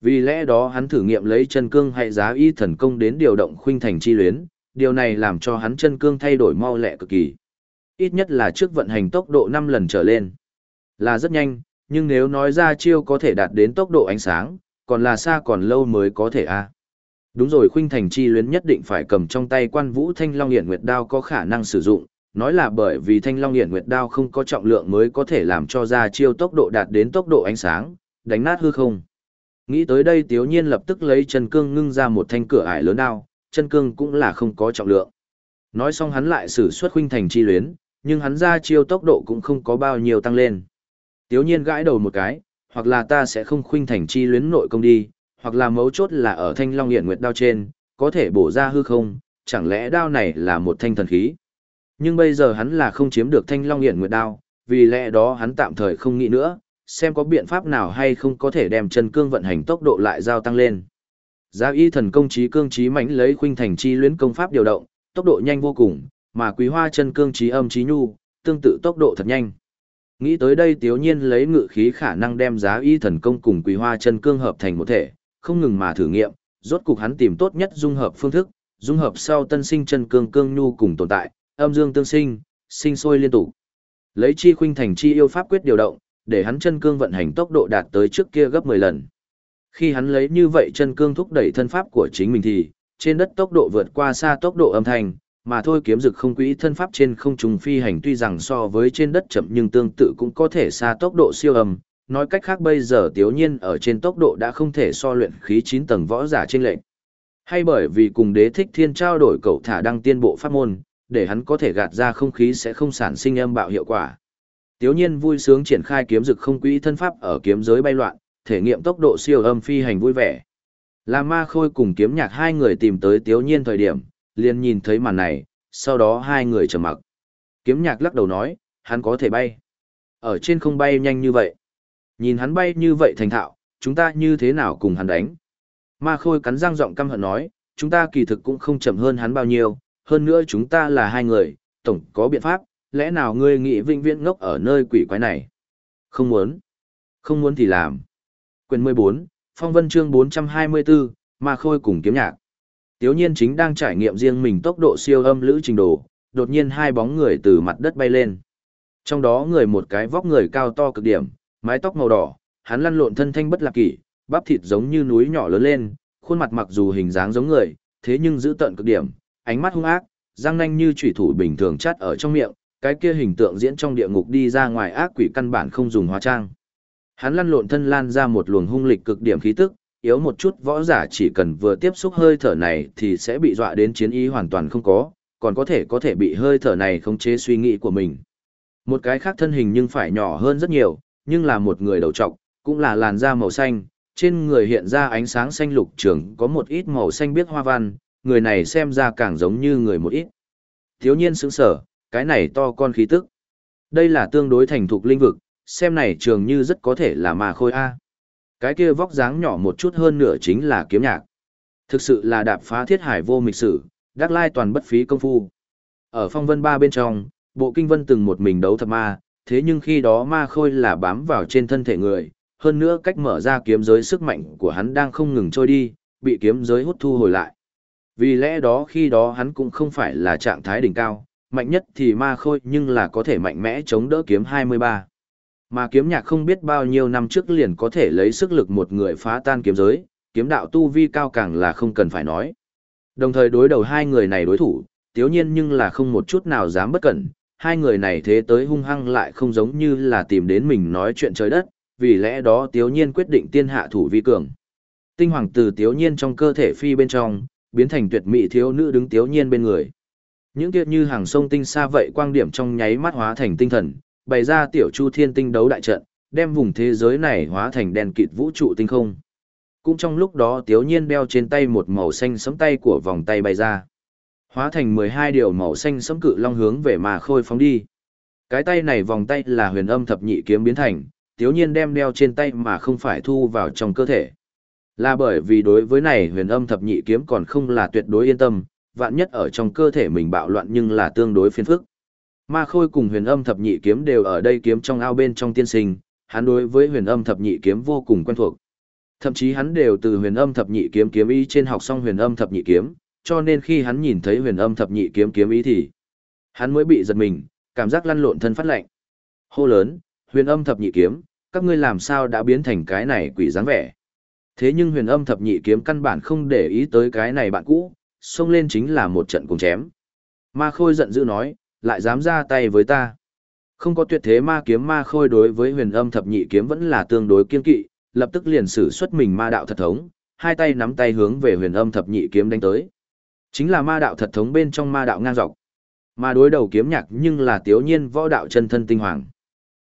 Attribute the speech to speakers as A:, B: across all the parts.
A: Vì lẽ đó hắn thử nghiệm lấy chân cương hay giá y thần công đến điều động khuynh thành chi luyến, điều này làm cho hắn chân cương thay đổi mau lẹ cực kỳ. Ít nhất là trước vận hành tốc độ 5 lần trở lên. Là rất nhanh, nhưng nếu nói ra chiêu có thể đạt đến tốc độ ánh sáng, còn là xa còn lâu mới có thể a. Đúng rồi khuynh thành chi luyến nhất định phải cầm trong tay quan vũ thanh long hiển nguyệt đao có khả năng sử dụng, nói là bởi vì thanh long hiển nguyệt đao không có trọng lượng mới có thể làm cho ra chiêu tốc độ đạt đến tốc độ ánh sáng, đánh nát hư không. Nghĩ tới đây Tiếu Nhiên lập tức lấy chân cương ngưng ra một thanh cửa ải lớn đao, chân cương cũng là không có trọng lượng. Nói xong hắn lại sử xuất khuynh thành chi luyến, nhưng hắn ra chiêu tốc độ cũng không có bao nhiêu tăng lên. Tiếu Nhiên gãi đầu một cái, hoặc là ta sẽ không khuynh thành chi luyến nội công đi, hoặc là mấu chốt là ở thanh long hiển nguyệt đao trên, có thể bổ ra hư không, chẳng lẽ đao này là một thanh thần khí. Nhưng bây giờ hắn là không chiếm được thanh long hiển nguyệt đao, vì lẽ đó hắn tạm thời không nghĩ nữa, xem có biện pháp nào hay không có thể đem chân cương vận hành tốc độ lại giao tăng lên. Giá y thần công trí cương trí mãnh lấy khuynh thành chi luyến công pháp điều động, tốc độ nhanh vô cùng, mà quý hoa chân cương trí âm trí nhu, tương tự tốc độ thật nhanh. Nghĩ tới đây Tiếu Nhiên lấy ngự khí khả năng đem giá y thần công cùng quý hoa chân cương hợp thành một thể, không ngừng mà thử nghiệm, rốt cục hắn tìm tốt nhất dung hợp phương thức, dung hợp sau tân sinh chân cương cương nhu cùng tồn tại, âm dương tương sinh, sinh sôi liên tục. Lấy chi khuynh thành chi yêu pháp quyết điều động, để hắn chân cương vận hành tốc độ đạt tới trước kia gấp 10 lần. Khi hắn lấy như vậy chân cương thúc đẩy thân pháp của chính mình thì, trên đất tốc độ vượt qua xa tốc độ âm thanh, mà thôi kiếm dực không quỹ thân pháp trên không trùng phi hành tuy rằng so với trên đất chậm nhưng tương tự cũng có thể xa tốc độ siêu âm. Nói cách khác bây giờ tiếu nhiên ở trên tốc độ đã không thể so luyện khí 9 tầng võ giả trên lệnh. Hay bởi vì cùng đế thích thiên trao đổi cậu thả đăng tiên bộ pháp môn, để hắn có thể gạt ra không khí sẽ không sản sinh âm bạo hiệu quả. Tiếu nhiên vui sướng triển khai kiếm dực không quỹ thân pháp ở kiếm giới bay loạn, thể nghiệm tốc độ siêu âm phi hành vui vẻ. Là ma khôi cùng kiếm nhạc hai người tìm tới tiếu nhiên thời điểm, liền nhìn thấy màn này, sau đó hai người trầm mặc. Kiếm nhạc lắc đầu nói, hắn có thể bay. Ở trên không bay nhanh như vậy. Nhìn hắn bay như vậy thành thạo, chúng ta như thế nào cùng hắn đánh. Ma khôi cắn răng giọng căm hận nói, chúng ta kỳ thực cũng không chậm hơn hắn bao nhiêu, hơn nữa chúng ta là hai người, tổng có biện pháp, lẽ nào ngươi nghĩ vinh viễn ngốc ở nơi quỷ quái này? Không muốn. Không muốn thì làm. Quyền 14, Phong Vân chương 424, Ma Khôi cùng kiếm nhạc. Tiếu nhiên chính đang trải nghiệm riêng mình tốc độ siêu âm lữ trình độ, đột nhiên hai bóng người từ mặt đất bay lên. Trong đó người một cái vóc người cao to cực điểm, mái tóc màu đỏ, hắn lăn lộn thân thanh bất lạc kỷ, bắp thịt giống như núi nhỏ lớn lên, khuôn mặt mặc dù hình dáng giống người, thế nhưng giữ tận cực điểm, ánh mắt hung ác, răng nanh như chủy thủ bình thường chắt ở trong miệng, cái kia hình tượng diễn trong địa ngục đi ra ngoài ác quỷ căn bản không dùng hóa trang. Hắn lăn lộn thân lan ra một luồng hung lịch cực điểm khí tức, yếu một chút võ giả chỉ cần vừa tiếp xúc hơi thở này thì sẽ bị dọa đến chiến ý hoàn toàn không có, còn có thể có thể bị hơi thở này khống chế suy nghĩ của mình. Một cái khác thân hình nhưng phải nhỏ hơn rất nhiều, nhưng là một người đầu trọc, cũng là làn da màu xanh, trên người hiện ra ánh sáng xanh lục trường có một ít màu xanh biết hoa văn, người này xem ra càng giống như người một ít. Thiếu nhiên sững sở, cái này to con khí tức. Đây là tương đối thành thục linh vực, xem này trường như rất có thể là mà khôi A. Cái kia vóc dáng nhỏ một chút hơn nửa chính là kiếm nhạc. Thực sự là đạp phá thiết hải vô mịch sử, đắc lai toàn bất phí công phu. Ở phong vân ba bên trong, bộ kinh vân từng một mình đấu thập ma, thế nhưng khi đó ma khôi là bám vào trên thân thể người, hơn nữa cách mở ra kiếm giới sức mạnh của hắn đang không ngừng trôi đi, bị kiếm giới hút thu hồi lại. Vì lẽ đó khi đó hắn cũng không phải là trạng thái đỉnh cao, mạnh nhất thì ma khôi nhưng là có thể mạnh mẽ chống đỡ kiếm 23. Mà kiếm nhạc không biết bao nhiêu năm trước liền có thể lấy sức lực một người phá tan kiếm giới, kiếm đạo tu vi cao càng là không cần phải nói. Đồng thời đối đầu hai người này đối thủ, tiếu nhiên nhưng là không một chút nào dám bất cẩn, hai người này thế tới hung hăng lại không giống như là tìm đến mình nói chuyện trời đất, vì lẽ đó tiếu nhiên quyết định tiên hạ thủ vi cường. Tinh hoàng từ tiếu nhiên trong cơ thể phi bên trong, biến thành tuyệt mỹ thiếu nữ đứng tiếu nhiên bên người. Những kia như hàng sông tinh xa vậy quang điểm trong nháy mắt hóa thành tinh thần, bày ra tiểu chu thiên tinh đấu đại trận, đem vùng thế giới này hóa thành đèn kịt vũ trụ tinh không. Cũng trong lúc đó tiếu nhiên đeo trên tay một màu xanh sấm tay của vòng tay bay ra. Hóa thành 12 điều màu xanh sấm cự long hướng về mà khôi phóng đi. Cái tay này vòng tay là huyền âm thập nhị kiếm biến thành, tiếu nhiên đem đeo trên tay mà không phải thu vào trong cơ thể. Là bởi vì đối với này huyền âm thập nhị kiếm còn không là tuyệt đối yên tâm, vạn nhất ở trong cơ thể mình bạo loạn nhưng là tương đối phiền phức. Ma Khôi cùng huyền âm thập nhị kiếm đều ở đây kiếm trong ao bên trong tiên sinh, hắn đối với huyền âm thập nhị kiếm vô cùng quen thuộc. Thậm chí hắn đều từ huyền âm thập nhị kiếm kiếm ý trên học xong huyền âm thập nhị kiếm, cho nên khi hắn nhìn thấy huyền âm thập nhị kiếm kiếm ý thì hắn mới bị giật mình, cảm giác lăn lộn thân phát lạnh. Hô lớn, huyền âm thập nhị kiếm, các ngươi làm sao đã biến thành cái này quỷ dáng vẻ. Thế nhưng huyền âm thập nhị kiếm căn bản không để ý tới cái này bạn cũ, xông lên chính là một trận cùng chém. Ma khôi giận dữ nói, lại dám ra tay với ta. Không có tuyệt thế ma kiếm ma khôi đối với huyền âm thập nhị kiếm vẫn là tương đối kiên kỵ, lập tức liền sử xuất mình ma đạo thật thống, hai tay nắm tay hướng về huyền âm thập nhị kiếm đánh tới. Chính là ma đạo thật thống bên trong ma đạo ngang dọc. Ma đối đầu kiếm nhạc nhưng là tiếu nhiên võ đạo chân thân tinh hoàng.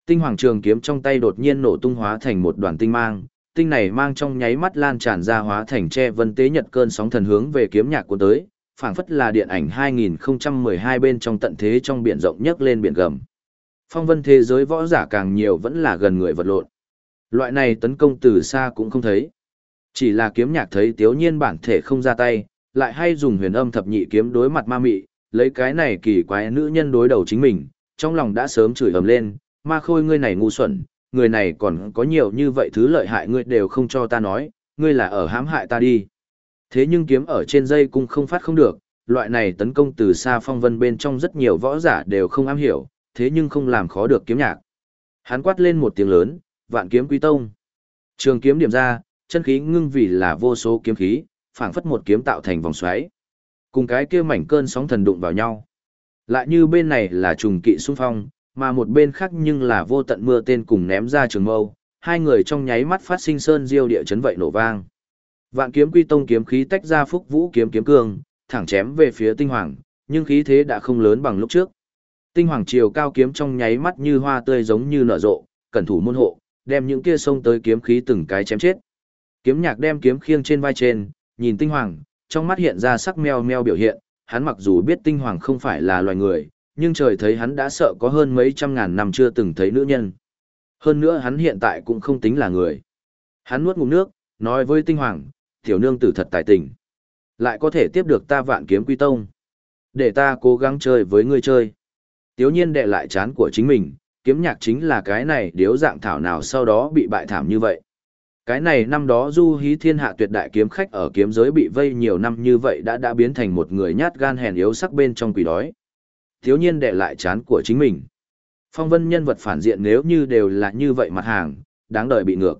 A: Tinh hoàng trường kiếm trong tay đột nhiên nổ tung hóa thành một đoàn tinh mang, tinh này mang trong nháy mắt lan tràn ra hóa thành tre vân tế nhật cơn sóng thần hướng về kiếm nhạc của tới, phảng phất là điện ảnh 2012 bên trong tận thế trong biển rộng nhất lên biển gầm. Phong vân thế giới võ giả càng nhiều vẫn là gần người vật lộn. Loại này tấn công từ xa cũng không thấy. Chỉ là kiếm nhạc thấy tiếu nhiên bản thể không ra tay, lại hay dùng huyền âm thập nhị kiếm đối mặt ma mị, lấy cái này kỳ quái nữ nhân đối đầu chính mình, trong lòng đã sớm chửi ầm lên, ma khôi ngươi này ngu xuẩn, người này còn có nhiều như vậy thứ lợi hại ngươi đều không cho ta nói, ngươi là ở hãm hại ta đi. Thế nhưng kiếm ở trên dây cũng không phát không được, loại này tấn công từ xa phong vân bên trong rất nhiều võ giả đều không am hiểu, thế nhưng không làm khó được kiếm nhạc. Hắn quát lên một tiếng lớn, vạn kiếm quý tông. Trường kiếm điểm ra, chân khí ngưng vì là vô số kiếm khí, phảng phất một kiếm tạo thành vòng xoáy. Cùng cái kia mảnh cơn sóng thần đụng vào nhau. Lại như bên này là trùng kỵ xung phong, mà một bên khác nhưng là vô tận mưa tên cùng ném ra trường mâu, hai người trong nháy mắt phát sinh sơn diêu địa chấn vậy nổ vang. Vạn kiếm quy tông kiếm khí tách ra phúc vũ kiếm kiếm cương, thẳng chém về phía tinh hoàng, nhưng khí thế đã không lớn bằng lúc trước. Tinh hoàng chiều cao kiếm trong nháy mắt như hoa tươi giống như nở rộ, cẩn thủ môn hộ, đem những kia sông tới kiếm khí từng cái chém chết. Kiếm nhạc đem kiếm khiêng trên vai trên, nhìn tinh hoàng, trong mắt hiện ra sắc meo meo biểu hiện, hắn mặc dù biết tinh hoàng không phải là loài người, nhưng trời thấy hắn đã sợ có hơn mấy trăm ngàn năm chưa từng thấy nữ nhân. Hơn nữa hắn hiện tại cũng không tính là người. Hắn nuốt ngụm nước, nói với tinh hoàng, tiểu nương tử thật tài tình. Lại có thể tiếp được ta vạn kiếm quy tông. Để ta cố gắng chơi với ngươi chơi. Tiếu nhiên đệ lại chán của chính mình, kiếm nhạc chính là cái này điếu dạng thảo nào sau đó bị bại thảm như vậy. Cái này năm đó du hí thiên hạ tuyệt đại kiếm khách ở kiếm giới bị vây nhiều năm như vậy đã đã biến thành một người nhát gan hèn yếu sắc bên trong quỷ đói. Thiếu nhiên đệ lại chán của chính mình. Phong vân nhân vật phản diện nếu như đều là như vậy mặt hàng, đáng đợi bị ngược.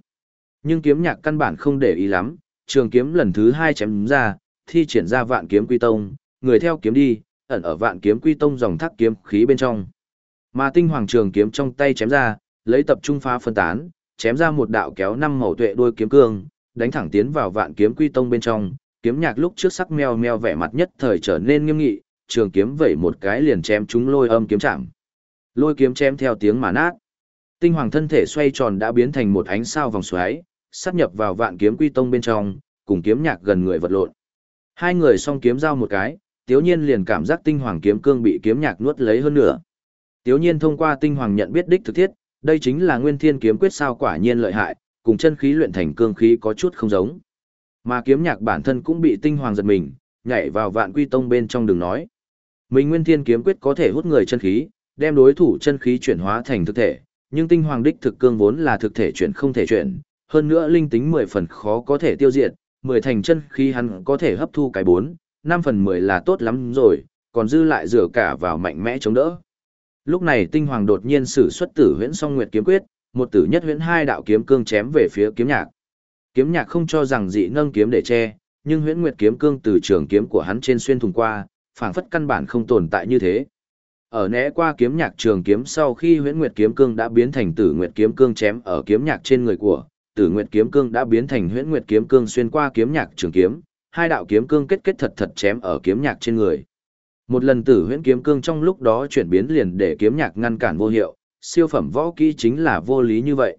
A: Nhưng kiếm nhạc căn bản không để ý lắm, trường kiếm lần thứ hai chém ra, thi triển ra vạn kiếm quy tông, người theo kiếm đi, ẩn ở vạn kiếm quy tông dòng thác kiếm khí bên trong. Mà tinh hoàng trường kiếm trong tay chém ra, lấy tập trung phá phân tán, chém ra một đạo kéo năm màu tuệ đuôi kiếm cương, đánh thẳng tiến vào vạn kiếm quy tông bên trong, kiếm nhạc lúc trước sắc meo meo vẻ mặt nhất thời trở nên nghiêm nghị, trường kiếm vẩy một cái liền chém chúng lôi âm kiếm chạm. Lôi kiếm chém theo tiếng mà nát. Tinh hoàng thân thể xoay tròn đã biến thành một ánh sao vòng xoáy, sát nhập vào vạn kiếm quy tông bên trong, cùng kiếm nhạc gần người vật lộn. Hai người song kiếm giao một cái, Tiếu Nhiên liền cảm giác tinh hoàng kiếm cương bị kiếm nhạc nuốt lấy hơn nữa. Tiếu Nhiên thông qua tinh hoàng nhận biết đích thực thiết, đây chính là Nguyên Thiên kiếm quyết sao quả nhiên lợi hại, cùng chân khí luyện thành cương khí có chút không giống. Mà kiếm nhạc bản thân cũng bị tinh hoàng giật mình, nhảy vào vạn quy tông bên trong đường nói. Mình Nguyên Thiên kiếm quyết có thể hút người chân khí, đem đối thủ chân khí chuyển hóa thành thực thể, nhưng tinh hoàng đích thực cương vốn là thực thể chuyển không thể chuyển, hơn nữa linh tính 10 phần khó có thể tiêu diệt, 10 thành chân khí hắn có thể hấp thu cái 4, 5 phần 10 là tốt lắm rồi, còn dư lại rửa cả vào mạnh mẽ chống đỡ. Lúc này tinh hoàng đột nhiên sử xuất tử huyễn song nguyệt kiếm quyết, một tử nhất huyễn hai đạo kiếm cương chém về phía kiếm nhạc. Kiếm nhạc không cho rằng dị nâng kiếm để che, nhưng huyễn nguyệt kiếm cương từ trường kiếm của hắn trên xuyên thùng qua, phảng phất căn bản không tồn tại như thế. Ở né qua kiếm nhạc trường kiếm sau khi huyễn nguyệt kiếm cương đã biến thành tử nguyệt kiếm cương chém ở kiếm nhạc trên người của, tử nguyệt kiếm cương đã biến thành huyễn nguyệt kiếm cương xuyên qua kiếm nhạc trường kiếm, hai đạo kiếm cương kết kết thật thật chém ở kiếm nhạc trên người. Một lần tử huyễn kiếm cương trong lúc đó chuyển biến liền để kiếm nhạc ngăn cản vô hiệu, siêu phẩm võ kỹ chính là vô lý như vậy.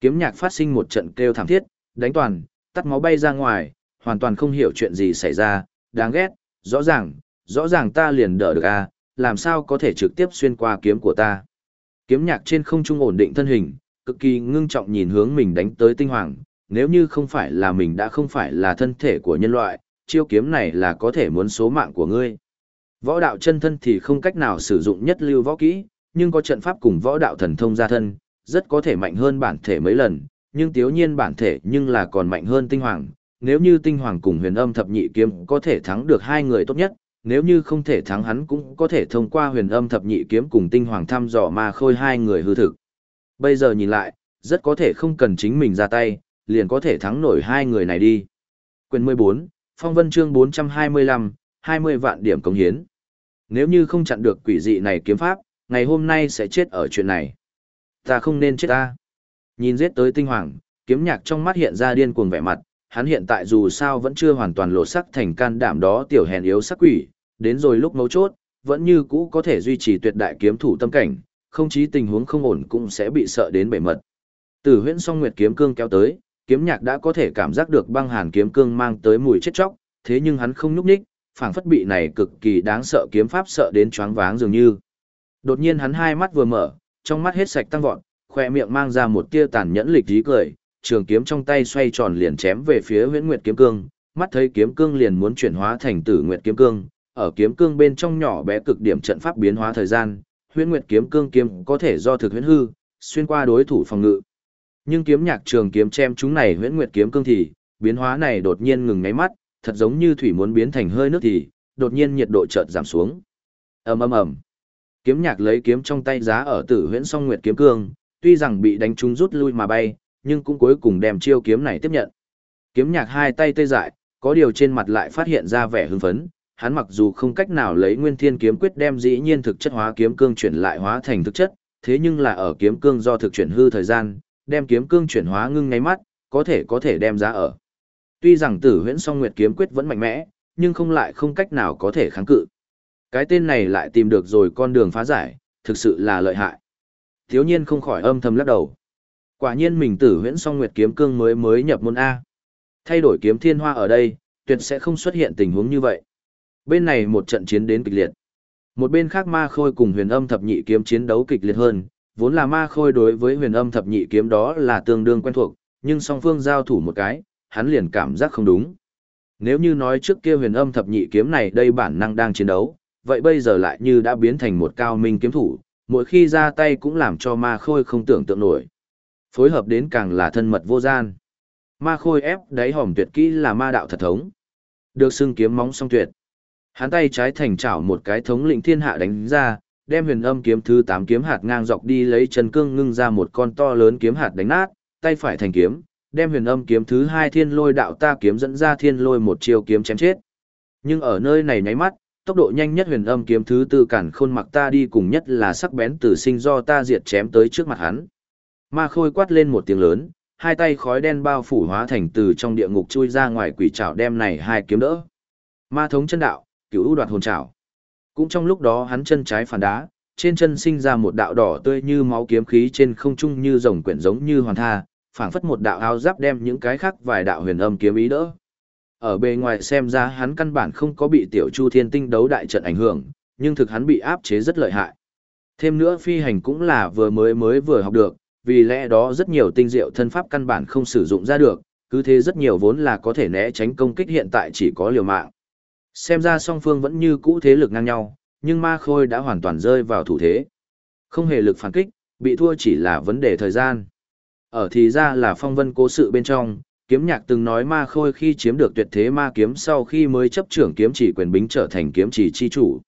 A: Kiếm nhạc phát sinh một trận kêu thảm thiết, đánh toàn, tắt máu bay ra ngoài, hoàn toàn không hiểu chuyện gì xảy ra, đáng ghét, rõ ràng, rõ ràng ta liền đỡ được a, làm sao có thể trực tiếp xuyên qua kiếm của ta. Kiếm nhạc trên không trung ổn định thân hình, cực kỳ ngưng trọng nhìn hướng mình đánh tới tinh hoàng, nếu như không phải là mình đã không phải là thân thể của nhân loại, chiêu kiếm này là có thể muốn số mạng của ngươi. Võ đạo chân thân thì không cách nào sử dụng nhất lưu võ kỹ, nhưng có trận pháp cùng võ đạo thần thông gia thân, rất có thể mạnh hơn bản thể mấy lần, nhưng tiếu nhiên bản thể nhưng là còn mạnh hơn tinh hoàng. Nếu như tinh hoàng cùng huyền âm thập nhị kiếm có thể thắng được hai người tốt nhất, nếu như không thể thắng hắn cũng có thể thông qua huyền âm thập nhị kiếm cùng tinh hoàng thăm dò ma khôi hai người hư thực. Bây giờ nhìn lại, rất có thể không cần chính mình ra tay, liền có thể thắng nổi hai người này đi. Quyền 14, Phong Vân chương 425, 20 vạn điểm công hiến. Nếu như không chặn được quỷ dị này kiếm pháp, ngày hôm nay sẽ chết ở chuyện này. Ta không nên chết ta. Nhìn giết tới tinh hoàng, kiếm nhạc trong mắt hiện ra điên cuồng vẻ mặt, hắn hiện tại dù sao vẫn chưa hoàn toàn lộ sắc thành can đảm đó tiểu hèn yếu sắc quỷ, đến rồi lúc mấu chốt, vẫn như cũ có thể duy trì tuyệt đại kiếm thủ tâm cảnh, không chí tình huống không ổn cũng sẽ bị sợ đến bể mật. Từ huyễn song nguyệt kiếm cương kéo tới, kiếm nhạc đã có thể cảm giác được băng hàn kiếm cương mang tới mùi chết chóc, thế nhưng hắn không nhúc nhích, phảng phất bị này cực kỳ đáng sợ kiếm pháp sợ đến choáng váng dường như. Đột nhiên hắn hai mắt vừa mở, trong mắt hết sạch tăng vọt, khoe miệng mang ra một tia tàn nhẫn lịch trí cười, trường kiếm trong tay xoay tròn liền chém về phía Huyễn Nguyệt kiếm cương, mắt thấy kiếm cương liền muốn chuyển hóa thành Tử Nguyệt kiếm cương, ở kiếm cương bên trong nhỏ bé cực điểm trận pháp biến hóa thời gian, Huyễn Nguyệt kiếm cương kiếm có thể do thực huyễn hư, xuyên qua đối thủ phòng ngự. Nhưng kiếm nhạc trường kiếm chém chúng này Huyễn Nguyệt kiếm cương thì, biến hóa này đột nhiên ngừng ngáy mắt, thật giống như thủy muốn biến thành hơi nước thì, đột nhiên nhiệt độ chợt giảm xuống. Ầm ầm ầm. Kiếm nhạc lấy kiếm trong tay giá ở Tử Huyễn Song Nguyệt kiếm cương, tuy rằng bị đánh trúng rút lui mà bay, nhưng cũng cuối cùng đem chiêu kiếm này tiếp nhận. Kiếm nhạc hai tay tê dại, có điều trên mặt lại phát hiện ra vẻ hưng phấn, hắn mặc dù không cách nào lấy nguyên thiên kiếm quyết đem dĩ nhiên thực chất hóa kiếm cương chuyển lại hóa thành thực chất, thế nhưng là ở kiếm cương do thực chuyển hư thời gian, đem kiếm cương chuyển hóa ngưng ngay mắt, có thể có thể đem ra ở. Tuy rằng tử huyễn song nguyệt kiếm quyết vẫn mạnh mẽ, nhưng không lại không cách nào có thể kháng cự. Cái tên này lại tìm được rồi con đường phá giải, thực sự là lợi hại. Thiếu nhiên không khỏi âm thầm lắc đầu. Quả nhiên mình tử huyễn song nguyệt kiếm cương mới mới nhập môn A. Thay đổi kiếm thiên hoa ở đây, tuyệt sẽ không xuất hiện tình huống như vậy. Bên này một trận chiến đến kịch liệt. Một bên khác ma khôi cùng huyền âm thập nhị kiếm chiến đấu kịch liệt hơn, vốn là ma khôi đối với huyền âm thập nhị kiếm đó là tương đương quen thuộc, nhưng song phương giao thủ một cái, hắn liền cảm giác không đúng. Nếu như nói trước kia huyền âm thập nhị kiếm này đây bản năng đang chiến đấu, vậy bây giờ lại như đã biến thành một cao minh kiếm thủ, mỗi khi ra tay cũng làm cho ma khôi không tưởng tượng nổi. Phối hợp đến càng là thân mật vô gian. Ma khôi ép đáy hòm tuyệt kỹ là ma đạo thật thống. Được xưng kiếm móng song tuyệt. Hắn tay trái thành chảo một cái thống lĩnh thiên hạ đánh ra, đem huyền âm kiếm thứ 8 kiếm hạt ngang dọc đi lấy chân cương ngưng ra một con to lớn kiếm hạt đánh nát, tay phải thành kiếm, đem huyền âm kiếm thứ 2 thiên lôi đạo ta kiếm dẫn ra thiên lôi một chiều kiếm chém chết. Nhưng ở nơi này nháy mắt, tốc độ nhanh nhất huyền âm kiếm thứ tư cản khôn mặc ta đi cùng nhất là sắc bén từ sinh do ta diệt chém tới trước mặt hắn. Ma khôi quát lên một tiếng lớn, hai tay khói đen bao phủ hóa thành từ trong địa ngục chui ra ngoài quỷ trảo đem này hai kiếm đỡ. Ma thống chân đạo, cửu ưu đoạt hồn trảo. Cũng trong lúc đó hắn chân trái phản đá, trên chân sinh ra một đạo đỏ tươi như máu kiếm khí trên không trung như rồng quyển giống như hoàn tha, phảng phất một đạo áo giáp đem những cái khác vài đạo huyền âm kiếm ý đỡ. Ở bề ngoài xem ra hắn căn bản không có bị tiểu chu thiên tinh đấu đại trận ảnh hưởng, nhưng thực hắn bị áp chế rất lợi hại. Thêm nữa phi hành cũng là vừa mới mới vừa học được, vì lẽ đó rất nhiều tinh diệu thân pháp căn bản không sử dụng ra được, cứ thế rất nhiều vốn là có thể né tránh công kích hiện tại chỉ có liều mạng. Xem ra song phương vẫn như cũ thế lực ngang nhau, nhưng ma khôi đã hoàn toàn rơi vào thủ thế. Không hề lực phản kích, bị thua chỉ là vấn đề thời gian. Ở thì ra là phong vân cố sự bên trong, kiếm nhạc từng nói ma khôi khi chiếm được tuyệt thế ma kiếm sau khi mới chấp trưởng kiếm chỉ quyền bính trở thành kiếm chỉ chi chủ.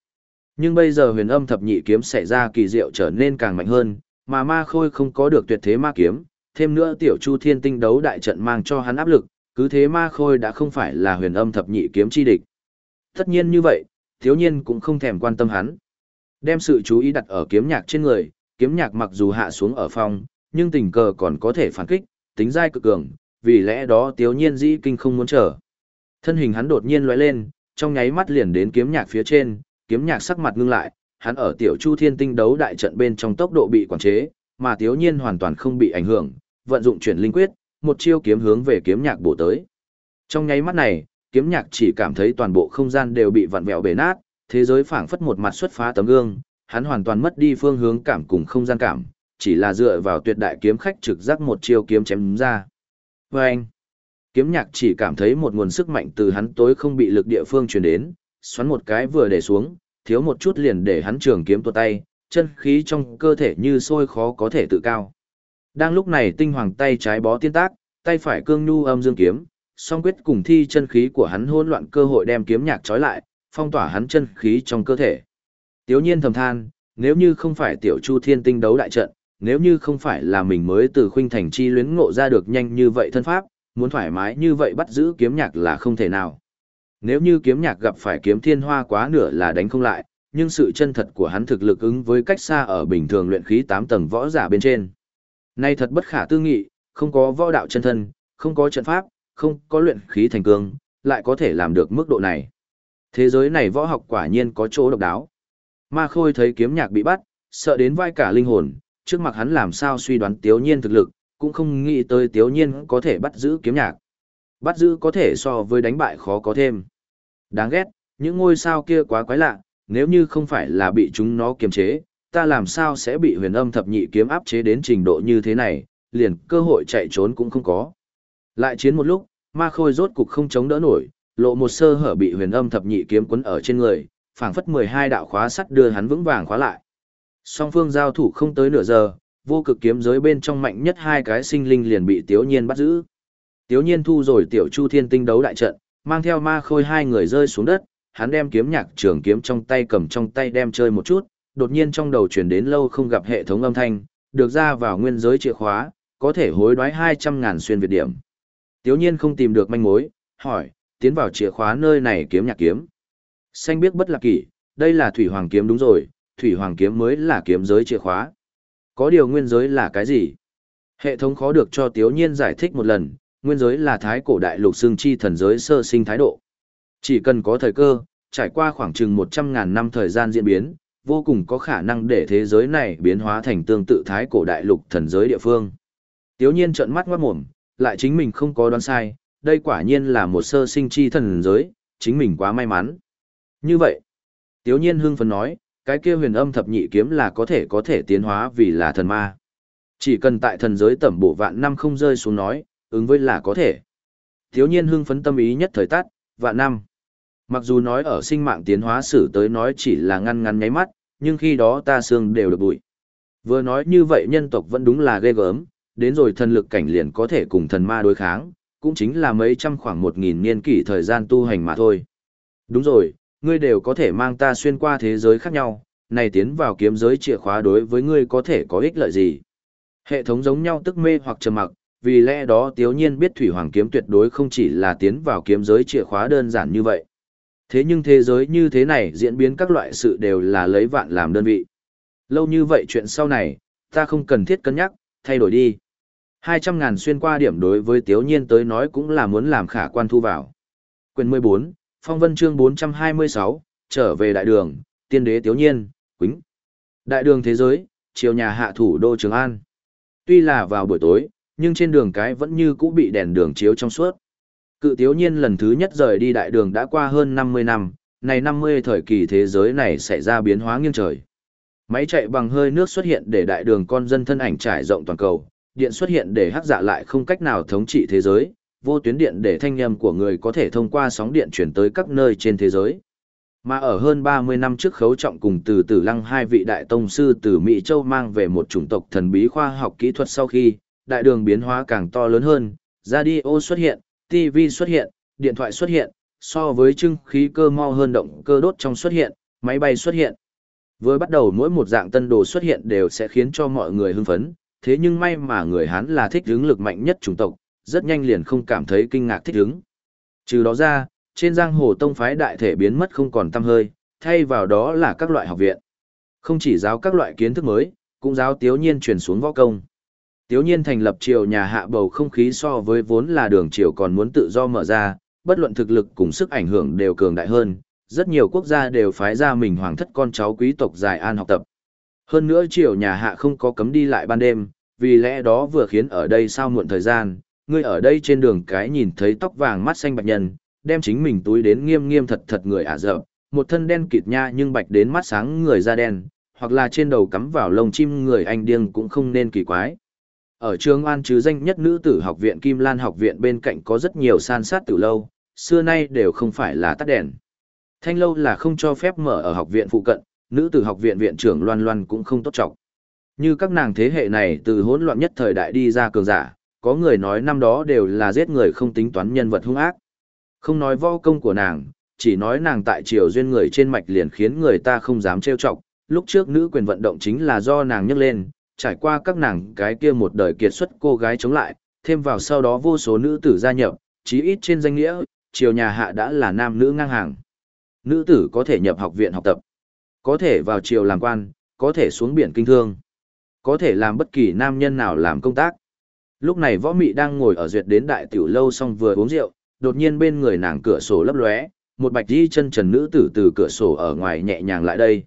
A: Nhưng bây giờ huyền âm thập nhị kiếm xảy ra kỳ diệu trở nên càng mạnh hơn, mà ma khôi không có được tuyệt thế ma kiếm, thêm nữa tiểu chu thiên tinh đấu đại trận mang cho hắn áp lực, cứ thế ma khôi đã không phải là huyền âm thập nhị kiếm chi địch. Tất nhiên như vậy, thiếu nhiên cũng không thèm quan tâm hắn. Đem sự chú ý đặt ở kiếm nhạc trên người, kiếm nhạc mặc dù hạ xuống ở phòng, nhưng tình cờ còn có thể phản kích, tính dai cực cường, vì lẽ đó thiếu nhiên dĩ kinh không muốn chờ. Thân hình hắn đột nhiên lóe lên, trong nháy mắt liền đến kiếm nhạc phía trên, kiếm nhạc sắc mặt ngưng lại, hắn ở tiểu chu thiên tinh đấu đại trận bên trong tốc độ bị quản chế, mà thiếu nhiên hoàn toàn không bị ảnh hưởng, vận dụng chuyển linh quyết, một chiêu kiếm hướng về kiếm nhạc bổ tới. Trong nháy mắt này, kiếm nhạc chỉ cảm thấy toàn bộ không gian đều bị vặn vẹo bể nát, thế giới phảng phất một mặt xuất phá tấm gương, hắn hoàn toàn mất đi phương hướng cảm cùng không gian cảm, chỉ là dựa vào tuyệt đại kiếm khách trực giác một chiêu kiếm chém ra. Và anh, kiếm nhạc chỉ cảm thấy một nguồn sức mạnh từ hắn tối không bị lực địa phương truyền đến, xoắn một cái vừa để xuống, thiếu một chút liền để hắn trường kiếm tuột tay, chân khí trong cơ thể như sôi khó có thể tự cao. Đang lúc này tinh hoàng tay trái bó tiên tác, tay phải cương nhu âm dương kiếm, song quyết cùng thi chân khí của hắn hỗn loạn cơ hội đem kiếm nhạc trói lại, phong tỏa hắn chân khí trong cơ thể. Tiếu nhiên thầm than, nếu như không phải tiểu chu thiên tinh đấu đại trận, nếu như không phải là mình mới từ khuynh thành chi luyến ngộ ra được nhanh như vậy thân pháp, muốn thoải mái như vậy bắt giữ kiếm nhạc là không thể nào. Nếu như kiếm nhạc gặp phải kiếm thiên hoa quá nửa là đánh không lại, nhưng sự chân thật của hắn thực lực ứng với cách xa ở bình thường luyện khí 8 tầng võ giả bên trên. Nay thật bất khả tư nghị, không có võ đạo chân thân, không có trận pháp, không có luyện khí thành cương, lại có thể làm được mức độ này. Thế giới này võ học quả nhiên có chỗ độc đáo. Ma Khôi thấy kiếm nhạc bị bắt, sợ đến vai cả linh hồn, trước mặt hắn làm sao suy đoán Tiếu Nhiên thực lực, cũng không nghĩ tới Tiếu Nhiên có thể bắt giữ kiếm nhạc. Bắt giữ có thể so với đánh bại khó có thêm. Đáng ghét, những ngôi sao kia quá quái lạ, nếu như không phải là bị chúng nó kiềm chế, ta làm sao sẽ bị huyền âm thập nhị kiếm áp chế đến trình độ như thế này, liền cơ hội chạy trốn cũng không có. Lại chiến một lúc, ma khôi rốt cục không chống đỡ nổi, lộ một sơ hở bị huyền âm thập nhị kiếm quấn ở trên người, phảng phất 12 đạo khóa sắt đưa hắn vững vàng khóa lại. Song phương giao thủ không tới nửa giờ, vô cực kiếm giới bên trong mạnh nhất hai cái sinh linh liền bị Tiếu Nhiên bắt giữ. Tiếu Nhiên thu rồi tiểu Chu Thiên Tinh đấu đại trận, mang theo ma khôi hai người rơi xuống đất, hắn đem kiếm nhạc trường kiếm trong tay cầm trong tay đem chơi một chút, đột nhiên trong đầu chuyển đến lâu không gặp hệ thống âm thanh, được ra vào nguyên giới chìa khóa, có thể hối đoái 200 ngàn xuyên Việt điểm. Tiếu nhiên không tìm được manh mối, hỏi, tiến vào chìa khóa nơi này kiếm nhạc kiếm. Xanh biết bất lạc kỷ, đây là thủy hoàng kiếm đúng rồi, thủy hoàng kiếm mới là kiếm giới chìa khóa. Có điều nguyên giới là cái gì? Hệ thống khó được cho Tiếu nhiên giải thích một lần, nguyên giới là thái cổ đại lục xương chi thần giới sơ sinh thái độ. Chỉ cần có thời cơ, trải qua khoảng chừng 100.000 năm thời gian diễn biến, vô cùng có khả năng để thế giới này biến hóa thành tương tự thái cổ đại lục thần giới địa phương. Tiếu nhiên trợn mắt ngoát mồm, lại chính mình không có đoán sai, đây quả nhiên là một sơ sinh chi thần giới, chính mình quá may mắn. Như vậy, Tiếu nhiên hưng phấn nói, cái kia huyền âm thập nhị kiếm là có thể có thể tiến hóa vì là thần ma. Chỉ cần tại thần giới tẩm bổ vạn năm không rơi xuống nói, ứng với là có thể. Thiếu nhiên hưng phấn tâm ý nhất thời tắt, vạn năm. Mặc dù nói ở sinh mạng tiến hóa sử tới nói chỉ là ngăn ngăn nháy mắt, nhưng khi đó ta xương đều được bụi. Vừa nói như vậy nhân tộc vẫn đúng là ghê gớm, đến rồi thần lực cảnh liền có thể cùng thần ma đối kháng, cũng chính là mấy trăm khoảng một nghìn niên kỷ thời gian tu hành mà thôi. Đúng rồi, ngươi đều có thể mang ta xuyên qua thế giới khác nhau, này tiến vào kiếm giới chìa khóa đối với ngươi có thể có ích lợi gì. Hệ thống giống nhau tức mê hoặc trầm mặc, vì lẽ đó tiếu nhiên biết thủy hoàng kiếm tuyệt đối không chỉ là tiến vào kiếm giới chìa khóa đơn giản như vậy. Thế nhưng thế giới như thế này diễn biến các loại sự đều là lấy vạn làm đơn vị. Lâu như vậy chuyện sau này, ta không cần thiết cân nhắc, thay đổi đi. 200 ngàn xuyên qua điểm đối với Tiếu Nhiên tới nói cũng là muốn làm khả quan thu vào. Quyền 14, Phong Vân chương 426, trở về đại đường, tiên đế Tiếu Nhiên, Quýnh. Đại đường thế giới, chiều nhà hạ thủ đô Trường An. Tuy là vào buổi tối, nhưng trên đường cái vẫn như cũ bị đèn đường chiếu trong suốt. Cự Tiếu Nhiên lần thứ nhất rời đi đại đường đã qua hơn 50 năm, này 50 thời kỳ thế giới này xảy ra biến hóa nghiêng trời. Máy chạy bằng hơi nước xuất hiện để đại đường con dân thân ảnh trải rộng toàn cầu, điện xuất hiện để hắc dạ lại không cách nào thống trị thế giới, vô tuyến điện để thanh nhầm của người có thể thông qua sóng điện chuyển tới các nơi trên thế giới. Mà ở hơn 30 năm trước khấu trọng cùng từ tử lăng hai vị đại tông sư từ Mỹ Châu mang về một chủng tộc thần bí khoa học kỹ thuật sau khi, đại đường biến hóa càng to lớn hơn, radio xuất hiện, TV xuất hiện, điện thoại xuất hiện, so với trưng khí cơ mau hơn động cơ đốt trong xuất hiện, máy bay xuất hiện. Với bắt đầu mỗi một dạng tân đồ xuất hiện đều sẽ khiến cho mọi người hưng phấn, thế nhưng may mà người Hán là thích hứng lực mạnh nhất chủng tộc, rất nhanh liền không cảm thấy kinh ngạc thích hứng. Trừ đó ra, trên giang hồ tông phái đại thể biến mất không còn tăm hơi, thay vào đó là các loại học viện. Không chỉ giáo các loại kiến thức mới, cũng giáo tiếu nhiên truyền xuống võ công. Tiếu nhiên thành lập triều nhà hạ bầu không khí so với vốn là đường triều còn muốn tự do mở ra, bất luận thực lực cùng sức ảnh hưởng đều cường đại hơn, rất nhiều quốc gia đều phái ra mình hoàng thất con cháu quý tộc dài an học tập. Hơn nữa triều nhà hạ không có cấm đi lại ban đêm, vì lẽ đó vừa khiến ở đây sao muộn thời gian, người ở đây trên đường cái nhìn thấy tóc vàng mắt xanh bạch nhân, đem chính mình túi đến nghiêm nghiêm thật thật người ả dợ, một thân đen kịt nha nhưng bạch đến mắt sáng người da đen, hoặc là trên đầu cắm vào lông chim người anh điên cũng không nên kỳ quái. Ở trường an chứ danh nhất nữ tử học viện Kim Lan học viện bên cạnh có rất nhiều san sát từ lâu, xưa nay đều không phải là tắt đèn. Thanh lâu là không cho phép mở ở học viện phụ cận, nữ tử học viện viện trưởng Loan Loan cũng không tốt trọng. Như các nàng thế hệ này từ hỗn loạn nhất thời đại đi ra cường giả, có người nói năm đó đều là giết người không tính toán nhân vật hung ác. Không nói võ công của nàng, chỉ nói nàng tại triều duyên người trên mạch liền khiến người ta không dám trêu chọc. Lúc trước nữ quyền vận động chính là do nàng nhấc lên, trải qua các nàng cái kia một đời kiệt xuất cô gái chống lại, thêm vào sau đó vô số nữ tử gia nhập, chí ít trên danh nghĩa, triều nhà hạ đã là nam nữ ngang hàng. Nữ tử có thể nhập học viện học tập, có thể vào triều làm quan, có thể xuống biển kinh thương, có thể làm bất kỳ nam nhân nào làm công tác. Lúc này võ mị đang ngồi ở duyệt đến đại tiểu lâu xong vừa uống rượu, đột nhiên bên người nàng cửa sổ lấp lóe, một bạch đi chân trần nữ tử từ cửa sổ ở ngoài nhẹ nhàng lại đây.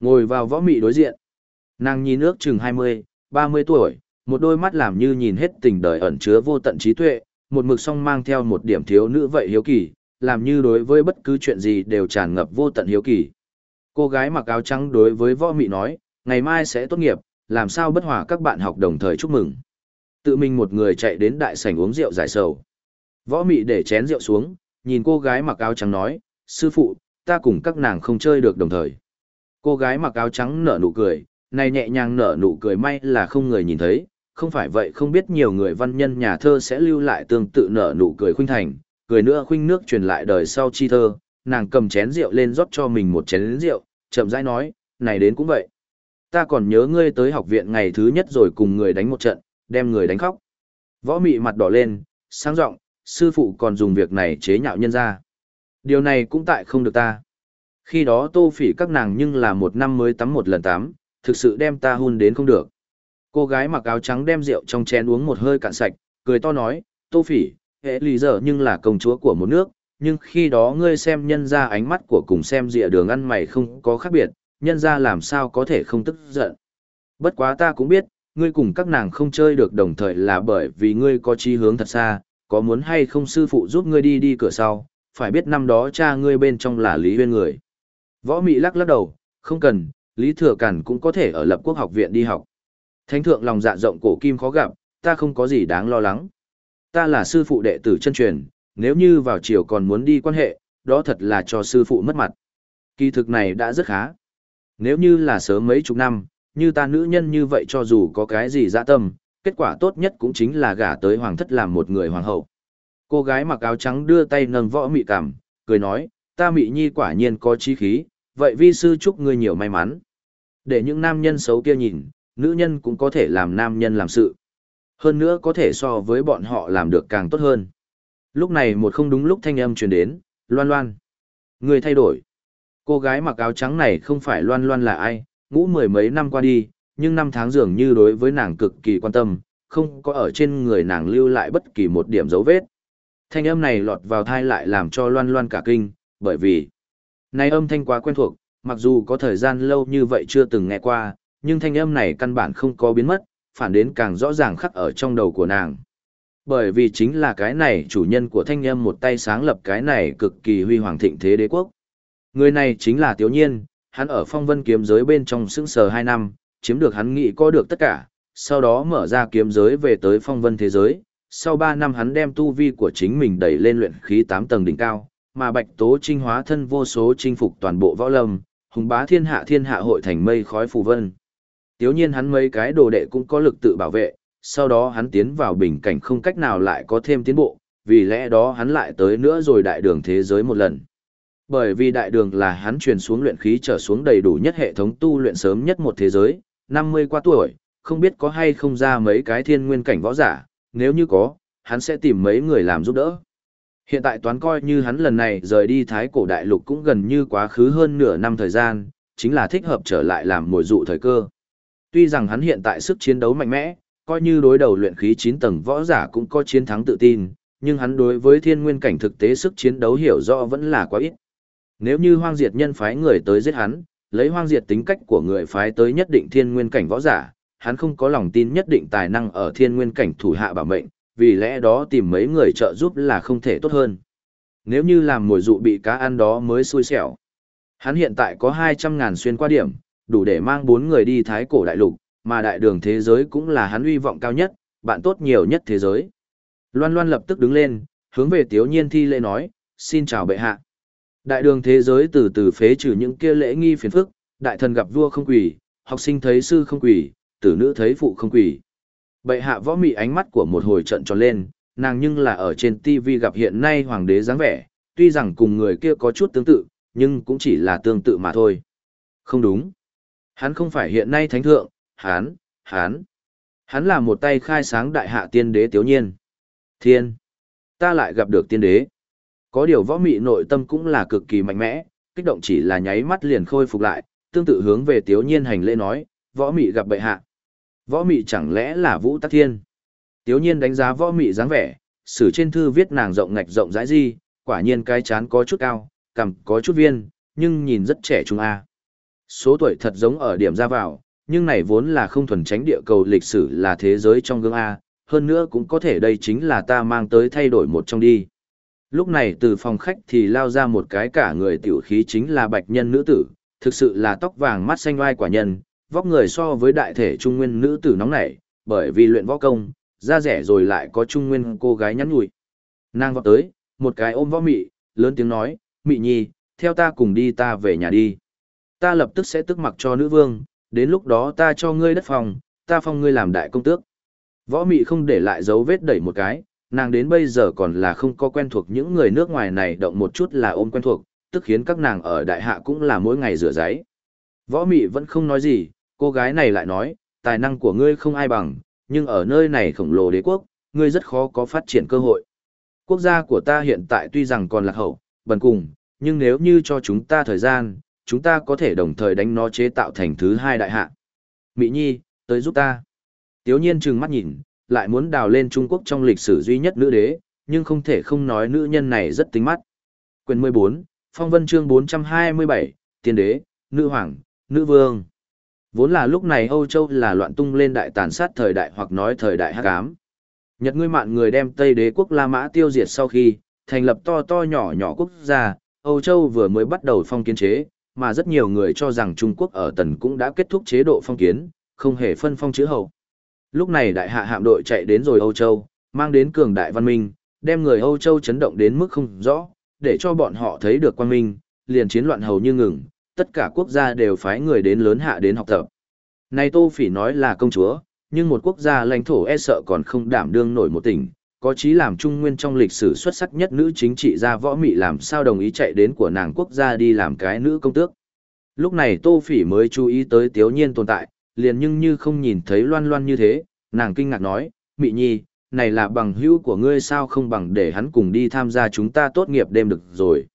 A: Ngồi vào võ mị đối diện. Nàng nhìn ước chừng 20, 30 tuổi, một đôi mắt làm như nhìn hết tình đời ẩn chứa vô tận trí tuệ, một mực song mang theo một điểm thiếu nữ vậy hiếu kỳ, làm như đối với bất cứ chuyện gì đều tràn ngập vô tận hiếu kỳ. Cô gái mặc áo trắng đối với võ mị nói, ngày mai sẽ tốt nghiệp, làm sao bất hòa các bạn học đồng thời chúc mừng. Tự mình một người chạy đến đại sảnh uống rượu giải sầu. Võ mị để chén rượu xuống, nhìn cô gái mặc áo trắng nói, sư phụ, ta cùng các nàng không chơi được đồng thời. Cô gái mặc áo trắng nở nụ cười, này nhẹ nhàng nở nụ cười may là không người nhìn thấy, không phải vậy không biết nhiều người văn nhân nhà thơ sẽ lưu lại tương tự nở nụ cười khuynh thành, cười nữa khuynh nước truyền lại đời sau chi thơ, nàng cầm chén rượu lên rót cho mình một chén rượu, chậm rãi nói, này đến cũng vậy. Ta còn nhớ ngươi tới học viện ngày thứ nhất rồi cùng người đánh một trận, đem người đánh khóc. Võ mị mặt đỏ lên, sáng giọng sư phụ còn dùng việc này chế nhạo nhân ra. Điều này cũng tại không được ta. Khi đó tô phỉ các nàng nhưng là một năm mới tắm một lần tắm, thực sự đem ta hôn đến không được. Cô gái mặc áo trắng đem rượu trong chén uống một hơi cạn sạch, cười to nói, tô phỉ, hệ lý giờ nhưng là công chúa của một nước, nhưng khi đó ngươi xem nhân ra ánh mắt của cùng xem dịa đường ăn mày không có khác biệt, nhân ra làm sao có thể không tức giận. Bất quá ta cũng biết, ngươi cùng các nàng không chơi được đồng thời là bởi vì ngươi có chí hướng thật xa, có muốn hay không sư phụ giúp ngươi đi đi cửa sau, phải biết năm đó cha ngươi bên trong là Lý Huyên người. Võ Mị lắc lắc đầu, không cần, Lý Thừa Cản cũng có thể ở lập quốc học viện đi học. Thánh thượng lòng dạ rộng cổ kim khó gặp, ta không có gì đáng lo lắng. Ta là sư phụ đệ tử chân truyền, nếu như vào chiều còn muốn đi quan hệ, đó thật là cho sư phụ mất mặt. Kỳ thực này đã rất khá. Nếu như là sớm mấy chục năm, như ta nữ nhân như vậy cho dù có cái gì dạ tâm, kết quả tốt nhất cũng chính là gả tới hoàng thất làm một người hoàng hậu. Cô gái mặc áo trắng đưa tay nâng võ mị cảm, cười nói, ta mị nhi quả nhiên có chi khí, vậy vi sư chúc ngươi nhiều may mắn. Để những nam nhân xấu kia nhìn, nữ nhân cũng có thể làm nam nhân làm sự. Hơn nữa có thể so với bọn họ làm được càng tốt hơn. Lúc này một không đúng lúc thanh âm truyền đến, loan loan. Người thay đổi. Cô gái mặc áo trắng này không phải loan loan là ai, ngũ mười mấy năm qua đi, nhưng năm tháng dường như đối với nàng cực kỳ quan tâm, không có ở trên người nàng lưu lại bất kỳ một điểm dấu vết. Thanh âm này lọt vào thai lại làm cho loan loan cả kinh, bởi vì này âm thanh quá quen thuộc, mặc dù có thời gian lâu như vậy chưa từng nghe qua, nhưng thanh âm này căn bản không có biến mất, phản đến càng rõ ràng khắc ở trong đầu của nàng. Bởi vì chính là cái này chủ nhân của thanh âm một tay sáng lập cái này cực kỳ huy hoàng thịnh thế đế quốc. Người này chính là Tiếu Nhiên, hắn ở phong vân kiếm giới bên trong sững sờ 2 năm, chiếm được hắn nghĩ có được tất cả, sau đó mở ra kiếm giới về tới phong vân thế giới. Sau 3 năm hắn đem tu vi của chính mình đẩy lên luyện khí 8 tầng đỉnh cao, mà Bạch Tố Trinh hóa thân vô số chinh phục toàn bộ võ lâm, hùng bá thiên hạ thiên hạ hội thành mây khói phù vân. Tiếu nhiên hắn mấy cái đồ đệ cũng có lực tự bảo vệ, sau đó hắn tiến vào bình cảnh không cách nào lại có thêm tiến bộ, vì lẽ đó hắn lại tới nữa rồi đại đường thế giới một lần. Bởi vì đại đường là hắn truyền xuống luyện khí trở xuống đầy đủ nhất hệ thống tu luyện sớm nhất một thế giới, 50 qua tuổi, không biết có hay không ra mấy cái thiên nguyên cảnh võ giả, nếu như có, hắn sẽ tìm mấy người làm giúp đỡ. Hiện tại toán coi như hắn lần này rời đi Thái cổ đại lục cũng gần như quá khứ hơn nửa năm thời gian, chính là thích hợp trở lại làm mồi dụ thời cơ. Tuy rằng hắn hiện tại sức chiến đấu mạnh mẽ, coi như đối đầu luyện khí 9 tầng võ giả cũng có chiến thắng tự tin, nhưng hắn đối với thiên nguyên cảnh thực tế sức chiến đấu hiểu rõ vẫn là quá ít. Nếu như hoang diệt nhân phái người tới giết hắn, lấy hoang diệt tính cách của người phái tới nhất định thiên nguyên cảnh võ giả, hắn không có lòng tin nhất định tài năng ở thiên nguyên cảnh thủ hạ bảo mệnh, vì lẽ đó tìm mấy người trợ giúp là không thể tốt hơn. Nếu như làm mồi dụ bị cá ăn đó mới xui xẻo. Hắn hiện tại có 200 ngàn xuyên qua điểm, đủ để mang bốn người đi thái cổ đại lục, mà đại đường thế giới cũng là hắn uy vọng cao nhất, bạn tốt nhiều nhất thế giới. Loan Loan lập tức đứng lên, hướng về Tiếu Nhiên thi lễ nói, xin chào bệ hạ. Đại đường thế giới từ từ phế trừ những kia lễ nghi phiền phức, đại thần gặp vua không quỳ, học sinh thấy sư không quỳ, tử nữ thấy phụ không quỳ. Bệ hạ võ mị ánh mắt của một hồi trận tròn lên, nàng nhưng là ở trên TV gặp hiện nay hoàng đế dáng vẻ, tuy rằng cùng người kia có chút tương tự, nhưng cũng chỉ là tương tự mà thôi. Không đúng. Hắn không phải hiện nay thánh thượng, hắn, hắn. Hắn là một tay khai sáng đại hạ tiên đế tiếu nhiên. Thiên. Ta lại gặp được tiên đế. Có điều võ mị nội tâm cũng là cực kỳ mạnh mẽ, kích động chỉ là nháy mắt liền khôi phục lại, tương tự hướng về tiếu nhiên hành lễ nói, võ mị gặp bệ hạ. Võ mị chẳng lẽ là vũ tắc thiên? Tiếu nhiên đánh giá võ mị dáng vẻ, sử trên thư viết nàng rộng ngạch rộng rãi gì, quả nhiên cái chán có chút cao, cằm có chút viên, nhưng nhìn rất trẻ trung a. Số tuổi thật giống ở điểm ra vào, nhưng này vốn là không thuần tránh địa cầu lịch sử là thế giới trong gương A, hơn nữa cũng có thể đây chính là ta mang tới thay đổi một trong đi. Lúc này từ phòng khách thì lao ra một cái cả người tiểu khí chính là bạch nhân nữ tử, thực sự là tóc vàng mắt xanh oai quả nhân, vóc người so với đại thể trung nguyên nữ tử nóng nảy, bởi vì luyện võ công, da rẻ rồi lại có trung nguyên cô gái nhắn nhủi. Nàng vọt tới, một cái ôm võ mị, lớn tiếng nói, mị nhi, theo ta cùng đi ta về nhà đi. Ta lập tức sẽ tức mặc cho nữ vương, đến lúc đó ta cho ngươi đất phòng, ta phong ngươi làm đại công tước. Võ mị không để lại dấu vết đẩy một cái, nàng đến bây giờ còn là không có quen thuộc những người nước ngoài này động một chút là ôm quen thuộc, tức khiến các nàng ở đại hạ cũng là mỗi ngày rửa giấy. Võ mị vẫn không nói gì, cô gái này lại nói, tài năng của ngươi không ai bằng, nhưng ở nơi này khổng lồ đế quốc, ngươi rất khó có phát triển cơ hội. Quốc gia của ta hiện tại tuy rằng còn lạc hậu, bần cùng, nhưng nếu như cho chúng ta thời gian, chúng ta có thể đồng thời đánh nó chế tạo thành thứ hai đại hạ. Mỹ Nhi, tới giúp ta. Tiếu nhiên trừng mắt nhìn, lại muốn đào lên Trung Quốc trong lịch sử duy nhất nữ đế, nhưng không thể không nói nữ nhân này rất tính mắt. Quyền 14, Phong Vân chương 427, Tiên đế, Nữ Hoàng, Nữ Vương. Vốn là lúc này Âu Châu là loạn tung lên đại tàn sát thời đại hoặc nói thời đại hắc ám. Nhật ngươi mạn người đem Tây đế quốc La Mã tiêu diệt sau khi, thành lập to to nhỏ nhỏ quốc gia, Âu Châu vừa mới bắt đầu phong kiến chế, mà rất nhiều người cho rằng Trung Quốc ở tần cũng đã kết thúc chế độ phong kiến, không hề phân phong chữ hậu. Lúc này đại hạ hạm đội chạy đến rồi Âu Châu, mang đến cường đại văn minh, đem người Âu Châu chấn động đến mức không rõ, để cho bọn họ thấy được quan minh, liền chiến loạn hầu như ngừng, tất cả quốc gia đều phái người đến lớn hạ đến học tập. Này Tô Phỉ nói là công chúa, nhưng một quốc gia lãnh thổ e sợ còn không đảm đương nổi một tỉnh, có chí làm trung nguyên trong lịch sử xuất sắc nhất nữ chính trị gia võ mị làm sao đồng ý chạy đến của nàng quốc gia đi làm cái nữ công tước. Lúc này Tô Phỉ mới chú ý tới Tiếu Nhiên tồn tại, liền nhưng như không nhìn thấy loan loan như thế, nàng kinh ngạc nói, Mị Nhi, này là bằng hữu của ngươi sao không bằng để hắn cùng đi tham gia chúng ta tốt nghiệp đêm được rồi.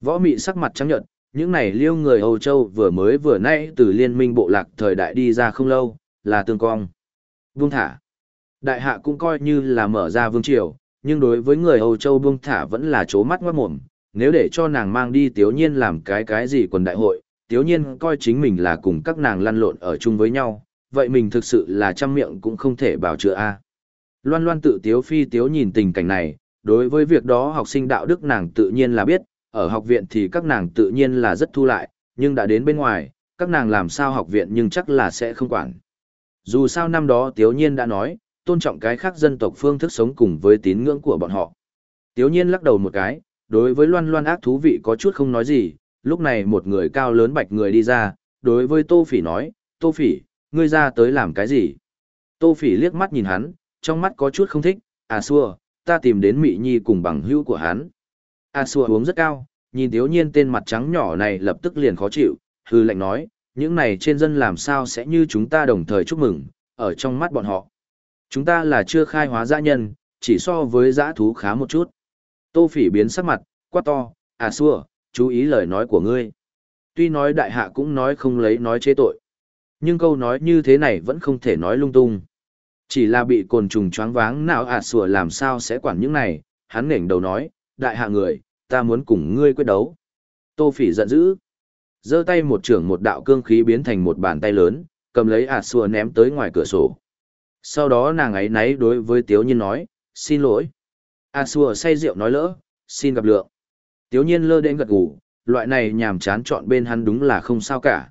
A: Võ Mị sắc mặt trắng nhợt, những này liêu người Âu Châu vừa mới vừa nãy từ liên minh bộ lạc thời đại đi ra không lâu, là tương cong. Vương thả. Đại hạ cũng coi như là mở ra vương triều, nhưng đối với người Âu Châu Vương thả vẫn là chố mắt ngoát mồm. Nếu để cho nàng mang đi tiếu nhiên làm cái cái gì quần đại hội, tiếu nhiên coi chính mình là cùng các nàng lăn lộn ở chung với nhau, vậy mình thực sự là trăm miệng cũng không thể bảo chữa a. Loan loan tự tiếu phi tiếu nhìn tình cảnh này, đối với việc đó học sinh đạo đức nàng tự nhiên là biết, ở học viện thì các nàng tự nhiên là rất thu lại, nhưng đã đến bên ngoài, các nàng làm sao học viện nhưng chắc là sẽ không quản. Dù sao năm đó tiếu nhiên đã nói, tôn trọng cái khác dân tộc phương thức sống cùng với tín ngưỡng của bọn họ. Tiếu nhiên lắc đầu một cái, đối với loan loan ác thú vị có chút không nói gì, lúc này một người cao lớn bạch người đi ra, đối với tô phỉ nói, tô phỉ, ngươi ra tới làm cái gì? Tô phỉ liếc mắt nhìn hắn, trong mắt có chút không thích, à xua, ta tìm đến mị nhi cùng bằng hữu của hắn. A xua uống rất cao, nhìn thiếu nhiên tên mặt trắng nhỏ này lập tức liền khó chịu, hư lệnh nói, những này trên dân làm sao sẽ như chúng ta đồng thời chúc mừng, ở trong mắt bọn họ. Chúng ta là chưa khai hóa dã nhân, chỉ so với dã thú khá một chút. Tô phỉ biến sắc mặt, quát to, a xua, chú ý lời nói của ngươi. Tuy nói đại hạ cũng nói không lấy nói chế tội. Nhưng câu nói như thế này vẫn không thể nói lung tung. Chỉ là bị cồn trùng choáng váng nào à xua làm sao sẽ quản những này, hắn nghển đầu nói, đại hạ người, ta muốn cùng ngươi quyết đấu. Tô phỉ giận dữ. giơ tay một trưởng một đạo cương khí biến thành một bàn tay lớn, cầm lấy ạt à xua ném tới ngoài cửa sổ sau đó nàng ấy náy đối với tiếu nhiên nói xin lỗi a xua say rượu nói lỡ xin gặp lượng tiếu nhiên lơ đến gật gù loại này nhàm chán chọn bên hắn đúng là không sao cả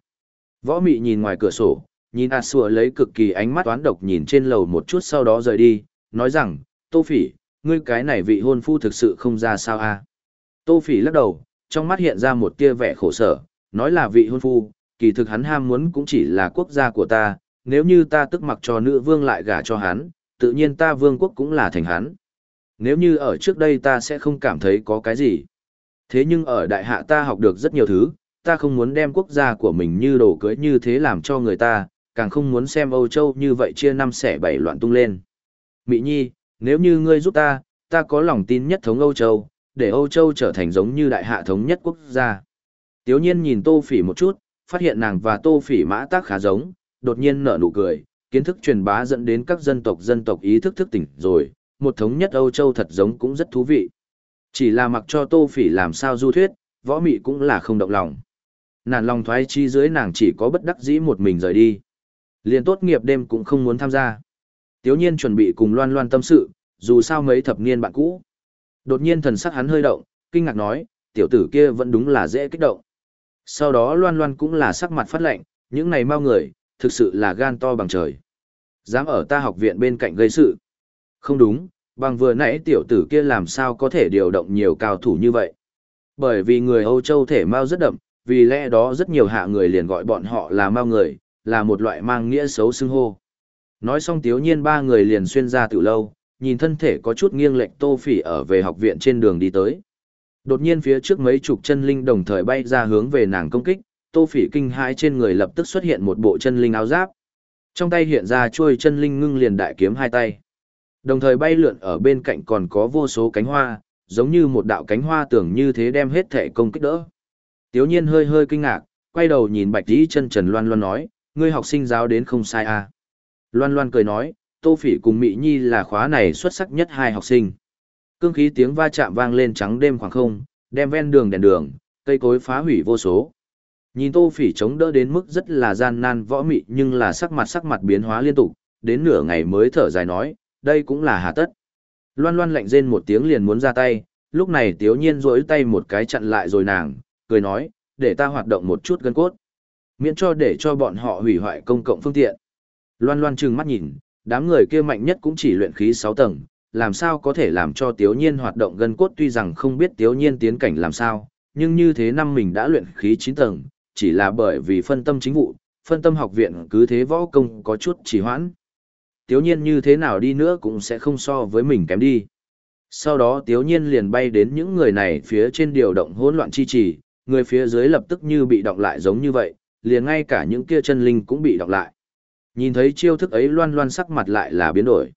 A: võ mị nhìn ngoài cửa sổ nhìn a xua lấy cực kỳ ánh mắt toán độc nhìn trên lầu một chút sau đó rời đi nói rằng tô phỉ ngươi cái này vị hôn phu thực sự không ra sao a tô phỉ lắc đầu trong mắt hiện ra một tia vẻ khổ sở nói là vị hôn phu kỳ thực hắn ham muốn cũng chỉ là quốc gia của ta nếu như ta tức mặc cho nữ vương lại gả cho hắn, tự nhiên ta vương quốc cũng là thành hắn. Nếu như ở trước đây ta sẽ không cảm thấy có cái gì. Thế nhưng ở đại hạ ta học được rất nhiều thứ, ta không muốn đem quốc gia của mình như đồ cưới như thế làm cho người ta, càng không muốn xem Âu Châu như vậy chia năm xẻ bảy loạn tung lên. Mỹ Nhi, nếu như ngươi giúp ta, ta có lòng tin nhất thống Âu Châu, để Âu Châu trở thành giống như đại hạ thống nhất quốc gia. Tiếu nhiên nhìn Tô Phỉ một chút, phát hiện nàng và Tô Phỉ mã tác khá giống, đột nhiên nở nụ cười, kiến thức truyền bá dẫn đến các dân tộc dân tộc ý thức thức tỉnh rồi, một thống nhất Âu Châu thật giống cũng rất thú vị. Chỉ là mặc cho Tô Phỉ làm sao du thuyết, võ mị cũng là không động lòng. Nàng lòng thoái chi dưới nàng chỉ có bất đắc dĩ một mình rời đi. Liên tốt nghiệp đêm cũng không muốn tham gia. Tiếu nhiên chuẩn bị cùng loan loan tâm sự, dù sao mấy thập niên bạn cũ. Đột nhiên thần sắc hắn hơi động, kinh ngạc nói, tiểu tử kia vẫn đúng là dễ kích động. Sau đó loan loan cũng là sắc mặt phát lạnh, những này mau người, thực sự là gan to bằng trời. Dám ở ta học viện bên cạnh gây sự. Không đúng, bằng vừa nãy tiểu tử kia làm sao có thể điều động nhiều cao thủ như vậy. Bởi vì người Âu Châu thể mau rất đậm, vì lẽ đó rất nhiều hạ người liền gọi bọn họ là mau người, là một loại mang nghĩa xấu xưng hô. Nói xong tiếu nhiên ba người liền xuyên ra từ lâu, nhìn thân thể có chút nghiêng lệch tô phỉ ở về học viện trên đường đi tới. Đột nhiên phía trước mấy chục chân linh đồng thời bay ra hướng về nàng công kích, tô phỉ kinh hãi trên người lập tức xuất hiện một bộ chân linh áo giáp. Trong tay hiện ra chuôi chân linh ngưng liền đại kiếm hai tay. Đồng thời bay lượn ở bên cạnh còn có vô số cánh hoa, giống như một đạo cánh hoa tưởng như thế đem hết thể công kích đỡ. Tiếu nhiên hơi hơi kinh ngạc, quay đầu nhìn bạch tí chân trần loan loan nói, ngươi học sinh giáo đến không sai à. Loan loan cười nói, tô phỉ cùng Mỹ Nhi là khóa này xuất sắc nhất hai học sinh. Cương khí tiếng va chạm vang lên trắng đêm khoảng không, đem ven đường đèn đường, cây cối phá hủy vô số. Nhìn tô phỉ chống đỡ đến mức rất là gian nan võ mị nhưng là sắc mặt sắc mặt biến hóa liên tục, đến nửa ngày mới thở dài nói, đây cũng là hà tất. Loan loan lạnh rên một tiếng liền muốn ra tay, lúc này tiếu nhiên rỗi tay một cái chặn lại rồi nàng, cười nói, để ta hoạt động một chút gân cốt. Miễn cho để cho bọn họ hủy hoại công cộng phương tiện. Loan loan trừng mắt nhìn, đám người kia mạnh nhất cũng chỉ luyện khí 6 tầng, làm sao có thể làm cho tiếu nhiên hoạt động gân cốt tuy rằng không biết tiếu nhiên tiến cảnh làm sao, nhưng như thế năm mình đã luyện khí 9 tầng, chỉ là bởi vì phân tâm chính vụ, phân tâm học viện cứ thế võ công có chút trì hoãn. Tiếu nhiên như thế nào đi nữa cũng sẽ không so với mình kém đi. Sau đó tiếu nhiên liền bay đến những người này phía trên điều động hỗn loạn chi trì, người phía dưới lập tức như bị động lại giống như vậy, liền ngay cả những kia chân linh cũng bị động lại. Nhìn thấy chiêu thức ấy loan loan sắc mặt lại là biến đổi.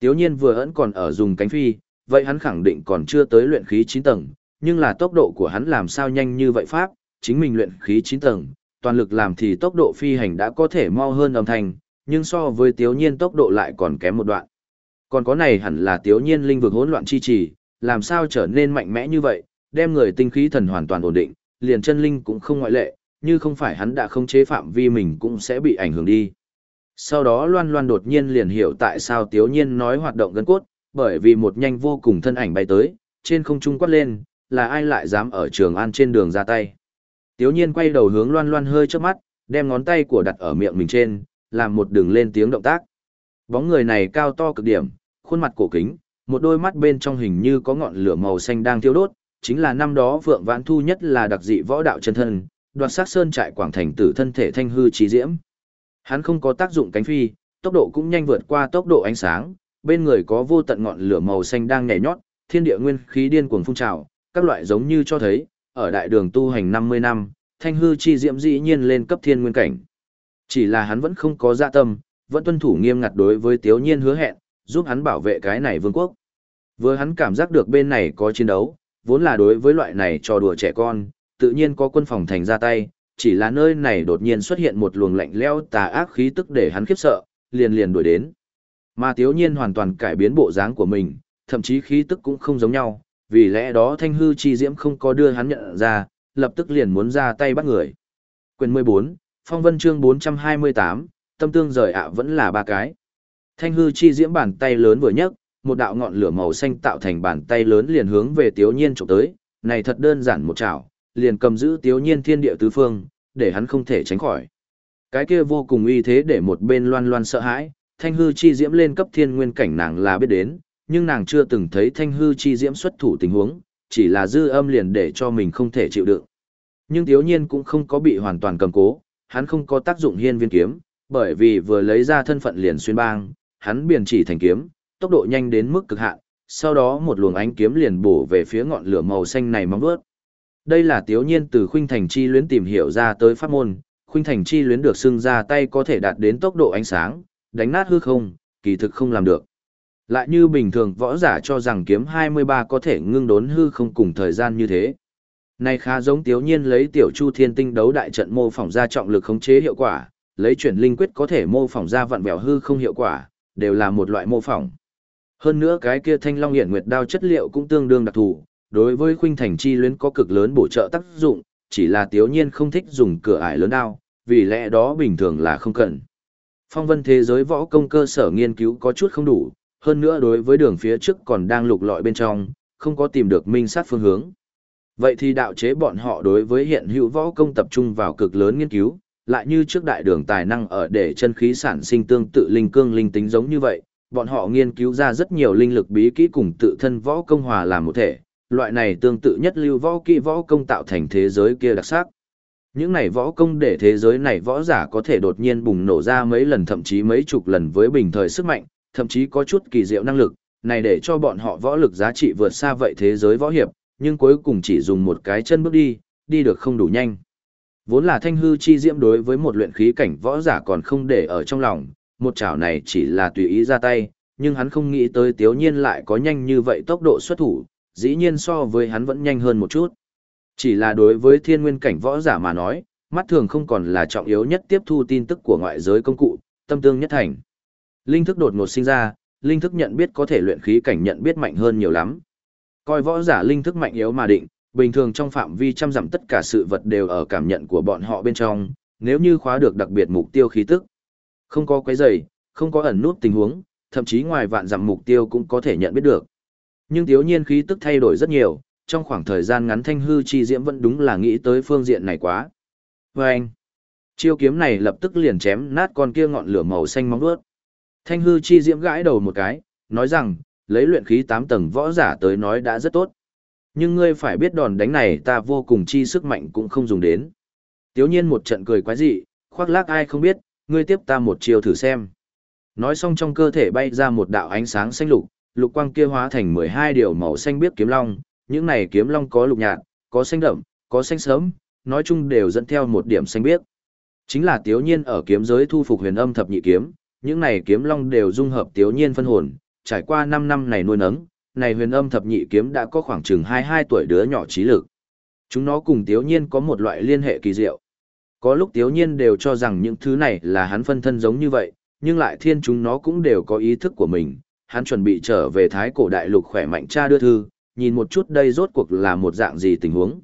A: Tiếu nhiên vừa ẩn còn ở dùng cánh phi, vậy hắn khẳng định còn chưa tới luyện khí 9 tầng, nhưng là tốc độ của hắn làm sao nhanh như vậy pháp, chính mình luyện khí 9 tầng, toàn lực làm thì tốc độ phi hành đã có thể mau hơn âm thanh, nhưng so với tiếu nhiên tốc độ lại còn kém một đoạn. Còn có này hẳn là tiếu nhiên linh vực hỗn loạn chi trì, làm sao trở nên mạnh mẽ như vậy, đem người tinh khí thần hoàn toàn ổn định, liền chân linh cũng không ngoại lệ, như không phải hắn đã không chế phạm vi mình cũng sẽ bị ảnh hưởng đi. Sau đó loan loan đột nhiên liền hiểu tại sao tiếu nhiên nói hoạt động gân cốt, bởi vì một nhanh vô cùng thân ảnh bay tới, trên không trung quát lên, là ai lại dám ở trường an trên đường ra tay. Tiếu nhiên quay đầu hướng loan loan hơi trước mắt, đem ngón tay của đặt ở miệng mình trên, làm một đường lên tiếng động tác. Bóng người này cao to cực điểm, khuôn mặt cổ kính, một đôi mắt bên trong hình như có ngọn lửa màu xanh đang thiêu đốt, chính là năm đó vượng vãn thu nhất là đặc dị võ đạo chân thân, đoạt sát sơn trại quảng thành tử thân thể thanh hư trí diễm. Hắn không có tác dụng cánh phi, tốc độ cũng nhanh vượt qua tốc độ ánh sáng, bên người có vô tận ngọn lửa màu xanh đang nhảy nhót, thiên địa nguyên khí điên cuồng phun trào, các loại giống như cho thấy, ở đại đường tu hành 50 năm, thanh hư chi diễm dĩ nhiên lên cấp thiên nguyên cảnh. Chỉ là hắn vẫn không có dạ tâm, vẫn tuân thủ nghiêm ngặt đối với Tiếu Nhiên hứa hẹn, giúp hắn bảo vệ cái này vương quốc. Vừa hắn cảm giác được bên này có chiến đấu, vốn là đối với loại này trò đùa trẻ con, tự nhiên có quân phòng thành ra tay, chỉ là nơi này đột nhiên xuất hiện một luồng lạnh lẽo tà ác khí tức để hắn khiếp sợ, liền liền đuổi đến. Mà Tiếu Nhiên hoàn toàn cải biến bộ dáng của mình, thậm chí khí tức cũng không giống nhau, vì lẽ đó Thanh hư chi diễm không có đưa hắn nhận ra, lập tức liền muốn ra tay bắt người. Quyền 14, Phong Vân chương 428, tâm tương rời ạ vẫn là ba cái. Thanh hư chi diễm bàn tay lớn vừa nhấc, một đạo ngọn lửa màu xanh tạo thành bàn tay lớn liền hướng về Tiếu Nhiên chụp tới, này thật đơn giản một chảo, liền cầm giữ Tiếu Nhiên thiên địa tứ phương, để hắn không thể tránh khỏi. Cái kia vô cùng uy thế để một bên loan loan sợ hãi, thanh hư chi diễm lên cấp thiên nguyên cảnh nàng là biết đến, nhưng nàng chưa từng thấy thanh hư chi diễm xuất thủ tình huống, chỉ là dư âm liền để cho mình không thể chịu đựng. Nhưng Tiếu Nhiên cũng không có bị hoàn toàn cầm cố, hắn không có tác dụng hiên viên kiếm, bởi vì vừa lấy ra thân phận liền xuyên bang, hắn biển chỉ thành kiếm, tốc độ nhanh đến mức cực hạn, sau đó một luồng ánh kiếm liền bổ về phía ngọn lửa màu xanh này móng vớt. Đây là Tiếu Nhiên từ Khuynh Thành Chi luyến tìm hiểu ra tới pháp môn, Khuynh Thành Chi luyến được xưng ra tay có thể đạt đến tốc độ ánh sáng, đánh nát hư không, kỳ thực không làm được. Lại như bình thường võ giả cho rằng kiếm 23 có thể ngưng đốn hư không cùng thời gian như thế. Này khá giống Tiếu Nhiên lấy tiểu chu thiên tinh đấu đại trận mô phỏng ra trọng lực khống chế hiệu quả, lấy chuyển linh quyết có thể mô phỏng ra vặn vẹo hư không hiệu quả, đều là một loại mô phỏng. Hơn nữa cái kia thanh long hiển nguyệt đao chất liệu cũng tương đương đặc thù, đối với khuynh thành chi luyến có cực lớn bổ trợ tác dụng, chỉ là Tiếu Nhiên không thích dùng cửa ải lớn đao, vì lẽ đó bình thường là không cần. Phong vân thế giới võ công cơ sở nghiên cứu có chút không đủ, hơn nữa đối với đường phía trước còn đang lục lọi bên trong, không có tìm được minh sát phương hướng. Vậy thì đạo chế bọn họ đối với hiện hữu võ công tập trung vào cực lớn nghiên cứu, lại như trước đại đường tài năng ở để chân khí sản sinh tương tự linh cương linh tính giống như vậy, bọn họ nghiên cứu ra rất nhiều linh lực bí kỹ cùng tự thân võ công hòa làm một thể, loại này tương tự nhất lưu võ kỹ võ công tạo thành thế giới kia đặc sắc. Những này võ công để thế giới này võ giả có thể đột nhiên bùng nổ ra mấy lần thậm chí mấy chục lần với bình thời sức mạnh, thậm chí có chút kỳ diệu năng lực, này để cho bọn họ võ lực giá trị vượt xa vậy thế giới võ hiệp, nhưng cuối cùng chỉ dùng một cái chân bước đi, đi được không đủ nhanh. Vốn là thanh hư chi diễm đối với một luyện khí cảnh võ giả còn không để ở trong lòng, một chảo này chỉ là tùy ý ra tay, nhưng hắn không nghĩ tới tiếu nhiên lại có nhanh như vậy tốc độ xuất thủ, dĩ nhiên so với hắn vẫn nhanh hơn một chút. Chỉ là đối với thiên nguyên cảnh võ giả mà nói, mắt thường không còn là trọng yếu nhất tiếp thu tin tức của ngoại giới công cụ, tâm tương nhất thành. Linh thức đột ngột sinh ra, linh thức nhận biết có thể luyện khí cảnh nhận biết mạnh hơn nhiều lắm. Coi võ giả linh thức mạnh yếu mà định, bình thường trong phạm vi trăm dặm tất cả sự vật đều ở cảm nhận của bọn họ bên trong, nếu như khóa được đặc biệt mục tiêu khí tức. Không có quấy rầy, không có ẩn nút tình huống, thậm chí ngoài vạn dặm mục tiêu cũng có thể nhận biết được. Nhưng thiếu nhiên khí tức thay đổi rất nhiều, trong khoảng thời gian ngắn thanh hư chi diễm vẫn đúng là nghĩ tới phương diện này quá. Và anh, chiêu kiếm này lập tức liền chém nát con kia ngọn lửa màu xanh móng vuốt. Thanh hư chi diễm gãi đầu một cái, nói rằng, lấy luyện khí 8 tầng võ giả tới nói đã rất tốt. Nhưng ngươi phải biết đòn đánh này ta vô cùng chi sức mạnh cũng không dùng đến. Tiếu nhiên một trận cười quái dị, khoác lác ai không biết, ngươi tiếp ta một chiều thử xem. Nói xong trong cơ thể bay ra một đạo ánh sáng xanh lục, lục quang kia hóa thành 12 điều màu xanh biếc kiếm long, những này kiếm long có lục nhạt, có xanh đậm, có xanh sớm, nói chung đều dẫn theo một điểm xanh biếc. Chính là Tiếu Nhiên ở kiếm giới thu phục huyền âm thập nhị kiếm, những này kiếm long đều dung hợp Tiếu Nhiên phân hồn, trải qua 5 năm này nuôi nấng, này huyền âm thập nhị kiếm đã có khoảng chừng 22 tuổi đứa nhỏ trí lực. Chúng nó cùng Tiếu Nhiên có một loại liên hệ kỳ diệu. Có lúc Tiếu Nhiên đều cho rằng những thứ này là hắn phân thân giống như vậy, nhưng lại thiên chúng nó cũng đều có ý thức của mình. Hắn chuẩn bị trở về Thái cổ đại lục khỏe mạnh cha đưa thư, nhìn một chút đây rốt cuộc là một dạng gì tình huống.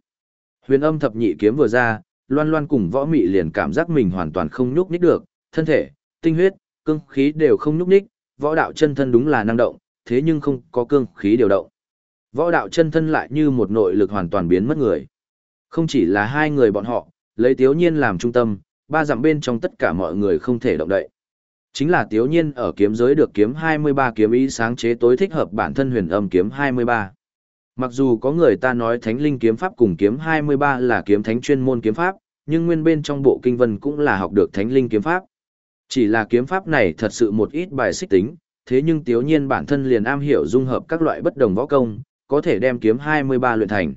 A: Huyền âm thập nhị kiếm vừa ra, loan loan cùng võ mị liền cảm giác mình hoàn toàn không nhúc nhích được, thân thể, tinh huyết, cương khí đều không nhúc nhích, võ đạo chân thân đúng là năng động, thế nhưng không có cương khí điều động. Võ đạo chân thân lại như một nội lực hoàn toàn biến mất người. Không chỉ là hai người bọn họ, lấy Tiếu Nhiên làm trung tâm, ba dặm bên trong tất cả mọi người không thể động đậy. Chính là Tiếu Nhiên ở kiếm giới được kiếm 23 kiếm ý sáng chế tối thích hợp bản thân huyền âm kiếm 23. Mặc dù có người ta nói thánh linh kiếm pháp cùng kiếm 23 là kiếm thánh chuyên môn kiếm pháp, nhưng nguyên bên trong bộ kinh vân cũng là học được thánh linh kiếm pháp. Chỉ là kiếm pháp này thật sự một ít bài xích tính, thế nhưng tiếu nhiên bản thân liền am hiểu dung hợp các loại bất đồng võ công, có thể đem kiếm 23 luyện thành.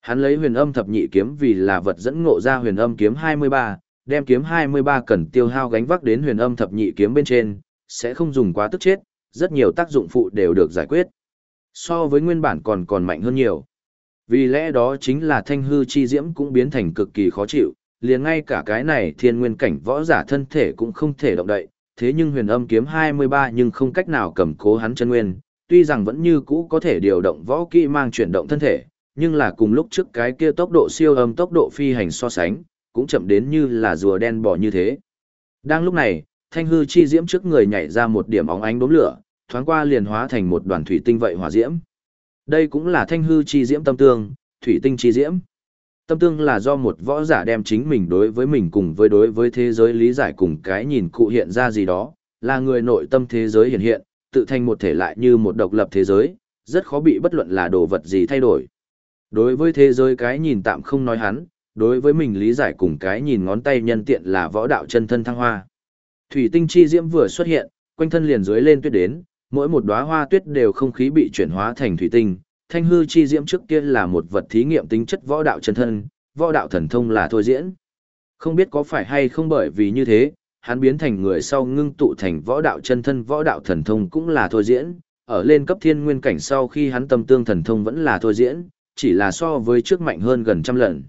A: Hắn lấy huyền âm thập nhị kiếm vì là vật dẫn ngộ ra huyền âm kiếm 23, đem kiếm 23 cần tiêu hao gánh vác đến huyền âm thập nhị kiếm bên trên, sẽ không dùng quá tức chết, rất nhiều tác dụng phụ đều được giải quyết. So với nguyên bản còn còn mạnh hơn nhiều. Vì lẽ đó chính là thanh hư chi diễm cũng biến thành cực kỳ khó chịu, liền ngay cả cái này thiên nguyên cảnh võ giả thân thể cũng không thể động đậy, thế nhưng huyền âm kiếm 23 nhưng không cách nào cầm cố hắn chân nguyên, tuy rằng vẫn như cũ có thể điều động võ kỹ mang chuyển động thân thể, nhưng là cùng lúc trước cái kia tốc độ siêu âm tốc độ phi hành so sánh, cũng chậm đến như là rùa đen bỏ như thế. Đang lúc này, thanh hư chi diễm trước người nhảy ra một điểm óng ánh đốm lửa, thoáng qua liền hóa thành một đoàn thủy tinh vậy hỏa diễm. Đây cũng là thanh hư chi diễm tâm tương, thủy tinh chi diễm. Tâm tương là do một võ giả đem chính mình đối với mình cùng với đối với thế giới lý giải cùng cái nhìn cụ hiện ra gì đó, là người nội tâm thế giới hiện hiện, tự thành một thể lại như một độc lập thế giới, rất khó bị bất luận là đồ vật gì thay đổi. Đối với thế giới cái nhìn tạm không nói hắn, đối với mình lý giải cùng cái nhìn ngón tay nhân tiện là võ đạo chân thân thăng hoa. Thủy tinh chi diễm vừa xuất hiện, quanh thân liền dưới lên tuyết đến, mỗi một đóa hoa tuyết đều không khí bị chuyển hóa thành thủy tinh. Thanh hư chi diễm trước kia là một vật thí nghiệm tính chất võ đạo chân thân, võ đạo thần thông là thôi diễn. Không biết có phải hay không bởi vì như thế, hắn biến thành người sau ngưng tụ thành võ đạo chân thân võ đạo thần thông cũng là thôi diễn, ở lên cấp thiên nguyên cảnh sau khi hắn tâm tương thần thông vẫn là thôi diễn, chỉ là so với trước mạnh hơn gần trăm lần.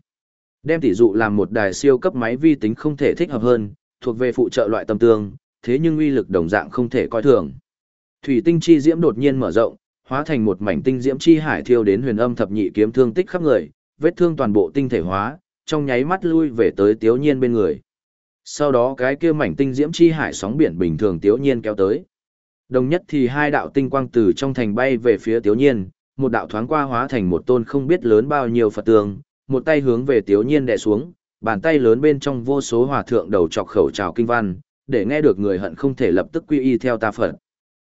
A: Đem tỷ dụ làm một đài siêu cấp máy vi tính không thể thích hợp hơn, thuộc về phụ trợ loại tâm tương, thế nhưng uy lực đồng dạng không thể coi thường. Thủy tinh chi diễm đột nhiên mở rộng, hóa thành một mảnh tinh diễm chi hải thiêu đến huyền âm thập nhị kiếm thương tích khắp người, vết thương toàn bộ tinh thể hóa, trong nháy mắt lui về tới Tiếu Nhiên bên người. Sau đó cái kia mảnh tinh diễm chi hải sóng biển bình thường Tiếu Nhiên kéo tới. Đồng nhất thì hai đạo tinh quang từ trong thành bay về phía Tiếu Nhiên, một đạo thoáng qua hóa thành một tôn không biết lớn bao nhiêu Phật tường, một tay hướng về Tiếu Nhiên đè xuống, bàn tay lớn bên trong vô số hòa thượng đầu chọc khẩu trào kinh văn, để nghe được người hận không thể lập tức quy y theo ta Phật.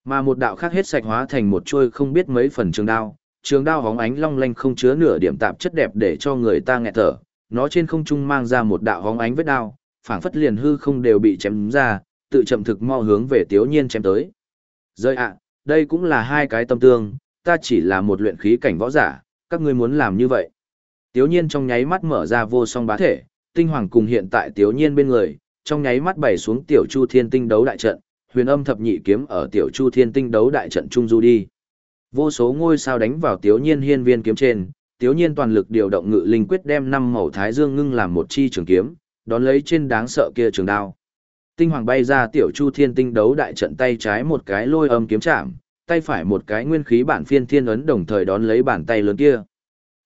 A: Mà một đạo khác hết sạch hóa thành một chuôi không biết mấy phần trường đao, trường đao hóng ánh long lanh không chứa nửa điểm tạp chất đẹp để cho người ta nghẹt thở, nó trên không trung mang ra một đạo hóng ánh vết đao, phảng phất liền hư không đều bị chém ra, tự chậm thực mau hướng về Tiếu Nhiên chém tới. Rơi ạ, đây cũng là hai cái tâm tương, ta chỉ là một luyện khí cảnh võ giả, các ngươi muốn làm như vậy. Tiếu Nhiên trong nháy mắt mở ra vô song bá thể, tinh hoàng cùng hiện tại Tiếu Nhiên bên người, trong nháy mắt bày xuống tiểu Chu Thiên Tinh đấu đại trận, huyền âm thập nhị kiếm ở tiểu Chu Thiên Tinh đấu đại trận trung du đi. Vô số ngôi sao đánh vào Tiếu Nhiên hiên viên kiếm trên, Tiếu Nhiên toàn lực điều động ngự linh quyết đem năm màu thái dương ngưng làm một chi trường kiếm, đón lấy trên đáng sợ kia trường đao. Tinh hoàng bay ra tiểu Chu Thiên Tinh đấu đại trận tay trái một cái lôi âm kiếm chạm, tay phải một cái nguyên khí bản phiên thiên ấn đồng thời đón lấy bàn tay lớn kia.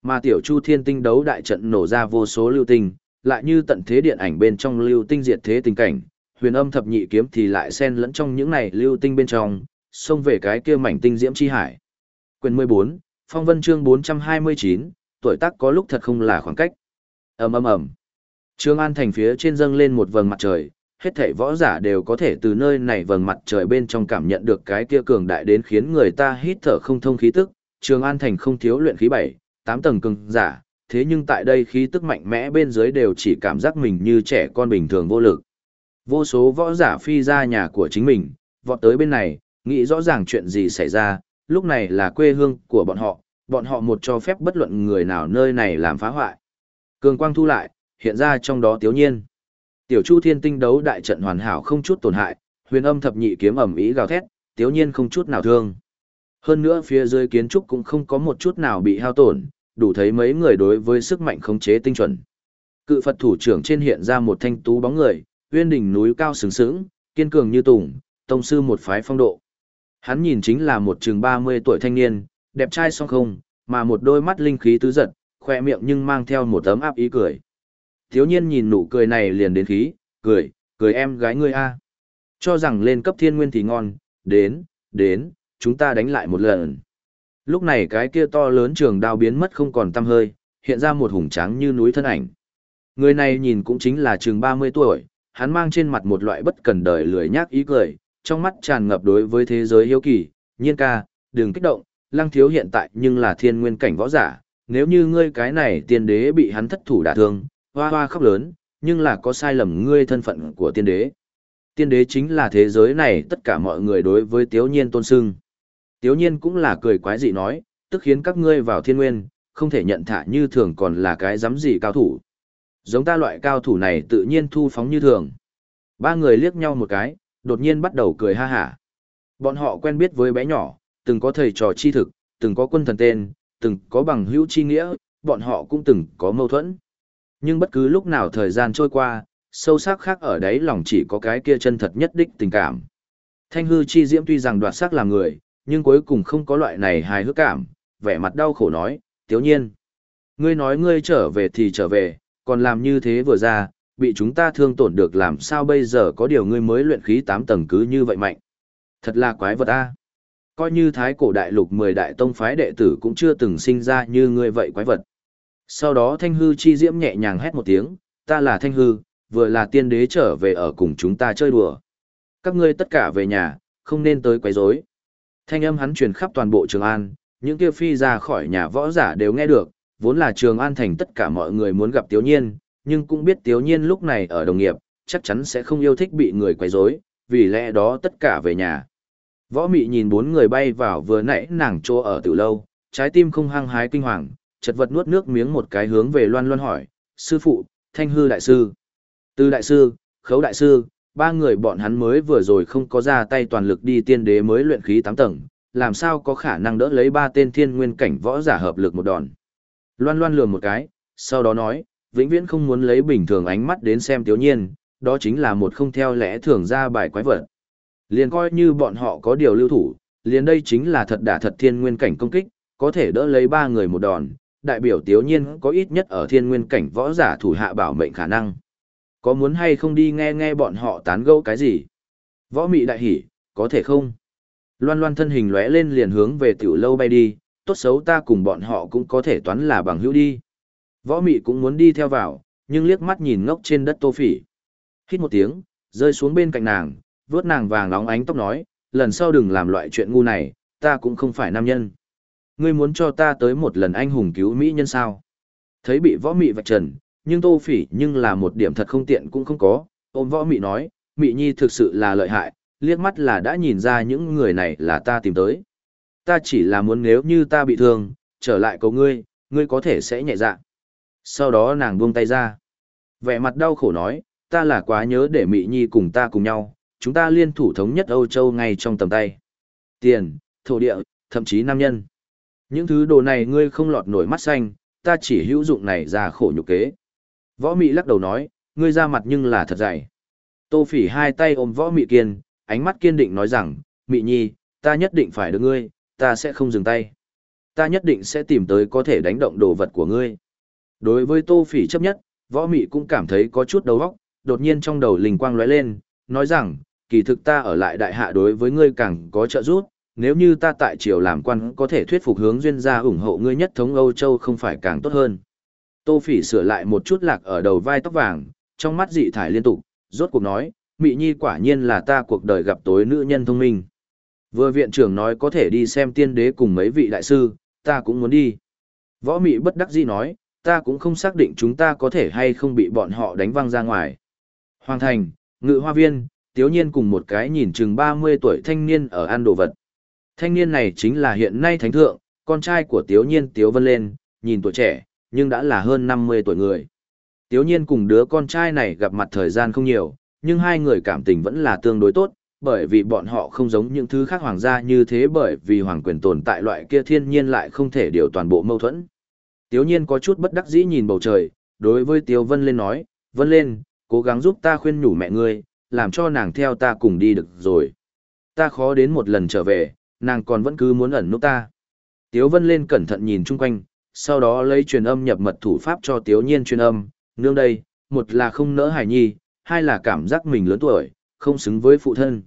A: Mà tiểu Chu Thiên Tinh đấu đại trận nổ ra vô số lưu tinh, lại như tận thế điện ảnh bên trong lưu tinh diệt thế tình cảnh, huyền âm thập nhị kiếm thì lại xen lẫn trong những này lưu tinh bên trong, xông về cái kia mảnh tinh diễm chi hải. Quyền 14, Phong Vân chương 429, tuổi tác có lúc thật không là khoảng cách. Ầm ầm ầm. Trương An thành phía trên dâng lên một vầng mặt trời, hết thảy võ giả đều có thể từ nơi này vầng mặt trời bên trong cảm nhận được cái kia cường đại đến khiến người ta hít thở không thông khí tức. Trường An thành không thiếu luyện khí 7, Tám tầng cường giả, thế nhưng tại đây khí tức mạnh mẽ bên dưới đều chỉ cảm giác mình như trẻ con bình thường vô lực. Vô số võ giả phi ra nhà của chính mình, vọt tới bên này, nghĩ rõ ràng chuyện gì xảy ra, lúc này là quê hương của bọn họ, bọn họ một cho phép bất luận người nào nơi này làm phá hoại. Cường quang thu lại, hiện ra trong đó tiếu nhiên. Tiểu Chu Thiên Tinh đấu đại trận hoàn hảo không chút tổn hại, huyền âm thập nhị kiếm ẩm ý gào thét, tiếu nhiên không chút nào thương. Hơn nữa phía dưới kiến trúc cũng không có một chút nào bị hao tổn, đủ thấy mấy người đối với sức mạnh khống chế tinh chuẩn. Cự Phật thủ trưởng trên hiện ra một thanh tú bóng người, uyên đỉnh núi cao sừng sững, kiên cường như tùng, tông sư một phái phong độ. Hắn nhìn chính là một chừng 30 tuổi thanh niên, đẹp trai song không, mà một đôi mắt linh khí tứ giật, khoe miệng nhưng mang theo một tấm áp ý cười. Thiếu nhiên nhìn nụ cười này liền đến khí, cười, cười em gái ngươi a. Cho rằng lên cấp thiên nguyên thì ngon, đến, đến, chúng ta đánh lại một lần. Lúc này cái kia to lớn trường đao biến mất không còn tăm hơi, hiện ra một hùng tráng như núi thân ảnh. Người này nhìn cũng chính là chừng 30 tuổi, hắn mang trên mặt một loại bất cần đời lười nhác ý cười, trong mắt tràn ngập đối với thế giới hiếu kỳ, nhiên ca, đừng kích động, lăng thiếu hiện tại nhưng là thiên nguyên cảnh võ giả, nếu như ngươi cái này tiên đế bị hắn thất thủ đả thương, hoa hoa khóc lớn, nhưng là có sai lầm ngươi thân phận của tiên đế. Tiên đế chính là thế giới này tất cả mọi người đối với tiếu nhiên tôn sưng. Tiếu nhiên cũng là cười quái dị nói, tức khiến các ngươi vào thiên nguyên, không thể nhận thả như thường còn là cái dám gì cao thủ. Giống ta loại cao thủ này tự nhiên thu phóng như thường. Ba người liếc nhau một cái, đột nhiên bắt đầu cười ha hả. Bọn họ quen biết với bé nhỏ, từng có thầy trò chi thực, từng có quân thần tên, từng có bằng hữu chi nghĩa, bọn họ cũng từng có mâu thuẫn. Nhưng bất cứ lúc nào thời gian trôi qua, sâu sắc khác ở đấy lòng chỉ có cái kia chân thật nhất đích tình cảm. Thanh hư chi diễm tuy rằng đoạt sắc là người, nhưng cuối cùng không có loại này hài hước cảm, vẻ mặt đau khổ nói, tiếu nhiên. Ngươi nói ngươi trở về thì trở về, còn làm như thế vừa ra, bị chúng ta thương tổn được làm sao bây giờ có điều ngươi mới luyện khí 8 tầng cứ như vậy mạnh. Thật là quái vật a. Coi như thái cổ đại lục 10 đại tông phái đệ tử cũng chưa từng sinh ra như ngươi vậy quái vật. Sau đó thanh hư chi diễm nhẹ nhàng hét một tiếng, ta là thanh hư, vừa là tiên đế trở về ở cùng chúng ta chơi đùa. Các ngươi tất cả về nhà, không nên tới quấy rối. Thanh âm hắn truyền khắp toàn bộ Trường An, những kia phi ra khỏi nhà võ giả đều nghe được, vốn là Trường An thành tất cả mọi người muốn gặp Tiếu Nhiên, nhưng cũng biết Tiếu Nhiên lúc này ở đồng nghiệp, chắc chắn sẽ không yêu thích bị người quấy rối, vì lẽ đó tất cả về nhà. Võ mị nhìn bốn người bay vào vừa nãy nàng chỗ ở từ lâu, trái tim không hăng hái kinh hoàng, chật vật nuốt nước miếng một cái hướng về loan loan hỏi, sư phụ, thanh hư đại sư, tư đại sư, khấu đại sư, ba người bọn hắn mới vừa rồi không có ra tay toàn lực đi tiên đế mới luyện khí tám tầng, làm sao có khả năng đỡ lấy ba tên thiên nguyên cảnh võ giả hợp lực một đòn. Loan loan lườm một cái, sau đó nói, vĩnh viễn không muốn lấy bình thường ánh mắt đến xem tiếu nhiên, đó chính là một không theo lẽ thường ra bài quái vật. Liền coi như bọn họ có điều lưu thủ, liền đây chính là thật đả thật thiên nguyên cảnh công kích, có thể đỡ lấy ba người một đòn, đại biểu tiếu nhiên có ít nhất ở thiên nguyên cảnh võ giả thủ hạ bảo mệnh khả năng. Có muốn hay không đi nghe nghe bọn họ tán gẫu cái gì? Võ mị đại hỉ, có thể không? Loan loan thân hình lóe lên liền hướng về tiểu lâu bay đi, tốt xấu ta cùng bọn họ cũng có thể toán là bằng hữu đi. Võ mị cũng muốn đi theo vào, nhưng liếc mắt nhìn ngốc trên đất tô phỉ. Hít một tiếng, rơi xuống bên cạnh nàng, vớt nàng vàng nóng ánh tóc nói, lần sau đừng làm loại chuyện ngu này, ta cũng không phải nam nhân. Ngươi muốn cho ta tới một lần anh hùng cứu mỹ nhân sao? Thấy bị võ mị vạch trần, nhưng tô phỉ nhưng là một điểm thật không tiện cũng không có, ôm võ mị nói, mị nhi thực sự là lợi hại, liếc mắt là đã nhìn ra những người này là ta tìm tới. Ta chỉ là muốn nếu như ta bị thương, trở lại cầu ngươi, ngươi có thể sẽ nhẹ dạ. Sau đó nàng buông tay ra. Vẻ mặt đau khổ nói, ta là quá nhớ để Mị Nhi cùng ta cùng nhau, chúng ta liên thủ thống nhất Âu Châu ngay trong tầm tay. Tiền, thổ địa, thậm chí nam nhân. Những thứ đồ này ngươi không lọt nổi mắt xanh, ta chỉ hữu dụng này ra khổ nhục kế. Võ Mị lắc đầu nói, ngươi ra mặt nhưng là thật dày. Tô Phỉ hai tay ôm Võ Mị kiên, ánh mắt kiên định nói rằng, Mị Nhi, ta nhất định phải được ngươi, ta sẽ không dừng tay. Ta nhất định sẽ tìm tới có thể đánh động đồ vật của ngươi. Đối với Tô Phỉ chấp nhất, Võ Mị cũng cảm thấy có chút đầu óc, đột nhiên trong đầu linh quang lóe lên, nói rằng, kỳ thực ta ở lại đại hạ đối với ngươi càng có trợ giúp, nếu như ta tại triều làm quan có thể thuyết phục hướng duyên gia ủng hộ ngươi nhất thống Âu Châu không phải càng tốt hơn. Tô Phỉ sửa lại một chút lạc ở đầu vai tóc vàng, trong mắt dị thải liên tục, rốt cuộc nói, Mị Nhi quả nhiên là ta cuộc đời gặp tối nữ nhân thông minh. Vừa viện trưởng nói có thể đi xem tiên đế cùng mấy vị đại sư, ta cũng muốn đi. Võ Mị bất đắc dĩ nói, ta cũng không xác định chúng ta có thể hay không bị bọn họ đánh văng ra ngoài. Hoàng thành, ngự hoa viên, tiếu nhiên cùng một cái nhìn chừng 30 tuổi thanh niên ở ăn đồ vật. Thanh niên này chính là hiện nay thánh thượng, con trai của tiếu nhiên tiếu vân lên, nhìn tuổi trẻ, nhưng đã là hơn 50 tuổi người. Tiếu nhiên cùng đứa con trai này gặp mặt thời gian không nhiều, nhưng hai người cảm tình vẫn là tương đối tốt, bởi vì bọn họ không giống những thứ khác hoàng gia như thế bởi vì hoàng quyền tồn tại loại kia thiên nhiên lại không thể điều toàn bộ mâu thuẫn. Tiếu nhiên có chút bất đắc dĩ nhìn bầu trời, đối với Tiếu Vân lên nói, Vân lên, cố gắng giúp ta khuyên nhủ mẹ ngươi, làm cho nàng theo ta cùng đi được rồi. Ta khó đến một lần trở về, nàng còn vẫn cứ muốn ẩn nút ta. Tiếu Vân lên cẩn thận nhìn chung quanh, sau đó lấy truyền âm nhập mật thủ pháp cho Tiếu Nhiên truyền âm, nương đây, một là không nỡ hải nhi, hai là cảm giác mình lớn tuổi, không xứng với phụ thân.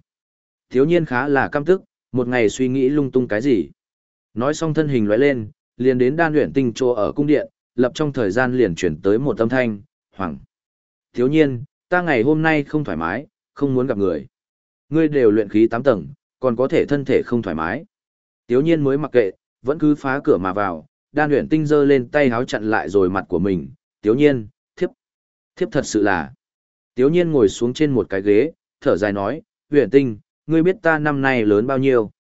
A: Tiếu Nhiên khá là căm tức, một ngày suy nghĩ lung tung cái gì. Nói xong thân hình lóe lên, liền đến đan luyện tinh chỗ ở cung điện, lập trong thời gian liền chuyển tới một âm thanh, hoàng. Thiếu nhiên, ta ngày hôm nay không thoải mái, không muốn gặp người. Ngươi đều luyện khí 8 tầng, còn có thể thân thể không thoải mái. Tiếu nhiên mới mặc kệ, vẫn cứ phá cửa mà vào, đan luyện tinh giơ lên tay háo chặn lại rồi mặt của mình. Tiếu nhiên, thiếp, thiếp thật sự là. Tiếu nhiên ngồi xuống trên một cái ghế, thở dài nói, luyện tinh, ngươi biết ta năm nay lớn bao nhiêu.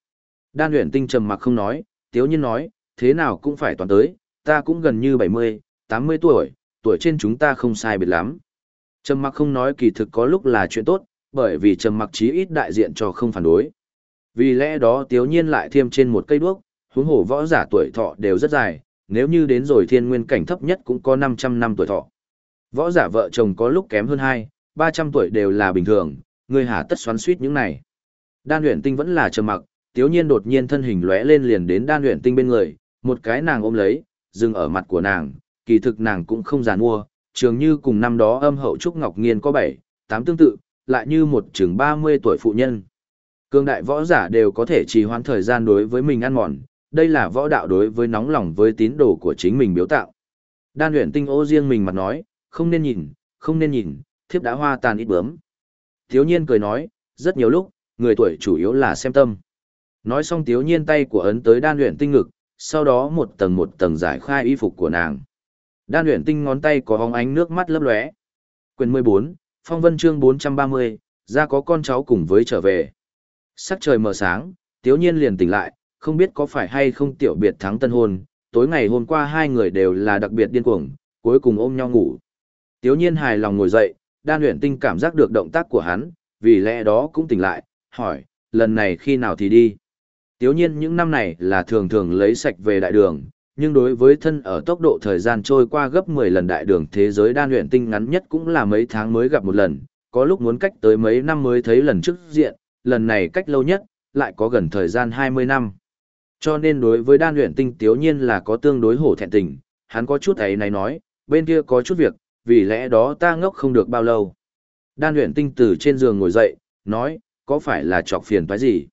A: Đan luyện tinh trầm mặc không nói, tiếu nhiên nói, thế nào cũng phải toàn tới, ta cũng gần như 70, 80 tuổi, tuổi trên chúng ta không sai biệt lắm. Trầm mặc không nói kỳ thực có lúc là chuyện tốt, bởi vì trầm mặc chí ít đại diện cho không phản đối. Vì lẽ đó tiếu nhiên lại thêm trên một cây đuốc, huống hổ võ giả tuổi thọ đều rất dài, nếu như đến rồi thiên nguyên cảnh thấp nhất cũng có 500 năm tuổi thọ. Võ giả vợ chồng có lúc kém hơn 2, 300 tuổi đều là bình thường, người hà tất xoắn suýt những này. Đan luyện tinh vẫn là trầm mặc, tiếu nhiên đột nhiên thân hình lóe lên liền đến đan luyện tinh bên người, một cái nàng ôm lấy, dừng ở mặt của nàng, kỳ thực nàng cũng không giàn mua, trường như cùng năm đó âm hậu Trúc Ngọc Nghiên có bảy, tám tương tự, lại như một trường 30 tuổi phụ nhân. Cương đại võ giả đều có thể trì hoãn thời gian đối với mình ăn mòn, đây là võ đạo đối với nóng lòng với tín đồ của chính mình biểu tạo. Đan luyện tinh ô riêng mình mặt nói, không nên nhìn, không nên nhìn, thiếp đã hoa tàn ít bướm. Thiếu nhiên cười nói, rất nhiều lúc, người tuổi chủ yếu là xem tâm. Nói xong thiếu nhiên tay của ấn tới đan luyện tinh ngực, sau đó một tầng một tầng giải khai y phục của nàng. Đan luyện tinh ngón tay có hóng ánh nước mắt lấp lóe. Quyền 14, Phong Vân chương 430, ra có con cháu cùng với trở về. Sắc trời mờ sáng, thiếu Nhiên liền tỉnh lại, không biết có phải hay không tiểu biệt thắng tân hôn, tối ngày hôm qua hai người đều là đặc biệt điên cuồng, cuối cùng ôm nhau ngủ. Tiếu Nhiên hài lòng ngồi dậy, đan luyện tinh cảm giác được động tác của hắn, vì lẽ đó cũng tỉnh lại, hỏi, lần này khi nào thì đi. Tiếu Nhiên những năm này là thường thường lấy sạch về đại đường, nhưng đối với thân ở tốc độ thời gian trôi qua gấp 10 lần đại đường thế giới đan luyện tinh ngắn nhất cũng là mấy tháng mới gặp một lần, có lúc muốn cách tới mấy năm mới thấy lần trước diện, lần này cách lâu nhất, lại có gần thời gian 20 năm. Cho nên đối với đan luyện tinh tiếu nhiên là có tương đối hổ thẹn tình, hắn có chút ấy này nói, bên kia có chút việc, vì lẽ đó ta ngốc không được bao lâu. Đan luyện tinh từ trên giường ngồi dậy, nói, có phải là chọc phiền phải gì?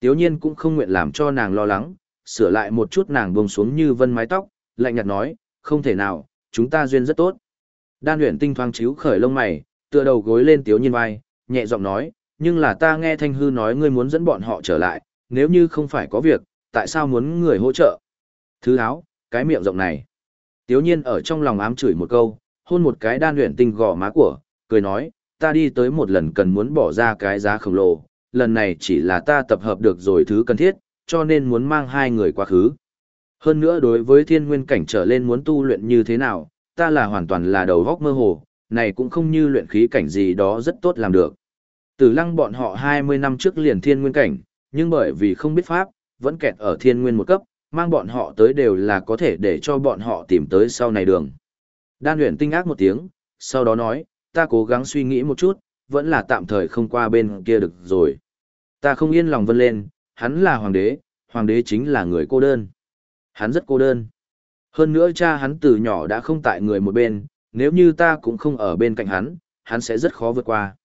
A: Tiếu nhiên cũng không nguyện làm cho nàng lo lắng, sửa lại một chút nàng buông xuống như vân mái tóc, lạnh nhạt nói, không thể nào, chúng ta duyên rất tốt. Đan luyện tinh thoáng chíu khởi lông mày, tựa đầu gối lên tiếu nhiên vai, nhẹ giọng nói, nhưng là ta nghe thanh hư nói ngươi muốn dẫn bọn họ trở lại, nếu như không phải có việc, tại sao muốn người hỗ trợ? Thứ áo, cái miệng rộng này. Tiếu nhiên ở trong lòng ám chửi một câu, hôn một cái đan luyện tinh gò má của, cười nói, ta đi tới một lần cần muốn bỏ ra cái giá khổng lồ, lần này chỉ là ta tập hợp được rồi thứ cần thiết, cho nên muốn mang hai người quá khứ. Hơn nữa đối với thiên nguyên cảnh trở lên muốn tu luyện như thế nào, ta là hoàn toàn là đầu góc mơ hồ, này cũng không như luyện khí cảnh gì đó rất tốt làm được. Tử lăng bọn họ 20 năm trước liền thiên nguyên cảnh, nhưng bởi vì không biết pháp, vẫn kẹt ở thiên nguyên một cấp, mang bọn họ tới đều là có thể để cho bọn họ tìm tới sau này đường. Đan luyện tinh ác một tiếng, sau đó nói, ta cố gắng suy nghĩ một chút, vẫn là tạm thời không qua bên kia được rồi. Ta không yên lòng vân lên, hắn là hoàng đế, hoàng đế chính là người cô đơn. Hắn rất cô đơn. Hơn nữa cha hắn từ nhỏ đã không tại người một bên, nếu như ta cũng không ở bên cạnh hắn, hắn sẽ rất khó vượt qua.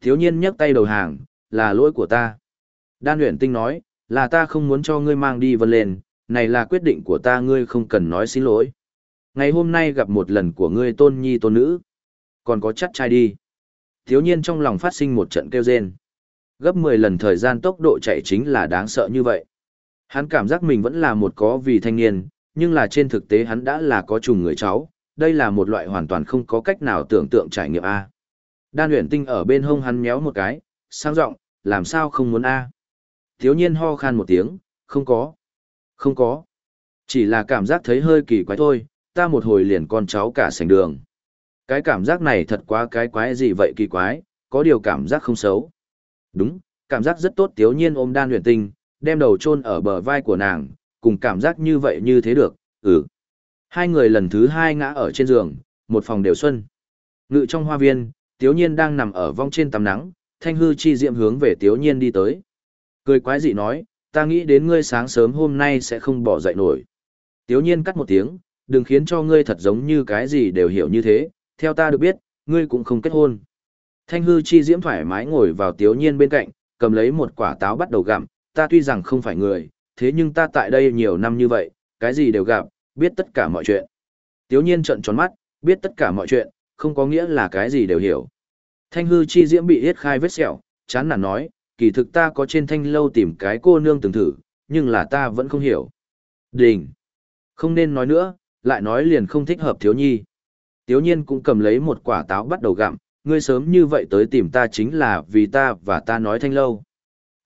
A: Thiếu nhiên nhấc tay đầu hàng, là lỗi của ta. Đan luyện tinh nói, là ta không muốn cho ngươi mang đi vân lên, này là quyết định của ta ngươi không cần nói xin lỗi. Ngày hôm nay gặp một lần của ngươi tôn nhi tôn nữ, còn có chắc trai đi. Thiếu nhiên trong lòng phát sinh một trận kêu rên. Gấp 10 lần thời gian tốc độ chạy chính là đáng sợ như vậy. Hắn cảm giác mình vẫn là một có vì thanh niên, nhưng là trên thực tế hắn đã là có trùng người cháu, đây là một loại hoàn toàn không có cách nào tưởng tượng trải nghiệm A. Đan luyện tinh ở bên hông hắn méo một cái, sang rộng, làm sao không muốn A. Thiếu nhiên ho khan một tiếng, không có. Không có. Chỉ là cảm giác thấy hơi kỳ quái thôi, ta một hồi liền con cháu cả sành đường. Cái cảm giác này thật quá cái quái gì vậy kỳ quái, có điều cảm giác không xấu. Đúng, cảm giác rất tốt thiếu nhiên ôm đan luyện tinh, đem đầu chôn ở bờ vai của nàng, cùng cảm giác như vậy như thế được, ừ. Hai người lần thứ hai ngã ở trên giường, một phòng đều xuân. Ngự trong hoa viên, tiếu nhiên đang nằm ở vong trên tắm nắng, thanh hư chi diệm hướng về tiếu nhiên đi tới. Cười quái dị nói, ta nghĩ đến ngươi sáng sớm hôm nay sẽ không bỏ dậy nổi. Tiếu nhiên cắt một tiếng, đừng khiến cho ngươi thật giống như cái gì đều hiểu như thế, theo ta được biết, ngươi cũng không kết hôn. Thanh hư chi diễm thoải mái ngồi vào tiếu nhiên bên cạnh, cầm lấy một quả táo bắt đầu gặm, ta tuy rằng không phải người, thế nhưng ta tại đây nhiều năm như vậy, cái gì đều gặp, biết tất cả mọi chuyện. Tiếu nhiên trợn tròn mắt, biết tất cả mọi chuyện, không có nghĩa là cái gì đều hiểu. Thanh hư chi diễm bị yết khai vết sẹo, chán nản nói, kỳ thực ta có trên thanh lâu tìm cái cô nương từng thử, nhưng là ta vẫn không hiểu. Đình! Không nên nói nữa, lại nói liền không thích hợp thiếu nhi. Tiếu nhiên cũng cầm lấy một quả táo bắt đầu gặm, ngươi sớm như vậy tới tìm ta chính là vì ta và ta nói thanh lâu.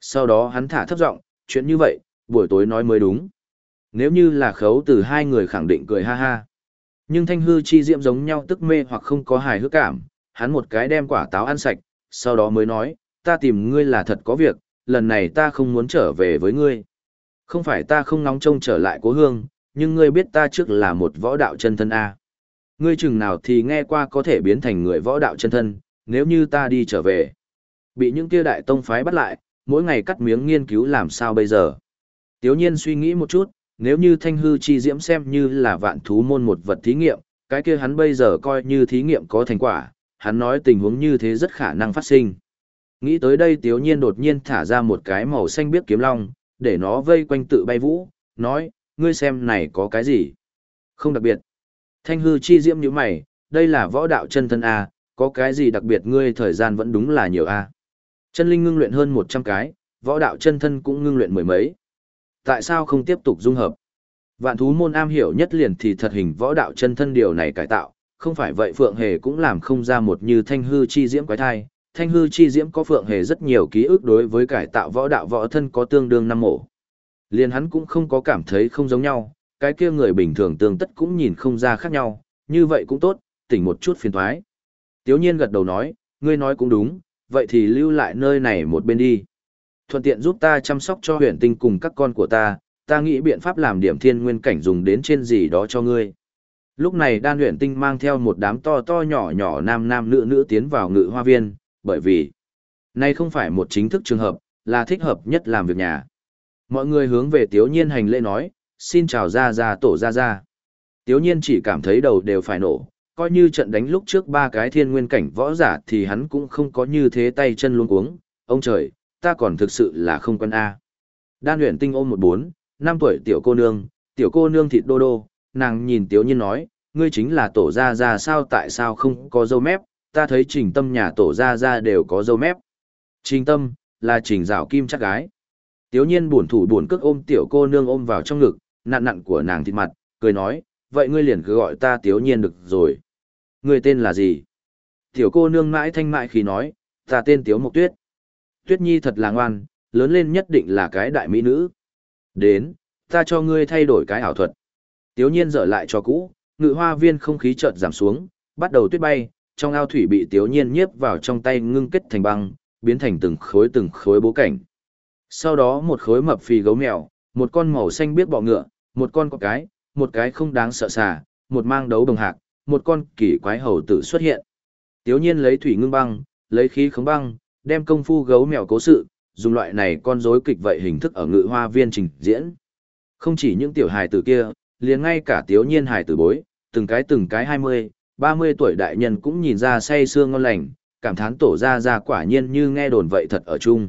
A: Sau đó hắn thả thấp giọng, chuyện như vậy, buổi tối nói mới đúng. Nếu như là khấu từ hai người khẳng định cười ha ha. Nhưng thanh hư chi diệm giống nhau tức mê hoặc không có hài hước cảm, hắn một cái đem quả táo ăn sạch, sau đó mới nói, ta tìm ngươi là thật có việc, lần này ta không muốn trở về với ngươi. Không phải ta không nóng trông trở lại cố hương, nhưng ngươi biết ta trước là một võ đạo chân thân A. Ngươi chừng nào thì nghe qua có thể biến thành người võ đạo chân thân, nếu như ta đi trở về. Bị những kia đại tông phái bắt lại, mỗi ngày cắt miếng nghiên cứu làm sao bây giờ. Tiếu nhiên suy nghĩ một chút, nếu như thanh hư chi diễm xem như là vạn thú môn một vật thí nghiệm, cái kia hắn bây giờ coi như thí nghiệm có thành quả, hắn nói tình huống như thế rất khả năng phát sinh. Nghĩ tới đây tiếu nhiên đột nhiên thả ra một cái màu xanh biếc kiếm long, để nó vây quanh tự bay vũ, nói, ngươi xem này có cái gì? Không đặc biệt. Thanh hư chi diễm như mày, đây là võ đạo chân thân A, có cái gì đặc biệt ngươi thời gian vẫn đúng là nhiều A. Chân linh ngưng luyện hơn 100 cái, võ đạo chân thân cũng ngưng luyện mười mấy. Tại sao không tiếp tục dung hợp? Vạn thú môn am hiểu nhất liền thì thật hình võ đạo chân thân điều này cải tạo, không phải vậy Phượng Hề cũng làm không ra một như thanh hư chi diễm quái thai, thanh hư chi diễm có phượng hề rất nhiều ký ức đối với cải tạo võ đạo võ thân có tương đương năm mổ. Liền hắn cũng không có cảm thấy không giống nhau, cái kia người bình thường tương tất cũng nhìn không ra khác nhau, như vậy cũng tốt, tỉnh một chút phiền thoái. Tiếu nhiên gật đầu nói, ngươi nói cũng đúng, vậy thì lưu lại nơi này một bên đi. Thuận tiện giúp ta chăm sóc cho huyền tinh cùng các con của ta, ta nghĩ biện pháp làm điểm thiên nguyên cảnh dùng đến trên gì đó cho ngươi. Lúc này đan huyền tinh mang theo một đám to to nhỏ nhỏ nam nam nữ nữ tiến vào ngự hoa viên, bởi vì nay không phải một chính thức trường hợp, là thích hợp nhất làm việc nhà. Mọi người hướng về Tiếu Nhiên hành lễ nói, xin chào ra ra tổ ra ra. Tiếu Nhiên chỉ cảm thấy đầu đều phải nổ, coi như trận đánh lúc trước ba cái thiên nguyên cảnh võ giả thì hắn cũng không có như thế tay chân luống cuống. Ông trời, ta còn thực sự là không quân A. Đan luyện tinh ôm một bốn, năm tuổi tiểu cô nương, tiểu cô nương thịt đô đô, nàng nhìn Tiếu Nhiên nói, ngươi chính là tổ ra ra sao tại sao không có dâu mép, ta thấy trình tâm nhà tổ ra ra đều có dâu mép. Trình tâm, là trình rào kim chắc gái. Tiếu nhiên buồn thủ buồn cước ôm tiểu cô nương ôm vào trong ngực, nặn nặn của nàng thịt mặt, cười nói, vậy ngươi liền cứ gọi ta tiếu nhiên được rồi. Ngươi tên là gì? Tiểu cô nương mãi thanh mại khi nói, ta tên tiếu mộc tuyết. Tuyết nhi thật là ngoan, lớn lên nhất định là cái đại mỹ nữ. Đến, ta cho ngươi thay đổi cái ảo thuật. Tiếu nhiên dở lại cho cũ, ngự hoa viên không khí chợt giảm xuống, bắt đầu tuyết bay, trong ao thủy bị tiếu nhiên nhiếp vào trong tay ngưng kết thành băng, biến thành từng khối từng khối bố cảnh. Sau đó một khối mập phì gấu mèo, một con màu xanh biết bọ ngựa, một con có cái, một cái không đáng sợ xà, một mang đấu đồng hạc, một con kỳ quái hầu tử xuất hiện. Tiếu nhiên lấy thủy ngưng băng, lấy khí khống băng, đem công phu gấu mèo cố sự, dùng loại này con rối kịch vậy hình thức ở ngự hoa viên trình diễn. Không chỉ những tiểu hài tử kia, liền ngay cả tiếu nhiên hài tử bối, từng cái từng cái 20, 30 tuổi đại nhân cũng nhìn ra say sương ngon lành, cảm thán tổ ra ra quả nhiên như nghe đồn vậy thật ở chung.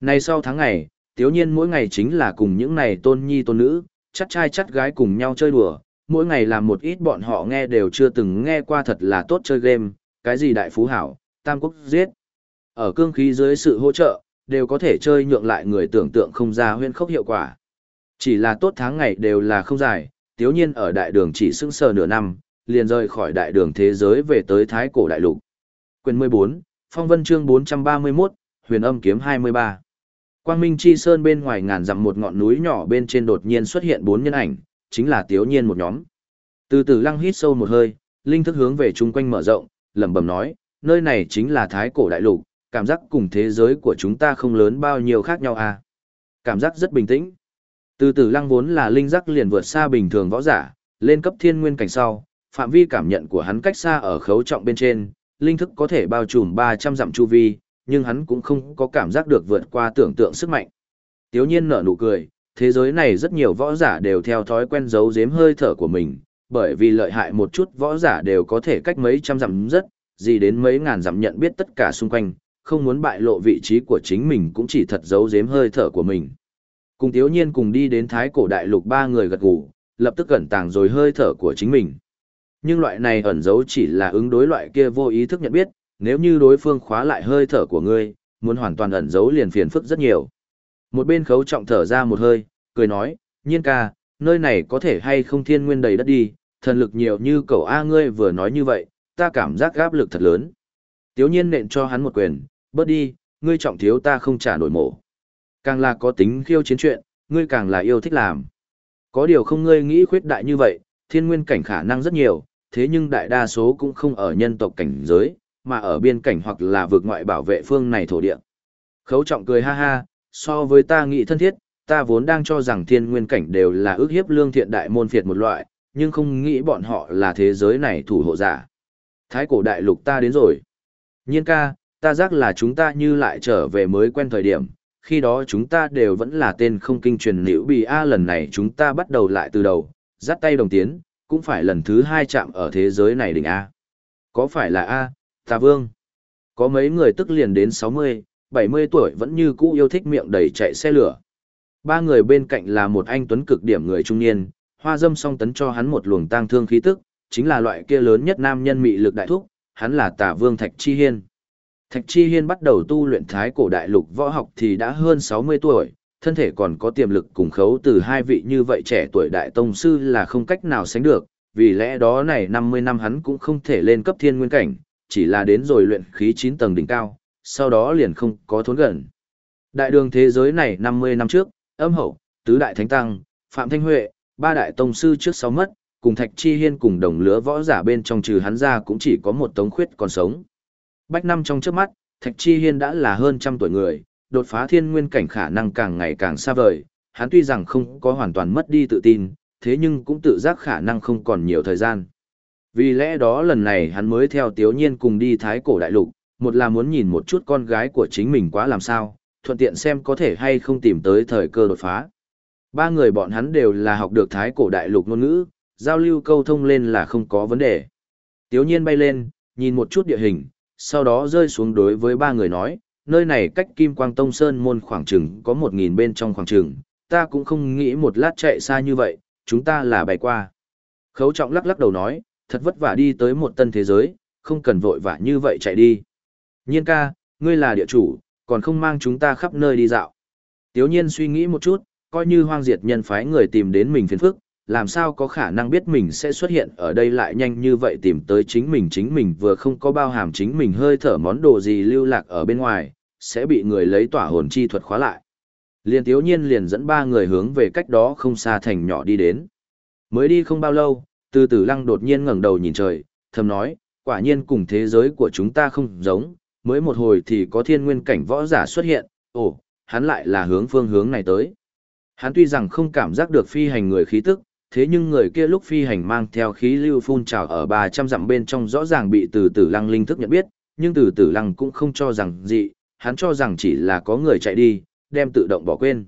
A: Nay sau tháng ngày, tiếu nhiên mỗi ngày chính là cùng những này tôn nhi tôn nữ, chắt trai chắt gái cùng nhau chơi đùa, mỗi ngày làm một ít bọn họ nghe đều chưa từng nghe qua thật là tốt chơi game, cái gì đại phú hảo, tam quốc giết. Ở cương khí dưới sự hỗ trợ, đều có thể chơi nhượng lại người tưởng tượng không ra huyên khốc hiệu quả. Chỉ là tốt tháng ngày đều là không dài, tiếu nhiên ở đại đường chỉ sững sờ nửa năm, liền rời khỏi đại đường thế giới về tới thái cổ đại lục. Quyền 14, Phong Vân chương 431, Huyền Âm kiếm 23. Quang Minh Chi Sơn bên ngoài ngàn dặm một ngọn núi nhỏ bên trên đột nhiên xuất hiện bốn nhân ảnh, chính là Tiếu Nhiên một nhóm. Từ từ lăng hít sâu một hơi, linh thức hướng về chung quanh mở rộng, lẩm bẩm nói, nơi này chính là thái cổ đại lục, cảm giác cùng thế giới của chúng ta không lớn bao nhiêu khác nhau à. Cảm giác rất bình tĩnh. Từ từ lăng vốn là linh giác liền vượt xa bình thường võ giả, lên cấp thiên nguyên cảnh sau, phạm vi cảm nhận của hắn cách xa ở khấu trọng bên trên, linh thức có thể bao trùm 300 dặm chu vi, nhưng hắn cũng không có cảm giác được vượt qua tưởng tượng sức mạnh. Tiếu nhiên nở nụ cười, thế giới này rất nhiều võ giả đều theo thói quen giấu giếm hơi thở của mình, bởi vì lợi hại một chút võ giả đều có thể cách mấy trăm dặm rất, gì đến mấy ngàn dặm nhận biết tất cả xung quanh, không muốn bại lộ vị trí của chính mình cũng chỉ thật giấu giếm hơi thở của mình. Cùng Tiếu Nhiên cùng đi đến Thái Cổ Đại Lục ba người gật gù, lập tức cẩn tàng rồi hơi thở của chính mình. Nhưng loại này ẩn giấu chỉ là ứng đối loại kia vô ý thức nhận biết, nếu như đối phương khóa lại hơi thở của ngươi, muốn hoàn toàn ẩn giấu liền phiền phức rất nhiều. Một bên khấu trọng thở ra một hơi, cười nói, nhiên ca, nơi này có thể hay không thiên nguyên đầy đất đi, thần lực nhiều như cậu A ngươi vừa nói như vậy, ta cảm giác gáp lực thật lớn. Tiếu nhiên nện cho hắn một quyền, bớt đi, ngươi trọng thiếu ta không trả nổi mổ. Càng là có tính khiêu chiến chuyện, ngươi càng là yêu thích làm. Có điều không ngươi nghĩ khuyết đại như vậy, thiên nguyên cảnh khả năng rất nhiều, thế nhưng đại đa số cũng không ở nhân tộc cảnh giới, mà ở biên cảnh hoặc là vượt ngoại bảo vệ phương này thổ địa. Khấu trọng cười ha ha, so với ta nghĩ thân thiết, ta vốn đang cho rằng thiên nguyên cảnh đều là ước hiếp lương thiện đại môn phiệt một loại, nhưng không nghĩ bọn họ là thế giới này thủ hộ giả. Thái cổ đại lục ta đến rồi. Nhiên ca, ta giác là chúng ta như lại trở về mới quen thời điểm, khi đó chúng ta đều vẫn là tên không kinh truyền nữ bì A lần này chúng ta bắt đầu lại từ đầu, dắt tay đồng tiến, cũng phải lần thứ hai chạm ở thế giới này đỉnh A. Có phải là A, Tà Vương? Có mấy người tức liền đến 60, 70 tuổi vẫn như cũ yêu thích miệng đầy chạy xe lửa. Ba người bên cạnh là một anh tuấn cực điểm người trung niên, hoa dâm song tấn cho hắn một luồng tang thương khí tức, chính là loại kia lớn nhất nam nhân mị lực đại thúc, hắn là Tà Vương Thạch Chi Hiên. Thạch Chi Hiên bắt đầu tu luyện thái cổ đại lục võ học thì đã hơn 60 tuổi, thân thể còn có tiềm lực cùng khấu từ hai vị như vậy trẻ tuổi đại tông sư là không cách nào sánh được, vì lẽ đó này 50 năm hắn cũng không thể lên cấp thiên nguyên cảnh, chỉ là đến rồi luyện khí 9 tầng đỉnh cao, sau đó liền không có thốn gần. Đại đường thế giới này 50 năm trước, âm hậu, tứ đại thánh tăng, Phạm Thanh Huệ, ba đại tông sư trước sau mất, cùng Thạch Chi Hiên cùng đồng lứa võ giả bên trong trừ hắn ra cũng chỉ có một tống khuyết còn sống. Bách năm trong trước mắt, Thạch Chi Hiên đã là hơn trăm tuổi người, đột phá thiên nguyên cảnh khả năng càng ngày càng xa vời, hắn tuy rằng không có hoàn toàn mất đi tự tin, thế nhưng cũng tự giác khả năng không còn nhiều thời gian. Vì lẽ đó lần này hắn mới theo Tiếu Nhiên cùng đi Thái Cổ Đại Lục, một là muốn nhìn một chút con gái của chính mình quá làm sao, thuận tiện xem có thể hay không tìm tới thời cơ đột phá. Ba người bọn hắn đều là học được Thái Cổ Đại Lục ngôn ngữ, giao lưu câu thông lên là không có vấn đề. Tiếu Nhiên bay lên, nhìn một chút địa hình, sau đó rơi xuống đối với ba người nói, nơi này cách Kim Quang Tông Sơn môn khoảng chừng có một nghìn bên trong khoảng chừng, ta cũng không nghĩ một lát chạy xa như vậy, chúng ta là bày qua. Khấu trọng lắc lắc đầu nói, thật vất vả đi tới một tân thế giới, không cần vội vã như vậy chạy đi. Nhiên ca, ngươi là địa chủ, còn không mang chúng ta khắp nơi đi dạo. Tiếu nhiên suy nghĩ một chút, coi như hoang diệt nhân phái người tìm đến mình phiền phức, làm sao có khả năng biết mình sẽ xuất hiện ở đây lại nhanh như vậy tìm tới chính mình chính mình vừa không có bao hàm chính mình hơi thở món đồ gì lưu lạc ở bên ngoài, sẽ bị người lấy tỏa hồn chi thuật khóa lại. Liên tiếu nhiên liền dẫn ba người hướng về cách đó không xa thành nhỏ đi đến. Mới đi không bao lâu, từ tử lăng đột nhiên ngẩng đầu nhìn trời, thầm nói, quả nhiên cùng thế giới của chúng ta không giống, mới một hồi thì có thiên nguyên cảnh võ giả xuất hiện, ồ, hắn lại là hướng phương hướng này tới. Hắn tuy rằng không cảm giác được phi hành người khí tức, thế nhưng người kia lúc phi hành mang theo khí lưu phun trào ở 300 dặm bên trong rõ ràng bị từ tử lăng linh thức nhận biết, nhưng từ tử lăng cũng không cho rằng gì, hắn cho rằng chỉ là có người chạy đi, đem tự động bỏ quên.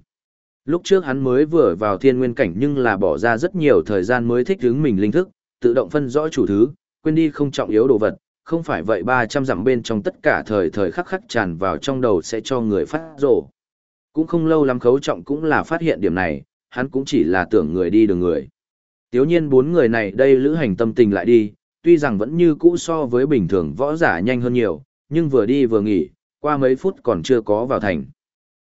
A: Lúc trước hắn mới vừa vào thiên nguyên cảnh nhưng là bỏ ra rất nhiều thời gian mới thích ứng mình linh thức, tự động phân rõ chủ thứ, quên đi không trọng yếu đồ vật, không phải vậy 300 dặm bên trong tất cả thời thời khắc khắc tràn vào trong đầu sẽ cho người phát rổ. Cũng không lâu lắm khấu trọng cũng là phát hiện điểm này, hắn cũng chỉ là tưởng người đi đường người. Tiếu nhiên bốn người này đây lữ hành tâm tình lại đi, tuy rằng vẫn như cũ so với bình thường võ giả nhanh hơn nhiều, nhưng vừa đi vừa nghỉ, qua mấy phút còn chưa có vào thành.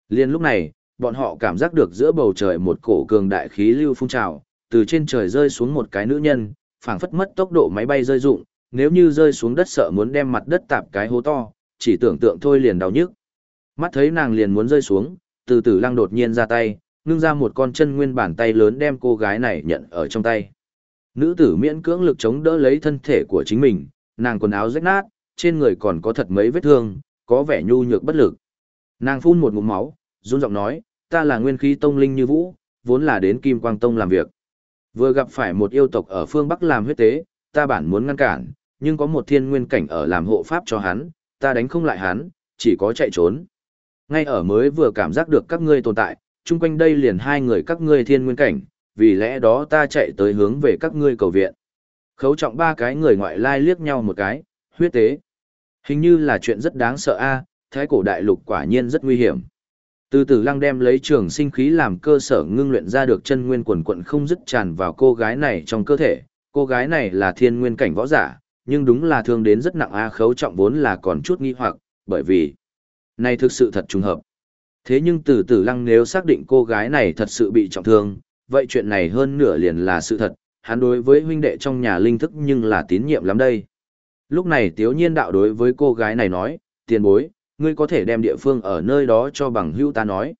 A: Liên lúc này, bọn họ cảm giác được giữa bầu trời một cổ cường đại khí lưu phun trào, từ trên trời rơi xuống một cái nữ nhân, phảng phất mất tốc độ máy bay rơi rụng, nếu như rơi xuống đất sợ muốn đem mặt đất tạp cái hố to, chỉ tưởng tượng thôi liền đau nhức. Mắt thấy nàng liền muốn rơi xuống, từ từ lăng đột nhiên ra tay, nương ra một con chân nguyên bản tay lớn đem cô gái này nhận ở trong tay. Nữ tử miễn cưỡng lực chống đỡ lấy thân thể của chính mình, nàng quần áo rách nát, trên người còn có thật mấy vết thương, có vẻ nhu nhược bất lực. Nàng phun một ngụm máu, run giọng nói, ta là nguyên khí tông linh như vũ, vốn là đến Kim Quang Tông làm việc. Vừa gặp phải một yêu tộc ở phương Bắc làm huyết tế, ta bản muốn ngăn cản, nhưng có một thiên nguyên cảnh ở làm hộ pháp cho hắn, ta đánh không lại hắn, chỉ có chạy trốn. Ngay ở mới vừa cảm giác được các ngươi tồn tại, chung quanh đây liền hai người các ngươi thiên nguyên cảnh, vì lẽ đó ta chạy tới hướng về các ngươi cầu viện. Khấu trọng ba cái người ngoại lai liếc nhau một cái, huyết tế. Hình như là chuyện rất đáng sợ a, thái cổ đại lục quả nhiên rất nguy hiểm. Từ từ lăng đem lấy trường sinh khí làm cơ sở ngưng luyện ra được chân nguyên quần quận không dứt tràn vào cô gái này trong cơ thể. Cô gái này là thiên nguyên cảnh võ giả, nhưng đúng là thương đến rất nặng a khấu trọng vốn là còn chút nghi hoặc, bởi vì này thực sự thật trùng hợp. Thế nhưng từ từ lăng nếu xác định cô gái này thật sự bị trọng thương, vậy chuyện này hơn nửa liền là sự thật, hắn đối với huynh đệ trong nhà linh thức nhưng là tín nhiệm lắm đây. Lúc này tiếu nhiên đạo đối với cô gái này nói, tiền bối, ngươi có thể đem địa phương ở nơi đó cho bằng hữu ta nói.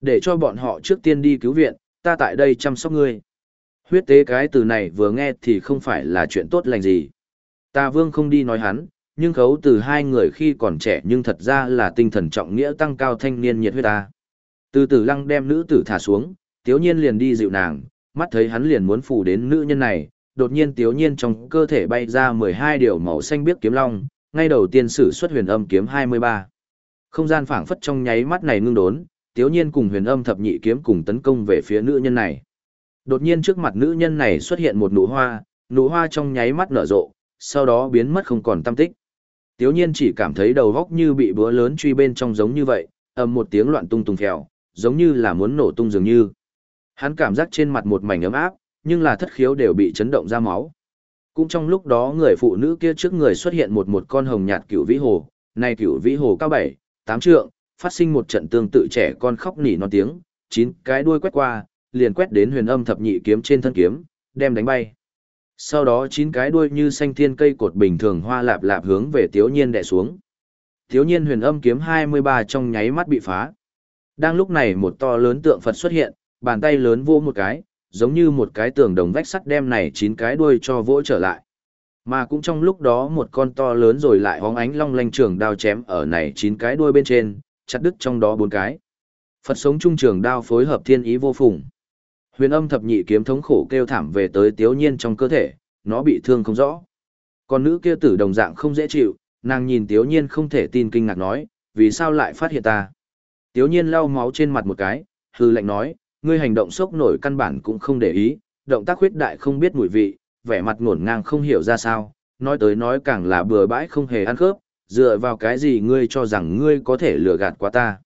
A: Để cho bọn họ trước tiên đi cứu viện, ta tại đây chăm sóc ngươi. Huyết tế cái từ này vừa nghe thì không phải là chuyện tốt lành gì. Ta vương không đi nói hắn, nhưng khấu từ hai người khi còn trẻ nhưng thật ra là tinh thần trọng nghĩa tăng cao thanh niên nhiệt huyết ta. Từ từ lăng đem nữ tử thả xuống, tiếu nhiên liền đi dịu nàng, mắt thấy hắn liền muốn phủ đến nữ nhân này, đột nhiên tiếu nhiên trong cơ thể bay ra 12 điều màu xanh biếc kiếm long, ngay đầu tiên sử xuất huyền âm kiếm 23. Không gian phảng phất trong nháy mắt này ngưng đốn, tiếu nhiên cùng huyền âm thập nhị kiếm cùng tấn công về phía nữ nhân này. Đột nhiên trước mặt nữ nhân này xuất hiện một nụ hoa, nụ hoa trong nháy mắt nở rộ, sau đó biến mất không còn tâm tích. Tiếu nhiên chỉ cảm thấy đầu góc như bị búa lớn truy bên trong giống như vậy, ầm một tiếng loạn tung tung phèo, giống như là muốn nổ tung dường như. Hắn cảm giác trên mặt một mảnh ấm áp, nhưng là thất khiếu đều bị chấn động ra máu. Cũng trong lúc đó người phụ nữ kia trước người xuất hiện một một con hồng nhạt cửu vĩ hồ, này cửu vĩ hồ cao bảy, tám trượng, phát sinh một trận tương tự trẻ con khóc nỉ non tiếng, chín cái đuôi quét qua, liền quét đến huyền âm thập nhị kiếm trên thân kiếm, đem đánh bay. Sau đó chín cái đuôi như xanh thiên cây cột bình thường hoa lạp lạp hướng về Tiếu Nhiên đè xuống. Thiếu nhiên huyền âm kiếm 23 trong nháy mắt bị phá. Đang lúc này một to lớn tượng Phật xuất hiện, bàn tay lớn vô một cái, giống như một cái tường đồng vách sắt đem này chín cái đuôi cho vỗ trở lại. Mà cũng trong lúc đó một con to lớn rồi lại hóng ánh long lanh trường đao chém ở này chín cái đuôi bên trên, chặt đứt trong đó bốn cái. Phật sống trung trường đao phối hợp thiên ý vô phùng. Huyền âm thập nhị kiếm thống khổ kêu thảm về tới tiếu nhiên trong cơ thể, nó bị thương không rõ. Còn nữ kia tử đồng dạng không dễ chịu, nàng nhìn tiếu nhiên không thể tin kinh ngạc nói, vì sao lại phát hiện ta. Tiếu nhiên lau máu trên mặt một cái, hư lạnh nói, ngươi hành động sốc nổi căn bản cũng không để ý, động tác khuyết đại không biết mùi vị, vẻ mặt ngổn ngang không hiểu ra sao, nói tới nói càng là bừa bãi không hề ăn khớp, dựa vào cái gì ngươi cho rằng ngươi có thể lừa gạt qua ta.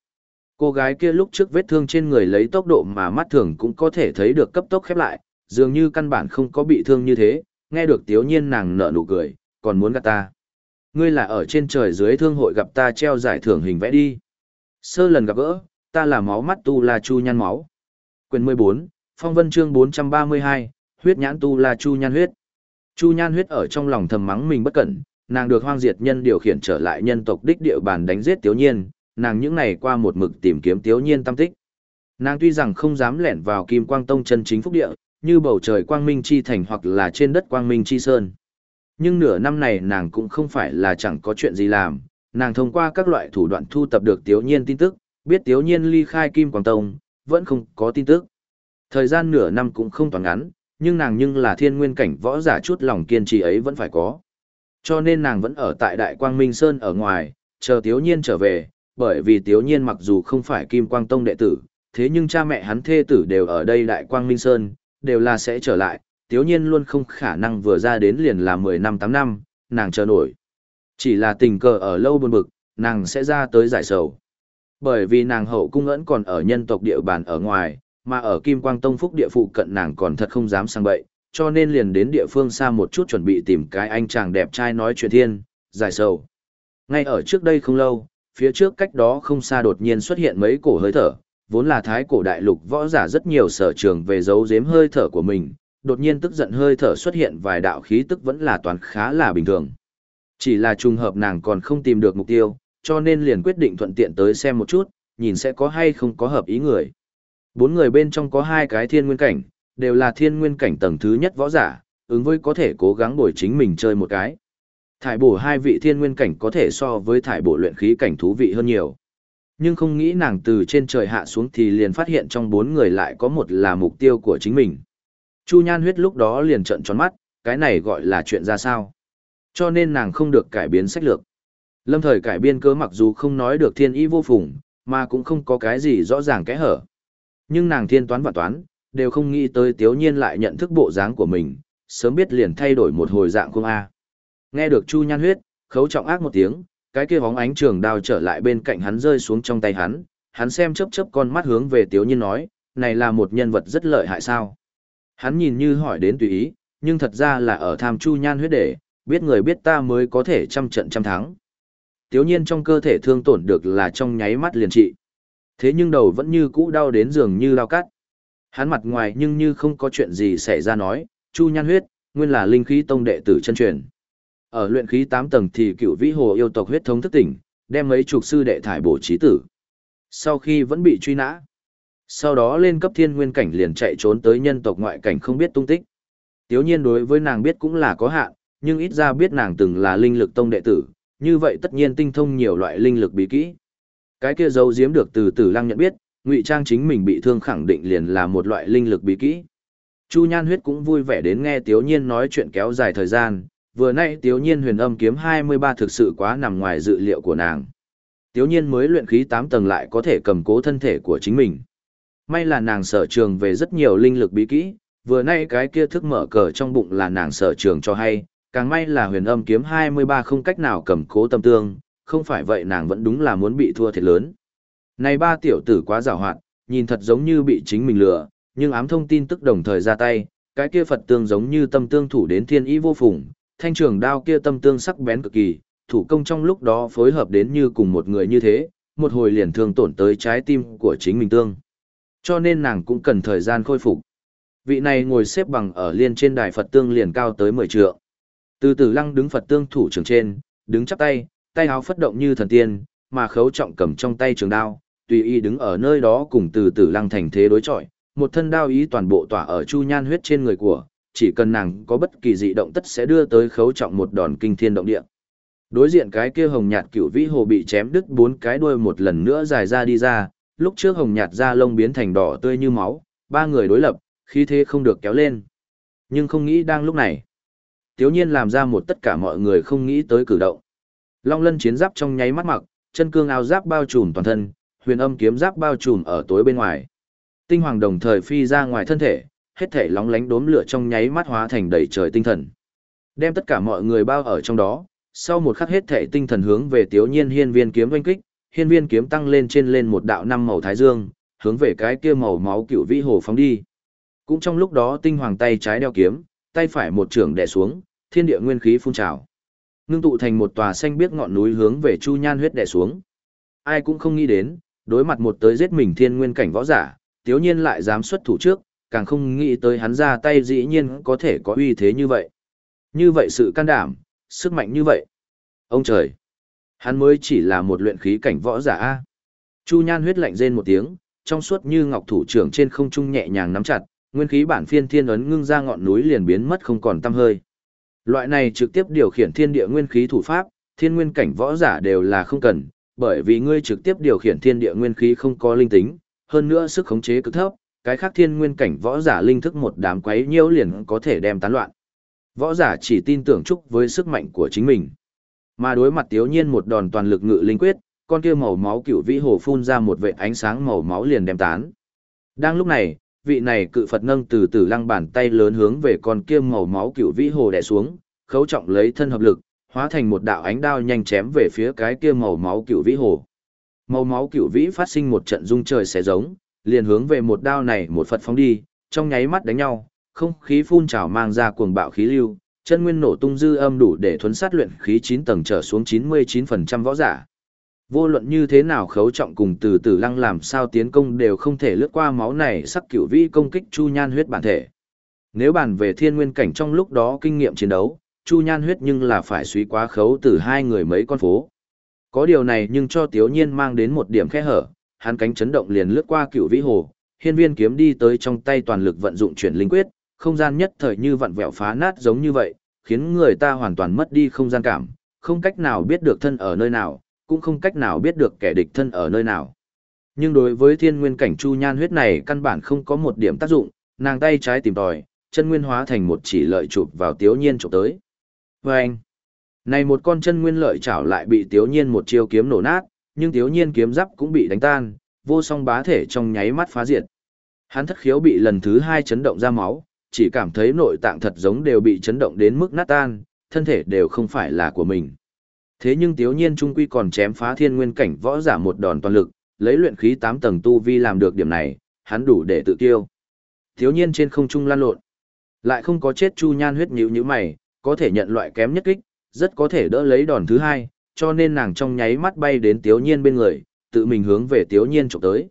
A: Cô gái kia lúc trước vết thương trên người lấy tốc độ mà mắt thường cũng có thể thấy được cấp tốc khép lại, dường như căn bản không có bị thương như thế, nghe được tiếu nhiên nàng nở nụ cười, còn muốn gạt ta. Ngươi là ở trên trời dưới thương hội gặp ta treo giải thưởng hình vẽ đi. Sơ lần gặp gỡ, ta là máu mắt tu la chu nhăn máu. Quyền 14, phong vân chương 432, huyết nhãn tu là chu nhan huyết. Chu nhan huyết ở trong lòng thầm mắng mình bất cẩn, nàng được hoang diệt nhân điều khiển trở lại nhân tộc đích địa bàn đánh giết tiếu nhiên, nàng những ngày qua một mực tìm kiếm tiếu nhiên tâm tích. Nàng tuy rằng không dám lẻn vào kim quang tông chân chính phúc địa, như bầu trời quang minh chi thành hoặc là trên đất quang minh chi sơn. Nhưng nửa năm này nàng cũng không phải là chẳng có chuyện gì làm, nàng thông qua các loại thủ đoạn thu tập được tiếu nhiên tin tức, biết tiếu nhiên ly khai kim quang tông, vẫn không có tin tức. Thời gian nửa năm cũng không toàn ngắn, nhưng nàng nhưng là thiên nguyên cảnh võ giả chút lòng kiên trì ấy vẫn phải có. Cho nên nàng vẫn ở tại Đại Quang Minh Sơn ở ngoài, chờ Tiếu Nhiên trở về, bởi vì Tiếu Nhiên mặc dù không phải Kim Quang Tông đệ tử, thế nhưng cha mẹ hắn thê tử đều ở đây Đại Quang Minh Sơn, đều là sẽ trở lại, Tiếu Nhiên luôn không khả năng vừa ra đến liền là 10 năm 8 năm, nàng chờ nổi. Chỉ là tình cờ ở lâu buồn bực, nàng sẽ ra tới giải sầu. Bởi vì nàng hậu cung ẩn còn ở nhân tộc địa bàn ở ngoài, mà ở Kim Quang Tông Phúc địa phụ cận nàng còn thật không dám sang bậy, cho nên liền đến địa phương xa một chút chuẩn bị tìm cái anh chàng đẹp trai nói chuyện thiên, giải sầu. Ngay ở trước đây không lâu, phía trước cách đó không xa đột nhiên xuất hiện mấy cổ hơi thở, vốn là thái cổ đại lục võ giả rất nhiều sở trường về giấu giếm hơi thở của mình, đột nhiên tức giận hơi thở xuất hiện vài đạo khí tức vẫn là toàn khá là bình thường. Chỉ là trùng hợp nàng còn không tìm được mục tiêu, cho nên liền quyết định thuận tiện tới xem một chút, nhìn sẽ có hay không có hợp ý người. Bốn người bên trong có hai cái thiên nguyên cảnh, đều là thiên nguyên cảnh tầng thứ nhất võ giả, ứng với có thể cố gắng bồi chính mình chơi một cái. Thải bổ hai vị thiên nguyên cảnh có thể so với thải bổ luyện khí cảnh thú vị hơn nhiều. Nhưng không nghĩ nàng từ trên trời hạ xuống thì liền phát hiện trong bốn người lại có một là mục tiêu của chính mình. Chu Nhan huyết lúc đó liền trợn tròn mắt, cái này gọi là chuyện ra sao. Cho nên nàng không được cải biến sách lược. Lâm thời cải biên cớ mặc dù không nói được thiên ý vô phùng, mà cũng không có cái gì rõ ràng kẽ hở. Nhưng nàng thiên toán và toán, đều không nghĩ tới tiếu nhiên lại nhận thức bộ dáng của mình, sớm biết liền thay đổi một hồi dạng không A. Nghe được Chu Nhan huyết, khấu trọng ác một tiếng, cái kia bóng ánh trường đao trở lại bên cạnh hắn rơi xuống trong tay hắn, hắn xem chớp chớp con mắt hướng về tiếu nhiên nói, này là một nhân vật rất lợi hại sao. Hắn nhìn như hỏi đến tùy ý, nhưng thật ra là ở tham Chu Nhan huyết để, biết người biết ta mới có thể trăm trận trăm thắng. Tiếu nhiên trong cơ thể thương tổn được là trong nháy mắt liền trị. Thế nhưng đầu vẫn như cũ đau đến giường như lao cắt. Hắn mặt ngoài nhưng như không có chuyện gì xảy ra nói, Chu Nhan huyết, nguyên là linh khí tông đệ tử chân truyền. Ở luyện khí 8 tầng thì cựu vĩ hồ yêu tộc huyết thống thức tỉnh, đem mấy chục sư đệ thải bổ trí tử. Sau khi vẫn bị truy nã, sau đó lên cấp thiên nguyên cảnh liền chạy trốn tới nhân tộc ngoại cảnh không biết tung tích. Tiếu nhiên đối với nàng biết cũng là có hạn, nhưng ít ra biết nàng từng là linh lực tông đệ tử, như vậy tất nhiên tinh thông nhiều loại linh lực bí kỹ. Cái kia dấu giếm được từ tử lăng nhận biết, ngụy trang chính mình bị thương khẳng định liền là một loại linh lực bí kỹ. Chu Nhan Huyết cũng vui vẻ đến nghe Tiếu Nhiên nói chuyện kéo dài thời gian, vừa nay Tiếu Nhiên huyền âm kiếm 23 thực sự quá nằm ngoài dự liệu của nàng. Tiếu Nhiên mới luyện khí 8 tầng lại có thể cầm cố thân thể của chính mình. May là nàng sở trường về rất nhiều linh lực bí kỹ, vừa nay cái kia thức mở cờ trong bụng là nàng sở trường cho hay, càng may là huyền âm kiếm 23 không cách nào cầm cố tâm tương, không phải vậy nàng vẫn đúng là muốn bị thua thiệt lớn. Này ba tiểu tử quá rào hoạt, nhìn thật giống như bị chính mình lừa, nhưng ám thông tin tức đồng thời ra tay, cái kia Phật tương giống như tâm tương thủ đến thiên ý vô phùng, thanh trường đao kia tâm tương sắc bén cực kỳ, thủ công trong lúc đó phối hợp đến như cùng một người như thế, một hồi liền thương tổn tới trái tim của chính mình tương. Cho nên nàng cũng cần thời gian khôi phục. Vị này ngồi xếp bằng ở liên trên đài Phật tương liền cao tới 10 trượng. Từ từ lăng đứng Phật tương thủ trường trên, đứng chắp tay, tay áo phất động như thần tiên, mà khấu trọng cầm trong tay trường đao, tùy ý đứng ở nơi đó cùng từ từ lăng thành thế đối chọi, một thân đao ý toàn bộ tỏa ở chu nhan huyết trên người của, chỉ cần nàng có bất kỳ dị động tất sẽ đưa tới khấu trọng một đòn kinh thiên động địa. Đối diện cái kia hồng nhạt cửu vĩ hồ bị chém đứt bốn cái đuôi một lần nữa dài ra đi ra, lúc trước hồng nhạt da lông biến thành đỏ tươi như máu, ba người đối lập, khí thế không được kéo lên. Nhưng không nghĩ đang lúc này. Tiếu nhiên làm ra một tất cả mọi người không nghĩ tới cử động. Long lân chiến giáp trong nháy mắt mặc, chân cương áo giáp bao trùm toàn thân, huyền âm kiếm giáp bao trùm ở tối bên ngoài. Tinh hoàng đồng thời phi ra ngoài thân thể, hết thể lóng lánh đốm lửa trong nháy mắt hóa thành đầy trời tinh thần. Đem tất cả mọi người bao ở trong đó, sau một khắc hết thể tinh thần hướng về Tiếu Nhiên hiên viên kiếm oanh kích, hiên viên kiếm tăng lên trên lên một đạo năm màu thái dương, hướng về cái kia màu máu cựu vĩ hồ phóng đi. Cũng trong lúc đó tinh hoàng tay trái đeo kiếm, tay phải một trường đè xuống, thiên địa nguyên khí phun trào. Ngưng tụ thành một tòa xanh biếc ngọn núi hướng về Chu Nhan huyết đè xuống. Ai cũng không nghĩ đến, đối mặt một tới giết mình thiên nguyên cảnh võ giả, Tiếu Nhiên lại dám xuất thủ trước, càng không nghĩ tới hắn ra tay dĩ nhiên có thể có uy thế như vậy. Như vậy sự can đảm, sức mạnh như vậy. Ông trời! Hắn mới chỉ là một luyện khí cảnh võ giả A. Chu Nhan huyết lạnh rên một tiếng, trong suốt như ngọc thủ trưởng trên không trung nhẹ nhàng nắm chặt, nguyên khí bản phiên thiên ấn ngưng ra ngọn núi liền biến mất không còn tăm hơi. Loại này trực tiếp điều khiển thiên địa nguyên khí thủ pháp, thiên nguyên cảnh võ giả đều là không cần, bởi vì ngươi trực tiếp điều khiển thiên địa nguyên khí không có linh tính, hơn nữa sức khống chế cực thấp, cái khác thiên nguyên cảnh võ giả linh thức một đám quấy nhiễu liền có thể đem tán loạn. Võ giả chỉ tin tưởng chúc với sức mạnh của chính mình. Mà đối mặt Tiếu Nhiên một đòn toàn lực ngự linh quyết, con kia màu máu cựu vĩ hồ phun ra một vệt ánh sáng màu máu liền đem tán. Đang lúc này, vị này cự Phật nâng từ từ lăng bàn tay lớn hướng về con kia màu máu cựu vĩ hồ đè xuống, khấu trọng lấy thân hợp lực, hóa thành một đạo ánh đao nhanh chém về phía cái kia màu máu cựu vĩ hồ. Màu máu cựu vĩ phát sinh một trận rung trời xé giống, liền hướng về một đao này một Phật phóng đi, trong nháy mắt đánh nhau, không khí phun trào mang ra cuồng bạo khí lưu, chân nguyên nổ tung dư âm đủ để thuấn sát luyện khí 9 tầng trở xuống 99% võ giả. Vô luận như thế nào khấu trọng cùng từ từ lăng làm sao tiến công đều không thể lướt qua máu này sắc cửu vĩ công kích chu nhan huyết bản thể. Nếu bàn về thiên nguyên cảnh trong lúc đó kinh nghiệm chiến đấu, chu nhan huyết nhưng là phải suy quá khấu từ hai người mấy con phố. Có điều này nhưng cho tiếu nhiên mang đến một điểm khe hở, hắn cánh chấn động liền lướt qua cửu vĩ hồ, hiên viên kiếm đi tới trong tay toàn lực vận dụng chuyển linh quyết, không gian nhất thời như vặn vẹo phá nát giống như vậy, khiến người ta hoàn toàn mất đi không gian cảm, không cách nào biết được thân ở nơi nào, cũng không cách nào biết được kẻ địch thân ở nơi nào. Nhưng đối với thiên nguyên cảnh chu nhan huyết này căn bản không có một điểm tác dụng, nàng tay trái tìm tòi, chân nguyên hóa thành một chỉ lợi chụp vào tiếu nhiên chụp tới. Và anh, này một con chân nguyên lợi chảo lại bị tiếu nhiên một chiêu kiếm nổ nát, nhưng tiếu nhiên kiếm giáp cũng bị đánh tan, vô song bá thể trong nháy mắt phá diệt. Hắn thất khiếu bị lần thứ hai chấn động ra máu, chỉ cảm thấy nội tạng thật giống đều bị chấn động đến mức nát tan, thân thể đều không phải là của mình. Thế nhưng Tiếu Nhiên trung quy còn chém phá thiên nguyên cảnh võ giả một đòn toàn lực, lấy luyện khí 8 tầng tu vi làm được điểm này, hắn đủ để tự tiêu. Tiếu Nhiên trên không trung lan lộn, lại không có chết Chu Nhan huyết nhíu như mày, có thể nhận loại kém nhất kích, rất có thể đỡ lấy đòn thứ hai, cho nên nàng trong nháy mắt bay đến Tiếu Nhiên bên người, tự mình hướng về Tiếu Nhiên chụp tới.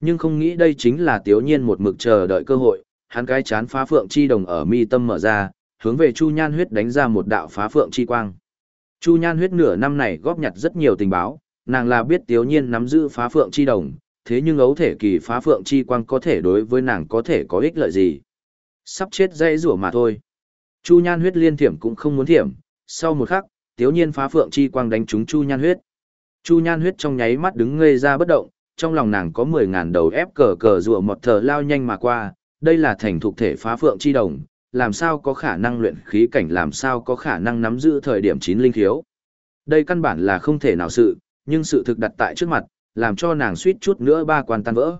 A: Nhưng không nghĩ đây chính là Tiếu Nhiên một mực chờ đợi cơ hội, hắn cái chán phá phượng chi đồng ở mi tâm mở ra, hướng về Chu Nhan huyết đánh ra một đạo phá phượng chi quang. Chu Nhan huyết nửa năm này góp nhặt rất nhiều tình báo, nàng là biết Tiếu Nhiên nắm giữ phá phượng chi đồng, thế nhưng ấu thể kỳ phá phượng chi quang có thể đối với nàng có thể có ích lợi gì. Sắp chết dây rủa mà thôi. Chu Nhan huyết liên thiểm cũng không muốn thiểm, sau một khắc, Tiếu Nhiên phá phượng chi quang đánh trúng Chu Nhan huyết. Chu Nhan huyết trong nháy mắt đứng ngây ra bất động, trong lòng nàng có 10.000 đầu ép cờ cờ rùa một thờ lao nhanh mà qua, đây là thành thục thể phá phượng chi đồng, làm sao có khả năng luyện khí cảnh làm sao có khả năng nắm giữ thời điểm chín linh khiếu. Đây căn bản là không thể nào sự, nhưng sự thực đặt tại trước mặt, làm cho nàng suýt chút nữa ba quan tan vỡ.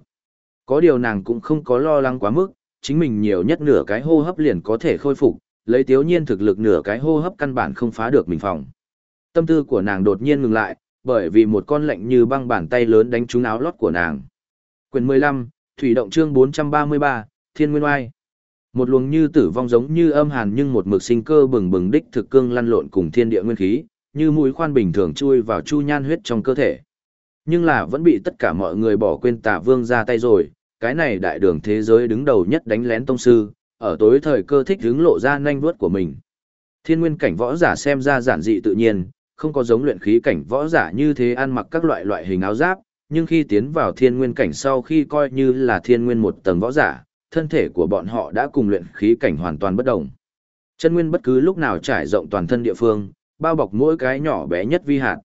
A: Có điều nàng cũng không có lo lắng quá mức, chính mình nhiều nhất nửa cái hô hấp liền có thể khôi phục, lấy tiếu nhiên thực lực nửa cái hô hấp căn bản không phá được mình phòng. Tâm tư của nàng đột nhiên ngừng lại, bởi vì một con lạnh như băng bàn tay lớn đánh trúng áo lót của nàng. Quyền 15, Thủy động chương 433, Thiên Nguyên Oai. Một luồng như tử vong giống như âm hàn nhưng một mực sinh cơ bừng bừng đích thực cương lăn lộn cùng thiên địa nguyên khí, như mũi khoan bình thường chui vào chu nhan huyết trong cơ thể. Nhưng là vẫn bị tất cả mọi người bỏ quên tả vương ra tay rồi, cái này đại đường thế giới đứng đầu nhất đánh lén tông sư, ở tối thời cơ thích hứng lộ ra nhanh vuốt của mình. Thiên nguyên cảnh võ giả xem ra giản dị tự nhiên, Không có giống luyện khí cảnh võ giả như thế ăn mặc các loại loại hình áo giáp, nhưng khi tiến vào thiên nguyên cảnh sau khi coi như là thiên nguyên một tầng võ giả, thân thể của bọn họ đã cùng luyện khí cảnh hoàn toàn bất động. Chân nguyên bất cứ lúc nào trải rộng toàn thân địa phương, bao bọc mỗi cái nhỏ bé nhất vi hạt.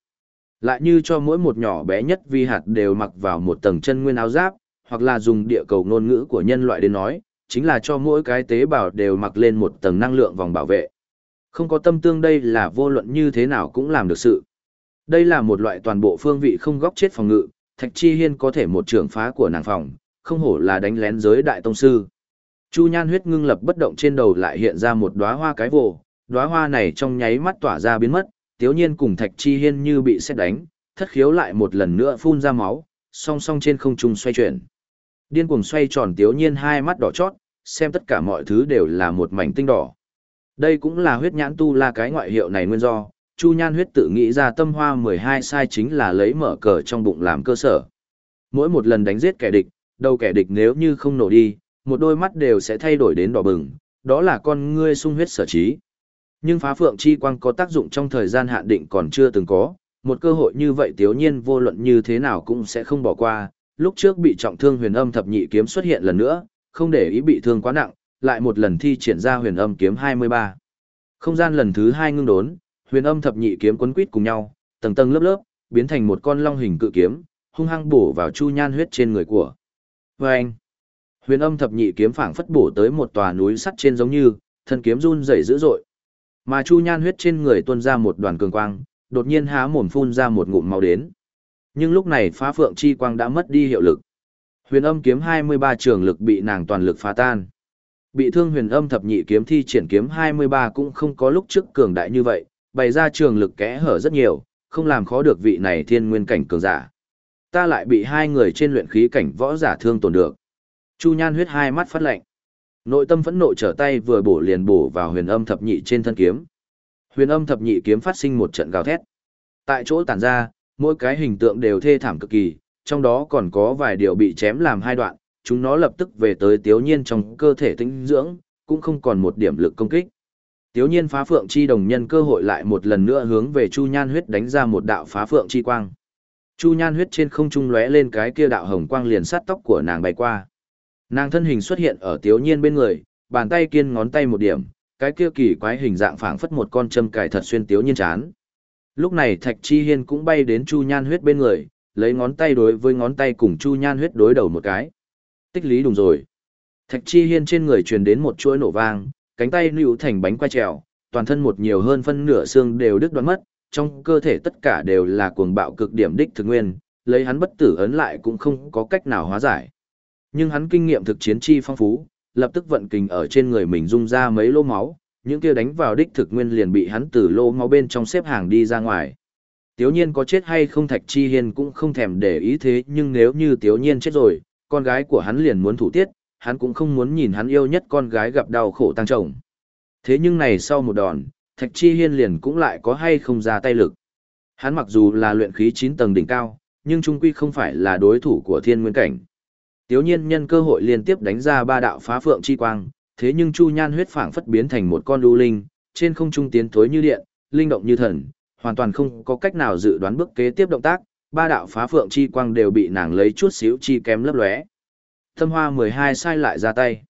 A: Lại như cho mỗi một nhỏ bé nhất vi hạt đều mặc vào một tầng chân nguyên áo giáp, hoặc là dùng địa cầu ngôn ngữ của nhân loại đến nói, chính là cho mỗi cái tế bào đều mặc lên một tầng năng lượng vòng bảo vệ. Không có tâm tương đây là vô luận như thế nào cũng làm được sự. Đây là một loại toàn bộ phương vị không góc chết phòng ngự, Thạch Chi Hiên có thể một trưởng phá của nàng phòng, không hổ là đánh lén giới đại tông sư. Chu Nhan huyết ngưng lập bất động trên đầu lại hiện ra một đóa hoa cái vồ, đóa hoa này trong nháy mắt tỏa ra biến mất, Tiếu Nhiên cùng Thạch Chi Hiên như bị sét đánh, thất khiếu lại một lần nữa phun ra máu, song song trên không trung xoay chuyển. Điên cuồng xoay tròn Tiếu Nhiên hai mắt đỏ chót, xem tất cả mọi thứ đều là một mảnh tinh đỏ. Đây cũng là huyết nhãn tu la cái ngoại hiệu này nguyên do, Chu Nhan huyết tự nghĩ ra tâm hoa 12 sai chính là lấy mở cờ trong bụng làm cơ sở. Mỗi một lần đánh giết kẻ địch, đầu kẻ địch nếu như không nổ đi, một đôi mắt đều sẽ thay đổi đến đỏ bừng, đó là con ngươi sung huyết sở trí. Nhưng phá phượng chi quang có tác dụng trong thời gian hạn định còn chưa từng có, một cơ hội như vậy tiếu nhiên vô luận như thế nào cũng sẽ không bỏ qua, lúc trước bị trọng thương huyền âm thập nhị kiếm xuất hiện lần nữa, không để ý bị thương quá nặng, lại một lần thi triển ra huyền âm kiếm 23. Không gian lần thứ hai ngưng đốn, huyền âm thập nhị kiếm quấn quýt cùng nhau, tầng tầng lớp lớp, biến thành một con long hình cự kiếm, hung hăng bổ vào chu nhan huyết trên người của. Và anh, huyền âm thập nhị kiếm phảng phất bổ tới một tòa núi sắt trên giống như, thân kiếm run rẩy dữ dội. Mà chu nhan huyết trên người tuôn ra một đoàn cường quang, đột nhiên há mồm phun ra một ngụm máu đến. Nhưng lúc này phá phượng chi quang đã mất đi hiệu lực. Huyền âm kiếm 23 trường lực bị nàng toàn lực phá tan. Bị thương huyền âm thập nhị kiếm thi triển kiếm 23 cũng không có lúc trước cường đại như vậy, bày ra trường lực kẽ hở rất nhiều, không làm khó được vị này thiên nguyên cảnh cường giả. Ta lại bị hai người trên luyện khí cảnh võ giả thương tổn được. Chu Nhan huyết hai mắt phát lạnh. Nội tâm phẫn nộ trở tay vừa bổ liền bổ vào huyền âm thập nhị trên thân kiếm. Huyền âm thập nhị kiếm phát sinh một trận gào thét. Tại chỗ tản ra, mỗi cái hình tượng đều thê thảm cực kỳ, trong đó còn có vài điều bị chém làm hai đoạn, chúng nó lập tức về tới tiếu nhiên trong cơ thể tĩnh dưỡng, cũng không còn một điểm lực công kích. Tiếu nhiên phá phượng chi đồng nhân cơ hội lại một lần nữa hướng về Chu Nhan huyết đánh ra một đạo phá phượng chi quang. Chu Nhan huyết trên không trung lóe lên cái kia đạo hồng quang liền sát tóc của nàng bay qua. Nàng thân hình xuất hiện ở Tiếu nhiên bên người, bàn tay kiên ngón tay một điểm, cái kia kỳ quái hình dạng phảng phất một con châm cài thật xuyên Tiếu nhiên chán. Lúc này Thạch Chi Hiên cũng bay đến Chu Nhan huyết bên người, lấy ngón tay đối với ngón tay cùng Chu Nhan huyết đối đầu một cái. Tích lý đúng rồi. Thạch Chi Hiên trên người truyền đến một chuỗi nổ vang, cánh tay nữu thành bánh quay trèo, toàn thân một nhiều hơn phân nửa xương đều đứt đoạn mất, trong cơ thể tất cả đều là cuồng bạo cực điểm đích thực nguyên, lấy hắn bất tử ấn lại cũng không có cách nào hóa giải. Nhưng hắn kinh nghiệm thực chiến chi phong phú, lập tức vận kình ở trên người mình dung ra mấy lô máu, những kia đánh vào đích thực nguyên liền bị hắn từ lô máu bên trong xếp hàng đi ra ngoài. Tiếu nhiên có chết hay không Thạch Chi Hiên cũng không thèm để ý thế nhưng nếu như Tiếu nhiên chết rồi, con gái của hắn liền muốn thủ tiết, hắn cũng không muốn nhìn hắn yêu nhất con gái gặp đau khổ tăng chồng. Thế nhưng này sau một đòn, Thạch Chi Hiên liền cũng lại có hay không ra tay lực. Hắn mặc dù là luyện khí 9 tầng đỉnh cao, nhưng trung quy không phải là đối thủ của thiên nguyên cảnh. Tiếu nhiên nhân cơ hội liên tiếp đánh ra ba đạo phá phượng chi quang, thế nhưng Chu Nhan huyết phảng phất biến thành một con lưu linh, trên không trung tiến thối như điện, linh động như thần, hoàn toàn không có cách nào dự đoán bước kế tiếp động tác, ba đạo phá phượng chi quang đều bị nàng lấy chút xíu chi kém lấp lóe. Thâm hoa 12 sai lại ra tay.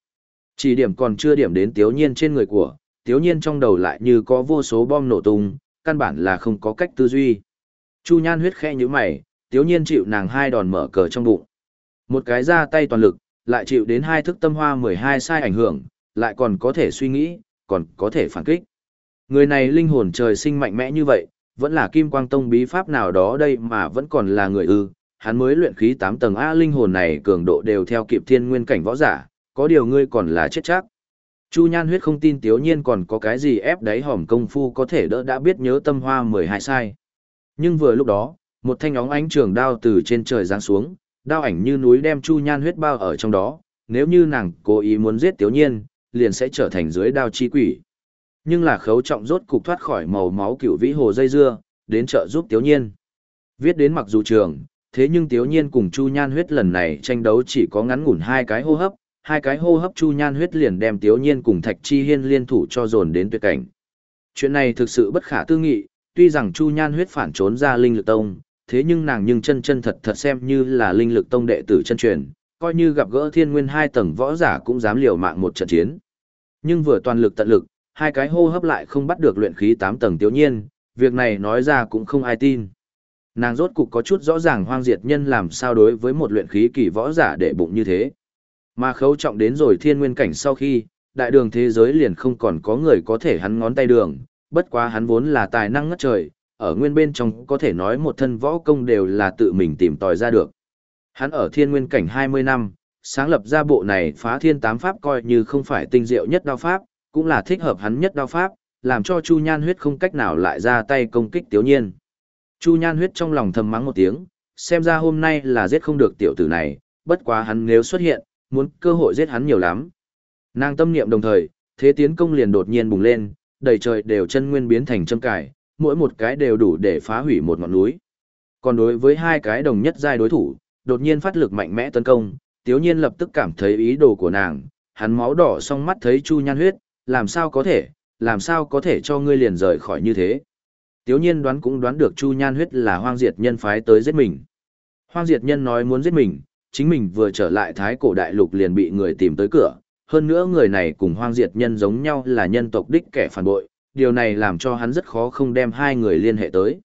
A: Chỉ điểm còn chưa điểm đến tiếu nhiên trên người của, tiếu nhiên trong đầu lại như có vô số bom nổ tung, căn bản là không có cách tư duy. Chu nhan huyết khẽ như mày, tiếu nhiên chịu nàng hai đòn mở cờ trong bụng. Một cái ra tay toàn lực, lại chịu đến hai thức tâm hoa 12 sai ảnh hưởng, lại còn có thể suy nghĩ, còn có thể phản kích. Người này linh hồn trời sinh mạnh mẽ như vậy, vẫn là kim quang tông bí pháp nào đó đây mà vẫn còn là người ư, hắn mới luyện khí 8 tầng A linh hồn này cường độ đều theo kịp thiên nguyên cảnh võ giả, có điều ngươi còn là chết chắc. Chu Nhan huyết không tin Tiếu Nhiên còn có cái gì ép đáy hòm công phu có thể đỡ đã biết nhớ tâm hoa 12 sai. Nhưng vừa lúc đó, một thanh óng ánh trường đao từ trên trời giáng xuống, đao ảnh như núi đem Chu Nhan huyết bao ở trong đó, nếu như nàng cố ý muốn giết Tiếu Nhiên, liền sẽ trở thành dưới đao chi quỷ. Nhưng là khấu trọng rốt cục thoát khỏi màu máu cựu vĩ hồ dây dưa, đến trợ giúp Tiếu Nhiên. Viết đến mặc dù trường, thế nhưng Tiếu Nhiên cùng Chu Nhan huyết lần này tranh đấu chỉ có ngắn ngủn hai cái hô hấp, hai cái hô hấp Chu Nhan huyết liền đem Tiếu Nhiên cùng Thạch Chi Hiên liên thủ cho dồn đến tuyệt cảnh. Chuyện này thực sự bất khả tư nghị, tuy rằng Chu Nhan huyết phản trốn ra linh lực tông, thế nhưng nàng nhưng chân chân thật thật xem như là linh lực tông đệ tử chân truyền, coi như gặp gỡ thiên nguyên hai tầng võ giả cũng dám liều mạng một trận chiến. Nhưng vừa toàn lực tận lực, hai cái hô hấp lại không bắt được luyện khí tám tầng tiểu nhiên, việc này nói ra cũng không ai tin. Nàng rốt cục có chút rõ ràng hoang diệt nhân làm sao đối với một luyện khí kỳ võ giả để bụng như thế. Mà khấu trọng đến rồi thiên nguyên cảnh sau khi, đại đường thế giới liền không còn có người có thể hắn ngón tay đường, bất quá hắn vốn là tài năng ngất trời, ở nguyên bên trong có thể nói một thân võ công đều là tự mình tìm tòi ra được. Hắn ở thiên nguyên cảnh 20 năm, sáng lập ra bộ này phá thiên tám pháp coi như không phải tinh diệu nhất đao pháp, cũng là thích hợp hắn nhất đao pháp, làm cho Chu Nhan huyết không cách nào lại ra tay công kích tiểu nhiên. Chu Nhan huyết trong lòng thầm mắng một tiếng, xem ra hôm nay là giết không được tiểu tử này, bất quá hắn nếu xuất hiện, muốn cơ hội giết hắn nhiều lắm. Nàng tâm niệm đồng thời, thế tiến công liền đột nhiên bùng lên, đầy trời đều chân nguyên biến thành châm cải, mỗi một cái đều đủ để phá hủy một ngọn núi. Còn đối với hai cái đồng nhất giai đối thủ, đột nhiên phát lực mạnh mẽ tấn công, Tiếu Nhiên lập tức cảm thấy ý đồ của nàng, hắn máu đỏ song mắt thấy Chu Nhan huyết, làm sao có thể, làm sao có thể cho ngươi liền rời khỏi như thế. Tiếu Nhiên đoán cũng đoán được Chu Nhan huyết là hoang diệt nhân phái tới giết mình. Hoang diệt nhân nói muốn giết mình, chính mình vừa trở lại Thái cổ đại lục liền bị người tìm tới cửa, hơn nữa người này cùng hoang diệt nhân giống nhau là nhân tộc đích kẻ phản bội, điều này làm cho hắn rất khó không đem hai người liên hệ tới.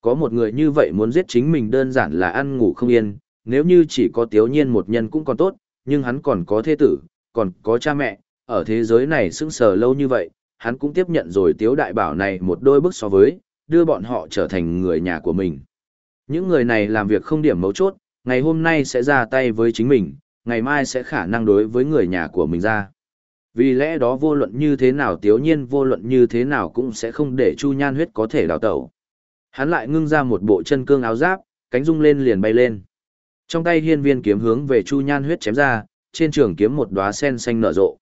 A: Có một người như vậy muốn giết chính mình đơn giản là ăn ngủ không yên, nếu như chỉ có tiếu nhiên một nhân cũng còn tốt, nhưng hắn còn có thế tử, còn có cha mẹ, ở thế giới này sững sờ lâu như vậy, hắn cũng tiếp nhận rồi tiếu đại bảo này một đôi bước so với, đưa bọn họ trở thành người nhà của mình. Những người này làm việc không điểm mấu chốt, ngày hôm nay sẽ ra tay với chính mình, ngày mai sẽ khả năng đối với người nhà của mình ra. Vì lẽ đó vô luận như thế nào tiếu nhiên vô luận như thế nào cũng sẽ không để Chu Nhan huyết có thể đào tẩu. Hắn lại ngưng ra một bộ chân cương áo giáp, cánh rung lên liền bay lên. Trong tay hiên viên kiếm hướng về Chu Nhan huyết chém ra, trên trường kiếm một đóa sen xanh nở rộ.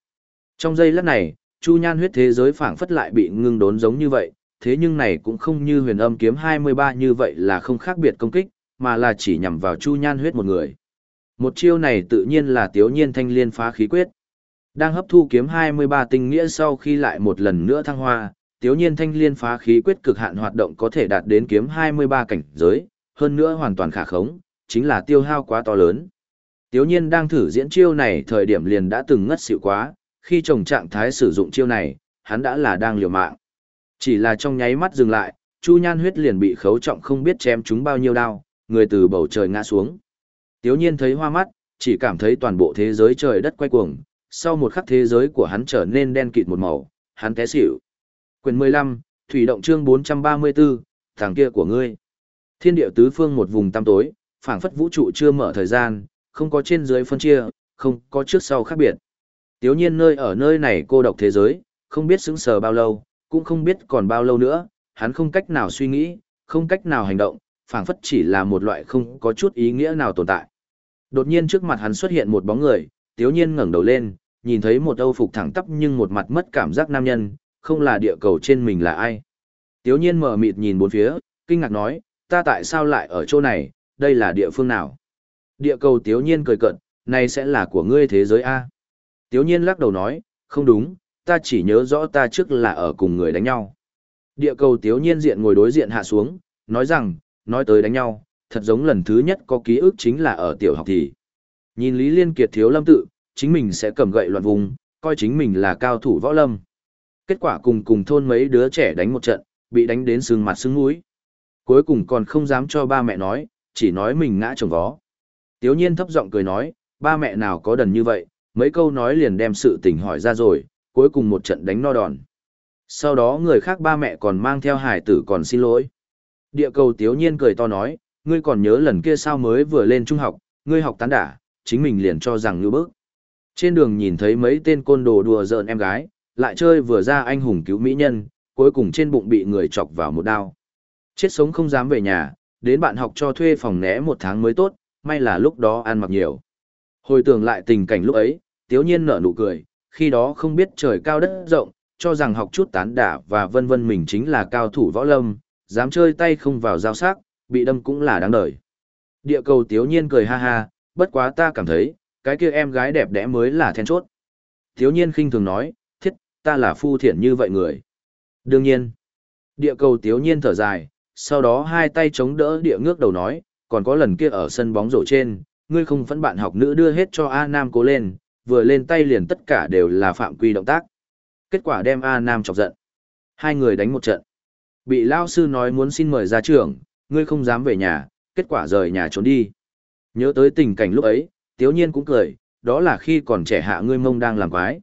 A: Trong giây lát này, Chu Nhan huyết thế giới phảng phất lại bị ngưng đốn giống như vậy, thế nhưng này cũng không như huyền âm kiếm 23 như vậy là không khác biệt công kích, mà là chỉ nhằm vào Chu Nhan huyết một người. Một chiêu này tự nhiên là tiếu nhiên thanh liên phá khí quyết. Đang hấp thu kiếm 23 tinh nghĩa sau khi lại một lần nữa thăng hoa, tiếu nhiên thanh liên phá khí quyết cực hạn hoạt động có thể đạt đến kiếm 23 cảnh giới, hơn nữa hoàn toàn khả khống, chính là tiêu hao quá to lớn. Tiếu nhiên đang thử diễn chiêu này thời điểm liền đã từng ngất xỉu quá, khi trồng trạng thái sử dụng chiêu này, hắn đã là đang liều mạng. Chỉ là trong nháy mắt dừng lại, Chu Nhan huyết liền bị khấu trọng không biết chém chúng bao nhiêu đao, người từ bầu trời ngã xuống. Tiếu nhiên thấy hoa mắt, chỉ cảm thấy toàn bộ thế giới trời đất quay cuồng, sau một khắc thế giới của hắn trở nên đen kịt một màu, hắn té xỉu. Quyền 15, Thủy động chương 434, thằng kia của ngươi. Thiên địa tứ phương một vùng tăm tối, phảng phất vũ trụ chưa mở thời gian, không có trên dưới phân chia, không có trước sau khác biệt. Tiếu nhiên nơi ở nơi này cô độc thế giới, không biết xứng sờ bao lâu, cũng không biết còn bao lâu nữa, hắn không cách nào suy nghĩ, không cách nào hành động, phảng phất chỉ là một loại không có chút ý nghĩa nào tồn tại. Đột nhiên trước mặt hắn xuất hiện một bóng người, tiếu nhiên ngẩng đầu lên, nhìn thấy một âu phục thẳng tắp nhưng một mặt mất cảm giác nam nhân, không là địa cầu trên mình là ai. Tiếu nhiên mở mịt nhìn bốn phía, kinh ngạc nói, ta tại sao lại ở chỗ này, đây là địa phương nào? Địa cầu tiếu nhiên cười cận, này sẽ là của ngươi thế giới A. Tiếu nhiên lắc đầu nói, không đúng, ta chỉ nhớ rõ ta trước là ở cùng người đánh nhau. Địa cầu tiếu nhiên diện ngồi đối diện hạ xuống, nói rằng, nói tới đánh nhau, thật giống lần thứ nhất có ký ức chính là ở tiểu học thì. Nhìn Lý Liên Kiệt thiếu lâm tự, chính mình sẽ cầm gậy loạn vùng, coi chính mình là cao thủ võ lâm. Kết quả cùng cùng thôn mấy đứa trẻ đánh một trận, bị đánh đến sưng mặt sưng mũi. Cuối cùng còn không dám cho ba mẹ nói, chỉ nói mình ngã trồng vó. Tiếu nhiên thấp giọng cười nói, ba mẹ nào có đần như vậy, mấy câu nói liền đem sự tình hỏi ra rồi, cuối cùng một trận đánh no đòn. Sau đó người khác ba mẹ còn mang theo hải tử còn xin lỗi. Địa cầu tiếu nhiên cười to nói, ngươi còn nhớ lần kia sao mới vừa lên trung học, ngươi học tán đả, chính mình liền cho rằng như bước. Trên đường nhìn thấy mấy tên côn đồ đùa giỡn em gái, lại chơi vừa ra anh hùng cứu mỹ nhân, cuối cùng trên bụng bị người chọc vào một đao. Chết sống không dám về nhà, đến bạn học cho thuê phòng né một tháng mới tốt, may là lúc đó ăn mặc nhiều. Hồi tưởng lại tình cảnh lúc ấy, tiếu nhiên nở nụ cười, khi đó không biết trời cao đất rộng, cho rằng học chút tán đả và vân vân mình chính là cao thủ võ lâm, dám chơi tay không vào giao sắc, bị đâm cũng là đáng đời. Địa cầu tiếu nhiên cười ha ha, bất quá ta cảm thấy, cái kia em gái đẹp đẽ mới là then chốt. Tiếu nhiên khinh thường nói, thiết, ta là phu thiện như vậy người. Đương nhiên, Địa cầu tiếu nhiên thở dài, sau đó hai tay chống đỡ địa ngước đầu nói, còn có lần kia ở sân bóng rổ trên, ngươi không phẫn bạn học nữ đưa hết cho A Nam cố lên, vừa lên tay liền tất cả đều là phạm quy động tác. Kết quả đem A Nam chọc giận. Hai người đánh một trận. Bị lao sư nói muốn xin mời ra trường, ngươi không dám về nhà, kết quả rời nhà trốn đi. Nhớ tới tình cảnh lúc ấy, tiếu nhiên cũng cười, đó là khi còn trẻ hạ ngươi mông đang làm quái.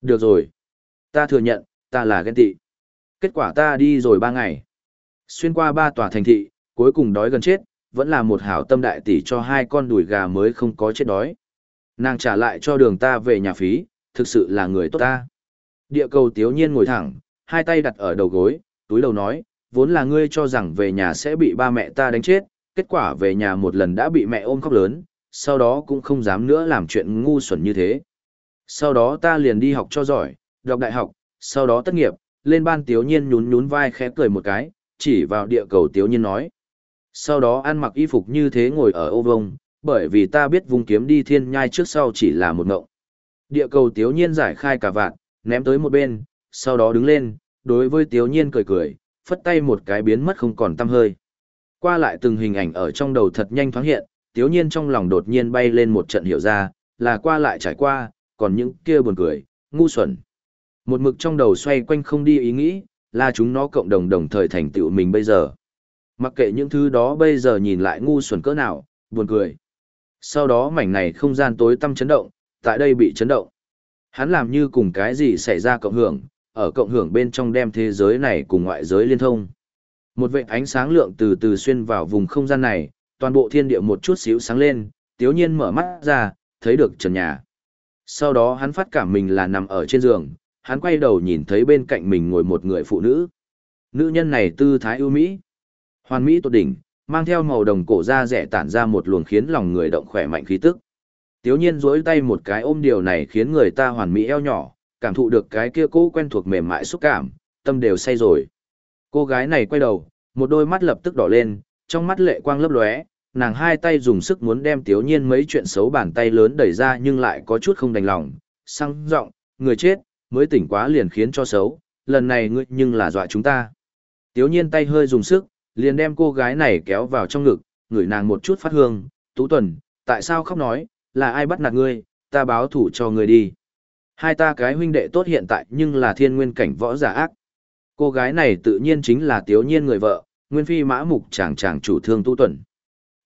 A: Được rồi. Ta thừa nhận, ta là ghen tị. Kết quả ta đi rồi ba ngày. Xuyên qua ba tòa thành thị, cuối cùng đói gần chết, vẫn là một hảo tâm đại tỷ cho hai con đùi gà mới không có chết đói. Nàng trả lại cho đường ta về nhà phí, thực sự là người tốt ta. Địa cầu tiếu nhiên ngồi thẳng, hai tay đặt ở đầu gối, túi đầu nói, vốn là ngươi cho rằng về nhà sẽ bị ba mẹ ta đánh chết, kết quả về nhà một lần đã bị mẹ ôm khóc lớn, sau đó cũng không dám nữa làm chuyện ngu xuẩn như thế. Sau đó ta liền đi học cho giỏi, đọc đại học, sau đó tất nghiệp, lên ban tiếu nhiên nhún nhún vai khẽ cười một cái, chỉ vào địa cầu tiếu nhiên nói. Sau đó ăn mặc y phục như thế ngồi ở ô vông, bởi vì ta biết vùng kiếm đi thiên nhai trước sau chỉ là một ngộng. Địa cầu tiếu nhiên giải khai cả vạn, ném tới một bên, sau đó đứng lên, đối với tiếu nhiên cười cười, phất tay một cái biến mất không còn tăm hơi. Qua lại từng hình ảnh ở trong đầu thật nhanh thoáng hiện, tiếu nhiên trong lòng đột nhiên bay lên một trận hiểu ra, là qua lại trải qua, còn những kia buồn cười, ngu xuẩn. Một mực trong đầu xoay quanh không đi ý nghĩ, là chúng nó cộng đồng đồng thời thành tựu mình bây giờ. Mặc kệ những thứ đó bây giờ nhìn lại ngu xuẩn cỡ nào, buồn cười. Sau đó mảnh này không gian tối tăm chấn động, tại đây bị chấn động. Hắn làm như cùng cái gì xảy ra cộng hưởng, ở cộng hưởng bên trong đem thế giới này cùng ngoại giới liên thông. Một vệt ánh sáng lượng từ từ xuyên vào vùng không gian này, toàn bộ thiên địa một chút xíu sáng lên, tiếu nhiên mở mắt ra, thấy được trần nhà. Sau đó hắn phát cảm mình là nằm ở trên giường, hắn quay đầu nhìn thấy bên cạnh mình ngồi một người phụ nữ. Nữ nhân này tư thái ưu mỹ, hoàn mỹ tột đỉnh, mang theo màu đồng cổ da rẻ tản ra một luồng khiến lòng người động khỏe mạnh khí tức. Tiếu nhiên duỗi tay một cái ôm điều này khiến người ta hoàn mỹ eo nhỏ, cảm thụ được cái kia cô quen thuộc mềm mại xúc cảm, tâm đều say rồi. Cô gái này quay đầu, một đôi mắt lập tức đỏ lên, trong mắt lệ quang lấp lóe, nàng hai tay dùng sức muốn đem Tiếu Nhiên mấy chuyện xấu bàn tay lớn đẩy ra nhưng lại có chút không đành lòng, sang giọng, người chết, mới tỉnh quá liền khiến cho xấu, lần này ngươi nhưng là dọa chúng ta. Tiếu Nhiên tay hơi dùng sức, liền đem cô gái này kéo vào trong ngực, ngửi nàng một chút phát hương, Tú Tuần, tại sao khóc nói, là ai bắt nạt ngươi, ta báo thủ cho ngươi đi. Hai ta cái huynh đệ tốt hiện tại nhưng là thiên nguyên cảnh võ giả ác. Cô gái này tự nhiên chính là Tiếu Nhiên người vợ, nguyên phi mã mục chàng chàng chủ thương tu Tuần.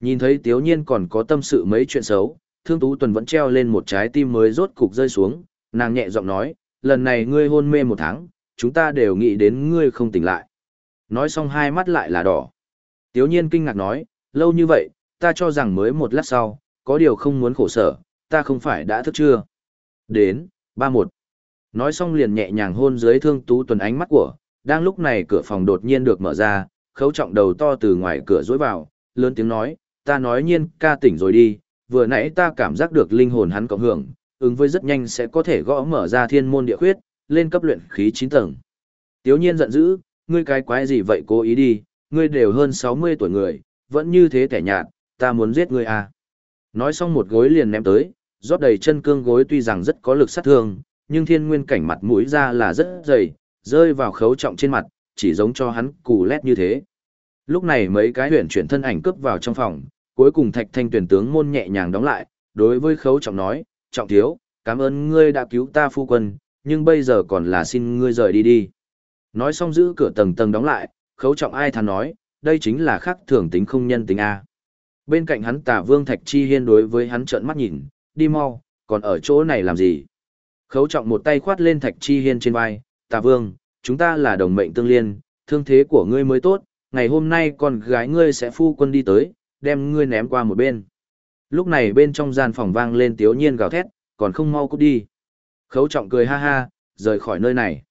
A: Nhìn thấy Tiếu Nhiên còn có tâm sự mấy chuyện xấu, thương Tú Tuần vẫn treo lên một trái tim mới rốt cục rơi xuống, nàng nhẹ giọng nói, lần này ngươi hôn mê một tháng, chúng ta đều nghĩ đến ngươi không tỉnh lại. Nói xong hai mắt lại là đỏ. Tiếu Nhiên kinh ngạc nói, lâu như vậy, ta cho rằng mới một lát sau, có điều không muốn khổ sở, ta không phải đã thức chưa. Đến, ba một. Nói xong liền nhẹ nhàng hôn dưới thương Tú Tuần ánh mắt của, đang lúc này cửa phòng đột nhiên được mở ra, khấu trọng đầu to từ ngoài cửa dối vào, lớn tiếng nói, ta nói nhiên ca tỉnh rồi đi, vừa nãy ta cảm giác được linh hồn hắn cộng hưởng, ứng với rất nhanh sẽ có thể gõ mở ra thiên môn địa khuyết, lên cấp luyện khí chín tầng. Tiếu nhiên giận dữ, ngươi cái quái gì vậy cố ý đi, ngươi đều hơn 60 tuổi người, vẫn như thế kẻ nhạt, ta muốn giết ngươi à. Nói xong một gối liền ném tới, rót đầy chân cương gối tuy rằng rất có lực sát thương, nhưng thiên nguyên cảnh mặt mũi ra là rất dày, rơi vào khấu trọng trên mặt, chỉ giống cho hắn cù lét như thế. Lúc này mấy cái huyền chuyển thân ảnh cướp vào trong phòng, cuối cùng thạch thanh tuyển tướng môn nhẹ nhàng đóng lại, đối với khấu trọng nói, trọng thiếu, cảm ơn ngươi đã cứu ta phu quân, nhưng bây giờ còn là xin ngươi rời đi đi. Nói xong giữ cửa tầng tầng đóng lại, khấu trọng ai thắn nói, đây chính là khắc thường tính không nhân tính A. Bên cạnh hắn tả vương thạch chi hiên đối với hắn trợn mắt nhìn, đi mau, còn ở chỗ này làm gì? Khấu trọng một tay khoát lên thạch chi hiên trên vai, tà vương, chúng ta là đồng mệnh tương liên, thương thế của ngươi mới tốt, ngày hôm nay con gái ngươi sẽ phu quân đi tới, đem ngươi ném qua một bên. Lúc này bên trong gian phòng vang lên tiếu nhiên gào thét, còn không mau cút đi. Khấu trọng cười ha ha, rời khỏi nơi này.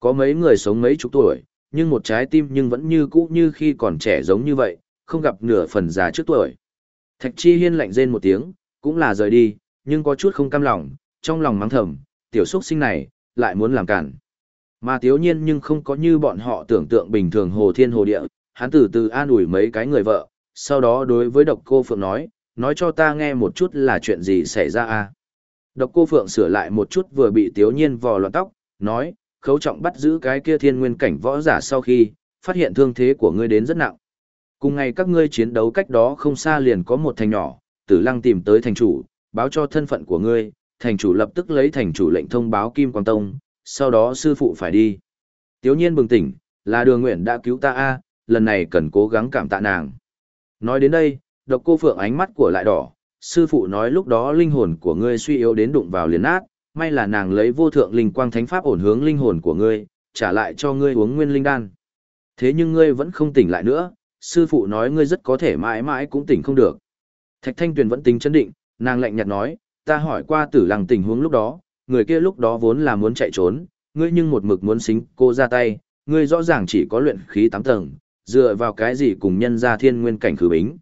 A: Có mấy người sống mấy chục tuổi, nhưng một trái tim nhưng vẫn như cũ như khi còn trẻ giống như vậy, không gặp nửa phần già trước tuổi. Thạch chi hiên lạnh rên một tiếng, cũng là rời đi, nhưng có chút không cam lòng, trong lòng mắng thầm, tiểu xuất sinh này, lại muốn làm cản. Mà thiếu nhiên nhưng không có như bọn họ tưởng tượng bình thường hồ thiên hồ địa, hắn từ từ an ủi mấy cái người vợ, sau đó đối với độc cô Phượng nói, nói cho ta nghe một chút là chuyện gì xảy ra à. Độc cô Phượng sửa lại một chút vừa bị thiếu nhiên vò loạn tóc, nói, khấu trọng bắt giữ cái kia thiên nguyên cảnh võ giả sau khi, phát hiện thương thế của ngươi đến rất nặng. Cùng ngày các ngươi chiến đấu cách đó không xa liền có một thành nhỏ, tử lăng tìm tới thành chủ, báo cho thân phận của ngươi, thành chủ lập tức lấy thành chủ lệnh thông báo Kim Quang Tông, sau đó sư phụ phải đi. Tiếu nhiên bừng tỉnh, là đường nguyện đã cứu ta a lần này cần cố gắng cảm tạ nàng. Nói đến đây, độc cô phượng ánh mắt của lại đỏ, sư phụ nói lúc đó linh hồn của ngươi suy yếu đến đụng vào liền nát, may là nàng lấy vô thượng linh quang thánh pháp ổn hướng linh hồn của ngươi, trả lại cho ngươi uống nguyên linh đan. Thế nhưng ngươi vẫn không tỉnh lại nữa, sư phụ nói ngươi rất có thể mãi mãi cũng tỉnh không được. Thạch Thanh Tuyền vẫn tính chấn định, nàng lạnh nhạt nói, ta hỏi qua tử lăng tình huống lúc đó, người kia lúc đó vốn là muốn chạy trốn, ngươi nhưng một mực muốn xính cô ra tay, ngươi rõ ràng chỉ có luyện khí 8 tầng, dựa vào cái gì cùng nhân ra thiên nguyên cảnh khử bính.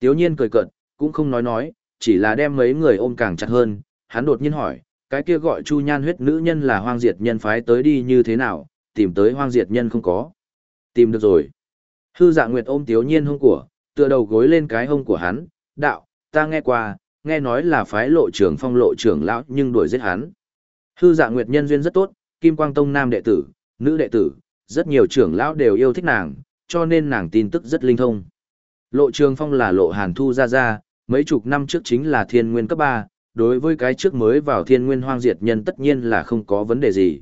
A: Tiếu nhiên cười cợt, cũng không nói nói, chỉ là đem mấy người ôm càng chặt hơn, hắn đột nhiên hỏi, cái kia gọi chu nhan huyết nữ nhân là hoang diệt nhân phái tới đi như thế nào, tìm tới hoang diệt nhân không có. Tìm được rồi. Hư dạ nguyệt ôm tiếu nhiên hông của, tựa đầu gối lên cái hông của hắn, đạo, ta nghe qua, nghe nói là phái lộ trưởng phong lộ trưởng lão nhưng đuổi giết hắn. Hư dạ nguyệt nhân duyên rất tốt, kim quang tông nam đệ tử, nữ đệ tử, rất nhiều trưởng lão đều yêu thích nàng, cho nên nàng tin tức rất linh thông. Lộ trường phong là lộ hàn thu ra ra, mấy chục năm trước chính là thiên nguyên cấp 3, đối với cái trước mới vào thiên nguyên hoang diệt nhân tất nhiên là không có vấn đề gì.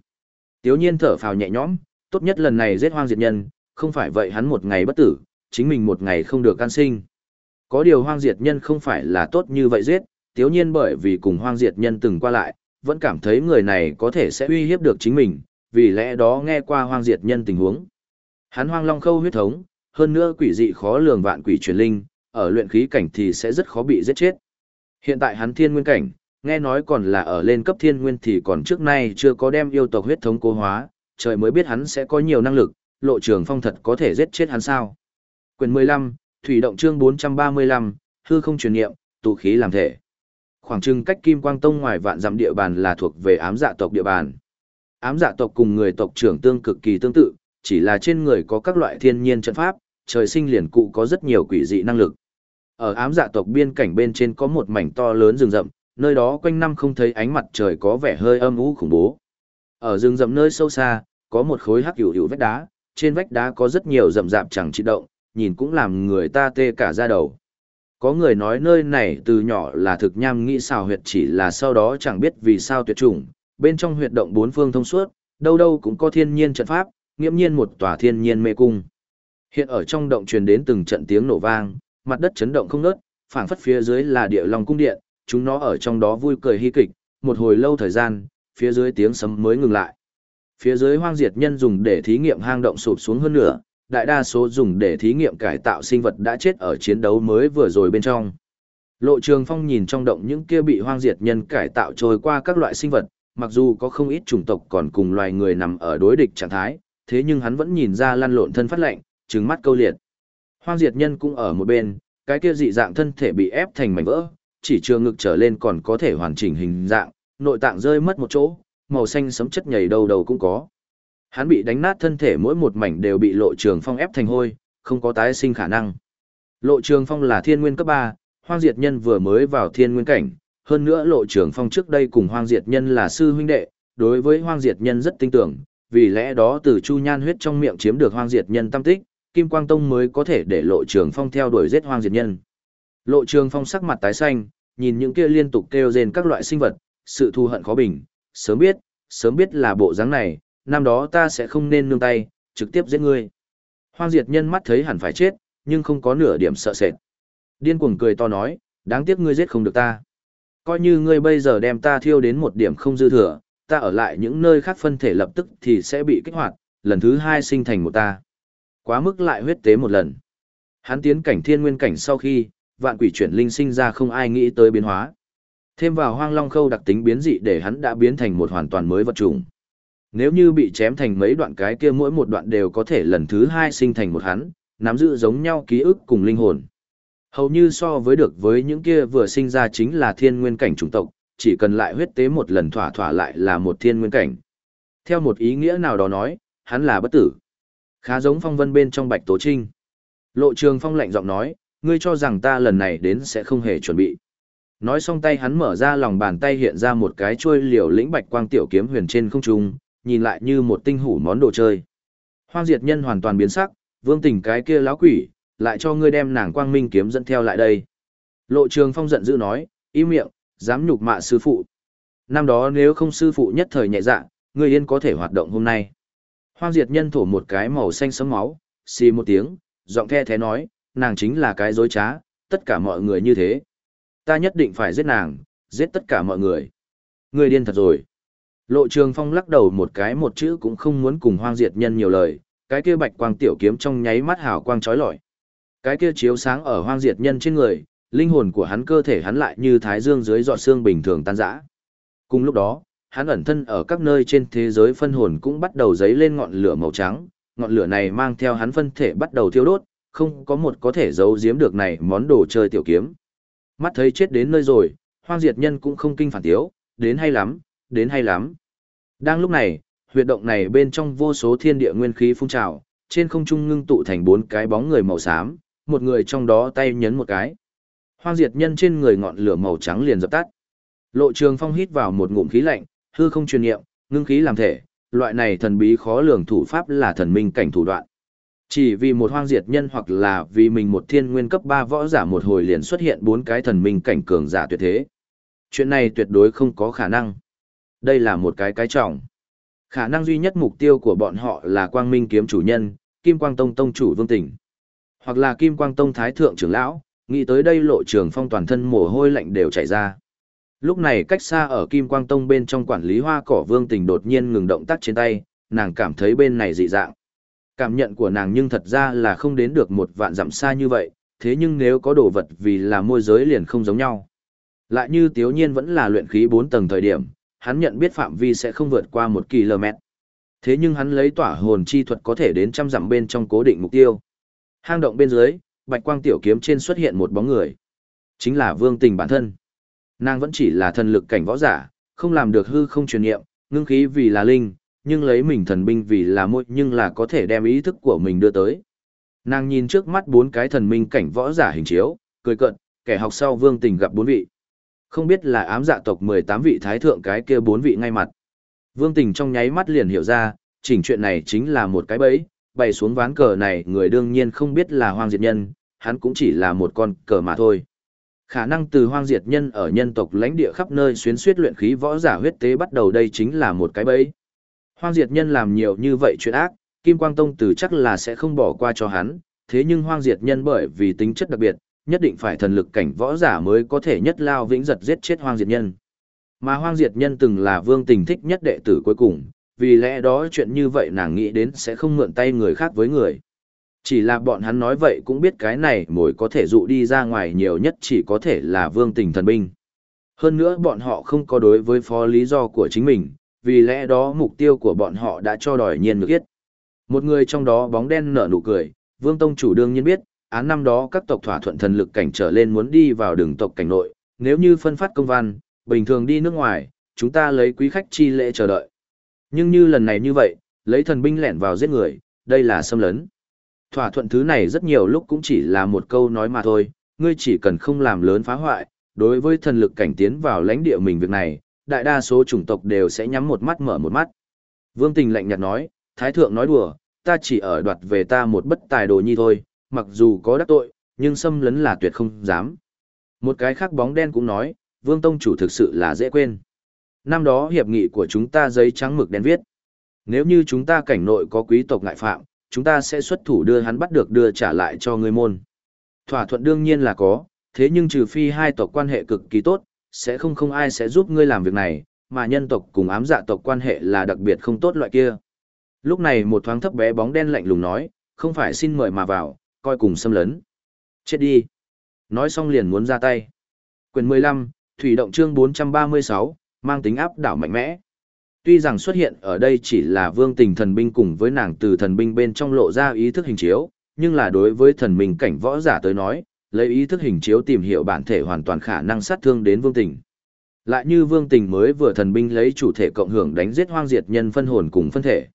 A: Tiếu nhiên thở phào nhẹ nhõm, tốt nhất lần này giết hoang diệt nhân, không phải vậy hắn một ngày bất tử, chính mình một ngày không được can sinh. Có điều hoang diệt nhân không phải là tốt như vậy giết, tiếu nhiên bởi vì cùng hoang diệt nhân từng qua lại, vẫn cảm thấy người này có thể sẽ uy hiếp được chính mình, vì lẽ đó nghe qua hoang diệt nhân tình huống. Hắn hoang long khâu huyết thống, hơn nữa quỷ dị khó lường vạn quỷ truyền linh, ở luyện khí cảnh thì sẽ rất khó bị giết chết. Hiện tại hắn thiên nguyên cảnh, nghe nói còn là ở lên cấp thiên nguyên thì còn trước nay chưa có đem yêu tộc huyết thống cố hóa, trời mới biết hắn sẽ có nhiều năng lực, lộ trường phong thật có thể giết chết hắn sao. Quyền 15, Thủy động chương 435, hư không truyền niệm, tụ khí làm thể. Khoảng trừng cách Kim Quang Tông ngoài vạn dặm địa bàn là thuộc về ám dạ tộc địa bàn. Ám dạ tộc cùng người tộc trưởng tương cực kỳ tương tự, chỉ là trên người có các loại thiên nhiên trận pháp, trời sinh liền cụ có rất nhiều quỷ dị năng lực. Ở ám dạ tộc biên cảnh bên trên có một mảnh to lớn rừng rậm, nơi đó quanh năm không thấy ánh mặt trời có vẻ hơi âm u khủng bố. Ở rừng rậm nơi sâu xa, có một khối hắc hữu hữu vách đá, trên vách đá có rất nhiều rậm rạp chẳng chỉ động, nhìn cũng làm người ta tê cả da đầu. Có người nói nơi này từ nhỏ là thực nham nghĩ xào huyệt chỉ là sau đó chẳng biết vì sao tuyệt chủng, bên trong huyệt động bốn phương thông suốt, đâu đâu cũng có thiên nhiên trận pháp, nghiễm nhiên một tòa thiên nhiên mê cung. Hiện ở trong động truyền đến từng trận tiếng nổ vang, mặt đất chấn động không ngớt, phảng phất phía dưới là địa long cung điện, chúng nó ở trong đó vui cười hy kịch, một hồi lâu thời gian, phía dưới tiếng sấm mới ngừng lại. Phía dưới hoang diệt nhân dùng để thí nghiệm hang động sụp xuống hơn nữa, đại đa số dùng để thí nghiệm cải tạo sinh vật đã chết ở chiến đấu mới vừa rồi bên trong. Lộ Trường Phong nhìn trong động những kia bị hoang diệt nhân cải tạo trôi qua các loại sinh vật, mặc dù có không ít chủng tộc còn cùng loài người nằm ở đối địch trạng thái, thế nhưng hắn vẫn nhìn ra lăn lộn thân phát lạnh, trừng mắt câu liệt. Hoang diệt nhân cũng ở một bên, cái kia dị dạng thân thể bị ép thành mảnh vỡ, chỉ trường ngực trở lên còn có thể hoàn chỉnh hình dạng, nội tạng rơi mất một chỗ, màu xanh sấm chất nhảy đầu đầu cũng có. Hắn bị đánh nát thân thể mỗi một mảnh đều bị lộ trường phong ép thành hôi, không có tái sinh khả năng. Lộ trường phong là thiên nguyên cấp 3, hoang diệt nhân vừa mới vào thiên nguyên cảnh, hơn nữa lộ trường phong trước đây cùng hoang diệt nhân là sư huynh đệ, đối với hoang diệt nhân rất tin tưởng, vì lẽ đó từ chu nhan huyết trong miệng chiếm được hoang diệt nhân tâm tích, Kim Quang Tông mới có thể để lộ trường phong theo đuổi giết hoang diệt nhân. Lộ trường phong sắc mặt tái xanh, nhìn những kia liên tục kêu rên các loại sinh vật, sự thù hận khó bình, sớm biết, sớm biết là bộ dáng này, năm đó ta sẽ không nên nương tay, trực tiếp giết ngươi. Hoang diệt nhân mắt thấy hẳn phải chết, nhưng không có nửa điểm sợ sệt. Điên cuồng cười to nói, đáng tiếc ngươi giết không được ta. Coi như ngươi bây giờ đem ta thiêu đến một điểm không dư thừa, ta ở lại những nơi khác phân thể lập tức thì sẽ bị kích hoạt, lần thứ hai sinh thành một ta. Quá mức lại huyết tế một lần. Hắn tiến cảnh thiên nguyên cảnh sau khi, vạn quỷ chuyển linh sinh ra không ai nghĩ tới biến hóa. Thêm vào hoang long khâu đặc tính biến dị để hắn đã biến thành một hoàn toàn mới vật chủng. Nếu như bị chém thành mấy đoạn cái kia mỗi một đoạn đều có thể lần thứ hai sinh thành một hắn, nắm giữ giống nhau ký ức cùng linh hồn. Hầu như so với được với những kia vừa sinh ra chính là thiên nguyên cảnh chủng tộc, chỉ cần lại huyết tế một lần thỏa thỏa lại là một thiên nguyên cảnh. Theo một ý nghĩa nào đó nói, hắn là bất tử. Khá giống phong vân bên trong bạch tố trinh. Lộ trường phong lạnh giọng nói, ngươi cho rằng ta lần này đến sẽ không hề chuẩn bị. Nói xong tay hắn mở ra lòng bàn tay hiện ra một cái chuôi liều lĩnh bạch quang tiểu kiếm huyền trên không trung, nhìn lại như một tinh hủ món đồ chơi. Hoang diệt nhân hoàn toàn biến sắc, vương tình cái kia lão quỷ, lại cho ngươi đem nàng quang minh kiếm dẫn theo lại đây. Lộ trường phong giận dữ nói, im miệng, dám nhục mạ sư phụ. Năm đó nếu không sư phụ nhất thời nhẹ dạ, ngươi yên có thể hoạt động hôm nay. Hoang diệt nhân thổ một cái màu xanh sấm máu, xì một tiếng, giọng the thế nói, nàng chính là cái dối trá, tất cả mọi người như thế. Ta nhất định phải giết nàng, giết tất cả mọi người. Ngươi điên thật rồi. Lộ trường phong lắc đầu một cái một chữ cũng không muốn cùng hoang diệt nhân nhiều lời, cái kia bạch quang tiểu kiếm trong nháy mắt hào quang chói lọi. Cái kia chiếu sáng ở hoang diệt nhân trên người, linh hồn của hắn cơ thể hắn lại như thái dương dưới giọt xương bình thường tan rã. Cùng lúc đó, hắn ẩn thân ở các nơi trên thế giới phân hồn cũng bắt đầu dấy lên ngọn lửa màu trắng, ngọn lửa này mang theo hắn phân thể bắt đầu thiêu đốt, không có một có thể giấu giếm được này món đồ chơi tiểu kiếm. Mắt thấy chết đến nơi rồi, hoang diệt nhân cũng không kinh phản tiếu, đến hay lắm, đến hay lắm. Đang lúc này, huyệt động này bên trong vô số thiên địa nguyên khí phun trào, trên không trung ngưng tụ thành bốn cái bóng người màu xám, một người trong đó tay nhấn một cái. Hoang diệt nhân trên người ngọn lửa màu trắng liền dập tắt. Lộ Trường Phong hít vào một ngụm khí lạnh, hư không truyền niệm, ngưng khí làm thể, loại này thần bí khó lường thủ pháp là thần minh cảnh thủ đoạn. Chỉ vì một hoang diệt nhân hoặc là vì mình một thiên nguyên cấp 3 võ giả một hồi liền xuất hiện bốn cái thần minh cảnh cường giả tuyệt thế. Chuyện này tuyệt đối không có khả năng. Đây là một cái cái trọng. Khả năng duy nhất mục tiêu của bọn họ là quang minh kiếm chủ nhân, Kim Quang Tông Tông chủ Vương Tỉnh. Hoặc là Kim Quang Tông Thái Thượng trưởng lão, nghĩ tới đây lộ trường phong toàn thân mồ hôi lạnh đều chảy ra. Lúc này cách xa ở Kim Quang Tông bên trong quản lý hoa cỏ Vương Tỉnh đột nhiên ngừng động tác trên tay, nàng cảm thấy bên này dị dạng. Cảm nhận của nàng nhưng thật ra là không đến được một vạn dặm xa như vậy, thế nhưng nếu có đồ vật vì là môi giới liền không giống nhau. Lại như tiếu nhiên vẫn là luyện khí 4 tầng thời điểm, hắn nhận biết phạm vi sẽ không vượt qua một km. Thế nhưng hắn lấy tỏa hồn chi thuật có thể đến trăm dặm bên trong cố định mục tiêu. Hang động bên dưới, bạch quang tiểu kiếm trên xuất hiện một bóng người. Chính là vương tình bản thân. Nàng vẫn chỉ là thần lực cảnh võ giả, không làm được hư không truyền niệm, ngưng khí vì là linh, nhưng lấy mình thần binh vì là môi nhưng là có thể đem ý thức của mình đưa tới. Nàng nhìn trước mắt bốn cái thần minh cảnh võ giả hình chiếu, cười cận, kẻ học sau vương tình gặp bốn vị. Không biết là ám dạ tộc 18 vị thái thượng cái kia bốn vị ngay mặt. Vương tình trong nháy mắt liền hiểu ra, chỉnh chuyện này chính là một cái bẫy, bày xuống ván cờ này người đương nhiên không biết là hoang diệt nhân, hắn cũng chỉ là một con cờ mà thôi. Khả năng từ hoang diệt nhân ở nhân tộc lãnh địa khắp nơi xuyến xuyết luyện khí võ giả huyết tế bắt đầu đây chính là một cái bẫy. Hoang diệt nhân làm nhiều như vậy chuyện ác, Kim Quang Tông từ chắc là sẽ không bỏ qua cho hắn, thế nhưng hoang diệt nhân bởi vì tính chất đặc biệt, nhất định phải thần lực cảnh võ giả mới có thể nhất lao vĩnh giật giết chết hoang diệt nhân. Mà hoang diệt nhân từng là vương tình thích nhất đệ tử cuối cùng, vì lẽ đó chuyện như vậy nàng nghĩ đến sẽ không mượn tay người khác với người. Chỉ là bọn hắn nói vậy cũng biết cái này mồi có thể dụ đi ra ngoài nhiều nhất chỉ có thể là vương tình thần binh. Hơn nữa bọn họ không có đối với phó lý do của chính mình, vì lẽ đó mục tiêu của bọn họ đã cho đòi nhiên ngược yết. Một người trong đó bóng đen nở nụ cười, vương tông chủ đương nhiên biết, án năm đó các tộc thỏa thuận thần lực cảnh trở lên muốn đi vào đường tộc cảnh nội, nếu như phân phát công văn, bình thường đi nước ngoài, chúng ta lấy quý khách chi lễ chờ đợi. Nhưng như lần này như vậy, lấy thần binh lẻn vào giết người, đây là xâm lấn. Thỏa thuận thứ này rất nhiều lúc cũng chỉ là một câu nói mà thôi, ngươi chỉ cần không làm lớn phá hoại, đối với thần lực cảnh tiến vào lãnh địa mình việc này, đại đa số chủng tộc đều sẽ nhắm một mắt mở một mắt. Vương Tình lạnh nhạt nói, Thái Thượng nói đùa, ta chỉ ở đoạt về ta một bất tài đồ nhi thôi, mặc dù có đắc tội, nhưng xâm lấn là tuyệt không dám. Một cái khác bóng đen cũng nói, Vương Tông chủ thực sự là dễ quên. Năm đó hiệp nghị của chúng ta giấy trắng mực đen viết. Nếu như chúng ta cảnh nội có quý tộc ngại phạm, chúng ta sẽ xuất thủ đưa hắn bắt được đưa trả lại cho người môn. Thỏa thuận đương nhiên là có, thế nhưng trừ phi hai tộc quan hệ cực kỳ tốt, sẽ không không ai sẽ giúp ngươi làm việc này, mà nhân tộc cùng ám dạ tộc quan hệ là đặc biệt không tốt loại kia. Lúc này một thoáng thấp bé bóng đen lạnh lùng nói, không phải xin mời mà vào, coi cùng xâm lấn. Chết đi. Nói xong liền muốn ra tay. Quyền 15, Thủy động chương 436, mang tính áp đảo mạnh mẽ. Tuy rằng xuất hiện ở đây chỉ là vương tình thần binh cùng với nàng từ thần binh bên trong lộ ra ý thức hình chiếu, nhưng là đối với thần minh cảnh võ giả tới nói, lấy ý thức hình chiếu tìm hiểu bản thể hoàn toàn khả năng sát thương đến vương tình. Lại như vương tình mới vừa thần binh lấy chủ thể cộng hưởng đánh giết hoang diệt nhân phân hồn cùng phân thể.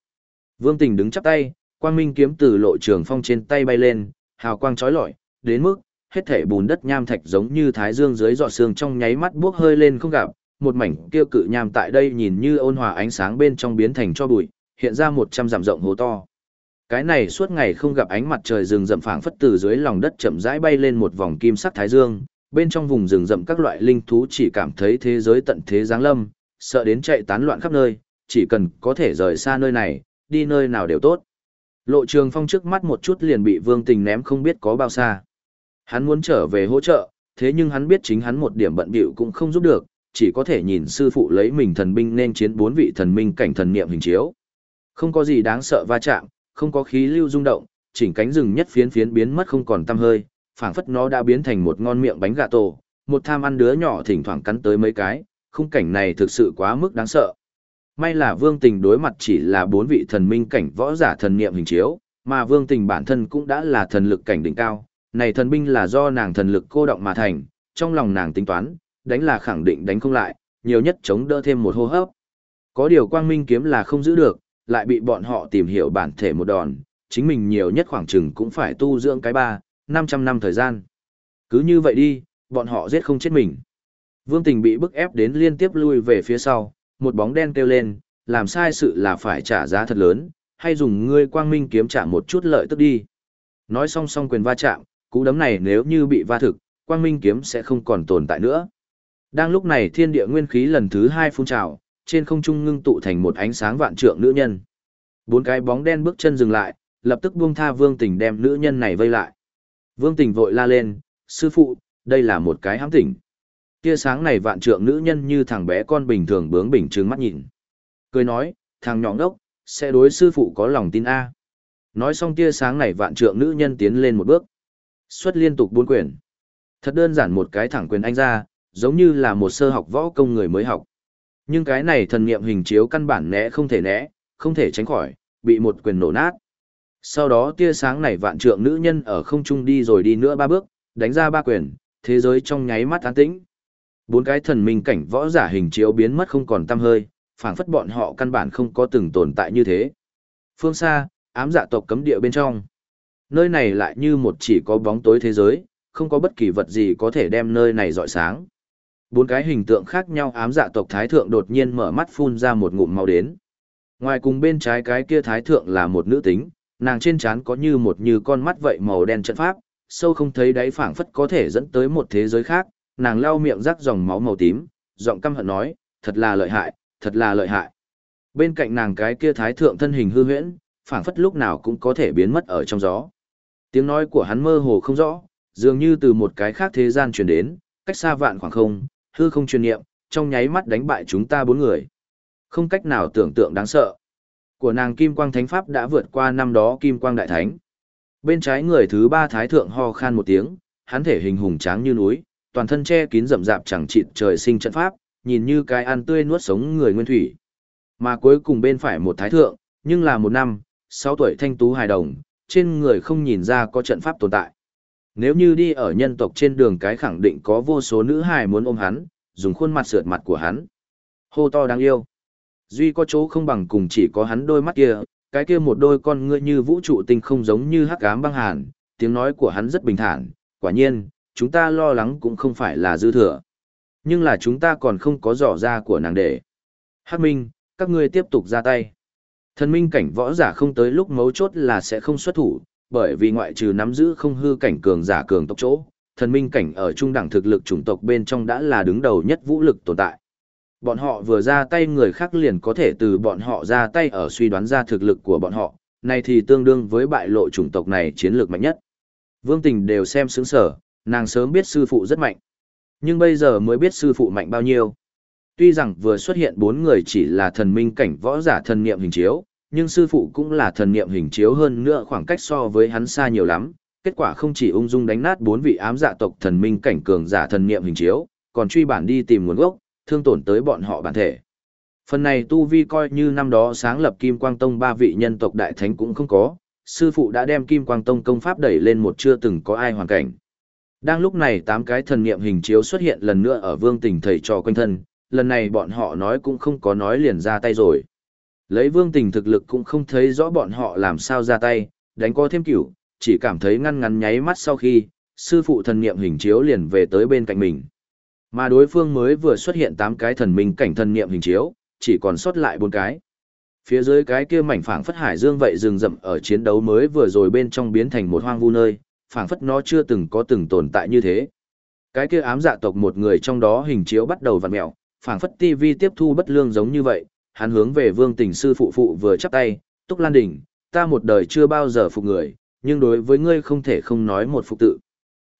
A: Vương tình đứng chắp tay, quang minh kiếm từ lộ trường phong trên tay bay lên, hào quang chói lọi, đến mức hết thể bùn đất nham thạch giống như thái dương dưới giọt sương trong nháy mắt buốc hơi lên không gặp, một mảnh kia cự nham tại đây nhìn như ôn hòa ánh sáng bên trong biến thành cho bụi, hiện ra một trăm dặm rộng hố to. Cái này suốt ngày không gặp ánh mặt trời rừng rậm phảng phất từ dưới lòng đất chậm rãi bay lên một vòng kim sắc thái dương, bên trong vùng rừng rậm các loại linh thú chỉ cảm thấy thế giới tận thế giáng lâm, sợ đến chạy tán loạn khắp nơi, chỉ cần có thể rời xa nơi này, đi nơi nào đều tốt. Lộ trường phong trước mắt một chút liền bị vương tình ném không biết có bao xa. Hắn muốn trở về hỗ trợ, thế nhưng hắn biết chính hắn một điểm bận bịu cũng không giúp được, chỉ có thể nhìn sư phụ lấy mình thần binh nên chiến bốn vị thần minh cảnh thần niệm hình chiếu. Không có gì đáng sợ va chạm, không có khí lưu rung động, chỉnh cánh rừng nhất phiến phiến biến mất không còn tăm hơi, phảng phất nó đã biến thành một ngon miệng bánh gà tổ, một tham ăn đứa nhỏ thỉnh thoảng cắn tới mấy cái, khung cảnh này thực sự quá mức đáng sợ. May là Vương Tình đối mặt chỉ là bốn vị thần minh cảnh võ giả thần niệm hình chiếu, mà Vương Tình bản thân cũng đã là thần lực cảnh đỉnh cao, này thần binh là do nàng thần lực cô động mà thành, trong lòng nàng tính toán, đánh là khẳng định đánh không lại, nhiều nhất chống đỡ thêm một hô hấp. Có điều quang minh kiếm là không giữ được, lại bị bọn họ tìm hiểu bản thể một đòn, chính mình nhiều nhất khoảng chừng cũng phải tu dưỡng cái ba, 500 năm thời gian. Cứ như vậy đi, bọn họ giết không chết mình. Vương Tình bị bức ép đến liên tiếp lui về phía sau, một bóng đen kêu lên, làm sai sự là phải trả giá thật lớn, hay dùng ngươi quang minh kiếm trả một chút lợi tức đi. Nói xong song quyền va chạm, cú đấm này nếu như bị va thực, quang minh kiếm sẽ không còn tồn tại nữa. Đang lúc này thiên địa nguyên khí lần thứ hai phun trào, trên không trung ngưng tụ thành một ánh sáng vạn trượng nữ nhân. Bốn cái bóng đen bước chân dừng lại, lập tức buông tha Vương Tình đem nữ nhân này vây lại. Vương Tình vội la lên, sư phụ, đây là một cái hãm tỉnh. Tia sáng này vạn trượng nữ nhân như thằng bé con bình thường bướng bỉnh trừng mắt nhìn. Cười nói, thằng nhỏ ngốc, sẽ đối sư phụ có lòng tin A. Nói xong tia sáng này vạn trượng nữ nhân tiến lên một bước. Xuất liên tục bốn quyền. Thật đơn giản một cái thẳng quyền anh ra, giống như là một sơ học võ công người mới học. Nhưng cái này thần niệm hình chiếu căn bản né không thể né, không thể tránh khỏi, bị một quyền nổ nát. Sau đó tia sáng này vạn trượng nữ nhân ở không trung đi rồi đi nữa ba bước, đánh ra ba quyền, thế giới trong nháy mắt an tĩnh. Bốn cái thần minh cảnh võ giả hình chiếu biến mất không còn tăm hơi, phảng phất bọn họ căn bản không có từng tồn tại như thế. Phương xa, ám dạ tộc cấm địa bên trong. Nơi này lại như một chỉ có bóng tối thế giới, không có bất kỳ vật gì có thể đem nơi này dọi sáng. Bốn cái hình tượng khác nhau ám dạ tộc thái thượng đột nhiên mở mắt phun ra một ngụm máu đến. Ngoài cùng bên trái cái kia thái thượng là một nữ tính, nàng trên trán có như một như con mắt vậy màu đen trận pháp, sâu không thấy đáy phảng phất có thể dẫn tới một thế giới khác, nàng lau miệng rắc dòng máu màu tím, giọng căm hận nói, thật là lợi hại, thật là lợi hại. Bên cạnh nàng cái kia thái thượng thân hình hư huyễn, phảng phất lúc nào cũng có thể biến mất ở trong gió. Tiếng nói của hắn mơ hồ không rõ, dường như từ một cái khác thế gian truyền đến, cách xa vạn khoảng không, hư không truyền niệm, trong nháy mắt đánh bại chúng ta bốn người. Không cách nào tưởng tượng đáng sợ. Của nàng Kim Quang Thánh Pháp đã vượt qua năm đó Kim Quang Đại Thánh. Bên trái người thứ ba thái thượng ho khan một tiếng, hắn thể hình hùng tráng như núi, toàn thân che kín rậm rạp chẳng chịt trời sinh trận pháp, nhìn như cái ăn tươi nuốt sống người nguyên thủy. Mà cuối cùng bên phải một thái thượng, nhưng là một năm, sáu tuổi thanh tú hài đồng, trên người không nhìn ra có trận pháp tồn tại. Nếu như đi ở nhân tộc trên đường cái khẳng định có vô số nữ hài muốn ôm hắn, dùng khuôn mặt sượt mặt của hắn. Hô to đáng yêu. Duy có chỗ không bằng cùng chỉ có hắn đôi mắt kia, cái kia một đôi con ngươi như vũ trụ tinh không giống như hắc ám băng hàn, tiếng nói của hắn rất bình thản, quả nhiên, chúng ta lo lắng cũng không phải là dư thừa. Nhưng là chúng ta còn không có dò ra của nàng để. Hắc Minh, các ngươi tiếp tục ra tay. Thần minh cảnh võ giả không tới lúc mấu chốt là sẽ không xuất thủ, bởi vì ngoại trừ nắm giữ không hư cảnh cường giả cường tốc chỗ, thần minh cảnh ở trung đẳng thực lực chủng tộc bên trong đã là đứng đầu nhất vũ lực tồn tại. Bọn họ vừa ra tay người khác liền có thể từ bọn họ ra tay ở suy đoán ra thực lực của bọn họ, này thì tương đương với bại lộ chủng tộc này chiến lược mạnh nhất. Vương Tình đều xem sướng sở, nàng sớm biết sư phụ rất mạnh. Nhưng bây giờ mới biết sư phụ mạnh bao nhiêu. Tuy rằng vừa xuất hiện bốn người chỉ là thần minh cảnh võ giả thần niệm hình chiếu, nhưng sư phụ cũng là thần niệm hình chiếu hơn nữa khoảng cách so với hắn xa nhiều lắm. Kết quả không chỉ ung dung đánh nát bốn vị ám dạ tộc thần minh cảnh cường giả thần niệm hình chiếu, còn truy bản đi tìm nguồn gốc, thương tổn tới bọn họ bản thể. Phần này tu vi coi như năm đó sáng lập Kim Quang Tông ba vị nhân tộc đại thánh cũng không có, sư phụ đã đem Kim Quang Tông công pháp đẩy lên một chưa từng có ai hoàn cảnh. Đang lúc này tám cái thần niệm hình chiếu xuất hiện lần nữa ở vương tình thầy trò quanh thân, lần này bọn họ nói cũng không có nói liền ra tay rồi. Lấy vương tình thực lực cũng không thấy rõ bọn họ làm sao ra tay, đánh có thêm cửu, chỉ cảm thấy ngăn ngắn nháy mắt sau khi, sư phụ thần niệm hình chiếu liền về tới bên cạnh mình. Mà đối phương mới vừa xuất hiện tám cái thần minh cảnh thần niệm hình chiếu, chỉ còn sót lại bốn cái. Phía dưới cái kia mảnh phảng phất hải dương vậy rừng rậm ở chiến đấu mới vừa rồi bên trong biến thành một hoang vu nơi, phảng phất nó chưa từng có từng tồn tại như thế. Cái kia ám dạ tộc một người trong đó hình chiếu bắt đầu vặn mèo. phảng phất TV tiếp thu bất lương giống như vậy, hắn hướng về Vương Tình sư phụ phụ vừa chắp tay, "Túc Lan Đình, ta một đời chưa bao giờ phục người, nhưng đối với ngươi không thể không nói một phục tự."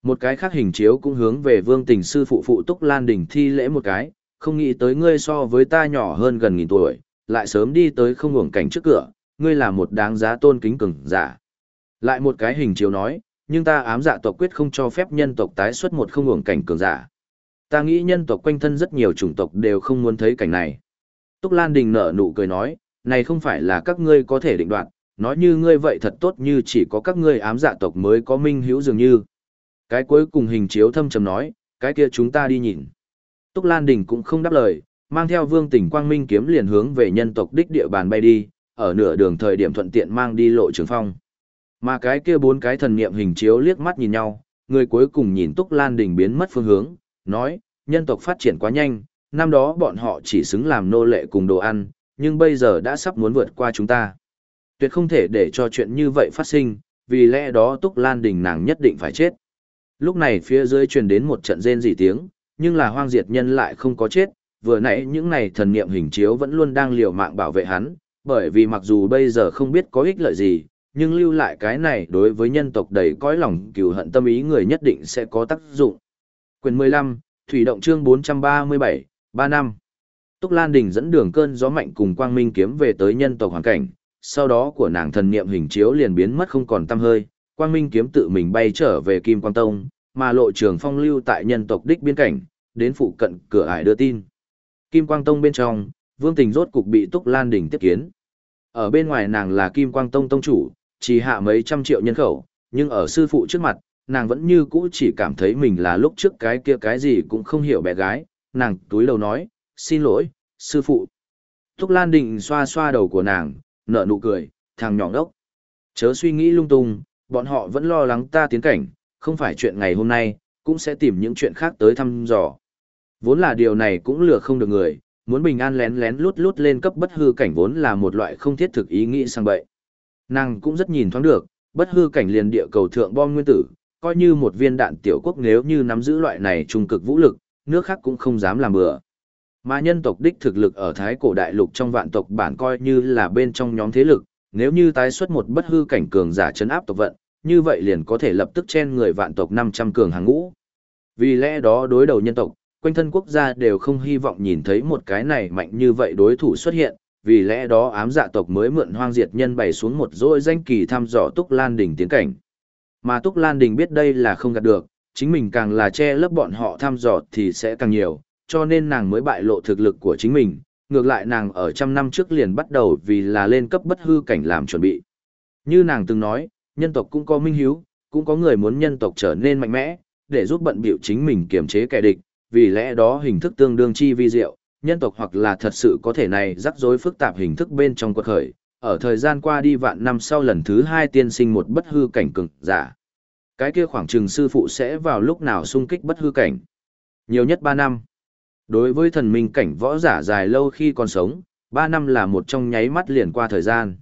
A: Một cái khác hình chiếu cũng hướng về Vương Tình sư phụ phụ Túc Lan Đình thi lễ một cái, không nghĩ tới ngươi so với ta nhỏ hơn gần nghìn tuổi, lại sớm đi tới không ngưỡng cảnh trước cửa, ngươi là một đáng giá tôn kính cường giả. Lại một cái hình chiếu nói, nhưng ta ám dạ tộc quyết không cho phép nhân tộc tái xuất một không uổng cảnh cường giả. Ta nghĩ nhân tộc quanh thân rất nhiều chủng tộc đều không muốn thấy cảnh này. Túc Lan Đình nở nụ cười nói, này không phải là các ngươi có thể định đoạt, nói như ngươi vậy thật tốt như chỉ có các ngươi ám dạ tộc mới có minh hữu dường như. Cái cuối cùng hình chiếu thâm trầm nói, cái kia chúng ta đi nhìn. Túc Lan Đình cũng không đáp lời, mang theo vương tỉnh quang minh kiếm liền hướng về nhân tộc đích địa bàn bay đi, ở nửa đường thời điểm thuận tiện mang đi lộ trường phong. Mà cái kia bốn cái thần niệm hình chiếu liếc mắt nhìn nhau, người cuối cùng nhìn Túc Lan Đình biến mất phương hướng, nói, nhân tộc phát triển quá nhanh, năm đó bọn họ chỉ xứng làm nô lệ cùng đồ ăn, nhưng bây giờ đã sắp muốn vượt qua chúng ta. Tuyệt không thể để cho chuyện như vậy phát sinh, vì lẽ đó Túc Lan Đình nàng nhất định phải chết. Lúc này phía dưới truyền đến một trận rên rỉ tiếng, nhưng là hoang diệt nhân lại không có chết, vừa nãy những này thần niệm hình chiếu vẫn luôn đang liều mạng bảo vệ hắn, bởi vì mặc dù bây giờ không biết có ích lợi gì, nhưng lưu lại cái này đối với nhân tộc đầy cõi lòng cừu hận tâm ý người nhất định sẽ có tác dụng. Quyền 15, Thủy động chương 437, 3 năm. Túc Lan Đình dẫn đường cơn gió mạnh cùng quang minh kiếm về tới nhân tộc hoàn cảnh, sau đó của nàng thần niệm hình chiếu liền biến mất không còn tăm hơi, quang minh kiếm tự mình bay trở về Kim Quang Tông, mà lộ trường phong lưu tại nhân tộc đích biên cảnh, đến phụ cận cửa ải đưa tin. Kim Quang Tông bên trong, Vương Tình rốt cục bị Túc Lan Đình tiếp kiến. Ở bên ngoài nàng là Kim Quang Tông tông chủ, chỉ hạ mấy trăm triệu nhân khẩu, nhưng ở sư phụ trước mặt, nàng vẫn như cũ chỉ cảm thấy mình là lúc trước cái kia cái gì cũng không hiểu bé gái, nàng túi đầu nói, xin lỗi, sư phụ. Túc Lan Đình xoa xoa đầu của nàng, nở nụ cười, thằng nhỏ đốc. Chớ suy nghĩ lung tung, bọn họ vẫn lo lắng ta tiến cảnh, không phải chuyện ngày hôm nay, cũng sẽ tìm những chuyện khác tới thăm dò. Vốn là điều này cũng lừa không được người, muốn bình an lén lén lút lút lên cấp bất hư cảnh vốn là một loại không thiết thực ý nghĩ sang bậy. Nàng cũng rất nhìn thoáng được, bất hư cảnh liền địa cầu thượng bom nguyên tử, coi như một viên đạn tiểu quốc nếu như nắm giữ loại này trung cực vũ lực, nước khác cũng không dám làm bừa. Mà nhân tộc đích thực lực ở Thái cổ đại lục trong vạn tộc bản coi như là bên trong nhóm thế lực, nếu như tái xuất một bất hư cảnh cường giả chấn áp tộc vận, như vậy liền có thể lập tức chen người vạn tộc 500 cường hàng ngũ. Vì lẽ đó đối đầu nhân tộc, quanh thân quốc gia đều không hy vọng nhìn thấy một cái này mạnh như vậy đối thủ xuất hiện, vì lẽ đó ám dạ tộc mới mượn hoang diệt nhân bày xuống một dỗi danh kỳ thăm dò Túc Lan Đình tiến cảnh. Mà Túc Lan Đình biết đây là không gạt được, chính mình càng là che lấp bọn họ thăm dò thì sẽ càng nhiều, cho nên nàng mới bại lộ thực lực của chính mình, ngược lại nàng ở trăm năm trước liền bắt đầu vì là lên cấp bất hư cảnh làm chuẩn bị. Như nàng từng nói, nhân tộc cũng có minh hiếu, cũng có người muốn nhân tộc trở nên mạnh mẽ, để giúp bận biểu chính mình kiềm chế kẻ địch, vì lẽ đó hình thức tương đương chi vi diệu, nhân tộc hoặc là thật sự có thể này rắc rối phức tạp hình thức bên trong quật khởi, ở thời gian qua đi vạn năm sau lần thứ hai tiên sinh một bất hư cảnh cực giả. Cái kia khoảng trừng sư phụ sẽ vào lúc nào xung kích bất hư cảnh. Nhiều nhất 3 năm. Đối với thần minh cảnh võ giả dài lâu khi còn sống, 3 năm là một trong nháy mắt liền qua thời gian.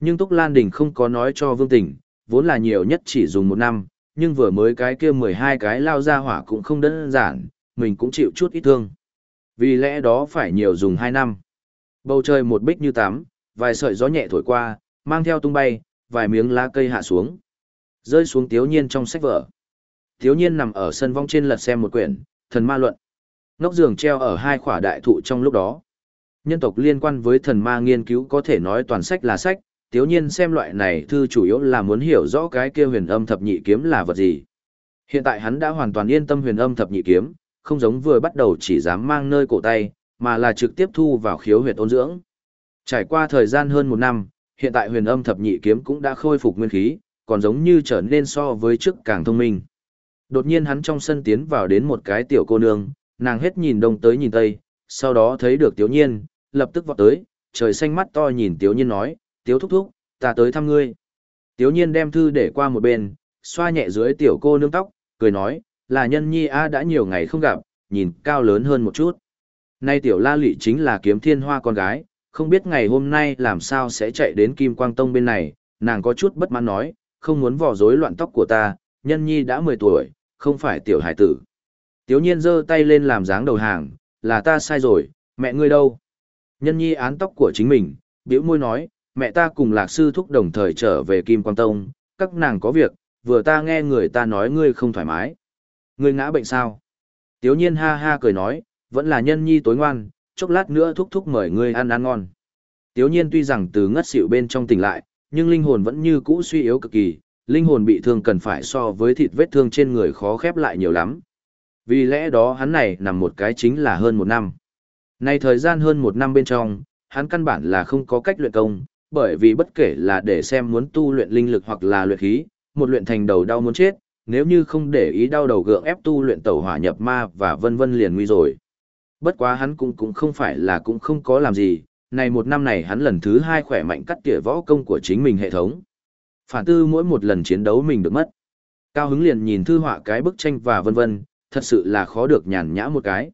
A: Nhưng Túc Lan Đình không có nói cho Vương Tình, vốn là nhiều nhất chỉ dùng một năm, nhưng vừa mới cái kia 12 cái lao ra hỏa cũng không đơn giản, mình cũng chịu chút ít thương. Vì lẽ đó phải nhiều dùng 2 năm. Bầu trời một bích như tắm, vài sợi gió nhẹ thổi qua, mang theo tung bay, vài miếng lá cây hạ xuống. Rơi xuống tiếu nhiên trong sách vở. Tiếu nhiên nằm ở sân vong trên lật xem một quyển, thần ma luận. nóc giường treo ở hai khỏa đại thụ trong lúc đó. Nhân tộc liên quan với thần ma nghiên cứu có thể nói toàn sách là sách, tiếu nhiên xem loại này thư chủ yếu là muốn hiểu rõ cái kia huyền âm thập nhị kiếm là vật gì. Hiện tại hắn đã hoàn toàn yên tâm huyền âm thập nhị kiếm, không giống vừa bắt đầu chỉ dám mang nơi cổ tay, mà là trực tiếp thu vào khiếu huyệt ôn dưỡng. Trải qua thời gian hơn một năm, hiện tại huyền âm thập nhị kiếm cũng đã khôi phục nguyên khí, còn giống như trở nên so với trước càng thông minh. Đột nhiên hắn trong sân tiến vào đến một cái tiểu cô nương, nàng hết nhìn đông tới nhìn tây, sau đó thấy được tiểu Nhiên, lập tức vọt tới, trời xanh mắt to nhìn tiểu Nhiên nói, tiểu thúc thúc, ta tới thăm ngươi. tiểu Nhiên đem thư để qua một bên, xoa nhẹ dưới tiểu cô nương tóc, cười nói, là nhân nhi a đã nhiều ngày không gặp, nhìn cao lớn hơn một chút. Nay tiểu la lị chính là kiếm thiên hoa con gái, Không biết ngày hôm nay làm sao sẽ chạy đến Kim Quang Tông bên này, nàng có chút bất mãn nói, không muốn vò rối loạn tóc của ta, nhân nhi đã 10 tuổi, không phải tiểu hải tử. Tiếu nhiên giơ tay lên làm dáng đầu hàng, là ta sai rồi, mẹ ngươi đâu? Nhân nhi án tóc của chính mình, biểu môi nói, mẹ ta cùng lạc sư thúc đồng thời trở về Kim Quang Tông, các nàng có việc, vừa ta nghe người ta nói ngươi không thoải mái. Ngươi ngã bệnh sao? Tiếu nhiên ha ha cười nói, vẫn là nhân nhi tối ngoan, chốc lát nữa thúc thúc mời ngươi ăn ăn ngon. Tiếu nhiên tuy rằng từ ngất xỉu bên trong tỉnh lại, nhưng linh hồn vẫn như cũ suy yếu cực kỳ, linh hồn bị thương cần phải so với thịt vết thương trên người khó khép lại nhiều lắm. Vì lẽ đó hắn này nằm một cái chính là hơn một năm. Nay thời gian hơn một năm bên trong, hắn căn bản là không có cách luyện công, bởi vì bất kể là để xem muốn tu luyện linh lực hoặc là luyện khí, một luyện thành đầu đau muốn chết, nếu như không để ý đau đầu gượng ép tu luyện tẩu hỏa nhập ma và vân vân liền nguy rồi. Bất quá hắn cũng cũng không phải là cũng không có làm gì, này một năm này hắn lần thứ hai khỏe mạnh cắt tỉa võ công của chính mình hệ thống. Phản tư mỗi một lần chiến đấu mình được mất. Cao hứng liền nhìn thư họa cái bức tranh và vân vân, thật sự là khó được nhàn nhã một cái.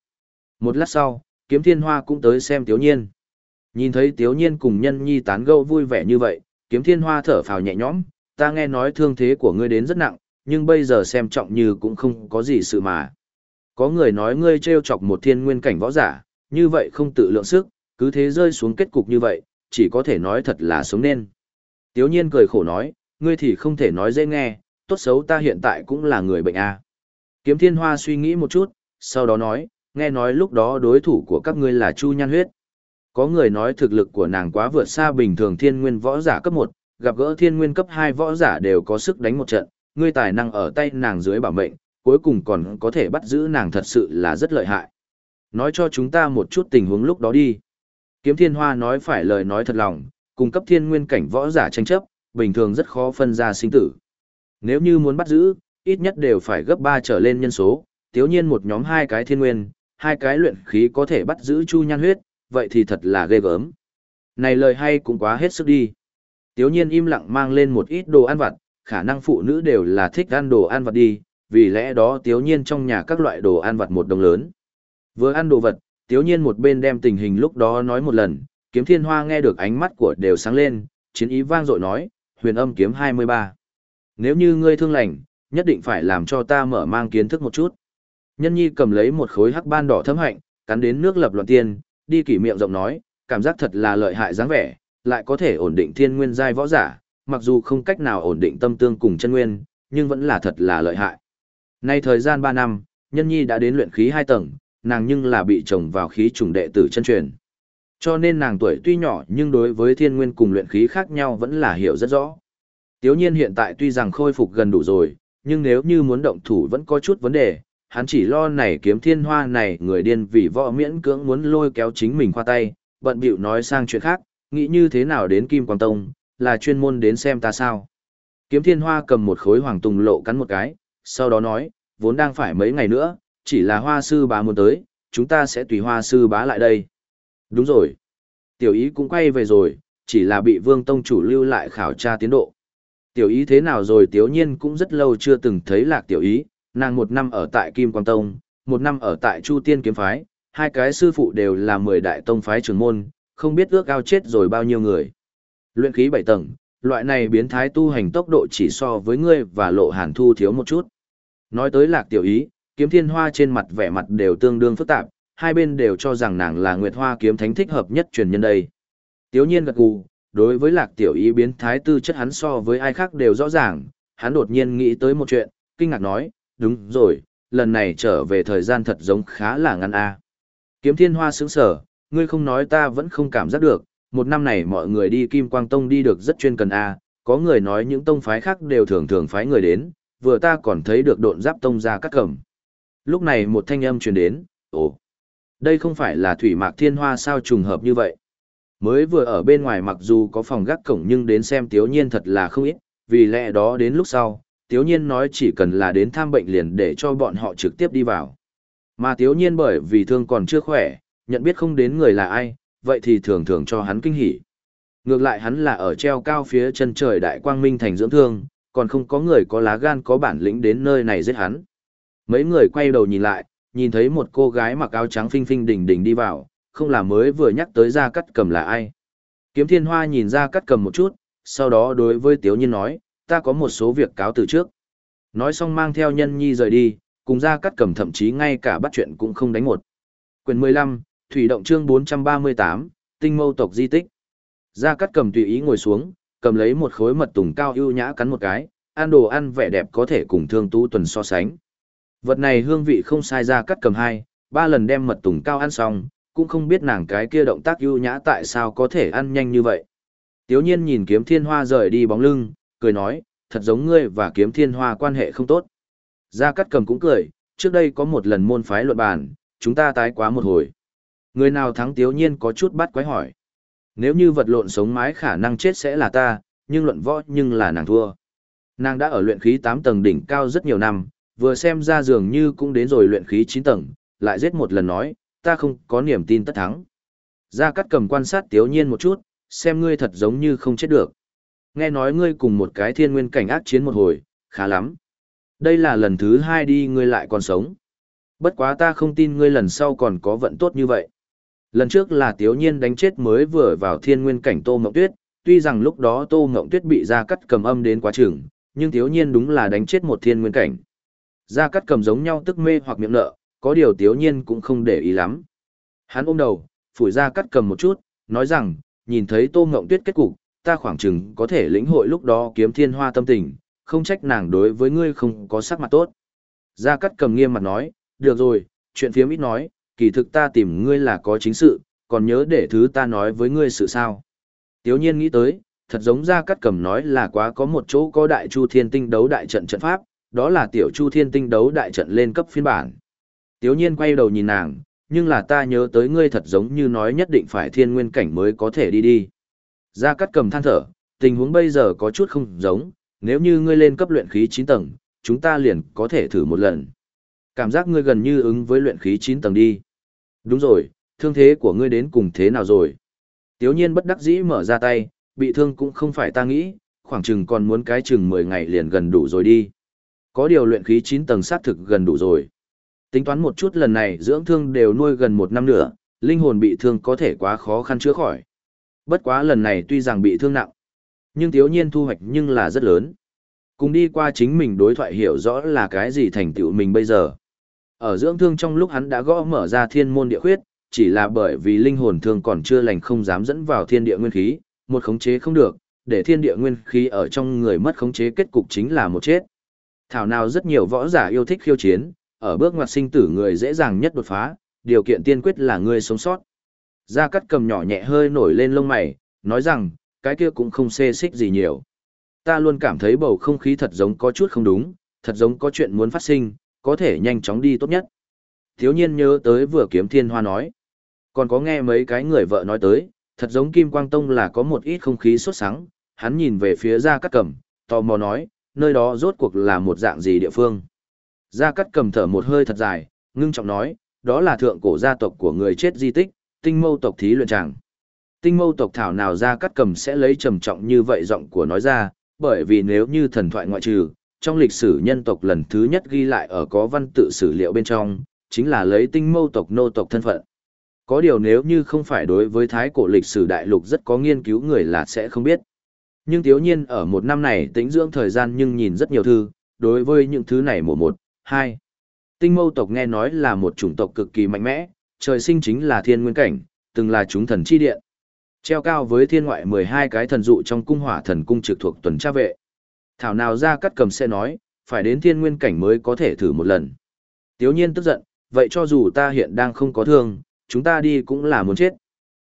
A: Một lát sau, kiếm thiên hoa cũng tới xem tiếu nhiên. Nhìn thấy tiếu nhiên cùng nhân nhi tán gẫu vui vẻ như vậy, kiếm thiên hoa thở phào nhẹ nhõm, ta nghe nói thương thế của ngươi đến rất nặng, nhưng bây giờ xem trọng như cũng không có gì sự mà. Có người nói ngươi trêu chọc một thiên nguyên cảnh võ giả, như vậy không tự lượng sức, cứ thế rơi xuống kết cục như vậy, chỉ có thể nói thật là sống nên. Tiếu nhiên cười khổ nói, ngươi thì không thể nói dễ nghe, tốt xấu ta hiện tại cũng là người bệnh a. Kiếm thiên hoa suy nghĩ một chút, sau đó nói, nghe nói lúc đó đối thủ của các ngươi là Chu Nhan Huyết. Có người nói thực lực của nàng quá vượt xa bình thường thiên nguyên võ giả cấp 1, gặp gỡ thiên nguyên cấp 2 võ giả đều có sức đánh một trận, ngươi tài năng ở tay nàng dưới bảo mệnh, cuối cùng còn có thể bắt giữ nàng thật sự là rất lợi hại. Nói cho chúng ta một chút tình huống lúc đó đi. Kiếm thiên hoa nói phải lời nói thật lòng, cung cấp thiên nguyên cảnh võ giả tranh chấp, bình thường rất khó phân ra sinh tử. Nếu như muốn bắt giữ, ít nhất đều phải gấp 3 trở lên nhân số, tiếu nhiên một nhóm hai cái thiên nguyên, hai cái luyện khí có thể bắt giữ chu nhan huyết, vậy thì thật là ghê gớm. Này lời hay cũng quá hết sức đi. Tiếu nhiên im lặng mang lên một ít đồ ăn vặt, khả năng phụ nữ đều là thích ăn đồ ăn vặt đi, vì lẽ đó tiếu nhiên trong nhà các loại đồ ăn vặt một đồng lớn. Vừa ăn đồ vật, tiếu nhiên một bên đem tình hình lúc đó nói một lần, kiếm thiên hoa nghe được ánh mắt của đều sáng lên, chiến ý vang dội nói, huyền âm kiếm 23. Nếu như ngươi thương lành, nhất định phải làm cho ta mở mang kiến thức một chút. Nhân nhi cầm lấy một khối hắc ban đỏ thấm hạnh, cắn đến nước lập loạn tiên, đi kỷ miệng rộng nói, cảm giác thật là lợi hại dáng vẻ, lại có thể ổn định thiên nguyên giai võ giả, mặc dù không cách nào ổn định tâm tương cùng chân nguyên, nhưng vẫn là thật là lợi hại. Nay thời gian 3 năm, nhân nhi đã đến luyện khí 2 tầng, nàng nhưng là bị trồng vào khí trùng đệ tử chân truyền. Cho nên nàng tuổi tuy nhỏ nhưng đối với thiên nguyên cùng luyện khí khác nhau vẫn là hiểu rất rõ. Tiếu nhiên hiện tại tuy rằng khôi phục gần đủ rồi, nhưng nếu như muốn động thủ vẫn có chút vấn đề, hắn chỉ lo này kiếm thiên hoa này người điên vì võ miễn cưỡng muốn lôi kéo chính mình qua tay, bận bịu nói sang chuyện khác, nghĩ như thế nào đến Kim Quang Tông, là chuyên môn đến xem ta sao. Kiếm thiên hoa cầm một khối hoàng tùng lộ cắn một cái, sau đó nói, vốn đang phải mấy ngày nữa, chỉ là hoa sư bá muốn tới, chúng ta sẽ tùy hoa sư bá lại đây. Đúng rồi. Tiểu ý cũng quay về rồi, chỉ là bị vương tông chủ lưu lại khảo tra tiến độ. Tiểu ý thế nào rồi tiểu nhiên cũng rất lâu chưa từng thấy lạc tiểu ý, nàng một năm ở tại Kim Quang Tông, một năm ở tại Chu Tiên Kiếm Phái, hai cái sư phụ đều là mười đại tông phái trưởng môn, không biết ước ao chết rồi bao nhiêu người. Luyện khí bảy tầng, loại này biến thái tu hành tốc độ chỉ so với ngươi và lộ hàn thu thiếu một chút. Nói tới lạc tiểu ý, kiếm thiên hoa trên mặt vẻ mặt đều tương đương phức tạp, hai bên đều cho rằng nàng là Nguyệt Hoa kiếm thánh thích hợp nhất truyền nhân đây. Tiếu nhiên gật gù, đối với lạc tiểu ý biến thái tư chất hắn so với ai khác đều rõ ràng, hắn đột nhiên nghĩ tới một chuyện, kinh ngạc nói, đúng rồi, lần này trở về thời gian thật giống khá là ngăn a. Kiếm thiên hoa sững sở, ngươi không nói ta vẫn không cảm giác được, một năm này mọi người đi Kim Quang Tông đi được rất chuyên cần a, có người nói những tông phái khác đều thường thường phái người đến, vừa ta còn thấy được độn giáp tông ra cắt cầm. Lúc này một thanh âm truyền đến, ồ, đây không phải là thủy mạc thiên hoa sao trùng hợp như vậy. Mới vừa ở bên ngoài mặc dù có phòng gác cổng nhưng đến xem tiếu nhiên thật là không ít, vì lẽ đó đến lúc sau, tiếu nhiên nói chỉ cần là đến thăm bệnh liền để cho bọn họ trực tiếp đi vào. Mà tiếu nhiên bởi vì thương còn chưa khỏe, nhận biết không đến người là ai, vậy thì thường thường cho hắn kinh hỉ. Ngược lại hắn là ở treo cao phía chân trời đại quang minh thành dưỡng thương, còn không có người có lá gan có bản lĩnh đến nơi này giết hắn. Mấy người quay đầu nhìn lại, nhìn thấy một cô gái mặc áo trắng phinh phinh đỉnh đỉnh đi vào, không là mới vừa nhắc tới Gia Cát Cầm là ai. Kiếm Thiên Hoa nhìn Gia Cát Cầm một chút, sau đó đối với Tiếu Nhiên nói, ta có một số việc cáo từ trước. Nói xong mang theo nhân nhi rời đi, cùng Gia Cát Cầm thậm chí ngay cả bắt chuyện cũng không đánh một. Quyền 15, Thủy động chương 438, Tinh mâu tộc di tích. Gia Cát Cầm tùy ý ngồi xuống, cầm lấy một khối mật tùng cao ưu nhã cắn một cái, ăn đồ ăn vẻ đẹp có thể cùng thương tú tuần so sánh. Vật này hương vị không sai Gia Cát Cầm hai, ba lần đem mật tùng cao ăn xong, cũng không biết nàng cái kia động tác ưu nhã tại sao có thể ăn nhanh như vậy. Tiếu nhiên nhìn kiếm thiên hoa rời đi bóng lưng, cười nói, thật giống ngươi và kiếm thiên hoa quan hệ không tốt. Gia Cát Cầm cũng cười, trước đây có một lần môn phái luận bàn, chúng ta tái quá một hồi. Người nào thắng tiếu nhiên có chút bắt quái hỏi. Nếu như vật lộn sống mái khả năng chết sẽ là ta, nhưng luận võ nhưng là nàng thua. Nàng đã ở luyện khí 8 tầng đỉnh cao rất nhiều năm, vừa xem ra dường như cũng đến rồi luyện khí 9 tầng, lại giết một lần nói, ta không có niềm tin tất thắng. Gia Cát cầm quan sát tiếu nhiên một chút, xem ngươi thật giống như không chết được. Nghe nói ngươi cùng một cái thiên nguyên cảnh ác chiến một hồi, khá lắm. Đây là lần thứ hai đi ngươi lại còn sống. Bất quá ta không tin ngươi lần sau còn có vận tốt như vậy. Lần trước là tiếu nhiên đánh chết mới vừa vào thiên nguyên cảnh Tô Mộng Tuyết, tuy rằng lúc đó Tô Mộng Tuyết bị Gia Cát cầm âm đến quá chừng, nhưng tiếu nhiên đúng là đánh chết một thiên nguyên cảnh. Gia Cát cầm giống nhau tức mê hoặc miệng nợ, có điều tiếu nhiên cũng không để ý lắm. Hắn ôm đầu, phủi Gia Cát cầm một chút, nói rằng, nhìn thấy Tô Mộng Tuyết kết cục, ta khoảng chừng có thể lĩnh hội lúc đó kiếm thiên hoa tâm tình, không trách nàng đối với ngươi không có sắc mặt tốt. Gia Cát cầm nghiêm mặt nói, được rồi, chuyện phiếm ít nói, kỳ thực ta tìm ngươi là có chính sự, còn nhớ để thứ ta nói với ngươi sự sao. Tiếu nhiên nghĩ tới, thật giống Gia Cát cầm nói là quá có một chỗ có đại chu thiên tinh đấu đại trận trận pháp, đó là tiểu chu thiên tinh đấu đại trận lên cấp phiên bản. Tiếu nhiên quay đầu nhìn nàng, nhưng là ta nhớ tới ngươi thật giống như nói nhất định phải thiên nguyên cảnh mới có thể đi đi. Gia Cát cầm than thở, tình huống bây giờ có chút không giống, nếu như ngươi lên cấp luyện khí 9 tầng, chúng ta liền có thể thử một lần. Cảm giác ngươi gần như ứng với luyện khí 9 tầng đi. Đúng rồi, thương thế của ngươi đến cùng thế nào rồi? Tiếu nhiên bất đắc dĩ mở ra tay, bị thương cũng không phải ta nghĩ, khoảng chừng còn muốn cái chừng 10 ngày liền gần đủ rồi đi. Có điều luyện khí 9 tầng sát thực gần đủ rồi. Tính toán một chút lần này dưỡng thương đều nuôi gần một năm nữa, linh hồn bị thương có thể quá khó khăn chữa khỏi. Bất quá lần này tuy rằng bị thương nặng, nhưng thiếu nhiên thu hoạch nhưng là rất lớn. Cùng đi qua chính mình đối thoại hiểu rõ là cái gì thành tựu mình bây giờ. Ở dưỡng thương trong lúc hắn đã gõ mở ra thiên môn địa khuyết, chỉ là bởi vì linh hồn thương còn chưa lành không dám dẫn vào thiên địa nguyên khí, một khống chế không được, để thiên địa nguyên khí ở trong người mất khống chế kết cục chính là một chết. Thảo nào rất nhiều võ giả yêu thích khiêu chiến, ở bước ngoặt sinh tử người dễ dàng nhất đột phá, điều kiện tiên quyết là người sống sót. Gia Cát cầm nhỏ nhẹ hơi nổi lên lông mày, nói rằng, cái kia cũng không xê xích gì nhiều. Ta luôn cảm thấy bầu không khí thật giống có chút không đúng, thật giống có chuyện muốn phát sinh, có thể nhanh chóng đi tốt nhất. Thiếu nhiên nhớ tới vừa kiếm thiên hoa nói. Còn có nghe mấy cái người vợ nói tới, thật giống Kim Quang Tông là có một ít không khí sốt sắng, hắn nhìn về phía Gia Cát Cầm, tò mò nói, nơi đó rốt cuộc là một dạng gì địa phương. Gia Cát Cầm thở một hơi thật dài, ngưng trọng nói, đó là thượng cổ gia tộc của người chết di tích, tinh mâu tộc thí luyện tràng. Tinh mâu tộc thảo nào Gia Cát Cầm sẽ lấy trầm trọng như vậy giọng của nói ra, bởi vì nếu như thần thoại ngoại trừ, trong lịch sử nhân tộc lần thứ nhất ghi lại ở có văn tự sử liệu bên trong, chính là lấy tinh mâu tộc nô tộc thân phận. Có điều nếu như không phải đối với thái cổ lịch sử đại lục rất có nghiên cứu người là sẽ không biết. Nhưng thiếu nhiên ở một năm này tính dưỡng thời gian nhưng nhìn rất nhiều thư, đối với những thứ này mùa một, hai. Tinh mâu tộc nghe nói là một chủng tộc cực kỳ mạnh mẽ, trời sinh chính là thiên nguyên cảnh, từng là chúng thần chi điện. Treo cao với thiên ngoại 12 cái thần dụ trong cung hỏa thần cung trực thuộc tuần tra vệ. Thảo nào ra cắt cầm sẽ nói, phải đến thiên nguyên cảnh mới có thể thử một lần. Tiếu nhiên tức giận, vậy cho dù ta hiện đang không có thương, chúng ta đi cũng là muốn chết.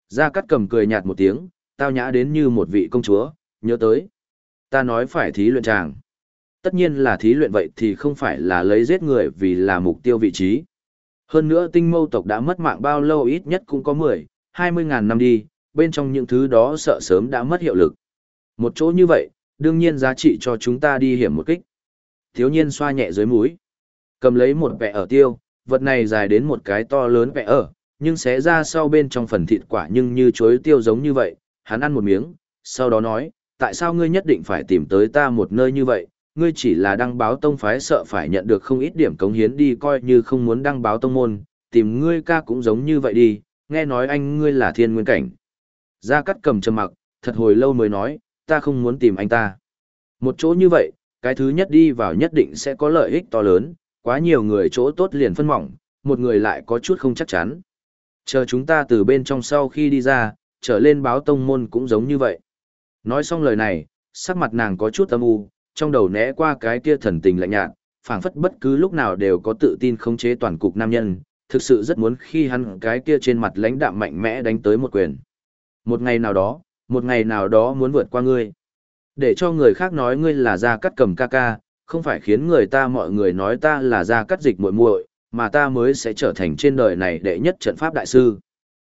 A: Gia Cát cầm cười nhạt một tiếng, tao nhã đến như một vị công chúa, nhớ tới. Ta nói phải thí luyện chàng. Tất nhiên là thí luyện vậy thì không phải là lấy giết người vì là mục tiêu vị trí. Hơn nữa tinh mâu tộc đã mất mạng bao lâu ít nhất cũng có 10, 20 ngàn năm đi, bên trong những thứ đó sợ sớm đã mất hiệu lực. Một chỗ như vậy, đương nhiên giá trị cho chúng ta đi hiểm một kích. Thiếu nhiên xoa nhẹ dưới mũi. Cầm lấy một vẹ ở tiêu, vật này dài đến một cái to lớn vẹ ở, nhưng xé ra sau bên trong phần thịt quả nhưng như chuối tiêu giống như vậy, hắn ăn một miếng, sau đó nói, tại sao ngươi nhất định phải tìm tới ta một nơi như vậy, ngươi chỉ là đăng báo tông phái sợ phải nhận được không ít điểm cống hiến đi coi như không muốn đăng báo tông môn, tìm ngươi ca cũng giống như vậy đi, nghe nói anh ngươi là thiên nguyên cảnh. Gia Cát cầm trầm mặc, thật hồi lâu mới nói, ta không muốn tìm anh ta. Một chỗ như vậy, cái thứ nhất đi vào nhất định sẽ có lợi ích to lớn, quá nhiều người chỗ tốt liền phân mỏng, một người lại có chút không chắc chắn. Chờ chúng ta từ bên trong sau khi đi ra, trở lên báo tông môn cũng giống như vậy. Nói xong lời này, sắc mặt nàng có chút âm u, trong đầu né qua cái kia thần tình lạnh nhạt, phảng phất bất cứ lúc nào đều có tự tin khống chế toàn cục nam nhân, thực sự rất muốn khi hắn cái kia trên mặt lãnh đạm mạnh mẽ đánh tới một quyền. Một ngày nào đó, một ngày nào đó muốn vượt qua ngươi. Để cho người khác nói ngươi là gia cắt cầm ca ca, không phải khiến người ta mọi người nói ta là gia cắt dịch muội muội, mà ta mới sẽ trở thành trên đời này đệ nhất trận pháp đại sư.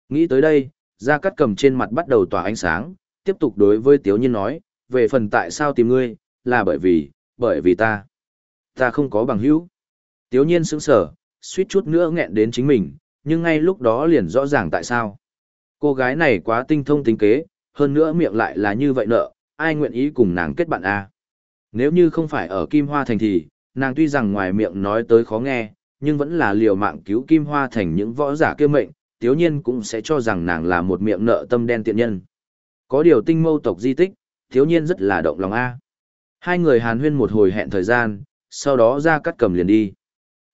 A: Nghĩ tới đây, gia cắt cầm trên mặt bắt đầu tỏa ánh sáng, tiếp tục đối với Tiếu Nhiên nói, về phần tại sao tìm ngươi, là bởi vì, bởi vì ta. Ta không có bằng hữu. Tiếu Nhiên sững sờ suýt chút nữa nghẹn đến chính mình, nhưng ngay lúc đó liền rõ ràng tại sao. Cô gái này quá tinh thông tính kế, hơn nữa miệng lại là như vậy nợ, ai nguyện ý cùng nàng kết bạn a? Nếu như không phải ở Kim Hoa Thành thì, nàng tuy rằng ngoài miệng nói tới khó nghe, nhưng vẫn là liều mạng cứu Kim Hoa Thành những võ giả kia mệnh, tiếu nhiên cũng sẽ cho rằng nàng là một miệng nợ tâm đen tiện nhân. Có điều tinh mâu tộc di tích, thiếu nhiên rất là động lòng A. Hai người hàn huyên một hồi hẹn thời gian, sau đó ra cắt cầm liền đi.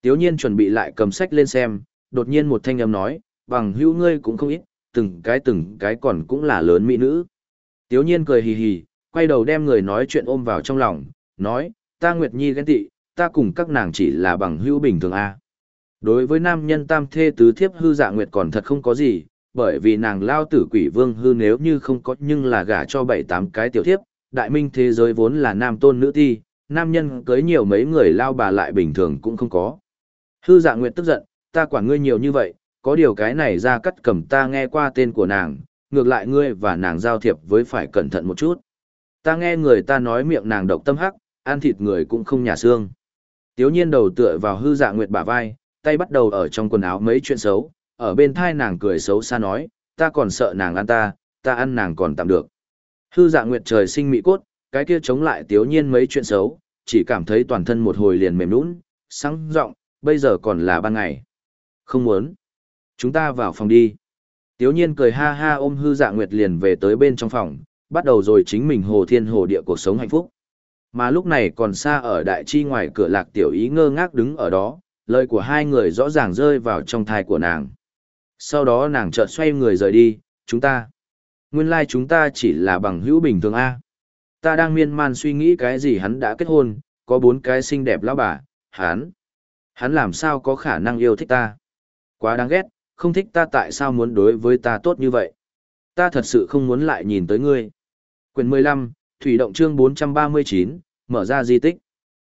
A: Tiếu nhiên chuẩn bị lại cầm sách lên xem, đột nhiên một thanh âm nói, bằng hữu ngươi cũng không ít, từng cái từng cái còn cũng là lớn mỹ nữ. Tiếu nhiên cười hì hì, quay đầu đem người nói chuyện ôm vào trong lòng, nói, ta Nguyệt Nhi ghen tị, ta cùng các nàng chỉ là bằng hữu bình thường a. Đối với nam nhân tam thê tứ thiếp hư dạ Nguyệt còn thật không có gì, bởi vì nàng lao tử quỷ vương hư nếu như không có nhưng là gả cho bảy tám cái tiểu thiếp, đại minh thế giới vốn là nam tôn nữ thi, nam nhân cưới nhiều mấy người lao bà lại bình thường cũng không có. Hư dạ Nguyệt tức giận, ta quản ngươi nhiều như vậy, có điều cái này ra cắt cầm ta nghe qua tên của nàng, ngược lại ngươi và nàng giao thiệp với phải cẩn thận một chút. Ta nghe người ta nói miệng nàng độc tâm hắc, ăn thịt người cũng không nhà xương. Tiếu nhiên đầu tựa vào hư dạ nguyệt bả vai, tay bắt đầu ở trong quần áo mấy chuyện xấu, ở bên thai nàng cười xấu xa nói, ta còn sợ nàng ăn ta, ta ăn nàng còn tạm được. Hư dạ nguyệt trời sinh mỹ cốt, cái kia chống lại tiếu nhiên mấy chuyện xấu, chỉ cảm thấy toàn thân một hồi liền mềm nũng, sáng rộng, bây giờ còn là ban ngày. Không muốn. Chúng ta vào phòng đi. Tiếu nhiên cười ha ha ôm hư dạ nguyệt liền về tới bên trong phòng, bắt đầu rồi chính mình hồ thiên hồ địa cuộc sống hạnh phúc. Mà lúc này còn xa ở đại chi ngoài cửa lạc tiểu ý ngơ ngác đứng ở đó, lời của hai người rõ ràng rơi vào trong thai của nàng. Sau đó nàng chợt xoay người rời đi, chúng ta. Nguyên lai like chúng ta chỉ là bằng hữu bình thường A. Ta đang miên man suy nghĩ cái gì hắn đã kết hôn, có bốn cái xinh đẹp lão bà, hắn. Hắn làm sao có khả năng yêu thích ta. Quá đáng ghét, không thích ta tại sao muốn đối với ta tốt như vậy. Ta thật sự không muốn lại nhìn tới ngươi. Quyền 15, Thủy động chương 439, mở ra di tích.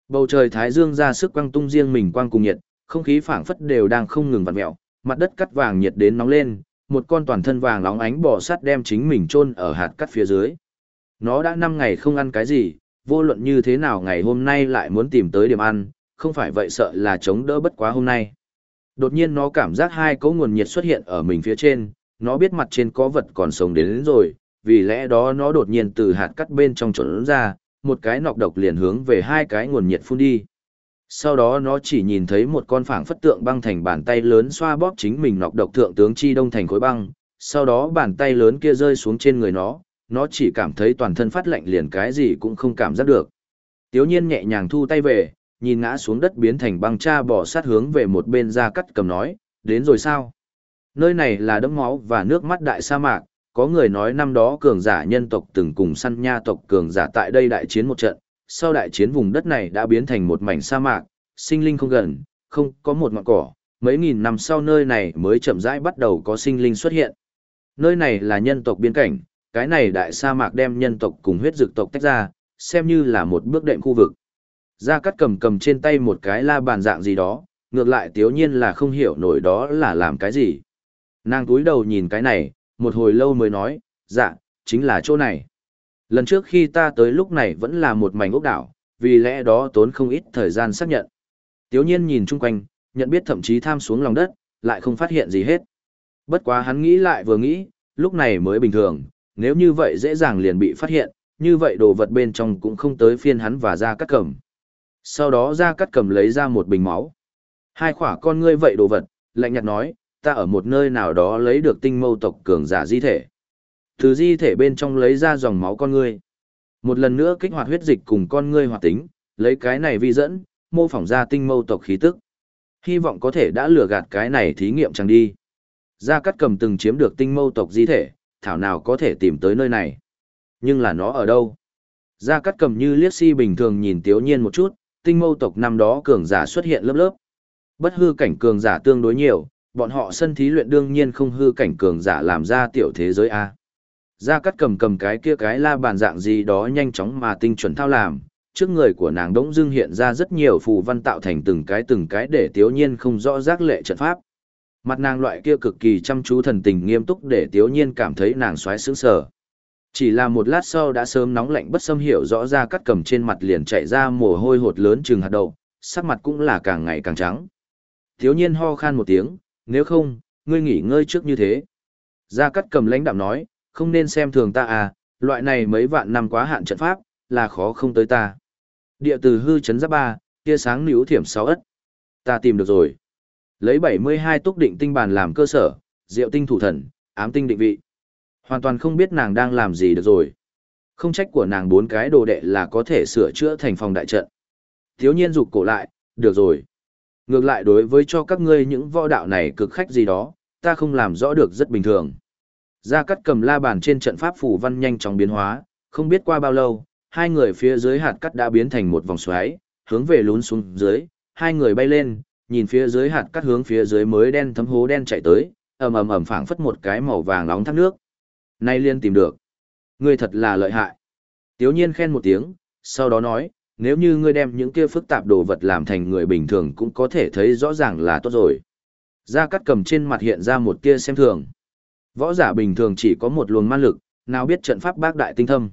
A: Bầu trời thái dương ra sức quang tung riêng mình quang cùng nhiệt, không khí phảng phất đều đang không ngừng vặn mẹo, mặt đất cắt vàng nhiệt đến nóng lên, một con toàn thân vàng nóng ánh bò sắt đem chính mình chôn ở hạt cắt phía dưới. Nó đã 5 ngày không ăn cái gì, vô luận như thế nào ngày hôm nay lại muốn tìm tới điểm ăn, không phải vậy sợ là chống đỡ bất quá hôm nay. Đột nhiên nó cảm giác hai cấu nguồn nhiệt xuất hiện ở mình phía trên, nó biết mặt trên có vật còn sống đến, đến rồi, vì lẽ đó nó đột nhiên từ hạt cắt bên trong trốn ra, một cái nọc độc liền hướng về hai cái nguồn nhiệt phun đi. Sau đó nó chỉ nhìn thấy một con phảng phất tượng băng thành bàn tay lớn xoa bóp chính mình nọc độc thượng tướng chi đông thành khối băng, sau đó bàn tay lớn kia rơi xuống trên người nó, nó chỉ cảm thấy toàn thân phát lạnh liền cái gì cũng không cảm giác được. Tiếu nhiên nhẹ nhàng thu tay về, nhìn ngã xuống đất biến thành băng cha bỏ sát hướng về một bên ra cắt cầm nói, đến rồi sao? Nơi này là đấm máu và nước mắt đại sa mạc, có người nói năm đó cường giả nhân tộc từng cùng săn nha tộc cường giả tại đây đại chiến một trận, sau đại chiến vùng đất này đã biến thành một mảnh sa mạc, sinh linh không gần, không có một ngọn cỏ, mấy nghìn năm sau nơi này mới chậm rãi bắt đầu có sinh linh xuất hiện. Nơi này là nhân tộc biên cảnh, cái này đại sa mạc đem nhân tộc cùng huyết dược tộc tách ra, xem như là một bước đệm khu vực. Gia Cát cầm cầm trên tay một cái la bàn dạng gì đó, ngược lại tiếu nhiên là không hiểu nổi đó là làm cái gì. Nàng túi đầu nhìn cái này, một hồi lâu mới nói, dạ, chính là chỗ này. Lần trước khi ta tới lúc này vẫn là một mảnh ốc đảo, vì lẽ đó tốn không ít thời gian xác nhận. Tiếu nhiên nhìn chung quanh, nhận biết thậm chí tham xuống lòng đất, lại không phát hiện gì hết. Bất quá hắn nghĩ lại vừa nghĩ, lúc này mới bình thường, nếu như vậy dễ dàng liền bị phát hiện, như vậy đồ vật bên trong cũng không tới phiên hắn và ra cắt cầm. Sau đó ra cắt cầm lấy ra một bình máu. Hai khỏa con ngươi vậy đồ vật, lạnh nhạt nói, ta ở một nơi nào đó lấy được tinh mâu tộc cường giả di thể. Từ di thể bên trong lấy ra dòng máu con ngươi. Một lần nữa kích hoạt huyết dịch cùng con ngươi hoạt tính, lấy cái này vi dẫn, mô phỏng ra tinh mâu tộc khí tức. Hy vọng có thể đã lừa gạt cái này thí nghiệm chẳng đi. Gia Cát cầm từng chiếm được tinh mâu tộc di thể, thảo nào có thể tìm tới nơi này. Nhưng là nó ở đâu? Gia Cát cầm như liếc si bình thường nhìn Tiếu Nhiên một chút, tinh mâu tộc năm đó cường giả xuất hiện lớp lớp. Bất hư cảnh cường giả tương đối nhiều, bọn họ sân thí luyện đương nhiên không hư cảnh cường giả làm ra tiểu thế giới A. Gia Cát cầm cầm cái kia cái la bàn dạng gì đó nhanh chóng mà tinh chuẩn thao làm, trước người của nàng đống dưng hiện ra rất nhiều phù văn tạo thành từng cái từng cái để tiếu nhiên không rõ rác lệ trận pháp. Mặt nàng loại kia cực kỳ chăm chú thần tình nghiêm túc để tiếu nhiên cảm thấy nàng xoáy sướng sở. Chỉ là một lát sau đã sớm nóng lạnh bất xâm hiểu rõ ra cắt cầm trên mặt liền chạy ra mồ hôi hột lớn chừng hạt đậu, sắc mặt cũng là càng ngày càng trắng. thiếu nhiên ho khan một tiếng, nếu không, ngươi nghỉ ngơi trước như thế. Gia cắt cầm lãnh đạm nói, không nên xem thường ta à, loại này mấy vạn năm quá hạn trận pháp, là khó không tới ta. Địa từ hư chấn giáp ba, tia sáng níu thiểm sáu ất. Ta tìm được rồi. Lấy 72 túc định tinh bàn làm cơ sở, diệu tinh thủ thần, ám tinh định vị. Hoàn toàn không biết nàng đang làm gì được rồi. Không trách của nàng bốn cái đồ đệ là có thể sửa chữa thành phòng đại trận. Thiếu nhiên rụt cổ lại, được rồi. Ngược lại đối với cho các ngươi những võ đạo này cực khách gì đó, ta không làm rõ được rất bình thường. Gia cắt cầm la bàn trên trận pháp phủ văn nhanh chóng biến hóa, không biết qua bao lâu, hai người phía dưới hạt cắt đã biến thành một vòng xoáy, hướng về lún xuống dưới, hai người bay lên, nhìn phía dưới hạt cắt hướng phía dưới mới đen thấm hố đen chạy tới, ầm ầm ầm phảng phất một cái màu vàng nóng thác nước. Nay liên tìm được. Ngươi thật là lợi hại. Tiếu nhiên khen một tiếng, sau đó nói, nếu như ngươi đem những kia phức tạp đồ vật làm thành người bình thường cũng có thể thấy rõ ràng là tốt rồi. Gia cắt cầm trên mặt hiện ra một tia xem thường. Võ giả bình thường chỉ có một luồng ma lực, nào biết trận pháp bác đại tinh thâm.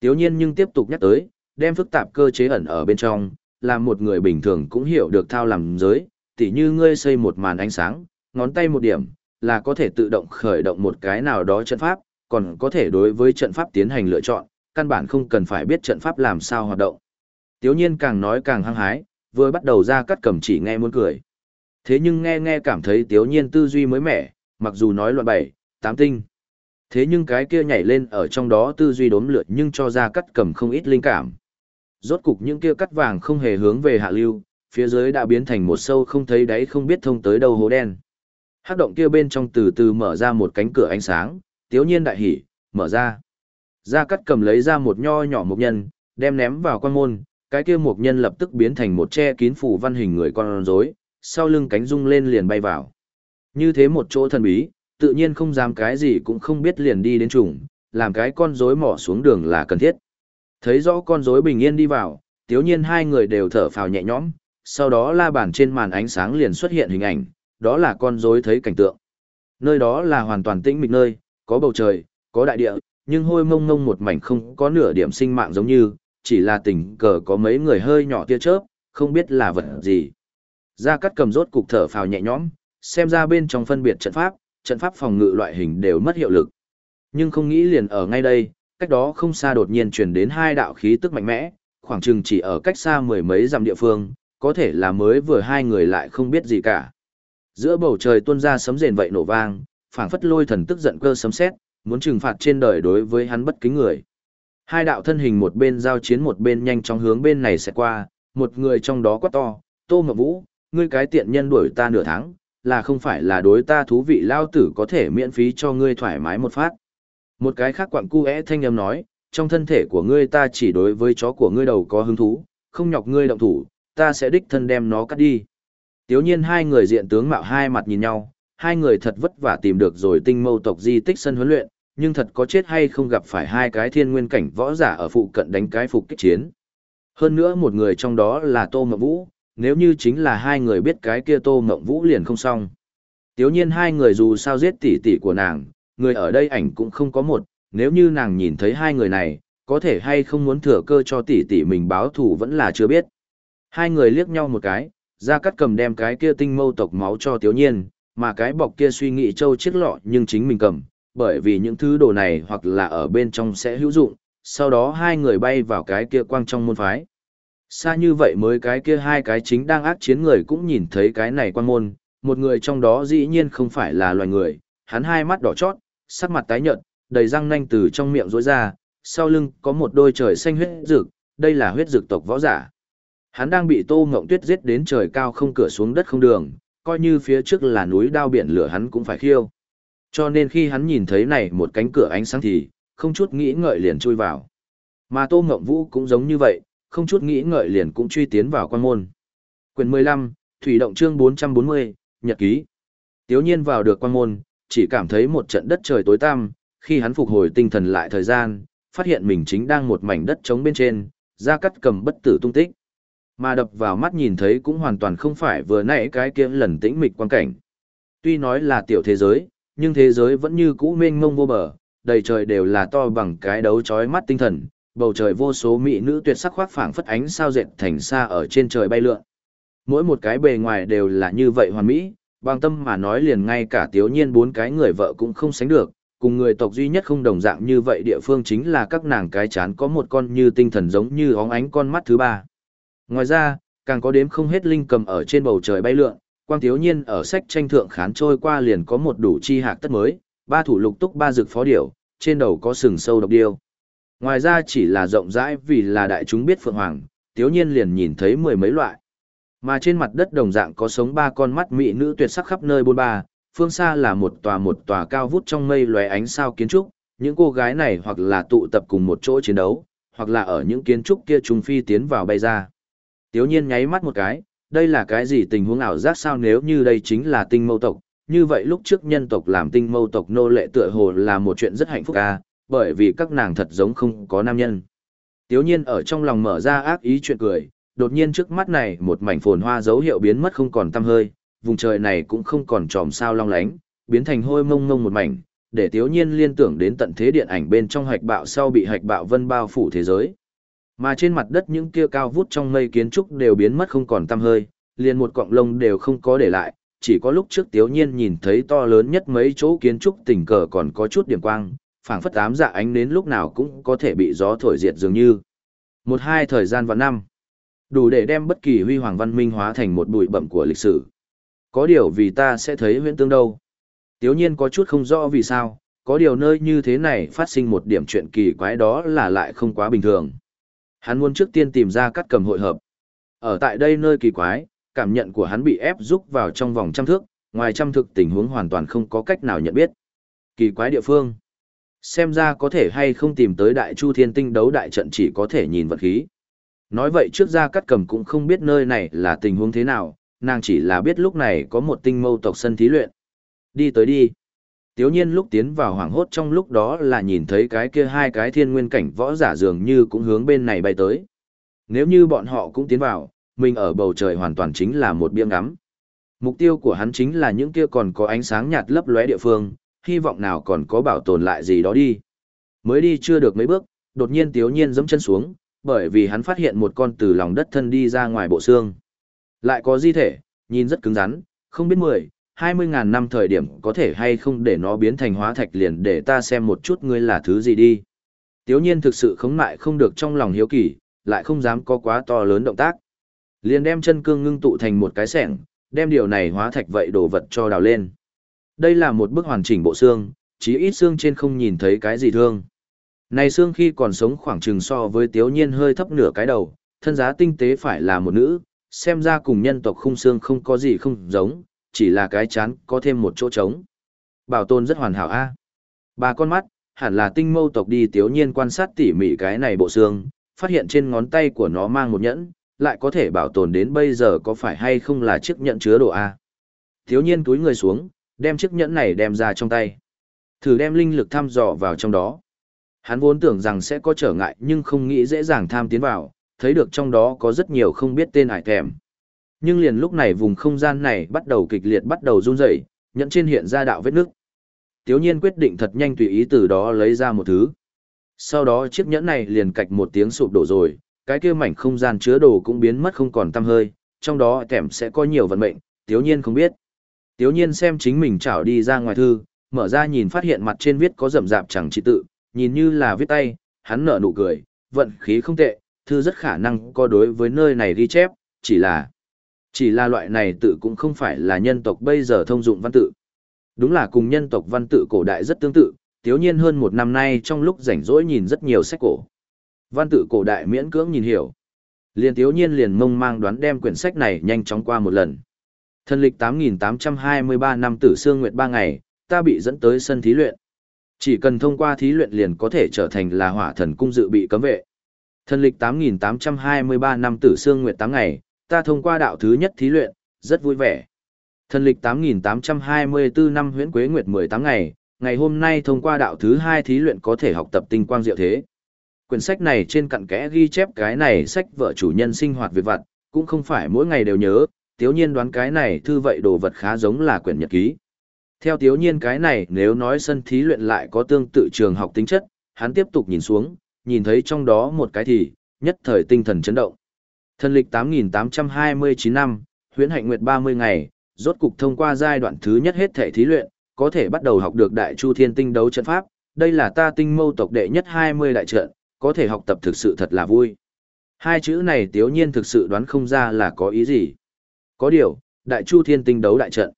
A: Tiếu nhiên nhưng tiếp tục nhắc tới, đem phức tạp cơ chế ẩn ở bên trong, làm một người bình thường cũng hiểu được thao làm giới, tỉ như ngươi xây một màn ánh sáng, ngón tay một điểm, là có thể tự động khởi động một cái nào đó trận pháp, còn có thể đối với trận pháp tiến hành lựa chọn, căn bản không cần phải biết trận pháp làm sao hoạt động. Tiếu nhiên càng nói càng hăng hái, vừa bắt đầu ra cắt cầm chỉ nghe muốn cười. Thế nhưng nghe nghe cảm thấy tiếu nhiên tư duy mới mẻ, mặc dù nói loạn bảy, tám tinh. Thế nhưng cái kia nhảy lên ở trong đó tư duy đốm lượt nhưng cho ra cắt cầm không ít linh cảm. Rốt cục những kia cắt vàng không hề hướng về hạ lưu, phía dưới đã biến thành một sâu không thấy đáy không biết thông tới đâu hố đen. Hắc động kia bên trong từ từ mở ra một cánh cửa ánh sáng, tiếu nhiên đại hỉ, mở ra. Gia cắt cầm lấy ra một nho nhỏ mục nhân, đem ném vào quan môn, cái kia mục nhân lập tức biến thành một che kín phủ văn hình người con rối, sau lưng cánh rung lên liền bay vào. Như thế một chỗ thần bí, tự nhiên không dám cái gì cũng không biết liền đi đến trùng, làm cái con rối mỏ xuống đường là cần thiết. Thấy rõ con rối bình yên đi vào, tiếu nhiên hai người đều thở phào nhẹ nhõm, sau đó la bàn trên màn ánh sáng liền xuất hiện hình ảnh, đó là con rối thấy cảnh tượng. Nơi đó là hoàn toàn tĩnh mịch nơi, có bầu trời, có đại địa, nhưng hôi mông mông một mảnh không có nửa điểm sinh mạng giống như, chỉ là tình cờ có mấy người hơi nhỏ tia chớp, không biết là vật gì. Gia Cát cầm rốt cục thở phào nhẹ nhõm, xem ra bên trong phân biệt trận pháp, trận pháp phòng ngự loại hình đều mất hiệu lực. Nhưng không nghĩ liền ở ngay đây, cách đó không xa đột nhiên truyền đến hai đạo khí tức mạnh mẽ, khoảng chừng chỉ ở cách xa mười mấy dặm địa phương, có thể là mới vừa hai người lại không biết gì cả. Giữa bầu trời tuôn ra sấm rền vậy nổ vang, phảng phất lôi thần tức giận cơ sấm sét, muốn trừng phạt trên đời đối với hắn bất kính người. Hai đạo thân hình một bên giao chiến một bên nhanh chóng hướng bên này sẽ qua, một người trong đó quát to, Tô Mộc Vũ, ngươi cái tiện nhân đuổi ta nửa tháng, là không phải là đối ta thú vị lao tử có thể miễn phí cho ngươi thoải mái một phát. Một cái khác quặng cu é thanh âm nói, trong thân thể của ngươi ta chỉ đối với chó của ngươi đầu có hứng thú, không nhọc ngươi động thủ, ta sẽ đích thân đem nó cắt đi. Tiếu nhiên hai người diện tướng mạo hai mặt nhìn nhau, hai người thật vất vả tìm được rồi tinh mâu tộc di tích sân huấn luyện, nhưng thật có chết hay không gặp phải hai cái thiên nguyên cảnh võ giả ở phụ cận đánh cái phục kích chiến. Hơn nữa một người trong đó là Tô Mộng Vũ, nếu như chính là hai người biết cái kia Tô Mộng Vũ liền không xong. Tiếu nhiên hai người dù sao giết tỷ tỷ của nàng, người ở đây ảnh cũng không có một, nếu như nàng nhìn thấy hai người này, có thể hay không muốn thừa cơ cho tỷ tỷ mình báo thù vẫn là chưa biết. Hai người liếc nhau một cái, ra cắt cầm đem cái kia tinh mâu tộc máu cho Tiếu nhiên, mà cái bọc kia suy nghĩ châu chiếc lọ nhưng chính mình cầm, bởi vì những thứ đồ này hoặc là ở bên trong sẽ hữu dụng, sau đó hai người bay vào cái kia quang trong môn phái. Xa như vậy mới cái kia hai cái chính đang ác chiến người cũng nhìn thấy cái này quan môn, một người trong đó dĩ nhiên không phải là loài người, hắn hai mắt đỏ chót, sắc mặt tái nhợt, đầy răng nanh từ trong miệng rối ra, sau lưng có một đôi trời xanh huyết dược đây là huyết dược tộc võ giả. Hắn đang bị Tô Ngộng Tuyết giết đến trời cao không cửa xuống đất không đường, coi như phía trước là núi đao biển lửa hắn cũng phải khiêu. Cho nên khi hắn nhìn thấy này một cánh cửa ánh sáng thì, không chút nghĩ ngợi liền chui vào. Mà Tô Ngộng Vũ cũng giống như vậy, không chút nghĩ ngợi liền cũng truy tiến vào quan môn. Quyền 15, Thủy động chương 440, Nhật ký. Tiếu nhiên vào được quan môn, chỉ cảm thấy một trận đất trời tối tăm, khi hắn phục hồi tinh thần lại thời gian, phát hiện mình chính đang một mảnh đất trống bên trên, ra cắt cầm bất tử tung tích. Mà đập vào mắt nhìn thấy cũng hoàn toàn không phải vừa nãy cái kia lần tĩnh mịch quan cảnh. Tuy nói là tiểu thế giới, nhưng thế giới vẫn như cũ mênh mông vô bờ, đầy trời đều là to bằng cái đấu chói mắt tinh thần, bầu trời vô số mỹ nữ tuyệt sắc khoác phảng phất ánh sao dệt thành xa ở trên trời bay lượn. Mỗi một cái bề ngoài đều là như vậy hoàn mỹ, bằng tâm mà nói liền ngay cả tiểu nhiên bốn cái người vợ cũng không sánh được, cùng người tộc duy nhất không đồng dạng như vậy địa phương chính là các nàng cái chán có một con như tinh thần giống như óng ánh con mắt thứ ba. Ngoài ra, càng có đếm không hết linh cầm ở trên bầu trời bay lượn, quang thiếu nhiên ở sách tranh thượng khán trôi qua liền có một đủ chi hạc tất mới, ba thủ lục túc ba dực phó điểu, trên đầu có sừng sâu độc điêu. Ngoài ra chỉ là rộng rãi vì là đại chúng biết phượng hoàng, thiếu nhiên liền nhìn thấy mười mấy loại. Mà trên mặt đất đồng dạng có sống ba con mắt mỹ nữ tuyệt sắc khắp nơi bôn ba, phương xa là một tòa một tòa cao vút trong mây lóe ánh sao kiến trúc, những cô gái này hoặc là tụ tập cùng một chỗ chiến đấu, hoặc là ở những kiến trúc kia trùng phi tiến vào bay ra. Tiếu nhiên nháy mắt một cái, đây là cái gì tình huống ảo giác sao nếu như đây chính là tinh mâu tộc, như vậy lúc trước nhân tộc làm tinh mâu tộc nô lệ tựa hồ là một chuyện rất hạnh phúc à, bởi vì các nàng thật giống không có nam nhân. Tiếu nhiên ở trong lòng mở ra ác ý chuyện cười, đột nhiên trước mắt này một mảnh phồn hoa dấu hiệu biến mất không còn tăm hơi, vùng trời này cũng không còn tròm sao long lánh, biến thành hôi mông mông một mảnh, để tiếu nhiên liên tưởng đến tận thế điện ảnh bên trong hạch bạo sau bị hạch bạo vân bao phủ thế giới. Mà trên mặt đất những kia cao vút trong mây kiến trúc đều biến mất không còn tăm hơi, liền một cọng lông đều không có để lại, chỉ có lúc trước tiếu nhiên nhìn thấy to lớn nhất mấy chỗ kiến trúc tình cờ còn có chút điểm quang, phảng phất ám dạ ánh đến lúc nào cũng có thể bị gió thổi diệt dường như. Một hai thời gian và năm, đủ để đem bất kỳ huy hoàng văn minh hóa thành một bụi bậm của lịch sử. Có điều vì ta sẽ thấy huyễn tương đâu. Tiếu nhiên có chút không rõ vì sao, có điều nơi như thế này phát sinh một điểm chuyện kỳ quái đó là lại không quá bình thường. Hắn muốn trước tiên tìm ra cắt cầm hội hợp. Ở tại đây nơi kỳ quái, cảm nhận của hắn bị ép rúc vào trong vòng trăm thước, ngoài trăm thực tình huống hoàn toàn không có cách nào nhận biết. Kỳ quái địa phương. Xem ra có thể hay không tìm tới đại chu thiên tinh đấu đại trận chỉ có thể nhìn vật khí. Nói vậy trước ra cắt cầm cũng không biết nơi này là tình huống thế nào, nàng chỉ là biết lúc này có một tinh mâu tộc sân thí luyện. Đi tới đi. Tiếu nhiên lúc tiến vào hoảng hốt trong lúc đó là nhìn thấy cái kia hai cái thiên nguyên cảnh võ giả dường như cũng hướng bên này bay tới. Nếu như bọn họ cũng tiến vào, mình ở bầu trời hoàn toàn chính là một biếng ngắm. Mục tiêu của hắn chính là những kia còn có ánh sáng nhạt lấp lóe địa phương, hy vọng nào còn có bảo tồn lại gì đó đi. Mới đi chưa được mấy bước, đột nhiên tiếu nhiên giẫm chân xuống, bởi vì hắn phát hiện một con từ lòng đất thân đi ra ngoài bộ xương. Lại có di thể, nhìn rất cứng rắn, không biết mười, hai mươi ngàn năm thời điểm có thể hay không để nó biến thành hóa thạch liền để ta xem một chút ngươi là thứ gì đi. Tiếu nhiên thực sự khống mại không được trong lòng hiếu kỳ, lại không dám có quá to lớn động tác. Liền đem chân cương ngưng tụ thành một cái sẻng, đem điều này hóa thạch vậy đồ vật cho đào lên. Đây là một bức hoàn chỉnh bộ xương, chỉ ít xương trên không nhìn thấy cái gì thương. Này xương khi còn sống khoảng chừng so với tiếu nhiên hơi thấp nửa cái đầu, thân giá tinh tế phải là một nữ, xem ra cùng nhân tộc khung xương không có gì không giống, chỉ là cái chán có thêm một chỗ trống. Bảo tồn rất hoàn hảo a. Ba con mắt, hẳn là tinh mâu tộc đi tiếu nhiên quan sát tỉ mỉ cái này bộ xương, phát hiện trên ngón tay của nó mang một nhẫn, lại có thể bảo tồn đến bây giờ có phải hay không là chiếc nhẫn chứa đồ a. Tiếu nhiên túi người xuống, đem chiếc nhẫn này đem ra trong tay. Thử đem linh lực thăm dò vào trong đó. Hắn vốn tưởng rằng sẽ có trở ngại nhưng không nghĩ dễ dàng tham tiến vào, thấy được trong đó có rất nhiều không biết tên ải thèm. Nhưng liền lúc này vùng không gian này bắt đầu kịch liệt bắt đầu run rẩy, nhẫn trên hiện ra đạo vết nước. Tiếu nhiên quyết định thật nhanh tùy ý từ đó lấy ra một thứ. Sau đó chiếc nhẫn này liền cạch một tiếng sụp đổ rồi, cái kia mảnh không gian chứa đồ cũng biến mất không còn tăm hơi, trong đó kèm sẽ có nhiều vận mệnh, tiếu nhiên không biết. Tiếu nhiên xem chính mình chảo đi ra ngoài thư, mở ra nhìn phát hiện mặt trên viết có rậm rạp chẳng chỉ tự, nhìn như là viết tay, hắn nở nụ cười, vận khí không tệ, thư rất khả năng có đối với nơi này ghi chép, chỉ là chỉ là loại này tự cũng không phải là nhân tộc bây giờ thông dụng văn tự. Đúng là cùng nhân tộc văn tự cổ đại rất tương tự, tiếu nhiên hơn một năm nay trong lúc rảnh rỗi nhìn rất nhiều sách cổ. Văn tự cổ đại miễn cưỡng nhìn hiểu. Liền tiếu nhiên liền mông mang đoán đem quyển sách này nhanh chóng qua một lần. Thần lịch 8.823 năm tử xương nguyệt 3 ngày, ta bị dẫn tới sân thí luyện. Chỉ cần thông qua thí luyện liền có thể trở thành là hỏa thần cung dự bị cấm vệ. Thần lịch 8.823 năm tử xương nguyệt 8 ngày, ta thông qua đạo thứ nhất thí luyện, rất vui vẻ. Thần lịch 8.824 năm huyễn quế nguyệt 18 ngày, ngày hôm nay thông qua đạo thứ hai thí luyện có thể học tập tinh quang diệu thế. Quyển sách này trên cặn kẽ ghi chép cái này sách vợ chủ nhân sinh hoạt việc vặt, cũng không phải mỗi ngày đều nhớ, tiếu nhiên đoán cái này thư vậy đồ vật khá giống là quyển nhật ký. Theo tiếu nhiên cái này nếu nói sân thí luyện lại có tương tự trường học tính chất, hắn tiếp tục nhìn xuống, nhìn thấy trong đó một cái thì, nhất thời tinh thần chấn động. Thần lịch 8.829 năm, huyễn hạnh nguyệt 30 ngày, rốt cục thông qua giai đoạn thứ nhất hết thể thí luyện, có thể bắt đầu học được đại chu thiên tinh đấu trận pháp, đây là ta tinh mâu tộc đệ nhất 20 đại trận, có thể học tập thực sự thật là vui. Hai chữ này tiếu nhiên thực sự đoán không ra là có ý gì. Có điều, đại chu thiên tinh đấu đại trận.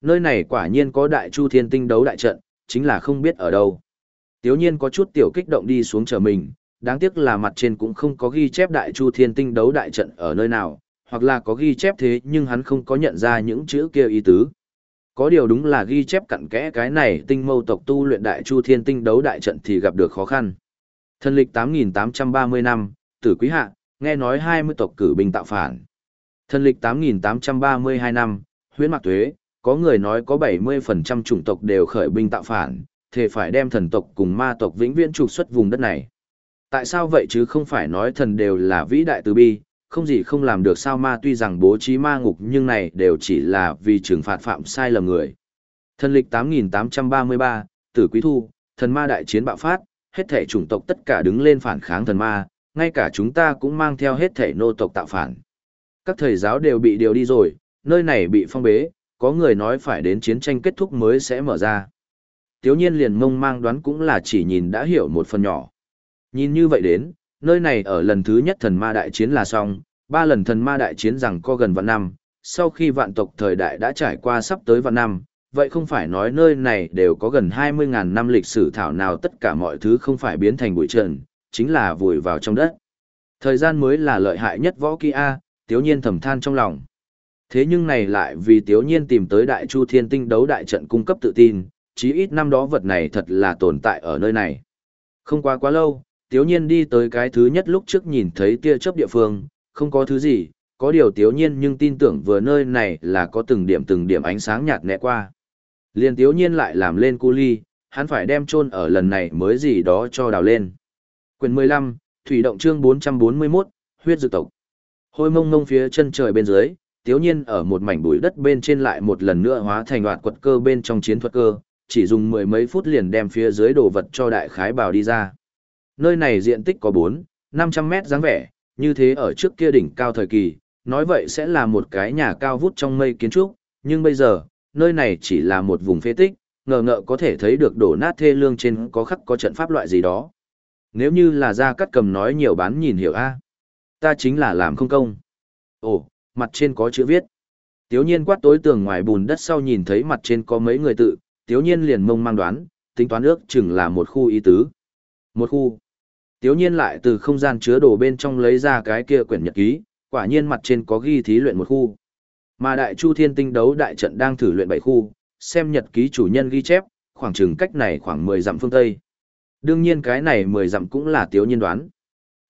A: Nơi này quả nhiên có đại chu thiên tinh đấu đại trận, chính là không biết ở đâu. Tiếu nhiên có chút tiểu kích động đi xuống chờ mình, đáng tiếc là mặt trên cũng không có ghi chép đại chu thiên tinh đấu đại trận ở nơi nào, hoặc là có ghi chép thế nhưng hắn không có nhận ra những chữ kia ý tứ. Có điều đúng là ghi chép cặn kẽ cái này tinh mâu tộc tu luyện đại chu thiên tinh đấu đại trận thì gặp được khó khăn. thân lịch 8.830 năm, tử quý hạ, nghe nói 20 tộc cử binh tạo phản. thân lịch 8.832 năm, huyễn mạc tuế, có người nói có 70% chủng tộc đều khởi binh tạo phản, thể phải đem thần tộc cùng ma tộc vĩnh viễn trục xuất vùng đất này. Tại sao vậy chứ không phải nói thần đều là vĩ đại từ bi, không gì không làm được sao ma tuy rằng bố trí ma ngục nhưng này đều chỉ là vì trừng phạt phạm sai lầm người. Thần lịch 8833, tử quý thu, thần ma đại chiến bạo phát, hết thể chủng tộc tất cả đứng lên phản kháng thần ma, ngay cả chúng ta cũng mang theo hết thể nô tộc tạo phản. Các thầy giáo đều bị điều đi rồi, nơi này bị phong bế, có người nói phải đến chiến tranh kết thúc mới sẽ mở ra. Tiếu nhiên liền mông mang đoán cũng là chỉ nhìn đã hiểu một phần nhỏ. Nhìn như vậy đến, nơi này ở lần thứ nhất thần ma đại chiến là xong, ba lần thần ma đại chiến rằng có gần vạn năm, sau khi vạn tộc thời đại đã trải qua sắp tới vạn năm, vậy không phải nói nơi này đều có gần 20.000 năm lịch sử thảo nào tất cả mọi thứ không phải biến thành bụi trần, chính là vùi vào trong đất. Thời gian mới là lợi hại nhất võ kia A, tiếu nhiên thầm than trong lòng. Thế nhưng này lại vì tiếu nhiên tìm tới đại chu thiên tinh đấu đại trận cung cấp tự tin, chí ít năm đó vật này thật là tồn tại ở nơi này. Không quá quá lâu, tiếu nhiên đi tới cái thứ nhất lúc trước nhìn thấy tia chớp địa phương, không có thứ gì, có điều tiếu nhiên nhưng tin tưởng vừa nơi này là có từng điểm từng điểm ánh sáng nhạt nhẹ qua. Liên tiếu nhiên lại làm lên cu ly, hắn phải đem chôn ở lần này mới gì đó cho đào lên. Quyền 15, Thủy động chương 441, huyết dược tộc. Hôi mông mông phía chân trời bên dưới, tiếu nhiên ở một mảnh bụi đất bên trên lại một lần nữa hóa thành loạt quật cơ bên trong chiến thuật cơ, chỉ dùng mười mấy phút liền đem phía dưới đồ vật cho đại khái bào đi ra. Nơi này diện tích có 4, 500 mét dáng vẻ, như thế ở trước kia đỉnh cao thời kỳ, nói vậy sẽ là một cái nhà cao vút trong mây kiến trúc, nhưng bây giờ, nơi này chỉ là một vùng phế tích, ngờ ngợ có thể thấy được đổ nát thê lương trên có khắc có trận pháp loại gì đó. Nếu như là ra cắt cầm nói nhiều bán nhìn hiểu a ta chính là làm không công. Ồ, mặt trên có chữ viết. Tiếu nhiên quát tối tường ngoài bùn đất sau nhìn thấy mặt trên có mấy người tự, tiếu nhiên liền mông mang đoán, tính toán ước chừng là một khu ý tứ. Một khu. Tiếu nhiên lại từ không gian chứa đồ bên trong lấy ra cái kia quyển nhật ký, quả nhiên mặt trên có ghi thí luyện một khu. Mà đại chu thiên tinh đấu đại trận đang thử luyện bảy khu, xem nhật ký chủ nhân ghi chép, khoảng chừng cách này khoảng 10 dặm phương Tây. Đương nhiên cái này 10 dặm cũng là tiếu nhiên đoán.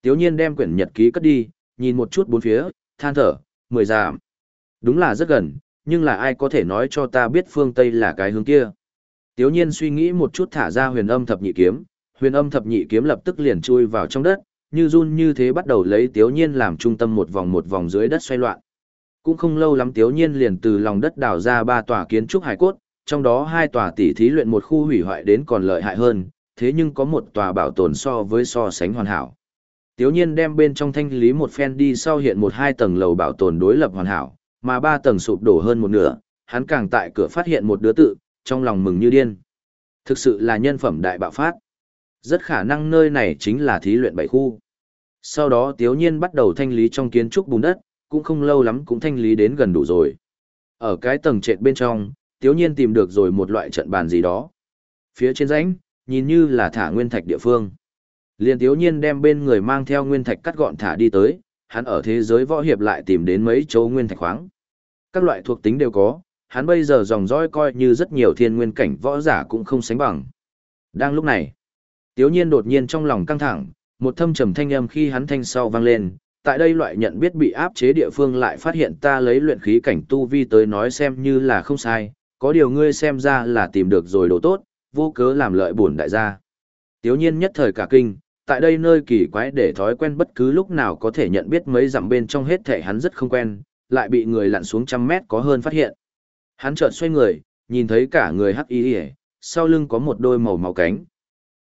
A: Tiếu nhiên đem quyển nhật ký cất đi, nhìn một chút bốn phía, than thở, 10 dặm. Đúng là rất gần, nhưng là ai có thể nói cho ta biết phương Tây là cái hướng kia. Tiếu nhiên suy nghĩ một chút thả ra huyền âm thập nhị kiếm, huyền âm thập nhị kiếm lập tức liền chui vào trong đất, như run như thế bắt đầu lấy tiếu nhiên làm trung tâm một vòng một vòng dưới đất xoay loạn. Cũng không lâu lắm tiếu nhiên liền từ lòng đất đào ra ba tòa kiến trúc hải cốt, trong đó hai tòa tỷ thí luyện một khu hủy hoại đến còn lợi hại hơn, thế nhưng có một tòa bảo tồn so với so sánh hoàn hảo. Tiếu nhiên đem bên trong thanh lý một phen đi sau hiện một hai tầng lầu bảo tồn đối lập hoàn hảo, mà ba tầng sụp đổ hơn một nửa, hắn càng tại cửa phát hiện một đứa tự, trong lòng mừng như điên. Thực sự là nhân phẩm đại bạo phát. Rất khả năng nơi này chính là thí luyện bảy khu. Sau đó Tiếu Nhiên bắt đầu thanh lý trong kiến trúc bùn đất, cũng không lâu lắm cũng thanh lý đến gần đủ rồi. Ở cái tầng trệt bên trong, tiếu nhiên tìm được rồi một loại trận bàn gì đó. Phía trên rãnh, nhìn như là thả nguyên thạch địa phương. Liền tiếu nhiên đem bên người mang theo nguyên thạch cắt gọn thả đi tới, hắn ở thế giới võ hiệp lại tìm đến mấy chỗ nguyên thạch khoáng. Các loại thuộc tính đều có, hắn bây giờ dòng dõi coi như rất nhiều thiên nguyên cảnh võ giả cũng không sánh bằng. Đang lúc này, tiếu nhiên đột nhiên trong lòng căng thẳng, một thâm trầm thanh âm khi hắn thanh sau vang lên, tại đây loại nhận biết bị áp chế địa phương lại phát hiện ta lấy luyện khí cảnh tu vi tới nói xem như là không sai, có điều ngươi xem ra là tìm được rồi đồ tốt, vô cớ làm lợi bổn đại gia. Tiếu nhiên nhất thời cả kinh, tại đây nơi kỳ quái để thói quen bất cứ lúc nào có thể nhận biết mấy dặm bên trong hết thể hắn rất không quen, lại bị người lặn xuống trăm mét có hơn phát hiện. Hắn chợt xoay người, nhìn thấy cả người hắc y sau lưng có một đôi màu máu cánh.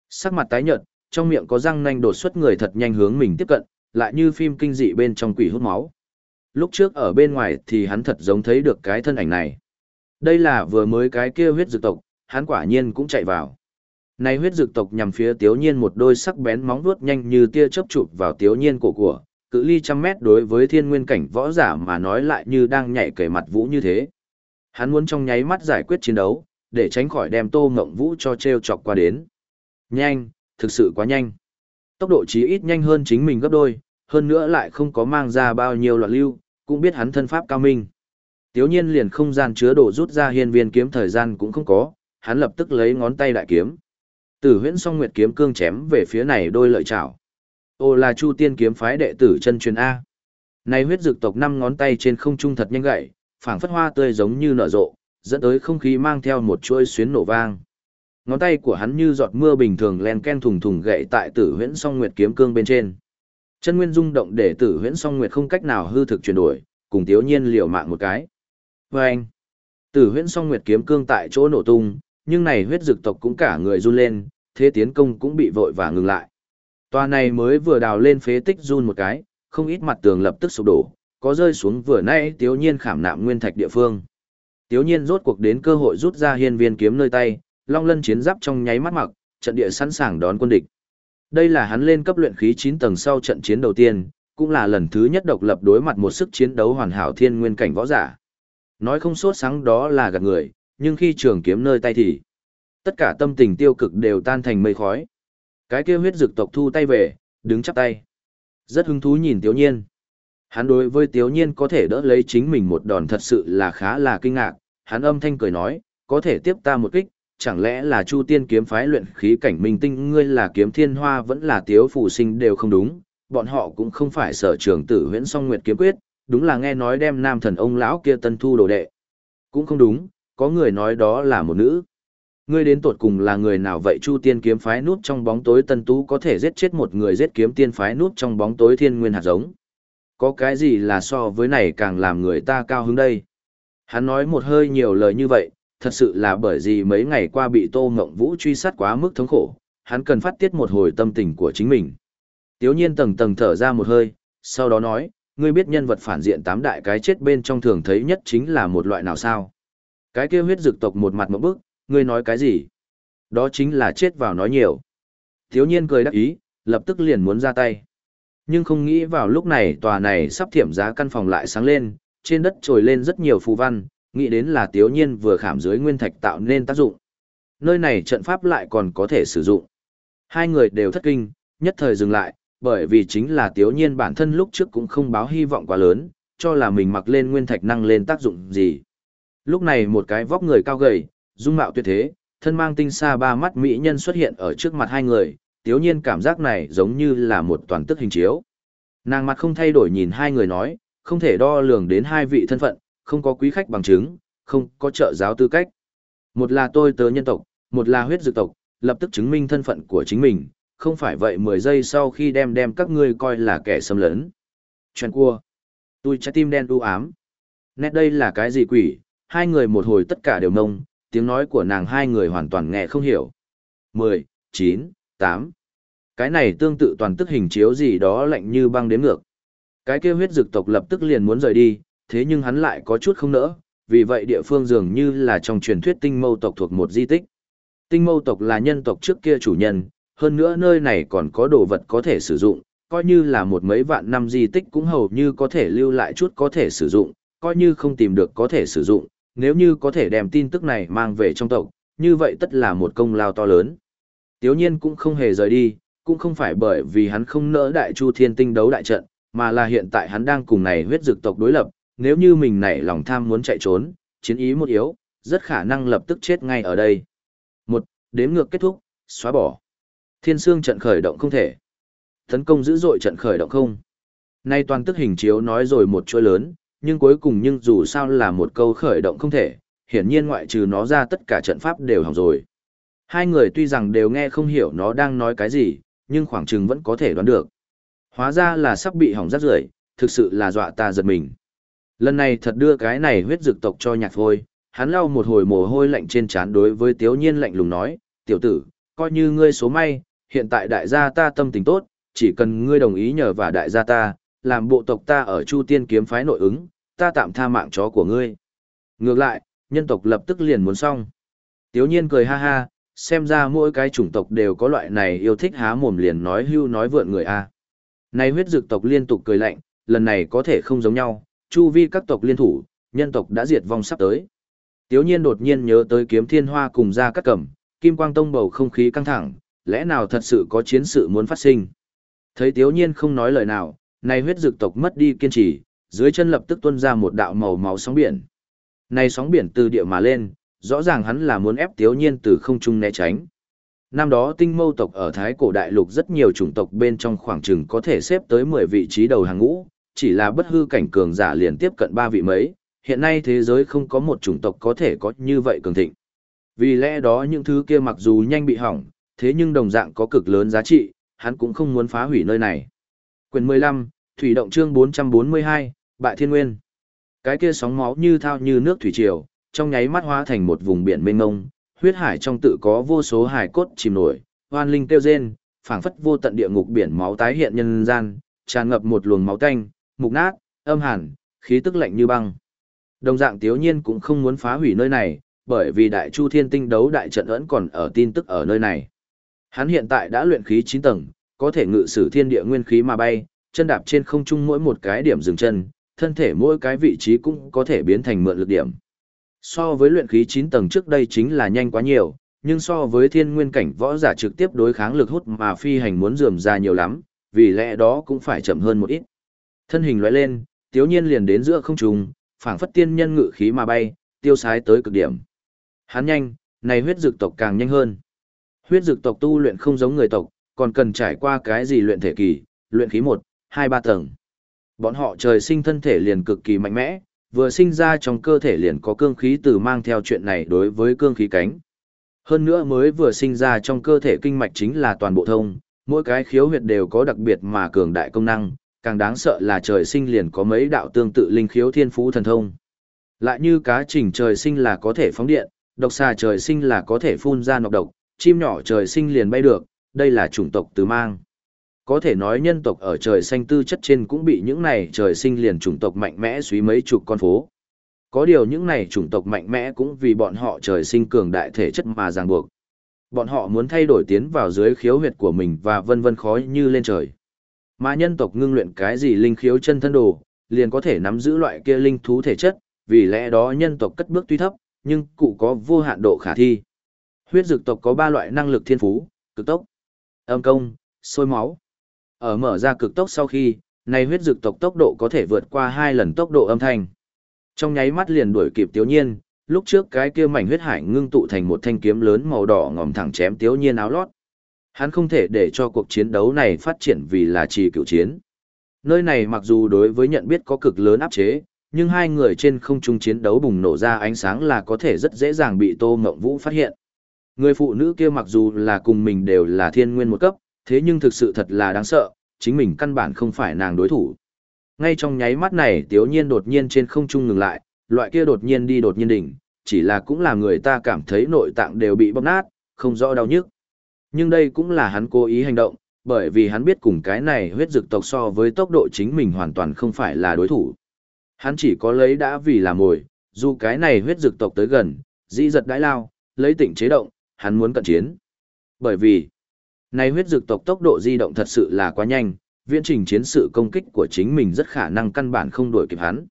A: Sắc mặt tái nhợt, trong miệng có răng nanh đột xuất người thật nhanh hướng mình tiếp cận, lại như phim kinh dị bên trong quỷ hút máu. Lúc trước ở bên ngoài thì hắn thật giống thấy được cái thân ảnh này. Đây là vừa mới cái kia huyết dược tộc, hắn quả nhiên cũng chạy vào. Này huyết dược tộc nhằm phía Tiếu Nhiên một đôi sắc bén móng vuốt nhanh như tia chớp chụp vào Tiếu Nhiên cổ của, cự ly trăm mét đối với thiên nguyên cảnh võ giả mà nói lại như đang nhảy cầy mặt vũ như thế. Hắn muốn trong nháy mắt giải quyết chiến đấu, để tránh khỏi đem Tô Ngộng Vũ cho treo chọc qua đến. Nhanh, thực sự quá nhanh. Tốc độ chí ít nhanh hơn chính mình gấp đôi, hơn nữa lại không có mang ra bao nhiêu loạn lưu, cũng biết hắn thân pháp cao minh. Tiếu nhiên liền không gian chứa đồ rút ra hiên viên kiếm thời gian cũng không có, hắn lập tức lấy ngón tay đại kiếm. Tử huyễn song nguyệt kiếm cương chém về phía này đôi lợi chảo. Ô là chu tiên kiếm phái đệ tử chân truyền A. Này huyết dực tộc năm ngón tay trên không trung thật nhanh gậy, phảng phất hoa tươi giống như nở rộ, dẫn tới không khí mang theo một chuỗi xuyến nổ vang. Ngón tay của hắn như giọt mưa bình thường len ken thùng thùng gậy tại tử huyễn song nguyệt kiếm cương bên trên. Chân nguyên rung động để tử huyễn song nguyệt không cách nào hư thực chuyển đổi, cùng tiếu nhiên liều mạng một cái. vê anh, tử huyễn song nguyệt kiếm cương tại chỗ nổ tung, nhưng này huyết dực tộc cũng cả người run lên, thế tiến công cũng bị vội và ngừng lại. Tòa này mới vừa đào lên phế tích run một cái, không ít mặt tường lập tức sụp đổ, có rơi xuống vừa nãy tiếu nhiên khảm nạm nguyên thạch địa phương. Tiếu nhiên rốt cuộc đến cơ hội rút ra hiên viên kiếm nơi tay, long lân chiến giáp trong nháy mắt mặc, trận địa sẵn sàng đón quân địch. Đây là hắn lên cấp luyện khí 9 tầng sau trận chiến đầu tiên, cũng là lần thứ nhất độc lập đối mặt một sức chiến đấu hoàn hảo thiên nguyên cảnh võ giả. Nói không sốt sáng đó là gạt người, nhưng khi trường kiếm nơi tay thì tất cả tâm tình tiêu cực đều tan thành mây khói. Cái kia huyết dực tộc thu tay về, đứng chắp tay. Rất hứng thú nhìn Tiếu Nhiên. Hắn đối với Tiếu Nhiên có thể đỡ lấy chính mình một đòn thật sự là khá là kinh ngạc, hắn âm thanh cười nói, có thể tiếp ta một kích, chẳng lẽ là Chu Tiên kiếm phái luyện khí cảnh minh tinh ngươi là kiếm thiên hoa vẫn là Tiếu phù sinh đều không đúng, bọn họ cũng không phải sở trường tử huyễn song nguyệt kiếm quyết, đúng là nghe nói đem nam thần ông lão kia tân thu đồ đệ. Cũng không đúng, có người nói đó là một nữ. Ngươi đến tột cùng là người nào vậy Chu Tiên kiếm phái núp trong bóng tối tân tú có thể giết chết một người giết kiếm tiên phái núp trong bóng tối thiên nguyên hạt giống. Có cái gì là so với này càng làm người ta cao hứng đây? Hắn nói một hơi nhiều lời như vậy, thật sự là bởi vì mấy ngày qua bị Tô Ngộng Vũ truy sát quá mức thống khổ, hắn cần phát tiết một hồi tâm tình của chính mình. Tiếu nhiên tầng tầng thở ra một hơi, sau đó nói, ngươi biết nhân vật phản diện tám đại cái chết bên trong thường thấy nhất chính là một loại nào sao? Cái kia huyết dực tộc một mặt một bức, ngươi nói cái gì? Đó chính là chết vào nói nhiều. Thiếu nhiên cười đắc ý, lập tức liền muốn ra tay. Nhưng không nghĩ vào lúc này tòa này sắp thiểm giá căn phòng lại sáng lên, trên đất trồi lên rất nhiều phù văn, nghĩ đến là tiếu nhiên vừa khảm dưới nguyên thạch tạo nên tác dụng. Nơi này trận pháp lại còn có thể sử dụng. Hai người đều thất kinh, nhất thời dừng lại, bởi vì chính là tiếu nhiên bản thân lúc trước cũng không báo hy vọng quá lớn, cho là mình mặc lên nguyên thạch năng lên tác dụng gì. Lúc này một cái vóc người cao gầy, dung mạo tuyệt thế, thân mang tinh xa ba mắt mỹ nhân xuất hiện ở trước mặt hai người, tiếu nhiên cảm giác này giống như là một toàn tức hình chiếu. Nàng mặt không thay đổi nhìn hai người nói, không thể đo lường đến hai vị thân phận, không có quý khách bằng chứng, không có trợ giáo tư cách. Một là tôi tớ nhân tộc, một là huyết dược tộc, lập tức chứng minh thân phận của chính mình, không phải vậy 10 giây sau khi đem đem các ngươi coi là kẻ xâm lấn. Chuyện cua. Tôi trái tim đen u ám. Nét đây là cái gì quỷ, hai người một hồi tất cả đều nông, tiếng nói của nàng hai người hoàn toàn nghe không hiểu. 10, 9, 8. Cái này tương tự toàn tức hình chiếu gì đó lạnh như băng đến ngược. Cái kia huyết dược tộc lập tức liền muốn rời đi, thế nhưng hắn lại có chút không nỡ, vì vậy địa phương dường như là trong truyền thuyết tinh mâu tộc thuộc một di tích. Tinh mâu tộc là nhân tộc trước kia chủ nhân, hơn nữa nơi này còn có đồ vật có thể sử dụng, coi như là một mấy vạn năm di tích cũng hầu như có thể lưu lại chút có thể sử dụng, coi như không tìm được có thể sử dụng, nếu như có thể đem tin tức này mang về trong tộc, như vậy tất là một công lao to lớn. Tiếu nhiên cũng không hề rời đi, cũng không phải bởi vì hắn không nỡ đại chu thiên tinh đấu đại trận, mà là hiện tại hắn đang cùng này huyết dực tộc đối lập, nếu như mình nảy lòng tham muốn chạy trốn, chiến ý một yếu, rất khả năng lập tức chết ngay ở đây. Một, đếm ngược kết thúc, xóa bỏ. Thiên xương trận khởi động không thể. Tấn công dữ dội trận khởi động không. Nay toàn tức hình chiếu nói rồi một chuỗi lớn, nhưng cuối cùng nhưng dù sao là một câu khởi động không thể, hiển nhiên ngoại trừ nó ra tất cả trận pháp đều hỏng rồi. Hai người tuy rằng đều nghe không hiểu nó đang nói cái gì, nhưng khoảng chừng vẫn có thể đoán được. Hóa ra là sắp bị hỏng rắc rưởi, thực sự là dọa ta giật mình. Lần này thật đưa cái này huyết dực tộc cho nhạc thôi, hắn lau một hồi mồ hôi lạnh trên trán đối với tiếu nhiên lạnh lùng nói, tiểu tử, coi như ngươi số may, hiện tại đại gia ta tâm tình tốt, chỉ cần ngươi đồng ý nhờ và đại gia ta, làm bộ tộc ta ở Chu Tiên kiếm phái nội ứng, ta tạm tha mạng chó của ngươi. Ngược lại, nhân tộc lập tức liền muốn xong. Tiếu nhiên cười ha ha, xem ra mỗi cái chủng tộc đều có loại này yêu thích há mồm liền nói hưu nói vượn người a. Này huyết dực tộc liên tục cười lạnh, lần này có thể không giống nhau, chu vi các tộc liên thủ, nhân tộc đã diệt vong sắp tới. Tiếu nhiên đột nhiên nhớ tới kiếm thiên hoa cùng ra cắt cẩm, kim quang tông bầu không khí căng thẳng, lẽ nào thật sự có chiến sự muốn phát sinh. Thấy tiếu nhiên không nói lời nào, này huyết dực tộc mất đi kiên trì, dưới chân lập tức tuôn ra một đạo màu máu sóng biển. Này sóng biển từ địa mà lên, rõ ràng hắn là muốn ép tiếu nhiên từ không trung né tránh. Năm đó tinh mâu tộc ở Thái Cổ Đại Lục rất nhiều chủng tộc bên trong khoảng chừng có thể xếp tới 10 vị trí đầu hàng ngũ, chỉ là bất hư cảnh cường giả liền tiếp cận ba vị mấy, hiện nay thế giới không có một chủng tộc có thể có như vậy cường thịnh. Vì lẽ đó những thứ kia mặc dù nhanh bị hỏng, thế nhưng đồng dạng có cực lớn giá trị, hắn cũng không muốn phá hủy nơi này. Quyền 15, Thủy động chương 442, Bại Thiên Nguyên. Cái kia sóng máu như thao như nước thủy triều, trong nháy mắt hóa thành một vùng biển mênh mông, huyết hải trong tự có vô số hải cốt chìm nổi, hoan linh tiêu rên, phảng phất vô tận địa ngục biển máu tái hiện nhân gian, tràn ngập một luồng máu tanh, mục nát, âm hàn, khí tức lạnh như băng. Đồng dạng Tiếu Nhiên cũng không muốn phá hủy nơi này, bởi vì Đại Chu Thiên Tinh đấu đại trận vẫn còn ở tin tức ở nơi này. Hắn hiện tại đã luyện khí 9 tầng, có thể ngự sử thiên địa nguyên khí mà bay, chân đạp trên không trung mỗi một cái điểm dừng chân, thân thể mỗi cái vị trí cũng có thể biến thành mượn lực điểm. So với luyện khí 9 tầng trước đây chính là nhanh quá nhiều, nhưng so với thiên nguyên cảnh võ giả trực tiếp đối kháng lực hút mà phi hành muốn dườm ra nhiều lắm, vì lẽ đó cũng phải chậm hơn một ít. Thân hình lóe lên, tiếu nhiên liền đến giữa không trung, phảng phất tiên nhân ngự khí mà bay, tiêu sái tới cực điểm. Hắn nhanh, này huyết dược tộc càng nhanh hơn. Huyết dược tộc tu luyện không giống người tộc, còn cần trải qua cái gì luyện thể kỳ, luyện khí 1, 2 3 tầng. Bọn họ trời sinh thân thể liền cực kỳ mạnh mẽ, vừa sinh ra trong cơ thể liền có cương khí từ mang theo chuyện này đối với cương khí cánh. Hơn nữa mới vừa sinh ra trong cơ thể kinh mạch chính là toàn bộ thông, mỗi cái khiếu huyệt đều có đặc biệt mà cường đại công năng, càng đáng sợ là trời sinh liền có mấy đạo tương tự linh khiếu thiên phú thần thông. Lại như cá trình trời sinh là có thể phóng điện, độc xà trời sinh là có thể phun ra nọc độc, chim nhỏ trời sinh liền bay được, đây là chủng tộc tứ mang. Có thể nói nhân tộc ở trời xanh tư chất trên cũng bị những này trời sinh liền chủng tộc mạnh mẽ suy mấy chục con phố. Có điều những này chủng tộc mạnh mẽ cũng vì bọn họ trời sinh cường đại thể chất mà ràng buộc. Bọn họ muốn thay đổi tiến vào dưới khiếu huyệt của mình và vân vân khói như lên trời. Mà nhân tộc ngưng luyện cái gì linh khiếu chân thân đồ, liền có thể nắm giữ loại kia linh thú thể chất, vì lẽ đó nhân tộc cất bước tuy thấp, nhưng cụ có vô hạn độ khả thi. Huyết dược tộc có ba loại năng lực thiên phú, cực tốc, âm công, sôi máu. Ở mở ra cực tốc sau khi, này huyết dược tộc tốc độ có thể vượt qua hai lần tốc độ âm thanh. Trong nháy mắt liền đuổi kịp Tiếu Nhiên, lúc trước cái kia mảnh huyết hải ngưng tụ thành một thanh kiếm lớn màu đỏ ngòm thẳng chém Tiếu Nhiên áo lót. Hắn không thể để cho cuộc chiến đấu này phát triển vì là trì cựu chiến. Nơi này mặc dù đối với nhận biết có cực lớn áp chế, nhưng hai người trên không trung chiến đấu bùng nổ ra ánh sáng là có thể rất dễ dàng bị Tô Mộng Vũ phát hiện. Người phụ nữ kia mặc dù là cùng mình đều là thiên nguyên một cấp, thế nhưng thực sự thật là đáng sợ, chính mình căn bản không phải nàng đối thủ. Ngay trong nháy mắt này tiếu nhiên đột nhiên trên không trung ngừng lại, loại kia đột nhiên đi đột nhiên đỉnh, chỉ là cũng là người ta cảm thấy nội tạng đều bị bóp nát, không rõ đau nhức. Nhưng đây cũng là hắn cố ý hành động, bởi vì hắn biết cùng cái này huyết dực tộc so với tốc độ chính mình hoàn toàn không phải là đối thủ. Hắn chỉ có lấy đã vì là mồi, dù cái này huyết dực tộc tới gần, dĩ giật đãi lao, lấy tỉnh chế động, hắn muốn cận chiến. Bởi vì, này huyết dực tộc tốc độ di động thật sự là quá nhanh, viễn trình chiến sự công kích của chính mình rất khả năng căn bản không đuổi kịp hắn.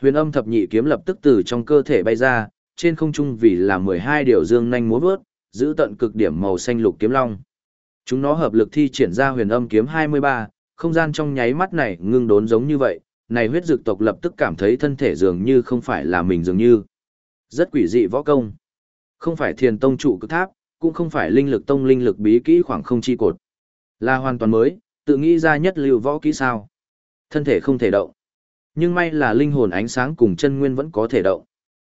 A: Huyền âm thập nhị kiếm lập tức từ trong cơ thể bay ra, trên không trung vì là 12 điều dương nhanh múa vớt, giữ tận cực điểm màu xanh lục kiếm long. Chúng nó hợp lực thi triển ra huyền âm kiếm 23, không gian trong nháy mắt này ngưng đốn giống như vậy, này huyết dực tộc lập tức cảm thấy thân thể dường như không phải là mình dường như. Rất quỷ dị võ công. Không phải thiền tông trụ cực tháp, cũng không phải linh lực tông linh lực bí kỹ khoảng không chi cột. Là hoàn toàn mới, tự nghĩ ra nhất lưu võ kỹ sao. Thân thể không thể động. Nhưng may là linh hồn ánh sáng cùng chân nguyên vẫn có thể động.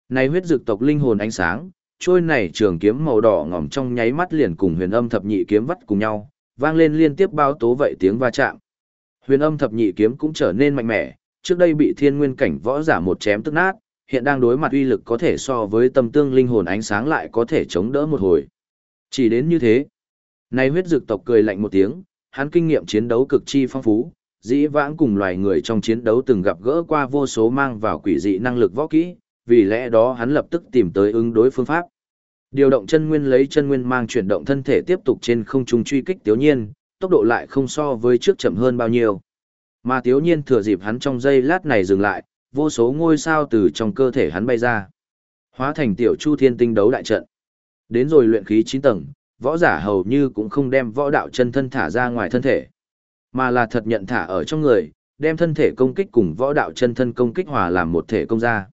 A: Này huyết dực tộc linh hồn ánh sáng, trôi này trường kiếm màu đỏ ngỏm trong nháy mắt liền cùng huyền âm thập nhị kiếm vắt cùng nhau, vang lên liên tiếp bao tố vậy tiếng va chạm. Huyền âm thập nhị kiếm cũng trở nên mạnh mẽ, trước đây bị thiên nguyên cảnh võ giả một chém tức nát, hiện đang đối mặt uy lực có thể so với tâm tương linh hồn ánh sáng lại có thể chống đỡ một hồi. Chỉ đến như thế. nay huyết dực tộc cười lạnh một tiếng, hắn kinh nghiệm chiến đấu cực chi phong phú, dĩ vãng cùng loài người trong chiến đấu từng gặp gỡ qua vô số mang vào quỷ dị năng lực võ kỹ, vì lẽ đó hắn lập tức tìm tới ứng đối phương pháp. Điều động chân nguyên lấy chân nguyên mang chuyển động thân thể tiếp tục trên không trung truy kích Tiếu Nhiên, tốc độ lại không so với trước chậm hơn bao nhiêu. Mà Tiếu Nhiên thừa dịp hắn trong giây lát này dừng lại, vô số ngôi sao từ trong cơ thể hắn bay ra. Hóa thành tiểu chu thiên tinh đấu đại trận. Đến rồi luyện khí 9 tầng, võ giả hầu như cũng không đem võ đạo chân thân thả ra ngoài thân thể, mà là thật nhận thả ở trong người, đem thân thể công kích cùng võ đạo chân thân công kích hòa làm một thể công ra.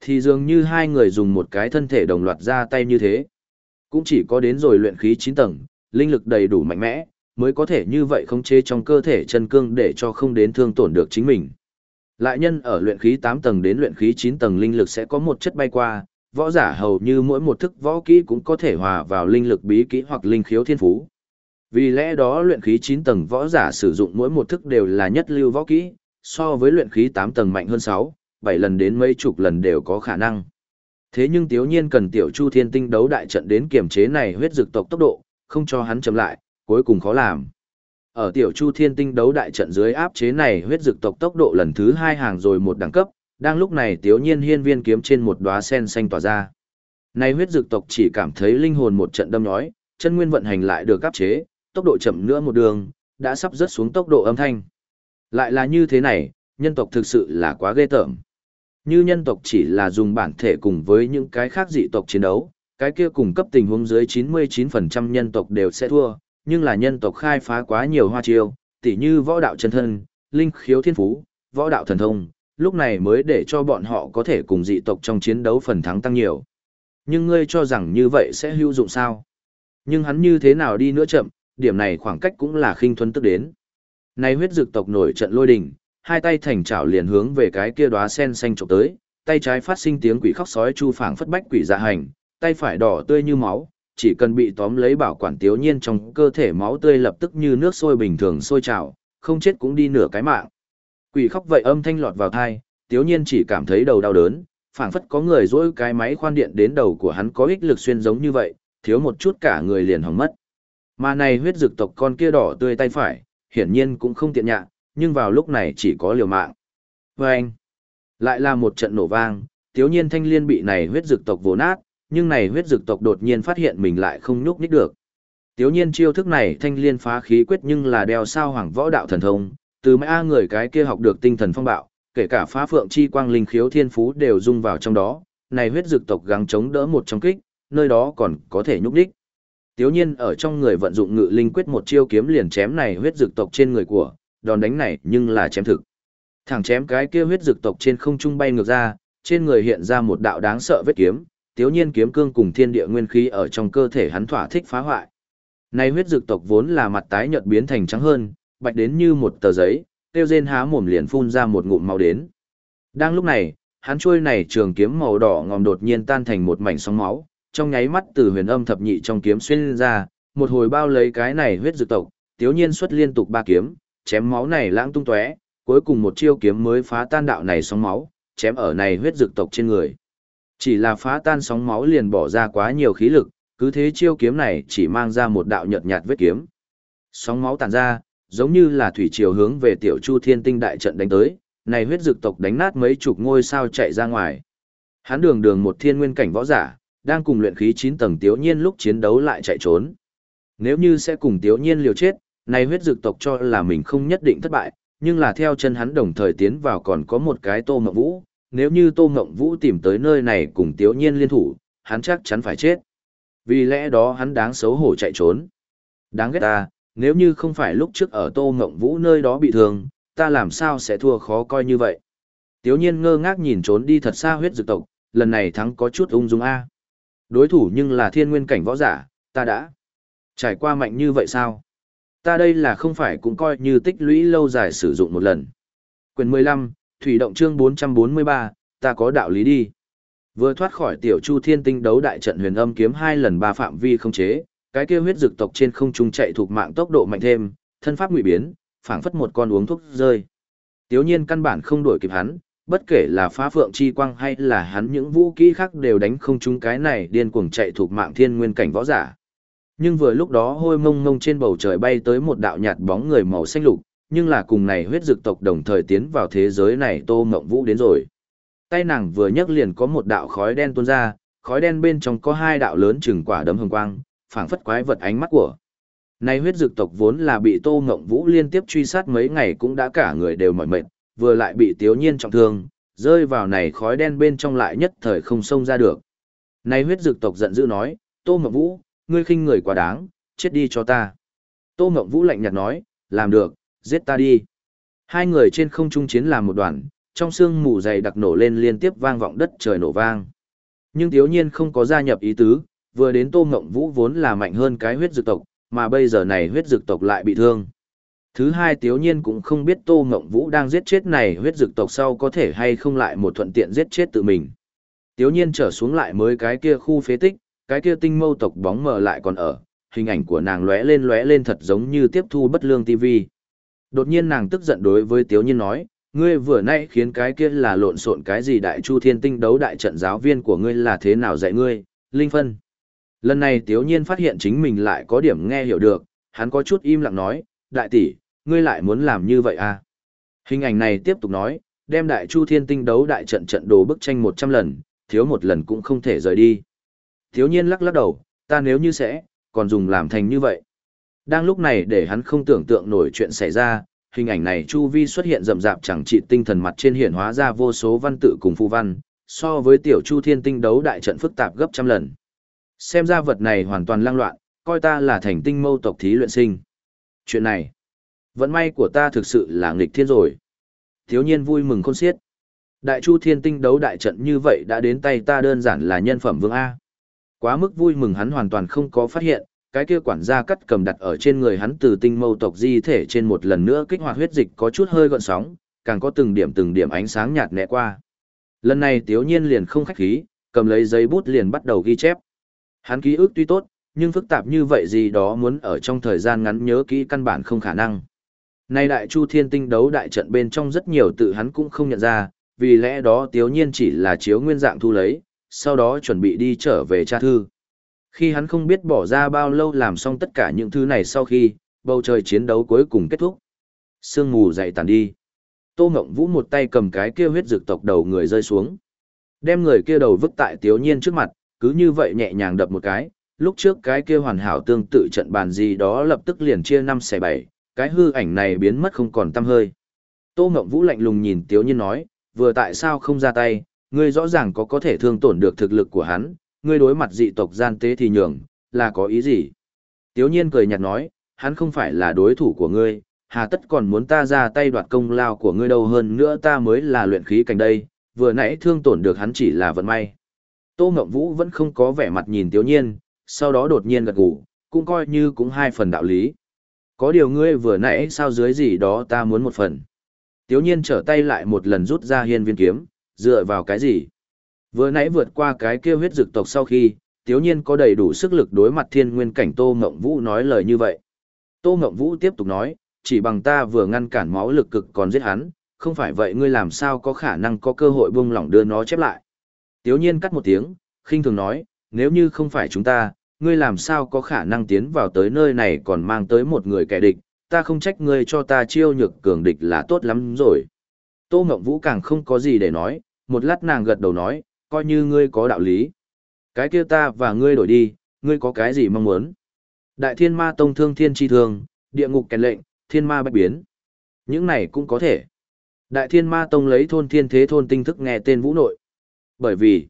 A: Thì dường như hai người dùng một cái thân thể đồng loạt ra tay như thế. Cũng chỉ có đến rồi luyện khí 9 tầng, linh lực đầy đủ mạnh mẽ, mới có thể như vậy khống chế trong cơ thể chân cương để cho không đến thương tổn được chính mình. Lại nhân ở luyện khí 8 tầng đến luyện khí 9 tầng linh lực sẽ có một chất bay qua, võ giả hầu như mỗi một thức võ kỹ cũng có thể hòa vào linh lực bí kỹ hoặc linh khiếu thiên phú. Vì lẽ đó luyện khí 9 tầng võ giả sử dụng mỗi một thức đều là nhất lưu võ kỹ, so với luyện khí 8 tầng mạnh hơn 6, bảy lần đến mấy chục lần đều có khả năng. Thế nhưng Tiếu Nhiên cần Tiểu Chu Thiên Tinh đấu đại trận đến kiểm chế này huyết dực tộc tốc độ, không cho hắn chậm lại, cuối cùng khó làm. Ở Tiểu Chu Thiên Tinh đấu đại trận dưới áp chế này huyết dực tộc tốc độ lần thứ hai hàng rồi một đẳng cấp, đang lúc này Tiếu Nhiên hiên viên kiếm trên một đóa sen xanh tỏa ra. Này huyết dực tộc chỉ cảm thấy linh hồn một trận đâm nhói, chân nguyên vận hành lại được áp chế, tốc độ chậm nữa một đường, đã sắp rớt xuống tốc độ âm thanh. Lại là như thế này, nhân tộc thực sự là quá ghê tởm. Như nhân tộc chỉ là dùng bản thể cùng với những cái khác dị tộc chiến đấu, cái kia cùng cấp tình huống dưới 99% nhân tộc đều sẽ thua, nhưng là nhân tộc khai phá quá nhiều hoa chiêu, tỉ như võ đạo chân thân, linh khiếu thiên phú, võ đạo thần thông, lúc này mới để cho bọn họ có thể cùng dị tộc trong chiến đấu phần thắng tăng nhiều. Nhưng ngươi cho rằng như vậy sẽ hữu dụng sao? Nhưng hắn như thế nào đi nữa chậm, điểm này khoảng cách cũng là khinh thuần tức đến. Này huyết dực tộc nổi trận lôi đình, hai tay thành chảo liền hướng về cái kia đóa sen xanh trộm tới, tay trái phát sinh tiếng quỷ khóc sói chu phảng phất bách quỷ dạ hành, tay phải đỏ tươi như máu, chỉ cần bị tóm lấy bảo quản tiểu nhiên trong cơ thể máu tươi lập tức như nước sôi bình thường sôi trào, không chết cũng đi nửa cái mạng. Quỷ khóc vậy âm thanh lọt vào thai, tiểu nhiên chỉ cảm thấy đầu đau đớn, phảng phất có người dỗi cái máy khoan điện đến đầu của hắn có ích lực xuyên giống như vậy, thiếu một chút cả người liền hỏng mất. Mà này huyết dực tộc con kia đỏ tươi tay phải, hiển nhiên cũng không tiện nhạ, nhưng vào lúc này chỉ có liều mạng. Và anh, lại là một trận nổ vang, tiếu nhiên thanh liên bị này huyết dực tộc vồ nát, nhưng này huyết dực tộc đột nhiên phát hiện mình lại không nhúc nhích được. Tiếu nhiên chiêu thức này thanh liên phá khí quyết nhưng là đeo sao hoàng võ đạo thần thông, từ mấy A người cái kia học được tinh thần phong bạo, kể cả phá phượng chi quang linh khiếu thiên phú đều dung vào trong đó, này huyết dực tộc gắng chống đỡ một trong kích, nơi đó còn có thể nhúc nhích. Tiếu nhiên ở trong người vận dụng ngự linh quyết một chiêu kiếm liền chém này huyết dực tộc trên người của, đòn đánh này nhưng là chém thực. Thẳng chém cái kia huyết dực tộc trên không trung bay ngược ra, trên người hiện ra một đạo đáng sợ vết kiếm, tiếu nhiên kiếm cương cùng thiên địa nguyên khí ở trong cơ thể hắn thỏa thích phá hoại. Này huyết dực tộc vốn là mặt tái nhợt biến thành trắng hơn, bạch đến như một tờ giấy, tiêu rên há mồm liền phun ra một ngụm máu đến. Đang lúc này, hắn trôi này trường kiếm màu đỏ ngòm đột nhiên tan thành một mảnh sóng máu, trong nháy mắt từ huyền âm thập nhị trong kiếm xuyên ra, một hồi bao lấy cái này huyết dược tộc, tiếu nhiên xuất liên tục ba kiếm, chém máu này lãng tung tóe, cuối cùng một chiêu kiếm mới phá tan đạo này sóng máu, chém ở này huyết dược tộc trên người. Chỉ là phá tan sóng máu liền bỏ ra quá nhiều khí lực, cứ thế chiêu kiếm này chỉ mang ra một đạo nhợt nhạt vết kiếm. Sóng máu tàn ra, giống như là thủy triều hướng về tiểu chu thiên tinh đại trận đánh tới, này huyết dược tộc đánh nát mấy chục ngôi sao chạy ra ngoài. Hắn đường đường một thiên nguyên cảnh võ giả, đang cùng luyện khí 9 tầng tiểu Nhiên lúc chiến đấu lại chạy trốn. Nếu như sẽ cùng tiểu Nhiên liều chết, này huyết dược tộc cho là mình không nhất định thất bại, nhưng là theo chân hắn đồng thời tiến vào còn có một cái Tô Ngộng Vũ, nếu như Tô Ngộng Vũ tìm tới nơi này cùng Tiếu Nhiên liên thủ, hắn chắc chắn phải chết. Vì lẽ đó hắn đáng xấu hổ chạy trốn. Đáng ghét ta, nếu như không phải lúc trước ở Tô Ngộng Vũ nơi đó bị thương, ta làm sao sẽ thua khó coi như vậy. Tiếu nhiên ngơ ngác nhìn trốn đi thật xa huyết dược tộc, lần này thắng có chút ung dung A. Đối thủ nhưng là thiên nguyên cảnh võ giả, ta đã trải qua mạnh như vậy sao? Ta đây là không phải cũng coi như tích lũy lâu dài sử dụng một lần. Quyền 15, Thủy động chương 443, ta có đạo lý đi. Vừa thoát khỏi tiểu chu thiên tinh đấu đại trận huyền âm kiếm hai lần ba phạm vi không chế, cái kia huyết dược tộc trên không trung chạy thuộc mạng tốc độ mạnh thêm, thân pháp ngụy biến, phảng phất một con uống thuốc rơi. Tiếu nhiên căn bản không đuổi kịp hắn, bất kể là phá phượng chi quang hay là hắn những vũ kỹ khác đều đánh không trúng cái này điên cuồng chạy thuộc mạng thiên nguyên cảnh võ giả. Nhưng vừa lúc đó hôi mông mông trên bầu trời bay tới một đạo nhạt bóng người màu xanh lục, nhưng là cùng này huyết dực tộc đồng thời tiến vào thế giới này tô mộng vũ đến rồi. Tay nàng vừa nhấc liền có một đạo khói đen tuôn ra, khói đen bên trong có hai đạo lớn chừng quả đấm hồng quang, phảng phất quái vật ánh mắt của. Này huyết dực tộc vốn là bị Tô Ngộng Vũ liên tiếp truy sát mấy ngày cũng đã cả người đều mỏi mệt, vừa lại bị Tiếu Nhiên trọng thương, rơi vào này khói đen bên trong lại nhất thời không xông ra được. Này huyết dực tộc giận dữ nói, Tô Ngộng Vũ, ngươi khinh người quá đáng, chết đi cho ta. Tô Ngộng Vũ lạnh nhạt nói, làm được, giết ta đi. Hai người trên không trung chiến làm một đoàn, trong xương mù dày đặc nổ lên liên tiếp vang vọng đất trời nổ vang. Nhưng thiếu Nhiên không có gia nhập ý tứ, vừa đến Tô Ngộng Vũ vốn là mạnh hơn cái huyết dược tộc, mà bây giờ này huyết dược tộc lại bị thương. Thứ hai Tiếu Nhiên cũng không biết Tô Ngộng Vũ đang giết chết này huyết dực tộc sau có thể hay không lại một thuận tiện giết chết tự mình. Tiếu Nhiên trở xuống lại mới cái kia khu phế tích, cái kia tinh mâu tộc bóng mờ lại còn ở, hình ảnh của nàng lóe lên lóe lên thật giống như tiếp thu bất lương TV. Đột nhiên nàng tức giận đối với Tiếu Nhiên nói, ngươi vừa nãy khiến cái kia là lộn xộn cái gì đại chu thiên tinh đấu đại trận giáo viên của ngươi là thế nào dạy ngươi, Linh Phân. Lần này Tiếu Nhiên phát hiện chính mình lại có điểm nghe hiểu được, hắn có chút im lặng nói, đại tỷ, ngươi lại muốn làm như vậy à? Hình ảnh này tiếp tục nói, đem đại chu thiên tinh đấu đại trận trận đồ bức tranh 100 lần, thiếu một lần cũng không thể rời đi. Thiếu nhiên lắc lắc đầu, ta nếu như sẽ, còn dùng làm thành như vậy. Đang lúc này để hắn không tưởng tượng nổi chuyện xảy ra, hình ảnh này chu vi xuất hiện rậm rạp chẳng trị tinh thần mặt trên hiển hóa ra vô số văn tự cùng phù văn, so với tiểu chu thiên tinh đấu đại trận phức tạp gấp trăm lần. Xem ra vật này hoàn toàn lang loạn, coi ta là thành tinh mâu tộc thí luyện sinh. Chuyện này, vận may của ta thực sự là nghịch thiên rồi. Thiếu nhiên vui mừng khôn xiết. Đại chu thiên tinh đấu đại trận như vậy đã đến tay ta đơn giản là nhân phẩm vương A. Quá mức vui mừng hắn hoàn toàn không có phát hiện, cái kia quản gia cắt cầm đặt ở trên người hắn từ tinh mâu tộc di thể trên một lần nữa kích hoạt huyết dịch có chút hơi gọn sóng, càng có từng điểm từng điểm ánh sáng nhạt nhẹ qua. Lần này Tiếu Nhiên liền không khách khí, cầm lấy giấy bút liền bắt đầu ghi chép. Hắn ký ức tuy tốt, nhưng phức tạp như vậy gì đó muốn ở trong thời gian ngắn nhớ kỹ căn bản không khả năng. Nay đại chu thiên tinh đấu đại trận bên trong rất nhiều tự hắn cũng không nhận ra, vì lẽ đó tiếu nhiên chỉ là chiếu nguyên dạng thu lấy, sau đó chuẩn bị đi trở về tra thư. Khi hắn không biết bỏ ra bao lâu làm xong tất cả những thứ này sau khi, bầu trời chiến đấu cuối cùng kết thúc. Sương mù dậy tàn đi. Tô Ngộng Vũ một tay cầm cái kia huyết dược tộc đầu người rơi xuống. Đem người kia đầu vứt tại tiếu nhiên trước mặt, cứ như vậy nhẹ nhàng đập một cái, lúc trước cái kia hoàn hảo tương tự trận bàn gì đó lập tức liền chia năm xẻ bảy, cái hư ảnh này biến mất không còn tăm hơi. Tô Ngộng Vũ lạnh lùng nhìn Tiếu Nhiên nói, vừa tại sao không ra tay, ngươi rõ ràng có có thể thương tổn được thực lực của hắn, ngươi đối mặt dị tộc gian tế thì nhường, là có ý gì? Tiếu Nhiên cười nhạt nói, hắn không phải là đối thủ của ngươi, hà tất còn muốn ta ra tay đoạt công lao của ngươi đâu hơn nữa ta mới là luyện khí cảnh đây, vừa nãy thương tổn được hắn chỉ là vận may. Tô Ngộng Vũ vẫn không có vẻ mặt nhìn Tiếu Nhiên, sau đó đột nhiên gật gù, cũng coi như cũng hai phần đạo lý. Có điều ngươi vừa nãy sao dưới gì đó ta muốn một phần. Tiếu Nhiên trở tay lại một lần rút ra hiên viên kiếm, dựa vào cái gì? Vừa nãy vượt qua cái kia huyết dực tộc sau khi, Tiếu Nhiên có đầy đủ sức lực đối mặt thiên nguyên cảnh Tô Ngộng Vũ nói lời như vậy. Tô Ngộng Vũ tiếp tục nói, chỉ bằng ta vừa ngăn cản máu lực cực còn giết hắn, không phải vậy ngươi làm sao có khả năng có cơ hội buông lỏng đưa nó chép lại. Tiếu nhiên cắt một tiếng, khinh thường nói, nếu như không phải chúng ta, ngươi làm sao có khả năng tiến vào tới nơi này còn mang tới một người kẻ địch, ta không trách ngươi cho ta chiêu nhược cường địch là tốt lắm rồi. Tô Ngộng Vũ càng không có gì để nói, một lát nàng gật đầu nói, coi như ngươi có đạo lý. Cái kia ta và ngươi đổi đi, ngươi có cái gì mong muốn? Đại thiên ma tông thương thiên chi thương, địa ngục kèn lệnh, thiên ma bách biến. Những này cũng có thể. Đại thiên ma tông lấy thôn thiên thế thôn tinh thức nghe tên vũ nội. Bởi vì,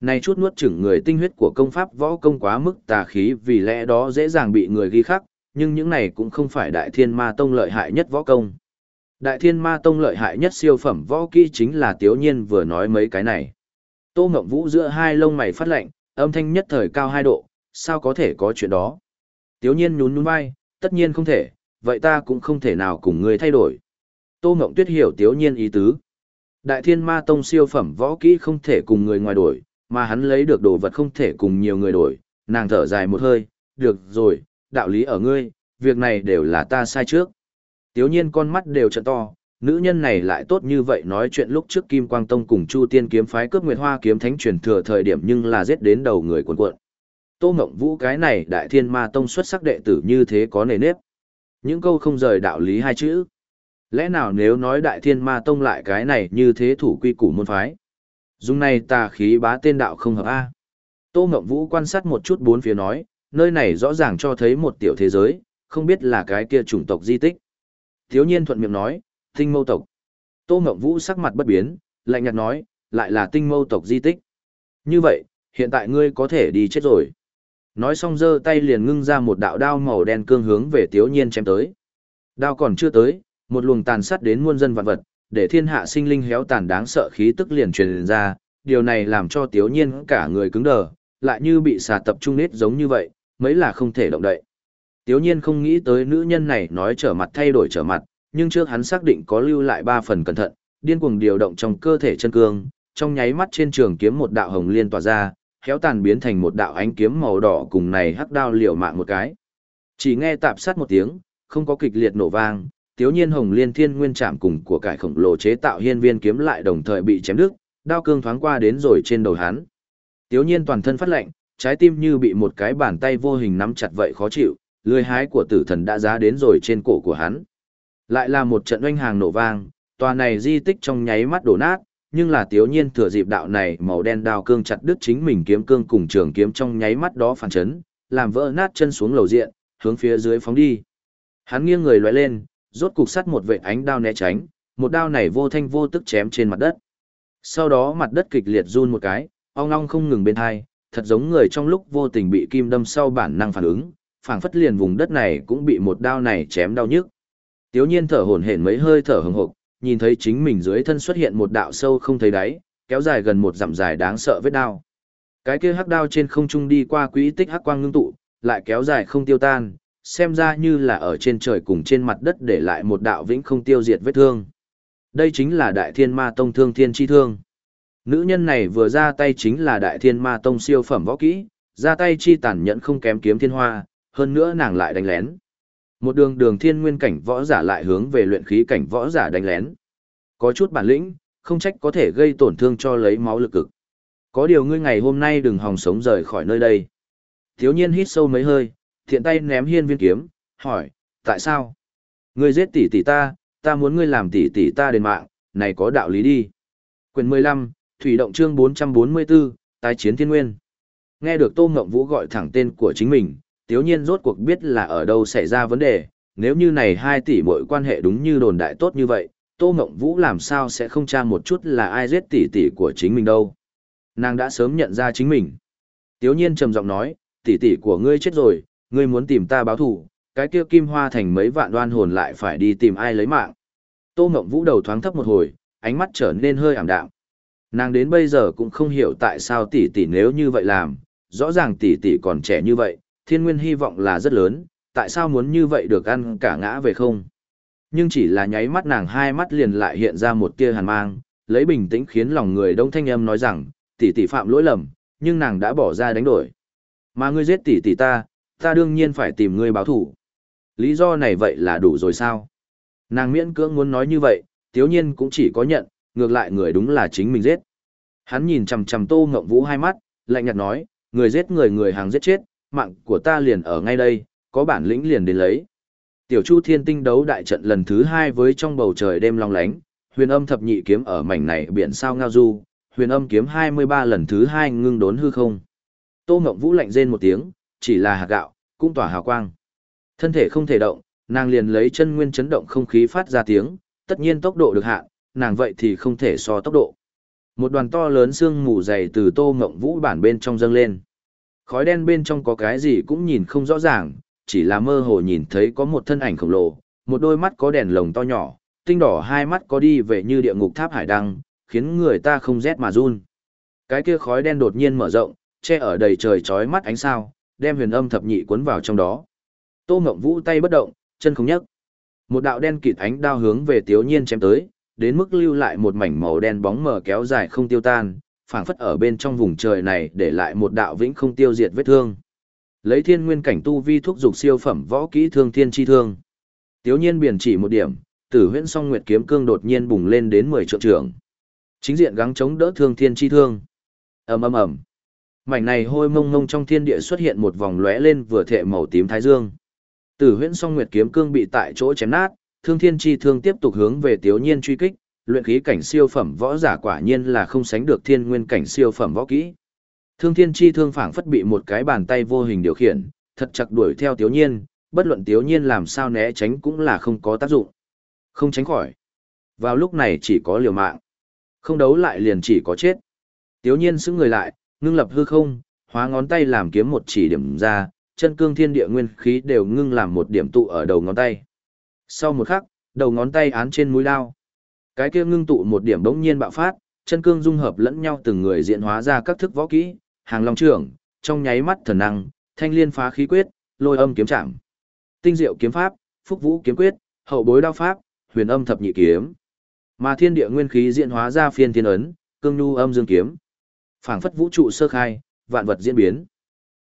A: này chút nuốt chửng người tinh huyết của công pháp võ công quá mức tà khí vì lẽ đó dễ dàng bị người ghi khắc, nhưng những này cũng không phải đại thiên ma tông lợi hại nhất võ công. Đại thiên ma tông lợi hại nhất siêu phẩm võ kỹ chính là tiếu nhiên vừa nói mấy cái này. Tô Ngộng Vũ giữa hai lông mày phát lạnh, âm thanh nhất thời cao hai độ, sao có thể có chuyện đó. Tiếu nhiên nhún nhún vai, tất nhiên không thể, vậy ta cũng không thể nào cùng ngươi thay đổi. Tô Ngộng Tuyết hiểu tiếu nhiên ý tứ. Đại thiên ma tông siêu phẩm võ kỹ không thể cùng người ngoài đổi, mà hắn lấy được đồ vật không thể cùng nhiều người đổi. Nàng thở dài một hơi, được rồi, đạo lý ở ngươi, việc này đều là ta sai trước. Tiếu nhiên con mắt đều trận to, nữ nhân này lại tốt như vậy nói chuyện lúc trước Kim Quang Tông cùng Chu Tiên kiếm phái cướp Nguyệt Hoa kiếm thánh truyền thừa thời điểm nhưng là giết đến đầu người cuộn cuộn. Tô Ngộng Vũ cái này đại thiên ma tông xuất sắc đệ tử như thế có nề nếp. Những câu không rời đạo lý hai chữ. Lẽ nào nếu nói đại thiên ma tông lại cái này như thế thủ quy củ môn phái? Dung này tà khí bá tên đạo không hợp A. Tô Ngộng Vũ quan sát một chút bốn phía nói, nơi này rõ ràng cho thấy một tiểu thế giới, không biết là cái kia chủng tộc di tích. Thiếu nhiên thuận miệng nói, tinh mâu tộc. Tô Ngộng Vũ sắc mặt bất biến, lạnh nhạt nói, lại là tinh mâu tộc di tích. Như vậy, hiện tại ngươi có thể đi chết rồi. Nói xong giơ tay liền ngưng ra một đạo đao màu đen cương hướng về Tiếu Nhiên chém tới. Đao còn chưa tới, một luồng tàn sát đến muôn dân vạn vật, để thiên hạ sinh linh héo tàn đáng sợ khí tức liền truyền ra, điều này làm cho Tiếu Nhiên cả người cứng đờ, lại như bị xà tập trung nết giống như vậy, mấy là không thể động đậy. Tiếu Nhiên không nghĩ tới nữ nhân này nói trở mặt thay đổi trở mặt, nhưng trước hắn xác định có lưu lại ba phần cẩn thận, điên cuồng điều động trong cơ thể chân cương, trong nháy mắt trên trường kiếm một đạo hồng liên tỏa ra, khéo tàn biến thành một đạo ánh kiếm màu đỏ cùng này hắc đao liều mạng một cái. Chỉ nghe tạp sát một tiếng, không có kịch liệt nổ vang, tiếu nhiên hồng liên thiên nguyên chạm cùng của cải khổng lồ chế tạo hiên viên kiếm lại đồng thời bị chém đứt, đao cương thoáng qua đến rồi trên đầu hắn. Tiếu nhiên toàn thân phát lạnh, trái tim như bị một cái bàn tay vô hình nắm chặt vậy khó chịu, lưỡi hái của tử thần đã giá đến rồi trên cổ của hắn. Lại là một trận oanh hàng nổ vang, tòa này di tích trong nháy mắt đổ nát, nhưng là tiếu nhiên thừa dịp đạo này màu đen đao cương chặt đứt chính mình kiếm cương cùng trường kiếm trong nháy mắt đó phản chấn, làm vỡ nát chân xuống lầu diện, hướng phía dưới phóng đi. Hắn nghiêng người lóe lên, rốt cục sắt một vệ ánh đao né tránh, một đao này vô thanh vô tức chém trên mặt đất. Sau đó mặt đất kịch liệt run một cái, ong ong không ngừng bên hai, thật giống người trong lúc vô tình bị kim đâm sau bản năng phản ứng, phảng phất liền vùng đất này cũng bị một đao này chém đau nhức. Tiếu nhiên thở hổn hển mấy hơi thở hừng hực, nhìn thấy chính mình dưới thân xuất hiện một đạo sâu không thấy đáy, kéo dài gần một dặm dài đáng sợ vết đao. Cái kia hắc đao trên không trung đi qua quỹ tích hắc quang ngưng tụ, lại kéo dài không tiêu tan, xem ra như là ở trên trời cùng trên mặt đất để lại một đạo vĩnh không tiêu diệt vết thương. Đây chính là đại thiên ma tông thương thiên chi thương. Nữ nhân này vừa ra tay chính là đại thiên ma tông siêu phẩm võ kỹ, ra tay chi tàn nhẫn không kém kiếm thiên hoa, hơn nữa nàng lại đánh lén. Một đường đường thiên nguyên cảnh võ giả lại hướng về luyện khí cảnh võ giả đánh lén. Có chút bản lĩnh, không trách có thể gây tổn thương cho lấy máu lực cực. Có điều ngươi ngày hôm nay đừng hòng sống rời khỏi nơi đây. Thiếu nhiên hít sâu mấy hơi, thiện tay ném hiên viên kiếm, hỏi, tại sao? Ngươi giết tỷ tỷ ta, ta muốn ngươi làm tỷ tỷ ta đền mạng, này có đạo lý đi. Quyền 15, Thủy động chương 444, tái chiến thiên nguyên. Nghe được Tô Ngộng Vũ gọi thẳng tên của chính mình, tiếu nhiên rốt cuộc biết là ở đâu xảy ra vấn đề, nếu như này hai tỷ mỗi quan hệ đúng như đồn đại tốt như vậy, Tô Ngộng Vũ làm sao sẽ không tra một chút là ai giết tỷ tỷ của chính mình đâu. Nàng đã sớm nhận ra chính mình. Tiếu nhiên trầm giọng nói, tỷ tỷ của ngươi chết rồi, ngươi muốn tìm ta báo thù, cái kia kim hoa thành mấy vạn đoan hồn lại phải đi tìm ai lấy mạng. Tô Ngộng Vũ đầu thoáng thấp một hồi, ánh mắt trở nên hơi ảm đạm. Nàng đến bây giờ cũng không hiểu tại sao tỷ tỷ nếu như vậy làm, rõ ràng tỷ tỷ còn trẻ như vậy, thiên nguyên hy vọng là rất lớn, tại sao muốn như vậy được ăn cả ngã về không? Nhưng chỉ là nháy mắt nàng hai mắt liền lại hiện ra một tia hàn mang, lấy bình tĩnh khiến lòng người đông thanh âm nói rằng, tỷ tỷ phạm lỗi lầm, nhưng nàng đã bỏ ra đánh đổi. Mà ngươi giết tỷ tỷ ta, ta đương nhiên phải tìm ngươi báo thủ. Lý do này vậy là đủ rồi sao? Nàng miễn cưỡng muốn nói như vậy, tiếu nhiên cũng chỉ có nhận, ngược lại người đúng là chính mình giết. Hắn nhìn chằm chằm tô ngộng vũ hai mắt, lạnh nhạt nói, người giết người người hàng giết chết, mạng của ta liền ở ngay đây, có bản lĩnh liền đến lấy. Tiểu Chu Thiên Tinh đấu đại trận lần thứ hai với trong bầu trời đêm long lánh, huyền âm thập nhị kiếm ở mảnh này biển sao ngao du, huyền âm kiếm 23 lần thứ hai ngưng đốn hư không. Tô Ngộng Vũ lạnh rên một tiếng, chỉ là hạt gạo, cũng tỏa hào quang. Thân thể không thể động, Nàng liền lấy chân nguyên chấn động không khí phát ra tiếng, tất nhiên tốc độ được hạn, nàng vậy thì không thể so tốc độ. Một đoàn to lớn xương mù dày từ Tô Ngộng Vũ bản bên trong dâng lên. Khói đen bên trong có cái gì cũng nhìn không rõ ràng, chỉ là mơ hồ nhìn thấy có một thân ảnh khổng lồ, một đôi mắt có đèn lồng to nhỏ, tinh đỏ hai mắt có đi về như địa ngục tháp hải đăng, khiến người ta không rét mà run. Cái kia khói đen đột nhiên mở rộng, che ở đầy trời chói mắt ánh sao, đem huyền âm thập nhị cuốn vào trong đó. Tô Ngộng Vũ tay bất động, chân không nhấc. Một đạo đen kịt ánh đao hướng về Tiếu Nhiên chém tới, đến mức lưu lại một mảnh màu đen bóng mờ kéo dài không tiêu tan, phảng phất ở bên trong vùng trời này để lại một đạo vĩnh không tiêu diệt vết thương. Lấy thiên nguyên cảnh tu vi thuốc dục siêu phẩm võ kỹ thương thiên chi thương. Tiếu Nhiên biển chỉ một điểm, Tử Huyễn Song Nguyệt kiếm cương đột nhiên bùng lên đến 10 trượng trưởng. Chính diện gắng chống đỡ thương thiên chi thương. Ầm ầm ầm. Mảnh này hôi mông mông trong thiên địa xuất hiện một vòng lóe lên vừa thệ màu tím thái dương. Tử huyễn song nguyệt kiếm cương bị tại chỗ chém nát, thương thiên chi thương tiếp tục hướng về tiếu nhiên truy kích, luyện khí cảnh siêu phẩm võ giả quả nhiên là không sánh được thiên nguyên cảnh siêu phẩm võ kỹ. Thương thiên chi thương phảng phất bị một cái bàn tay vô hình điều khiển, thật chặt đuổi theo tiếu nhiên, bất luận tiếu nhiên làm sao né tránh cũng là không có tác dụng. Không tránh khỏi. Vào lúc này chỉ có liều mạng. Không đấu lại liền chỉ có chết. Tiếu nhiên xứng người lại, ngưng lập hư không, hóa ngón tay làm kiếm một chỉ điểm ra, chân cương thiên địa nguyên khí đều ngưng làm một điểm tụ ở đầu ngón tay. Sau một khắc, đầu ngón tay án trên mũi lao. Cái kia ngưng tụ một điểm bỗng nhiên bạo phát, chân cương dung hợp lẫn nhau từng người diễn hóa ra các thức võ kỹ, hàng long trưởng, trong nháy mắt thần năng, thanh liên phá khí quyết, lôi âm kiếm trạng, Tinh diệu kiếm pháp, phúc vũ kiếm quyết, hậu bối đao pháp, huyền âm thập nhị kiếm. Mà thiên địa nguyên khí diễn hóa ra phiên thiên ấn, cương nhu âm dương kiếm. Phảng phất vũ trụ sơ khai, vạn vật diễn biến.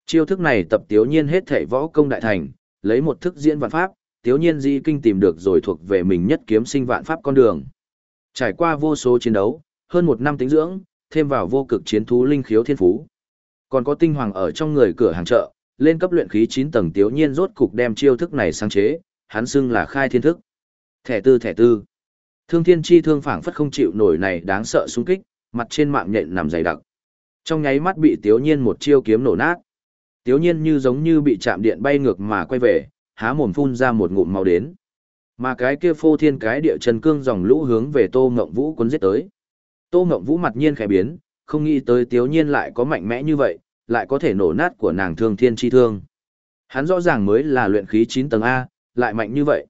A: Chiêu thức này tập tiểu Nhiên hết thể võ công đại thành, lấy một thức diễn vạn pháp, tiểu Nhiên di kinh tìm được rồi thuộc về mình nhất kiếm sinh vạn pháp con đường. Trải qua vô số chiến đấu, hơn một năm tính dưỡng, thêm vào vô cực chiến thú linh khiếu thiên phú. Còn có tinh hoàng ở trong người cửa hàng chợ, lên cấp luyện khí 9 tầng tiểu Nhiên rốt cục đem chiêu thức này sáng chế, hắn xưng là khai thiên thức. Thẻ tư thẻ tư. Thương thiên chi thương phảng phất không chịu nổi này đáng sợ xung kích, mặt trên mạng nhện nằm dày đặc. Trong nháy mắt bị tiểu Nhiên một chiêu kiếm nổ nát. Tiểu nhiên như giống như bị chạm điện bay ngược mà quay về, há mồm phun ra một ngụm máu đến. Mà cái kia phô thiên cái địa chân cương dòng lũ hướng về Tô Ngộng Vũ cuốn giết tới. Tô Ngộng Vũ mặt nhiên khẽ biến, không nghĩ tới Tiếu nhiên lại có mạnh mẽ như vậy, lại có thể nổ nát của nàng thương thiên chi thương. Hắn rõ ràng mới là luyện khí 9 tầng A, lại mạnh như vậy.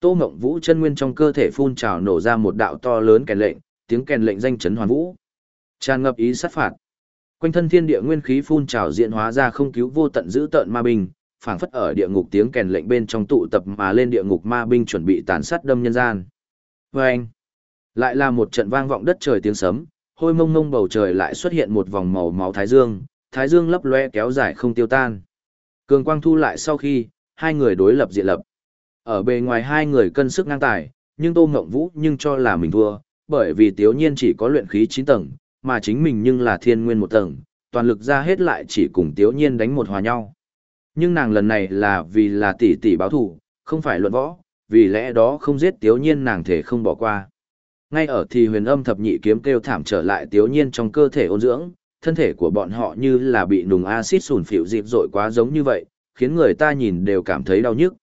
A: Tô Ngộng Vũ chân nguyên trong cơ thể phun trào nổ ra một đạo to lớn kèn lệnh, tiếng kèn lệnh danh chấn hoàn vũ. Tràn ngập ý sát phạt. Quanh thân thiên địa nguyên khí phun trào diễn hóa ra không cứu vô tận giữ tợn ma bình phảng phất ở địa ngục tiếng kèn lệnh bên trong tụ tập mà lên địa ngục ma binh chuẩn bị tàn sát đâm nhân gian. Và anh, lại là một trận vang vọng đất trời tiếng sấm, hôi mông mông bầu trời lại xuất hiện một vòng màu máu thái dương, thái dương lấp loe kéo dài không tiêu tan. Cường quang thu lại sau khi, hai người đối lập diện lập. Ở bề ngoài hai người cân sức ngang tài, nhưng Tô Ngộng Vũ nhưng cho là mình thua, bởi vì Tiếu Nhiên chỉ có luyện khí 9 tầng, mà chính mình nhưng là thiên nguyên một tầng, toàn lực ra hết lại chỉ cùng Tiếu Nhiên đánh một hòa nhau. Nhưng nàng lần này là vì là tỷ tỷ báo thủ, không phải luận võ, vì lẽ đó không giết Tiếu Nhiên nàng thể không bỏ qua. Ngay ở thì huyền âm thập nhị kiếm kêu thảm trở lại Tiếu Nhiên trong cơ thể ôn dưỡng, thân thể của bọn họ như là bị nùng axit sùn phịu dịp dội quá giống như vậy, khiến người ta nhìn đều cảm thấy đau nhức.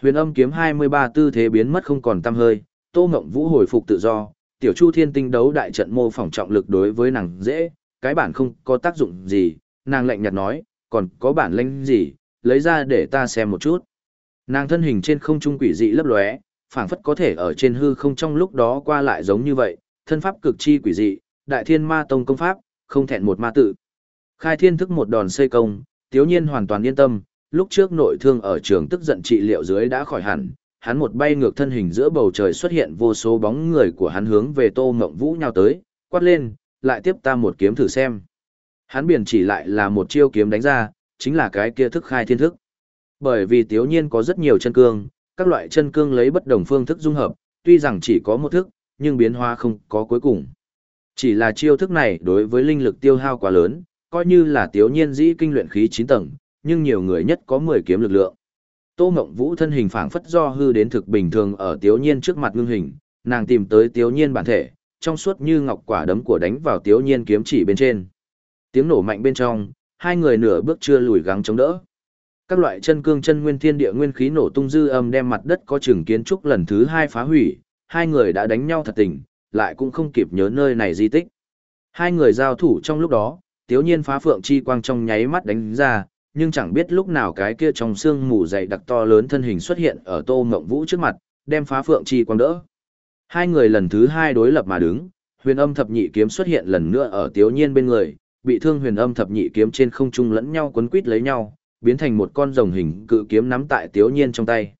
A: Huyền âm kiếm 23 tư thế biến mất không còn tăm hơi, Tô Ngộng Vũ hồi phục tự do, tiểu chu thiên tinh đấu đại trận mô phỏng trọng lực đối với nàng dễ, cái bản không có tác dụng gì, nàng lạnh nhạt nói, còn có bản lĩnh gì, lấy ra để ta xem một chút. Nàng thân hình trên không trung quỷ dị lấp lóe, phảng phất có thể ở trên hư không trong lúc đó qua lại giống như vậy, thân pháp cực chi quỷ dị, đại thiên ma tông công pháp, không thẹn một ma tự. Khai thiên thức một đòn xây công, tiếu nhiên hoàn toàn yên tâm, lúc trước nội thương ở trường tức giận trị liệu dưới đã khỏi hẳn, hắn một bay ngược thân hình giữa bầu trời xuất hiện vô số bóng người của hắn hướng về Tô mộng Vũ nhau tới, quát lên, lại tiếp ta một kiếm thử xem. Hắn biển chỉ lại là một chiêu kiếm đánh ra, chính là cái kia thức khai thiên thức. Bởi vì tiếu nhiên có rất nhiều chân cương, các loại chân cương lấy bất đồng phương thức dung hợp, tuy rằng chỉ có một thức, nhưng biến hóa không có cuối cùng. Chỉ là chiêu thức này đối với linh lực tiêu hao quá lớn, coi như là tiếu nhiên dĩ kinh luyện khí 9 tầng, nhưng nhiều người nhất có 10 kiếm lực lượng. Tô Mộng Vũ thân hình phảng phất do hư đến thực bình thường ở Tiếu Nhiên trước mặt ngưng hình, nàng tìm tới Tiếu Nhiên bản thể, trong suốt như ngọc quả đấm của đánh vào Tiếu Nhiên kiếm chỉ bên trên. Tiếng nổ mạnh bên trong, hai người nửa bước chưa lùi gắng chống đỡ. Các loại chân cương chân nguyên thiên địa nguyên khí nổ tung dư âm đem mặt đất có chừng kiến trúc lần thứ hai phá hủy, hai người đã đánh nhau thật tình, lại cũng không kịp nhớ nơi này di tích. Hai người giao thủ trong lúc đó, tiếu nhiên phá phượng chi quang trong nháy mắt đánh ra, nhưng chẳng biết lúc nào cái kia trong xương mù dày đặc to lớn thân hình xuất hiện ở tô mộng vũ trước mặt, đem phá phượng chi quang đỡ. Hai người lần thứ hai đối lập mà đứng, huyền âm thập nhị kiếm xuất hiện lần nữa ở tiếu nhiên bên người, bị thương huyền âm thập nhị kiếm trên không trung lẫn nhau quấn quít lấy nhau, biến thành một con rồng hình cự kiếm nắm tại tiếu nhiên trong tay.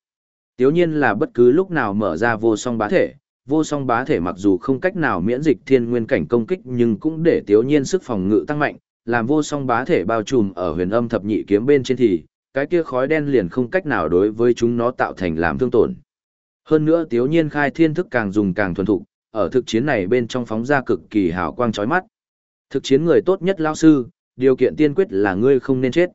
A: Tiếu nhiên là bất cứ lúc nào mở ra vô song bá thể, vô song bá thể mặc dù không cách nào miễn dịch thiên nguyên cảnh công kích nhưng cũng để tiếu nhiên sức phòng ngự tăng mạnh, làm vô song bá thể bao trùm ở huyền âm thập nhị kiếm bên trên thì, cái kia khói đen liền không cách nào đối với chúng nó tạo thành làm thương tổn. Hơn nữa tiếu nhiên khai thiên thức càng dùng càng thuần thục, ở thực chiến này bên trong phóng ra cực kỳ hào quang chói mắt. Thực chiến người tốt nhất lao sư, điều kiện tiên quyết là ngươi không nên chết.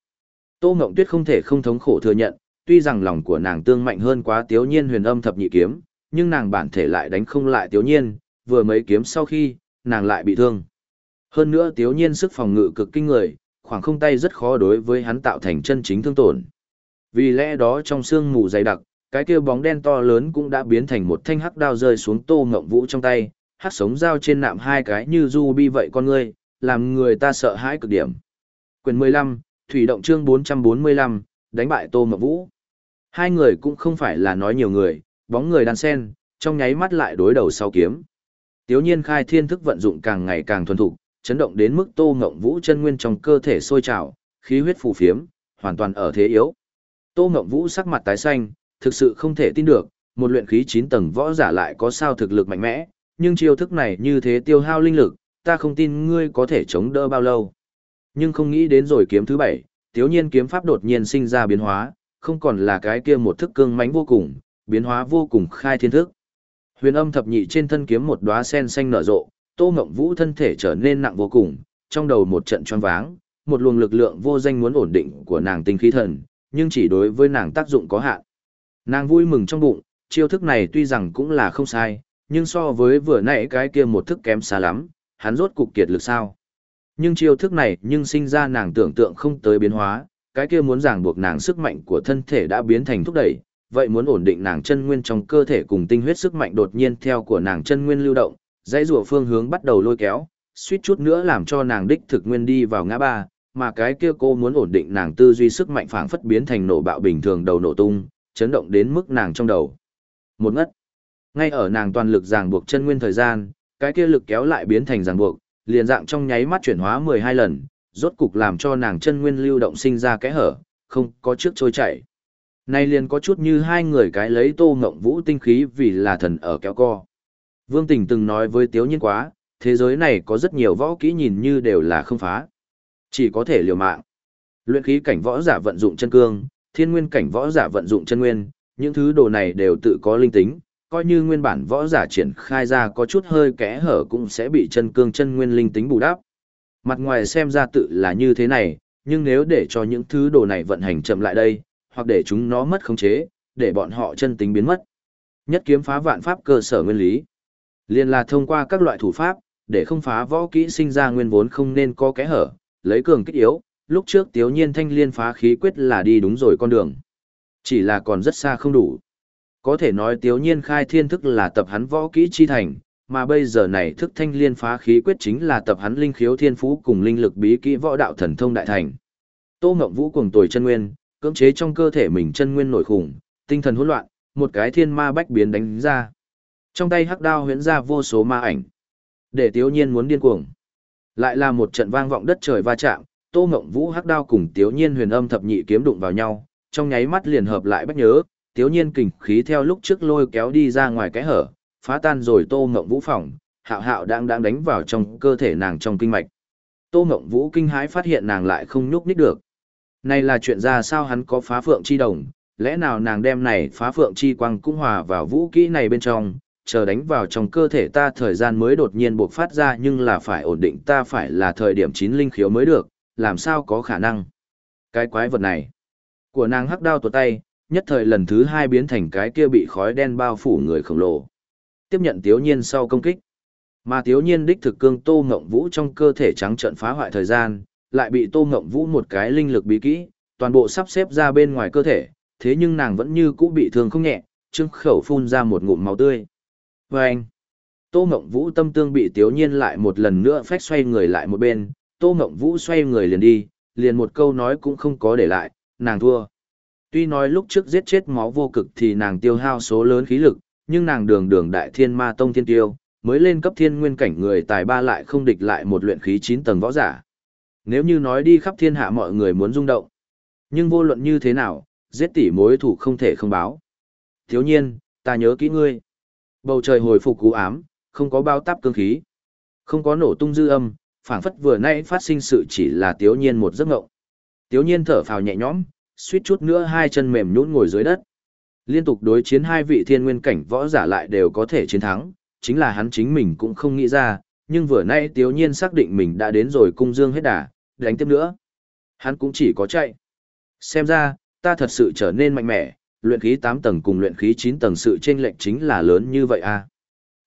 A: Tô Ngộng Tuyết không thể không thống khổ thừa nhận, tuy rằng lòng của nàng tương mạnh hơn quá tiếu nhiên huyền âm thập nhị kiếm, nhưng nàng bản thể lại đánh không lại tiếu nhiên, vừa mấy kiếm sau khi, nàng lại bị thương. Hơn nữa tiếu nhiên sức phòng ngự cực kinh người, khoảng không tay rất khó đối với hắn tạo thành chân chính thương tổn. Vì lẽ đó trong xương mù dày đặc, cái kia bóng đen to lớn cũng đã biến thành một thanh hắc đao rơi xuống tô ngộng vũ trong tay, hắc sống dao trên nạm hai cái như du bi vậy con ngươi, làm người ta sợ hãi cực điểm. Quyền 15, Thủy động chương 445, đánh bại tô Mộc vũ. Hai người cũng không phải là nói nhiều người, bóng người đan sen, trong nháy mắt lại đối đầu sau kiếm. Tiếu nhiên khai thiên thức vận dụng càng ngày càng thuần thục, chấn động đến mức tô ngộng vũ chân nguyên trong cơ thể sôi trào, khí huyết phù phiếm, hoàn toàn ở thế yếu. Tô ngộng vũ sắc mặt tái xanh, thực sự không thể tin được, một luyện khí 9 tầng võ giả lại có sao thực lực mạnh mẽ, nhưng chiêu thức này như thế tiêu hao linh lực, ta không tin ngươi có thể chống đỡ bao lâu. Nhưng không nghĩ đến rồi kiếm thứ bảy, tiếu nhiên kiếm pháp đột nhiên sinh ra biến hóa, không còn là cái kia một thức cương mãnh vô cùng, biến hóa vô cùng khai thiên thức. Huyền âm thập nhị trên thân kiếm một đóa sen xanh nở rộ, Tô Ngộng Vũ thân thể trở nên nặng vô cùng, trong đầu một trận choáng váng, một luồng lực lượng vô danh muốn ổn định của nàng tinh khí thần, nhưng chỉ đối với nàng tác dụng có hạn. Nàng vui mừng trong bụng, chiêu thức này tuy rằng cũng là không sai, nhưng so với vừa nãy cái kia một thức kém xa lắm, hắn rốt cục kiệt lực sao. Nhưng chiêu thức này nhưng sinh ra nàng tưởng tượng không tới biến hóa, cái kia muốn ràng buộc nàng sức mạnh của thân thể đã biến thành thúc đẩy, vậy muốn ổn định nàng chân nguyên trong cơ thể cùng tinh huyết sức mạnh đột nhiên theo của nàng chân nguyên lưu động, dãy rùa phương hướng bắt đầu lôi kéo, suýt chút nữa làm cho nàng đích thực nguyên đi vào ngã ba, mà cái kia cô muốn ổn định nàng tư duy sức mạnh phảng phất biến thành nổ bạo bình thường đầu nổ tung, chấn động đến mức nàng trong đầu. Một ngất. Ngay ở nàng toàn lực ràng buộc chân nguyên thời gian, cái kia lực kéo lại biến thành ràng buộc, liền dạng trong nháy mắt chuyển hóa 12 lần, rốt cục làm cho nàng chân nguyên lưu động sinh ra cái hở, không có trước trôi chảy. Nay liền có chút như hai người cái lấy tô ngộng vũ tinh khí vì là thần ở kéo co. Vương Tình từng nói với Tiếu Nhiên quá, thế giới này có rất nhiều võ kỹ nhìn như đều là không phá. Chỉ có thể liều mạng. Luyện khí cảnh võ giả vận dụng chân cương, thiên nguyên cảnh võ giả vận dụng chân nguyên, những thứ đồ này đều tự có linh tính, coi như nguyên bản võ giả triển khai ra có chút hơi kẽ hở cũng sẽ bị chân cương chân nguyên linh tính bù đắp. Mặt ngoài xem ra tự là như thế này, nhưng nếu để cho những thứ đồ này vận hành chậm lại đây, hoặc để chúng nó mất khống chế, để bọn họ chân tính biến mất. Nhất kiếm phá vạn pháp cơ sở nguyên lý. Liên là thông qua các loại thủ pháp, để không phá võ kỹ sinh ra nguyên vốn không nên có kẽ hở, lấy cường kích yếu, lúc trước tiếu nhiên thanh liên phá khí quyết là đi đúng rồi con đường. Chỉ là còn rất xa không đủ. Có thể nói tiếu nhiên khai thiên thức là tập hắn võ kỹ chi thành, mà bây giờ này thức thanh liên phá khí quyết chính là tập hắn linh khiếu thiên phú cùng linh lực bí kỹ võ đạo thần thông đại thành. Tô Ngộng Vũ cùng tuổi chân nguyên, cưỡng chế trong cơ thể mình chân nguyên nổi khủng, tinh thần hỗn loạn, một cái thiên ma bách biến đánh ra. Trong tay hắc đao huyễn ra vô số ma ảnh. Để Tiếu Nhiên muốn điên cuồng. Lại là một trận vang vọng đất trời va chạm, Tô Ngộng Vũ hắc đao cùng Tiếu Nhiên huyền âm thập nhị kiếm đụng vào nhau, trong nháy mắt liền hợp lại bách nhớ, Tiếu Nhiên kình khí theo lúc trước lôi kéo đi ra ngoài cái hở, phá tan rồi Tô mộng Vũ phòng, hạo hạo đang đang đánh vào trong cơ thể nàng trong kinh mạch. Tô mộng Vũ kinh hãi phát hiện nàng lại không nhúc nhích được. Này là chuyện ra sao hắn có phá phượng chi đồng, lẽ nào nàng đem này phá phượng chi quang cũng hòa vào vũ kỹ này bên trong, chờ đánh vào trong cơ thể ta thời gian mới đột nhiên buộc phát ra nhưng là phải ổn định ta phải là thời điểm chín linh khiếu mới được, làm sao có khả năng. Cái quái vật này, của nàng hắc đao tuột tay, nhất thời lần thứ hai biến thành cái kia bị khói đen bao phủ người khổng lồ. Tiếp nhận tiếu nhiên sau công kích. Mà tiếu nhiên đích thực cương tô ngộng vũ trong cơ thể trắng trận phá hoại thời gian, lại bị tô ngộng vũ một cái linh lực bí kỹ, toàn bộ sắp xếp ra bên ngoài cơ thể, thế nhưng nàng vẫn như cũ bị thương không nhẹ, trưng khẩu phun ra một ngụm máu tươi. Và anh, Tô Ngộng Vũ tâm tương bị Tiếu Nhiên lại một lần nữa phách xoay người lại một bên, Tô Ngộng Vũ xoay người liền đi, liền một câu nói cũng không có để lại, nàng thua. Tuy nói lúc trước giết chết máu vô cực thì nàng tiêu hao số lớn khí lực, nhưng nàng đường đường đại thiên ma tông thiên tiêu, mới lên cấp thiên nguyên cảnh người tài ba lại không địch lại một luyện khí 9 tầng võ giả. Nếu như nói đi khắp thiên hạ mọi người muốn rung động. Nhưng vô luận như thế nào, giết tỷ mối thủ không thể không báo. Thiếu nhiên, ta nhớ kỹ ngươi. Bầu trời hồi phục cú ám, không có bao táp cương khí. Không có nổ tung dư âm, phảng phất vừa nay phát sinh sự chỉ là thiếu nhiên một giấc ngộng. Thiếu nhiên thở phào nhẹ nhõm, suýt chút nữa hai chân mềm nhũn ngồi dưới đất. Liên tục đối chiến hai vị thiên nguyên cảnh võ giả lại đều có thể chiến thắng, chính là hắn chính mình cũng không nghĩ ra, nhưng vừa nãy tiếu nhiên xác định mình đã đến rồi cung dương hết đà, đánh tiếp nữa. Hắn cũng chỉ có chạy. Xem ra, ta thật sự trở nên mạnh mẽ, luyện khí 8 tầng cùng luyện khí 9 tầng sự chênh lệch chính là lớn như vậy à.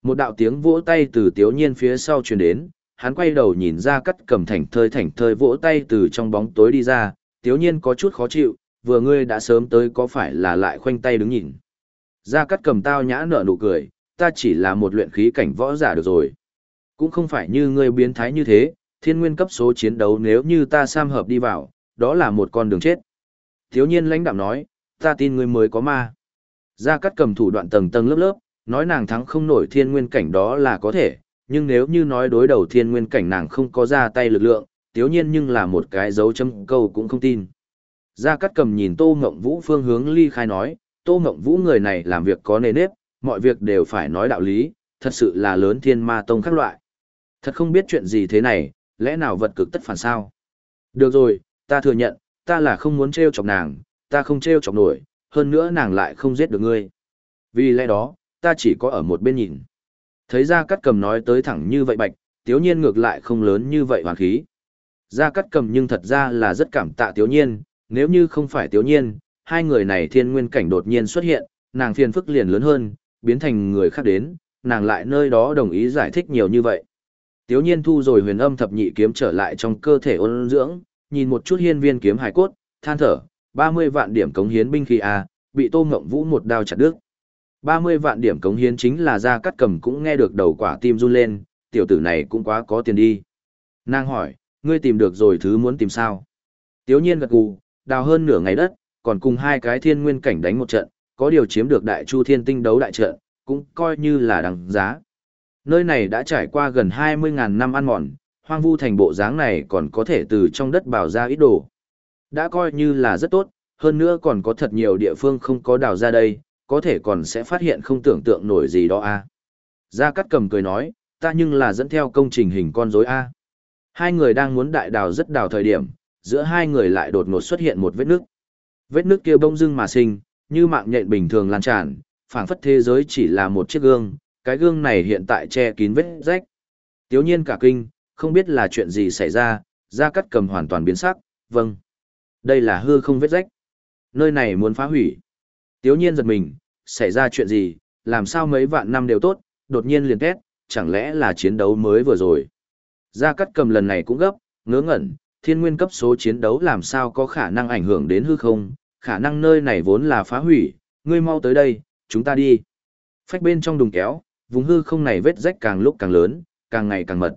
A: Một đạo tiếng vỗ tay từ tiếu nhiên phía sau truyền đến, hắn quay đầu nhìn ra cắt cầm thảnh thơi thảnh thơi vỗ tay từ trong bóng tối đi ra, tiếu nhiên có chút khó chịu, vừa ngươi đã sớm tới có phải là lại khoanh tay đứng nhìn. gia cắt cầm tao nhã nở nụ cười, ta chỉ là một luyện khí cảnh võ giả được rồi. Cũng không phải như ngươi biến thái như thế, thiên nguyên cấp số chiến đấu nếu như ta sam hợp đi vào, đó là một con đường chết. Thiếu nhiên lãnh đạm nói, ta tin ngươi mới có ma. gia cắt cầm thủ đoạn tầng tầng lớp lớp, nói nàng thắng không nổi thiên nguyên cảnh đó là có thể, nhưng nếu như nói đối đầu thiên nguyên cảnh nàng không có ra tay lực lượng, thiếu nhiên nhưng là một cái dấu chấm câu cũng không tin. Gia Cát Cầm nhìn Tô Ngộng Vũ phương hướng ly khai nói, Tô Ngộng Vũ người này làm việc có nề nếp, mọi việc đều phải nói đạo lý, thật sự là lớn thiên ma tông khác loại. Thật không biết chuyện gì thế này, lẽ nào vật cực tất phản sao? Được rồi, ta thừa nhận, ta là không muốn trêu chọc nàng, ta không trêu chọc nổi, hơn nữa nàng lại không giết được ngươi. Vì lẽ đó, ta chỉ có ở một bên nhìn. Thấy Gia Cát Cầm nói tới thẳng như vậy bạch, Tiếu Nhiên ngược lại không lớn như vậy hoàn khí. Gia Cát Cầm nhưng thật ra là rất cảm tạ Tiếu Nhiên, nếu như không phải tiểu Nhiên, hai người này thiên nguyên cảnh đột nhiên xuất hiện, nàng phiền phức liền lớn hơn, biến thành người khác đến, nàng lại nơi đó đồng ý giải thích nhiều như vậy. tiểu nhiên thu rồi huyền âm thập nhị kiếm trở lại trong cơ thể ôn dưỡng, nhìn một chút hiên viên kiếm hải cốt, than thở, 30 vạn điểm cống hiến binh khí A, bị tô ngộng vũ một đao chặt đứt. 30 vạn điểm cống hiến chính là ra cắt cầm cũng nghe được đầu quả tim run lên, tiểu tử này cũng quá có tiền đi. Nàng hỏi, ngươi tìm được rồi thứ muốn tìm sao? Tiếu nhiên gật gù, đào hơn nửa ngày đất, còn cùng hai cái thiên nguyên cảnh đánh một trận, có điều chiếm được đại chu thiên tinh đấu đại trận, cũng coi như là đằng giá. Nơi này đã trải qua gần 20.000 năm ăn mòn, hoang vu thành bộ dáng này còn có thể từ trong đất bào ra ít đồ. Đã coi như là rất tốt, hơn nữa còn có thật nhiều địa phương không có đào ra đây, có thể còn sẽ phát hiện không tưởng tượng nổi gì đó a. Gia Cát cầm cười nói, ta nhưng là dẫn theo công trình hình con rối a. Hai người đang muốn đại đào rất đào thời điểm, giữa hai người lại đột ngột xuất hiện một vết nước. Vết nước kia bông dưng mà sinh, như mạng nhện bình thường lan tràn, phảng phất thế giới chỉ là một chiếc gương, cái gương này hiện tại che kín vết rách. Tiếu nhiên cả kinh, không biết là chuyện gì xảy ra, ra cắt cầm hoàn toàn biến sắc, vâng. Đây là hư không vết rách. Nơi này muốn phá hủy. Tiếu nhiên giật mình, xảy ra chuyện gì, làm sao mấy vạn năm đều tốt, đột nhiên liền tét, chẳng lẽ là chiến đấu mới vừa rồi. Gia Cát cầm lần này cũng gấp, ngớ ngẩn, thiên nguyên cấp số chiến đấu làm sao có khả năng ảnh hưởng đến hư không, khả năng nơi này vốn là phá hủy, ngươi mau tới đây, chúng ta đi. Phách bên trong đùng kéo, vùng hư không này vết rách càng lúc càng lớn, càng ngày càng mật.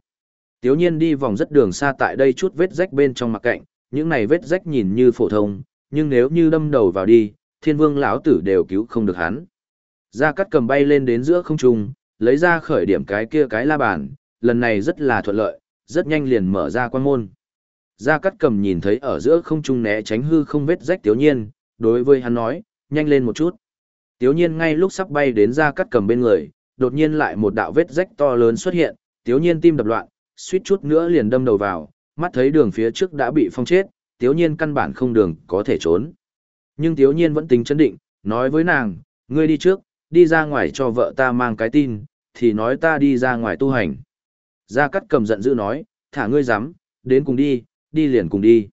A: Tiếu nhiên đi vòng rất đường xa tại đây chút vết rách bên trong mặt cạnh, những này vết rách nhìn như phổ thông, nhưng nếu như đâm đầu vào đi, thiên vương lão tử đều cứu không được hắn. Gia cắt cầm bay lên đến giữa không trung, lấy ra khởi điểm cái kia cái la bàn, lần này rất là thuận lợi, rất nhanh liền mở ra quan môn. Gia Cát cầm nhìn thấy ở giữa không trung né tránh hư không vết rách tiếu nhiên, đối với hắn nói, nhanh lên một chút. Tiếu nhiên ngay lúc sắp bay đến Gia Cát cầm bên người, đột nhiên lại một đạo vết rách to lớn xuất hiện, tiếu nhiên tim đập loạn, suýt chút nữa liền đâm đầu vào, mắt thấy đường phía trước đã bị phong chết, tiếu nhiên căn bản không đường có thể trốn. Nhưng tiếu nhiên vẫn tính chấn định, nói với nàng, ngươi đi trước, đi ra ngoài cho vợ ta mang cái tin, thì nói ta đi ra ngoài tu hành. Gia Cát cầm giận dữ nói, thả ngươi dám, đến cùng đi, đi liền cùng đi.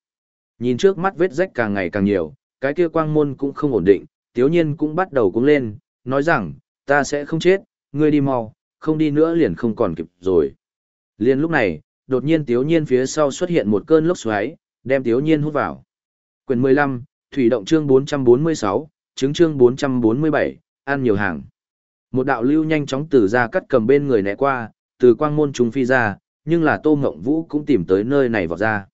A: Nhìn trước mắt vết rách càng ngày càng nhiều, cái kia quang môn cũng không ổn định, tiếu nhiên cũng bắt đầu cũng lên, nói rằng, ta sẽ không chết, ngươi đi mau, không đi nữa liền không còn kịp rồi. Liền lúc này, đột nhiên tiếu nhiên phía sau xuất hiện một cơn lốc xoáy, đem tiếu nhiên hút vào. Quyền 15, Thủy động chương 446, chứng chương 447, ăn nhiều hàng. Một đạo lưu nhanh chóng từ ra cắt cầm bên người né qua, từ quang môn trùng phi ra, nhưng là Tô Ngộng Vũ cũng tìm tới nơi này vào ra.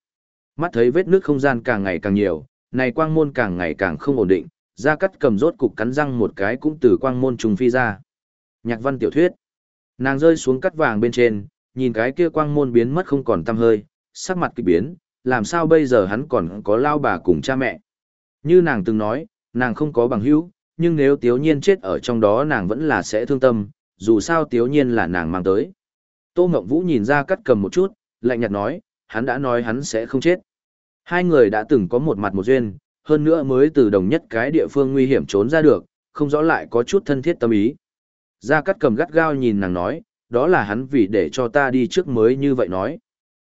A: Mắt thấy vết nước không gian càng ngày càng nhiều, này quang môn càng ngày càng không ổn định, gia cắt cầm rốt cục cắn răng một cái cũng từ quang môn trùng phi ra. Nhạc văn tiểu thuyết. Nàng rơi xuống cắt vàng bên trên, nhìn cái kia quang môn biến mất không còn tăm hơi, sắc mặt kỳ biến, làm sao bây giờ hắn còn có lao bà cùng cha mẹ. Như nàng từng nói, nàng không có bằng hữu, nhưng nếu tiếu nhiên chết ở trong đó nàng vẫn là sẽ thương tâm, dù sao tiếu nhiên là nàng mang tới. Tô Ngộng Vũ nhìn ra cắt cầm một chút, lạnh nhạt nói, hắn đã nói hắn sẽ không chết. Hai người đã từng có một mặt một duyên, hơn nữa mới từ đồng nhất cái địa phương nguy hiểm trốn ra được, không rõ lại có chút thân thiết tâm ý. Gia Cát cầm gắt gao nhìn nàng nói, đó là hắn vì để cho ta đi trước mới như vậy nói.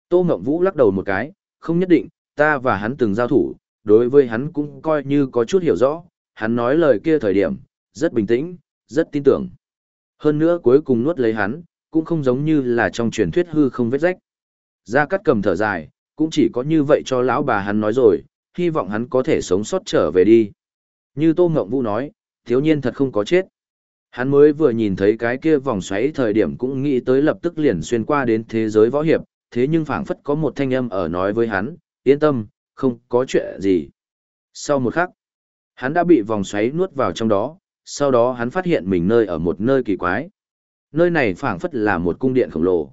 A: Tô Ngọc Vũ lắc đầu một cái, không nhất định, ta và hắn từng giao thủ, đối với hắn cũng coi như có chút hiểu rõ, hắn nói lời kia thời điểm, rất bình tĩnh, rất tin tưởng. Hơn nữa cuối cùng nuốt lấy hắn, cũng không giống như là trong truyền thuyết hư không vết rách. Gia Cát cầm thở dài, cũng chỉ có như vậy cho lão bà hắn nói rồi, hy vọng hắn có thể sống sót trở về đi. Như Tô Ngộng Vũ nói, thiếu nhiên thật không có chết. Hắn mới vừa nhìn thấy cái kia vòng xoáy thời điểm cũng nghĩ tới lập tức liền xuyên qua đến thế giới võ hiệp, thế nhưng phảng phất có một thanh âm ở nói với hắn, yên tâm, không có chuyện gì. Sau một khắc, hắn đã bị vòng xoáy nuốt vào trong đó, sau đó hắn phát hiện mình nơi ở một nơi kỳ quái. Nơi này phảng phất là một cung điện khổng lồ,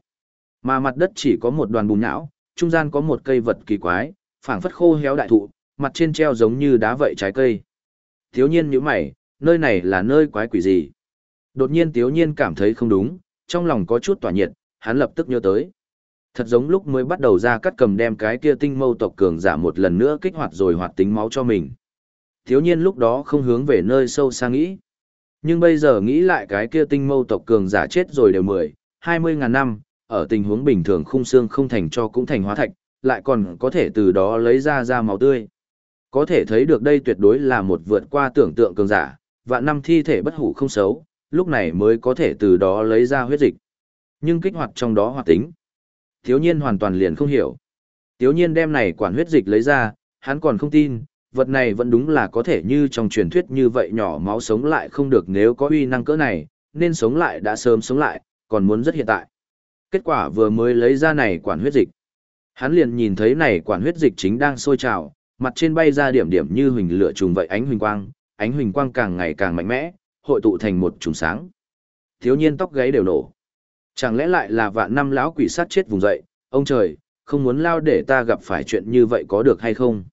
A: mà mặt đất chỉ có một đoàn bùn nhão, trung gian có một cây vật kỳ quái, phảng phất khô héo đại thụ, mặt trên treo giống như đá vậy trái cây. Thiếu nhiên nhíu mày, nơi này là nơi quái quỷ gì? Đột nhiên thiếu Nhiên cảm thấy không đúng, trong lòng có chút tỏa nhiệt, hắn lập tức nhớ tới. Thật giống lúc mới bắt đầu ra cắt cầm đem cái kia tinh mâu tộc cường giả một lần nữa kích hoạt rồi hoạt tính máu cho mình. Thiếu nhiên lúc đó không hướng về nơi sâu xa nghĩ. Nhưng bây giờ nghĩ lại cái kia tinh mâu tộc cường giả chết rồi đều mười, hai mươi ngàn năm, ở tình huống bình thường khung xương không thành cho cũng thành hóa thạch, lại còn có thể từ đó lấy ra ra máu tươi. Có thể thấy được đây tuyệt đối là một vượt qua tưởng tượng cường giả, và năm thi thể bất hủ không xấu, lúc này mới có thể từ đó lấy ra huyết dịch. Nhưng kích hoạt trong đó hoạt tính. Thiếu nhiên hoàn toàn liền không hiểu. Thiếu nhiên đem này quản huyết dịch lấy ra, hắn còn không tin, vật này vẫn đúng là có thể như trong truyền thuyết như vậy nhỏ máu sống lại không được nếu có uy năng cỡ này, nên sống lại đã sớm sống lại, còn muốn rất hiện tại. Kết quả vừa mới lấy ra này quản huyết dịch. Hắn liền nhìn thấy này quản huyết dịch chính đang sôi trào, mặt trên bay ra điểm điểm như huỳnh lửa trùng vậy ánh huỳnh quang, ánh huỳnh quang càng ngày càng mạnh mẽ, hội tụ thành một trùng sáng. Thiếu nhiên tóc gáy đều nổ. Chẳng lẽ lại là vạn năm lão quỷ sát chết vùng dậy, ông trời, không muốn lao để ta gặp phải chuyện như vậy có được hay không?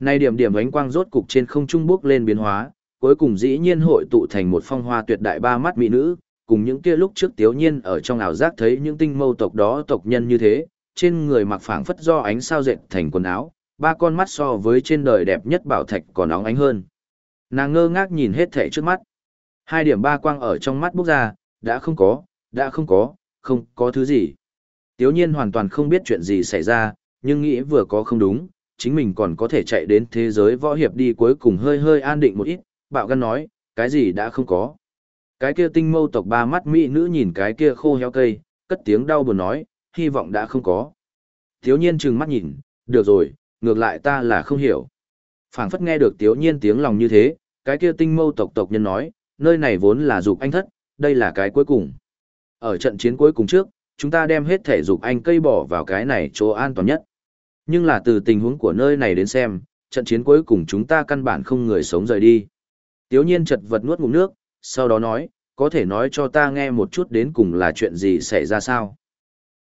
A: Nay điểm điểm ánh quang rốt cục trên không trung bước lên biến hóa, cuối cùng dĩ nhiên hội tụ thành một phong hoa tuyệt đại ba mắt mỹ nữ, cùng những kia lúc trước tiếu nhiên ở trong ảo giác thấy những tinh mâu tộc đó tộc nhân như thế, trên người mặc phảng phất do ánh sao dệt thành quần áo, ba con mắt so với trên đời đẹp nhất bảo thạch còn óng ánh hơn. Nàng ngơ ngác nhìn hết thảy trước mắt. Hai điểm ba quang ở trong mắt bốc ra, đã không có, đã không có, không có thứ gì. Tiếu nhiên hoàn toàn không biết chuyện gì xảy ra, nhưng nghĩ vừa có không đúng, chính mình còn có thể chạy đến thế giới võ hiệp đi cuối cùng hơi hơi an định một ít, bạo gan nói, cái gì đã không có. Cái kia tinh mâu tộc ba mắt mỹ nữ nhìn cái kia khô heo cây, cất tiếng đau buồn nói, hy vọng đã không có. Tiếu nhiên trừng mắt nhìn, được rồi, ngược lại ta là không hiểu. phảng phất nghe được tiếu nhiên tiếng lòng như thế, cái kia tinh mâu tộc tộc nhân nói, nơi này vốn là dục anh thất, đây là cái cuối cùng. Ở trận chiến cuối cùng trước, chúng ta đem hết thể dục anh cây bỏ vào cái này chỗ an toàn nhất. Nhưng là từ tình huống của nơi này đến xem, trận chiến cuối cùng chúng ta căn bản không người sống rời đi. Tiếu nhiên chật vật nuốt ngụm nước, sau đó nói, có thể nói cho ta nghe một chút đến cùng là chuyện gì xảy ra sao.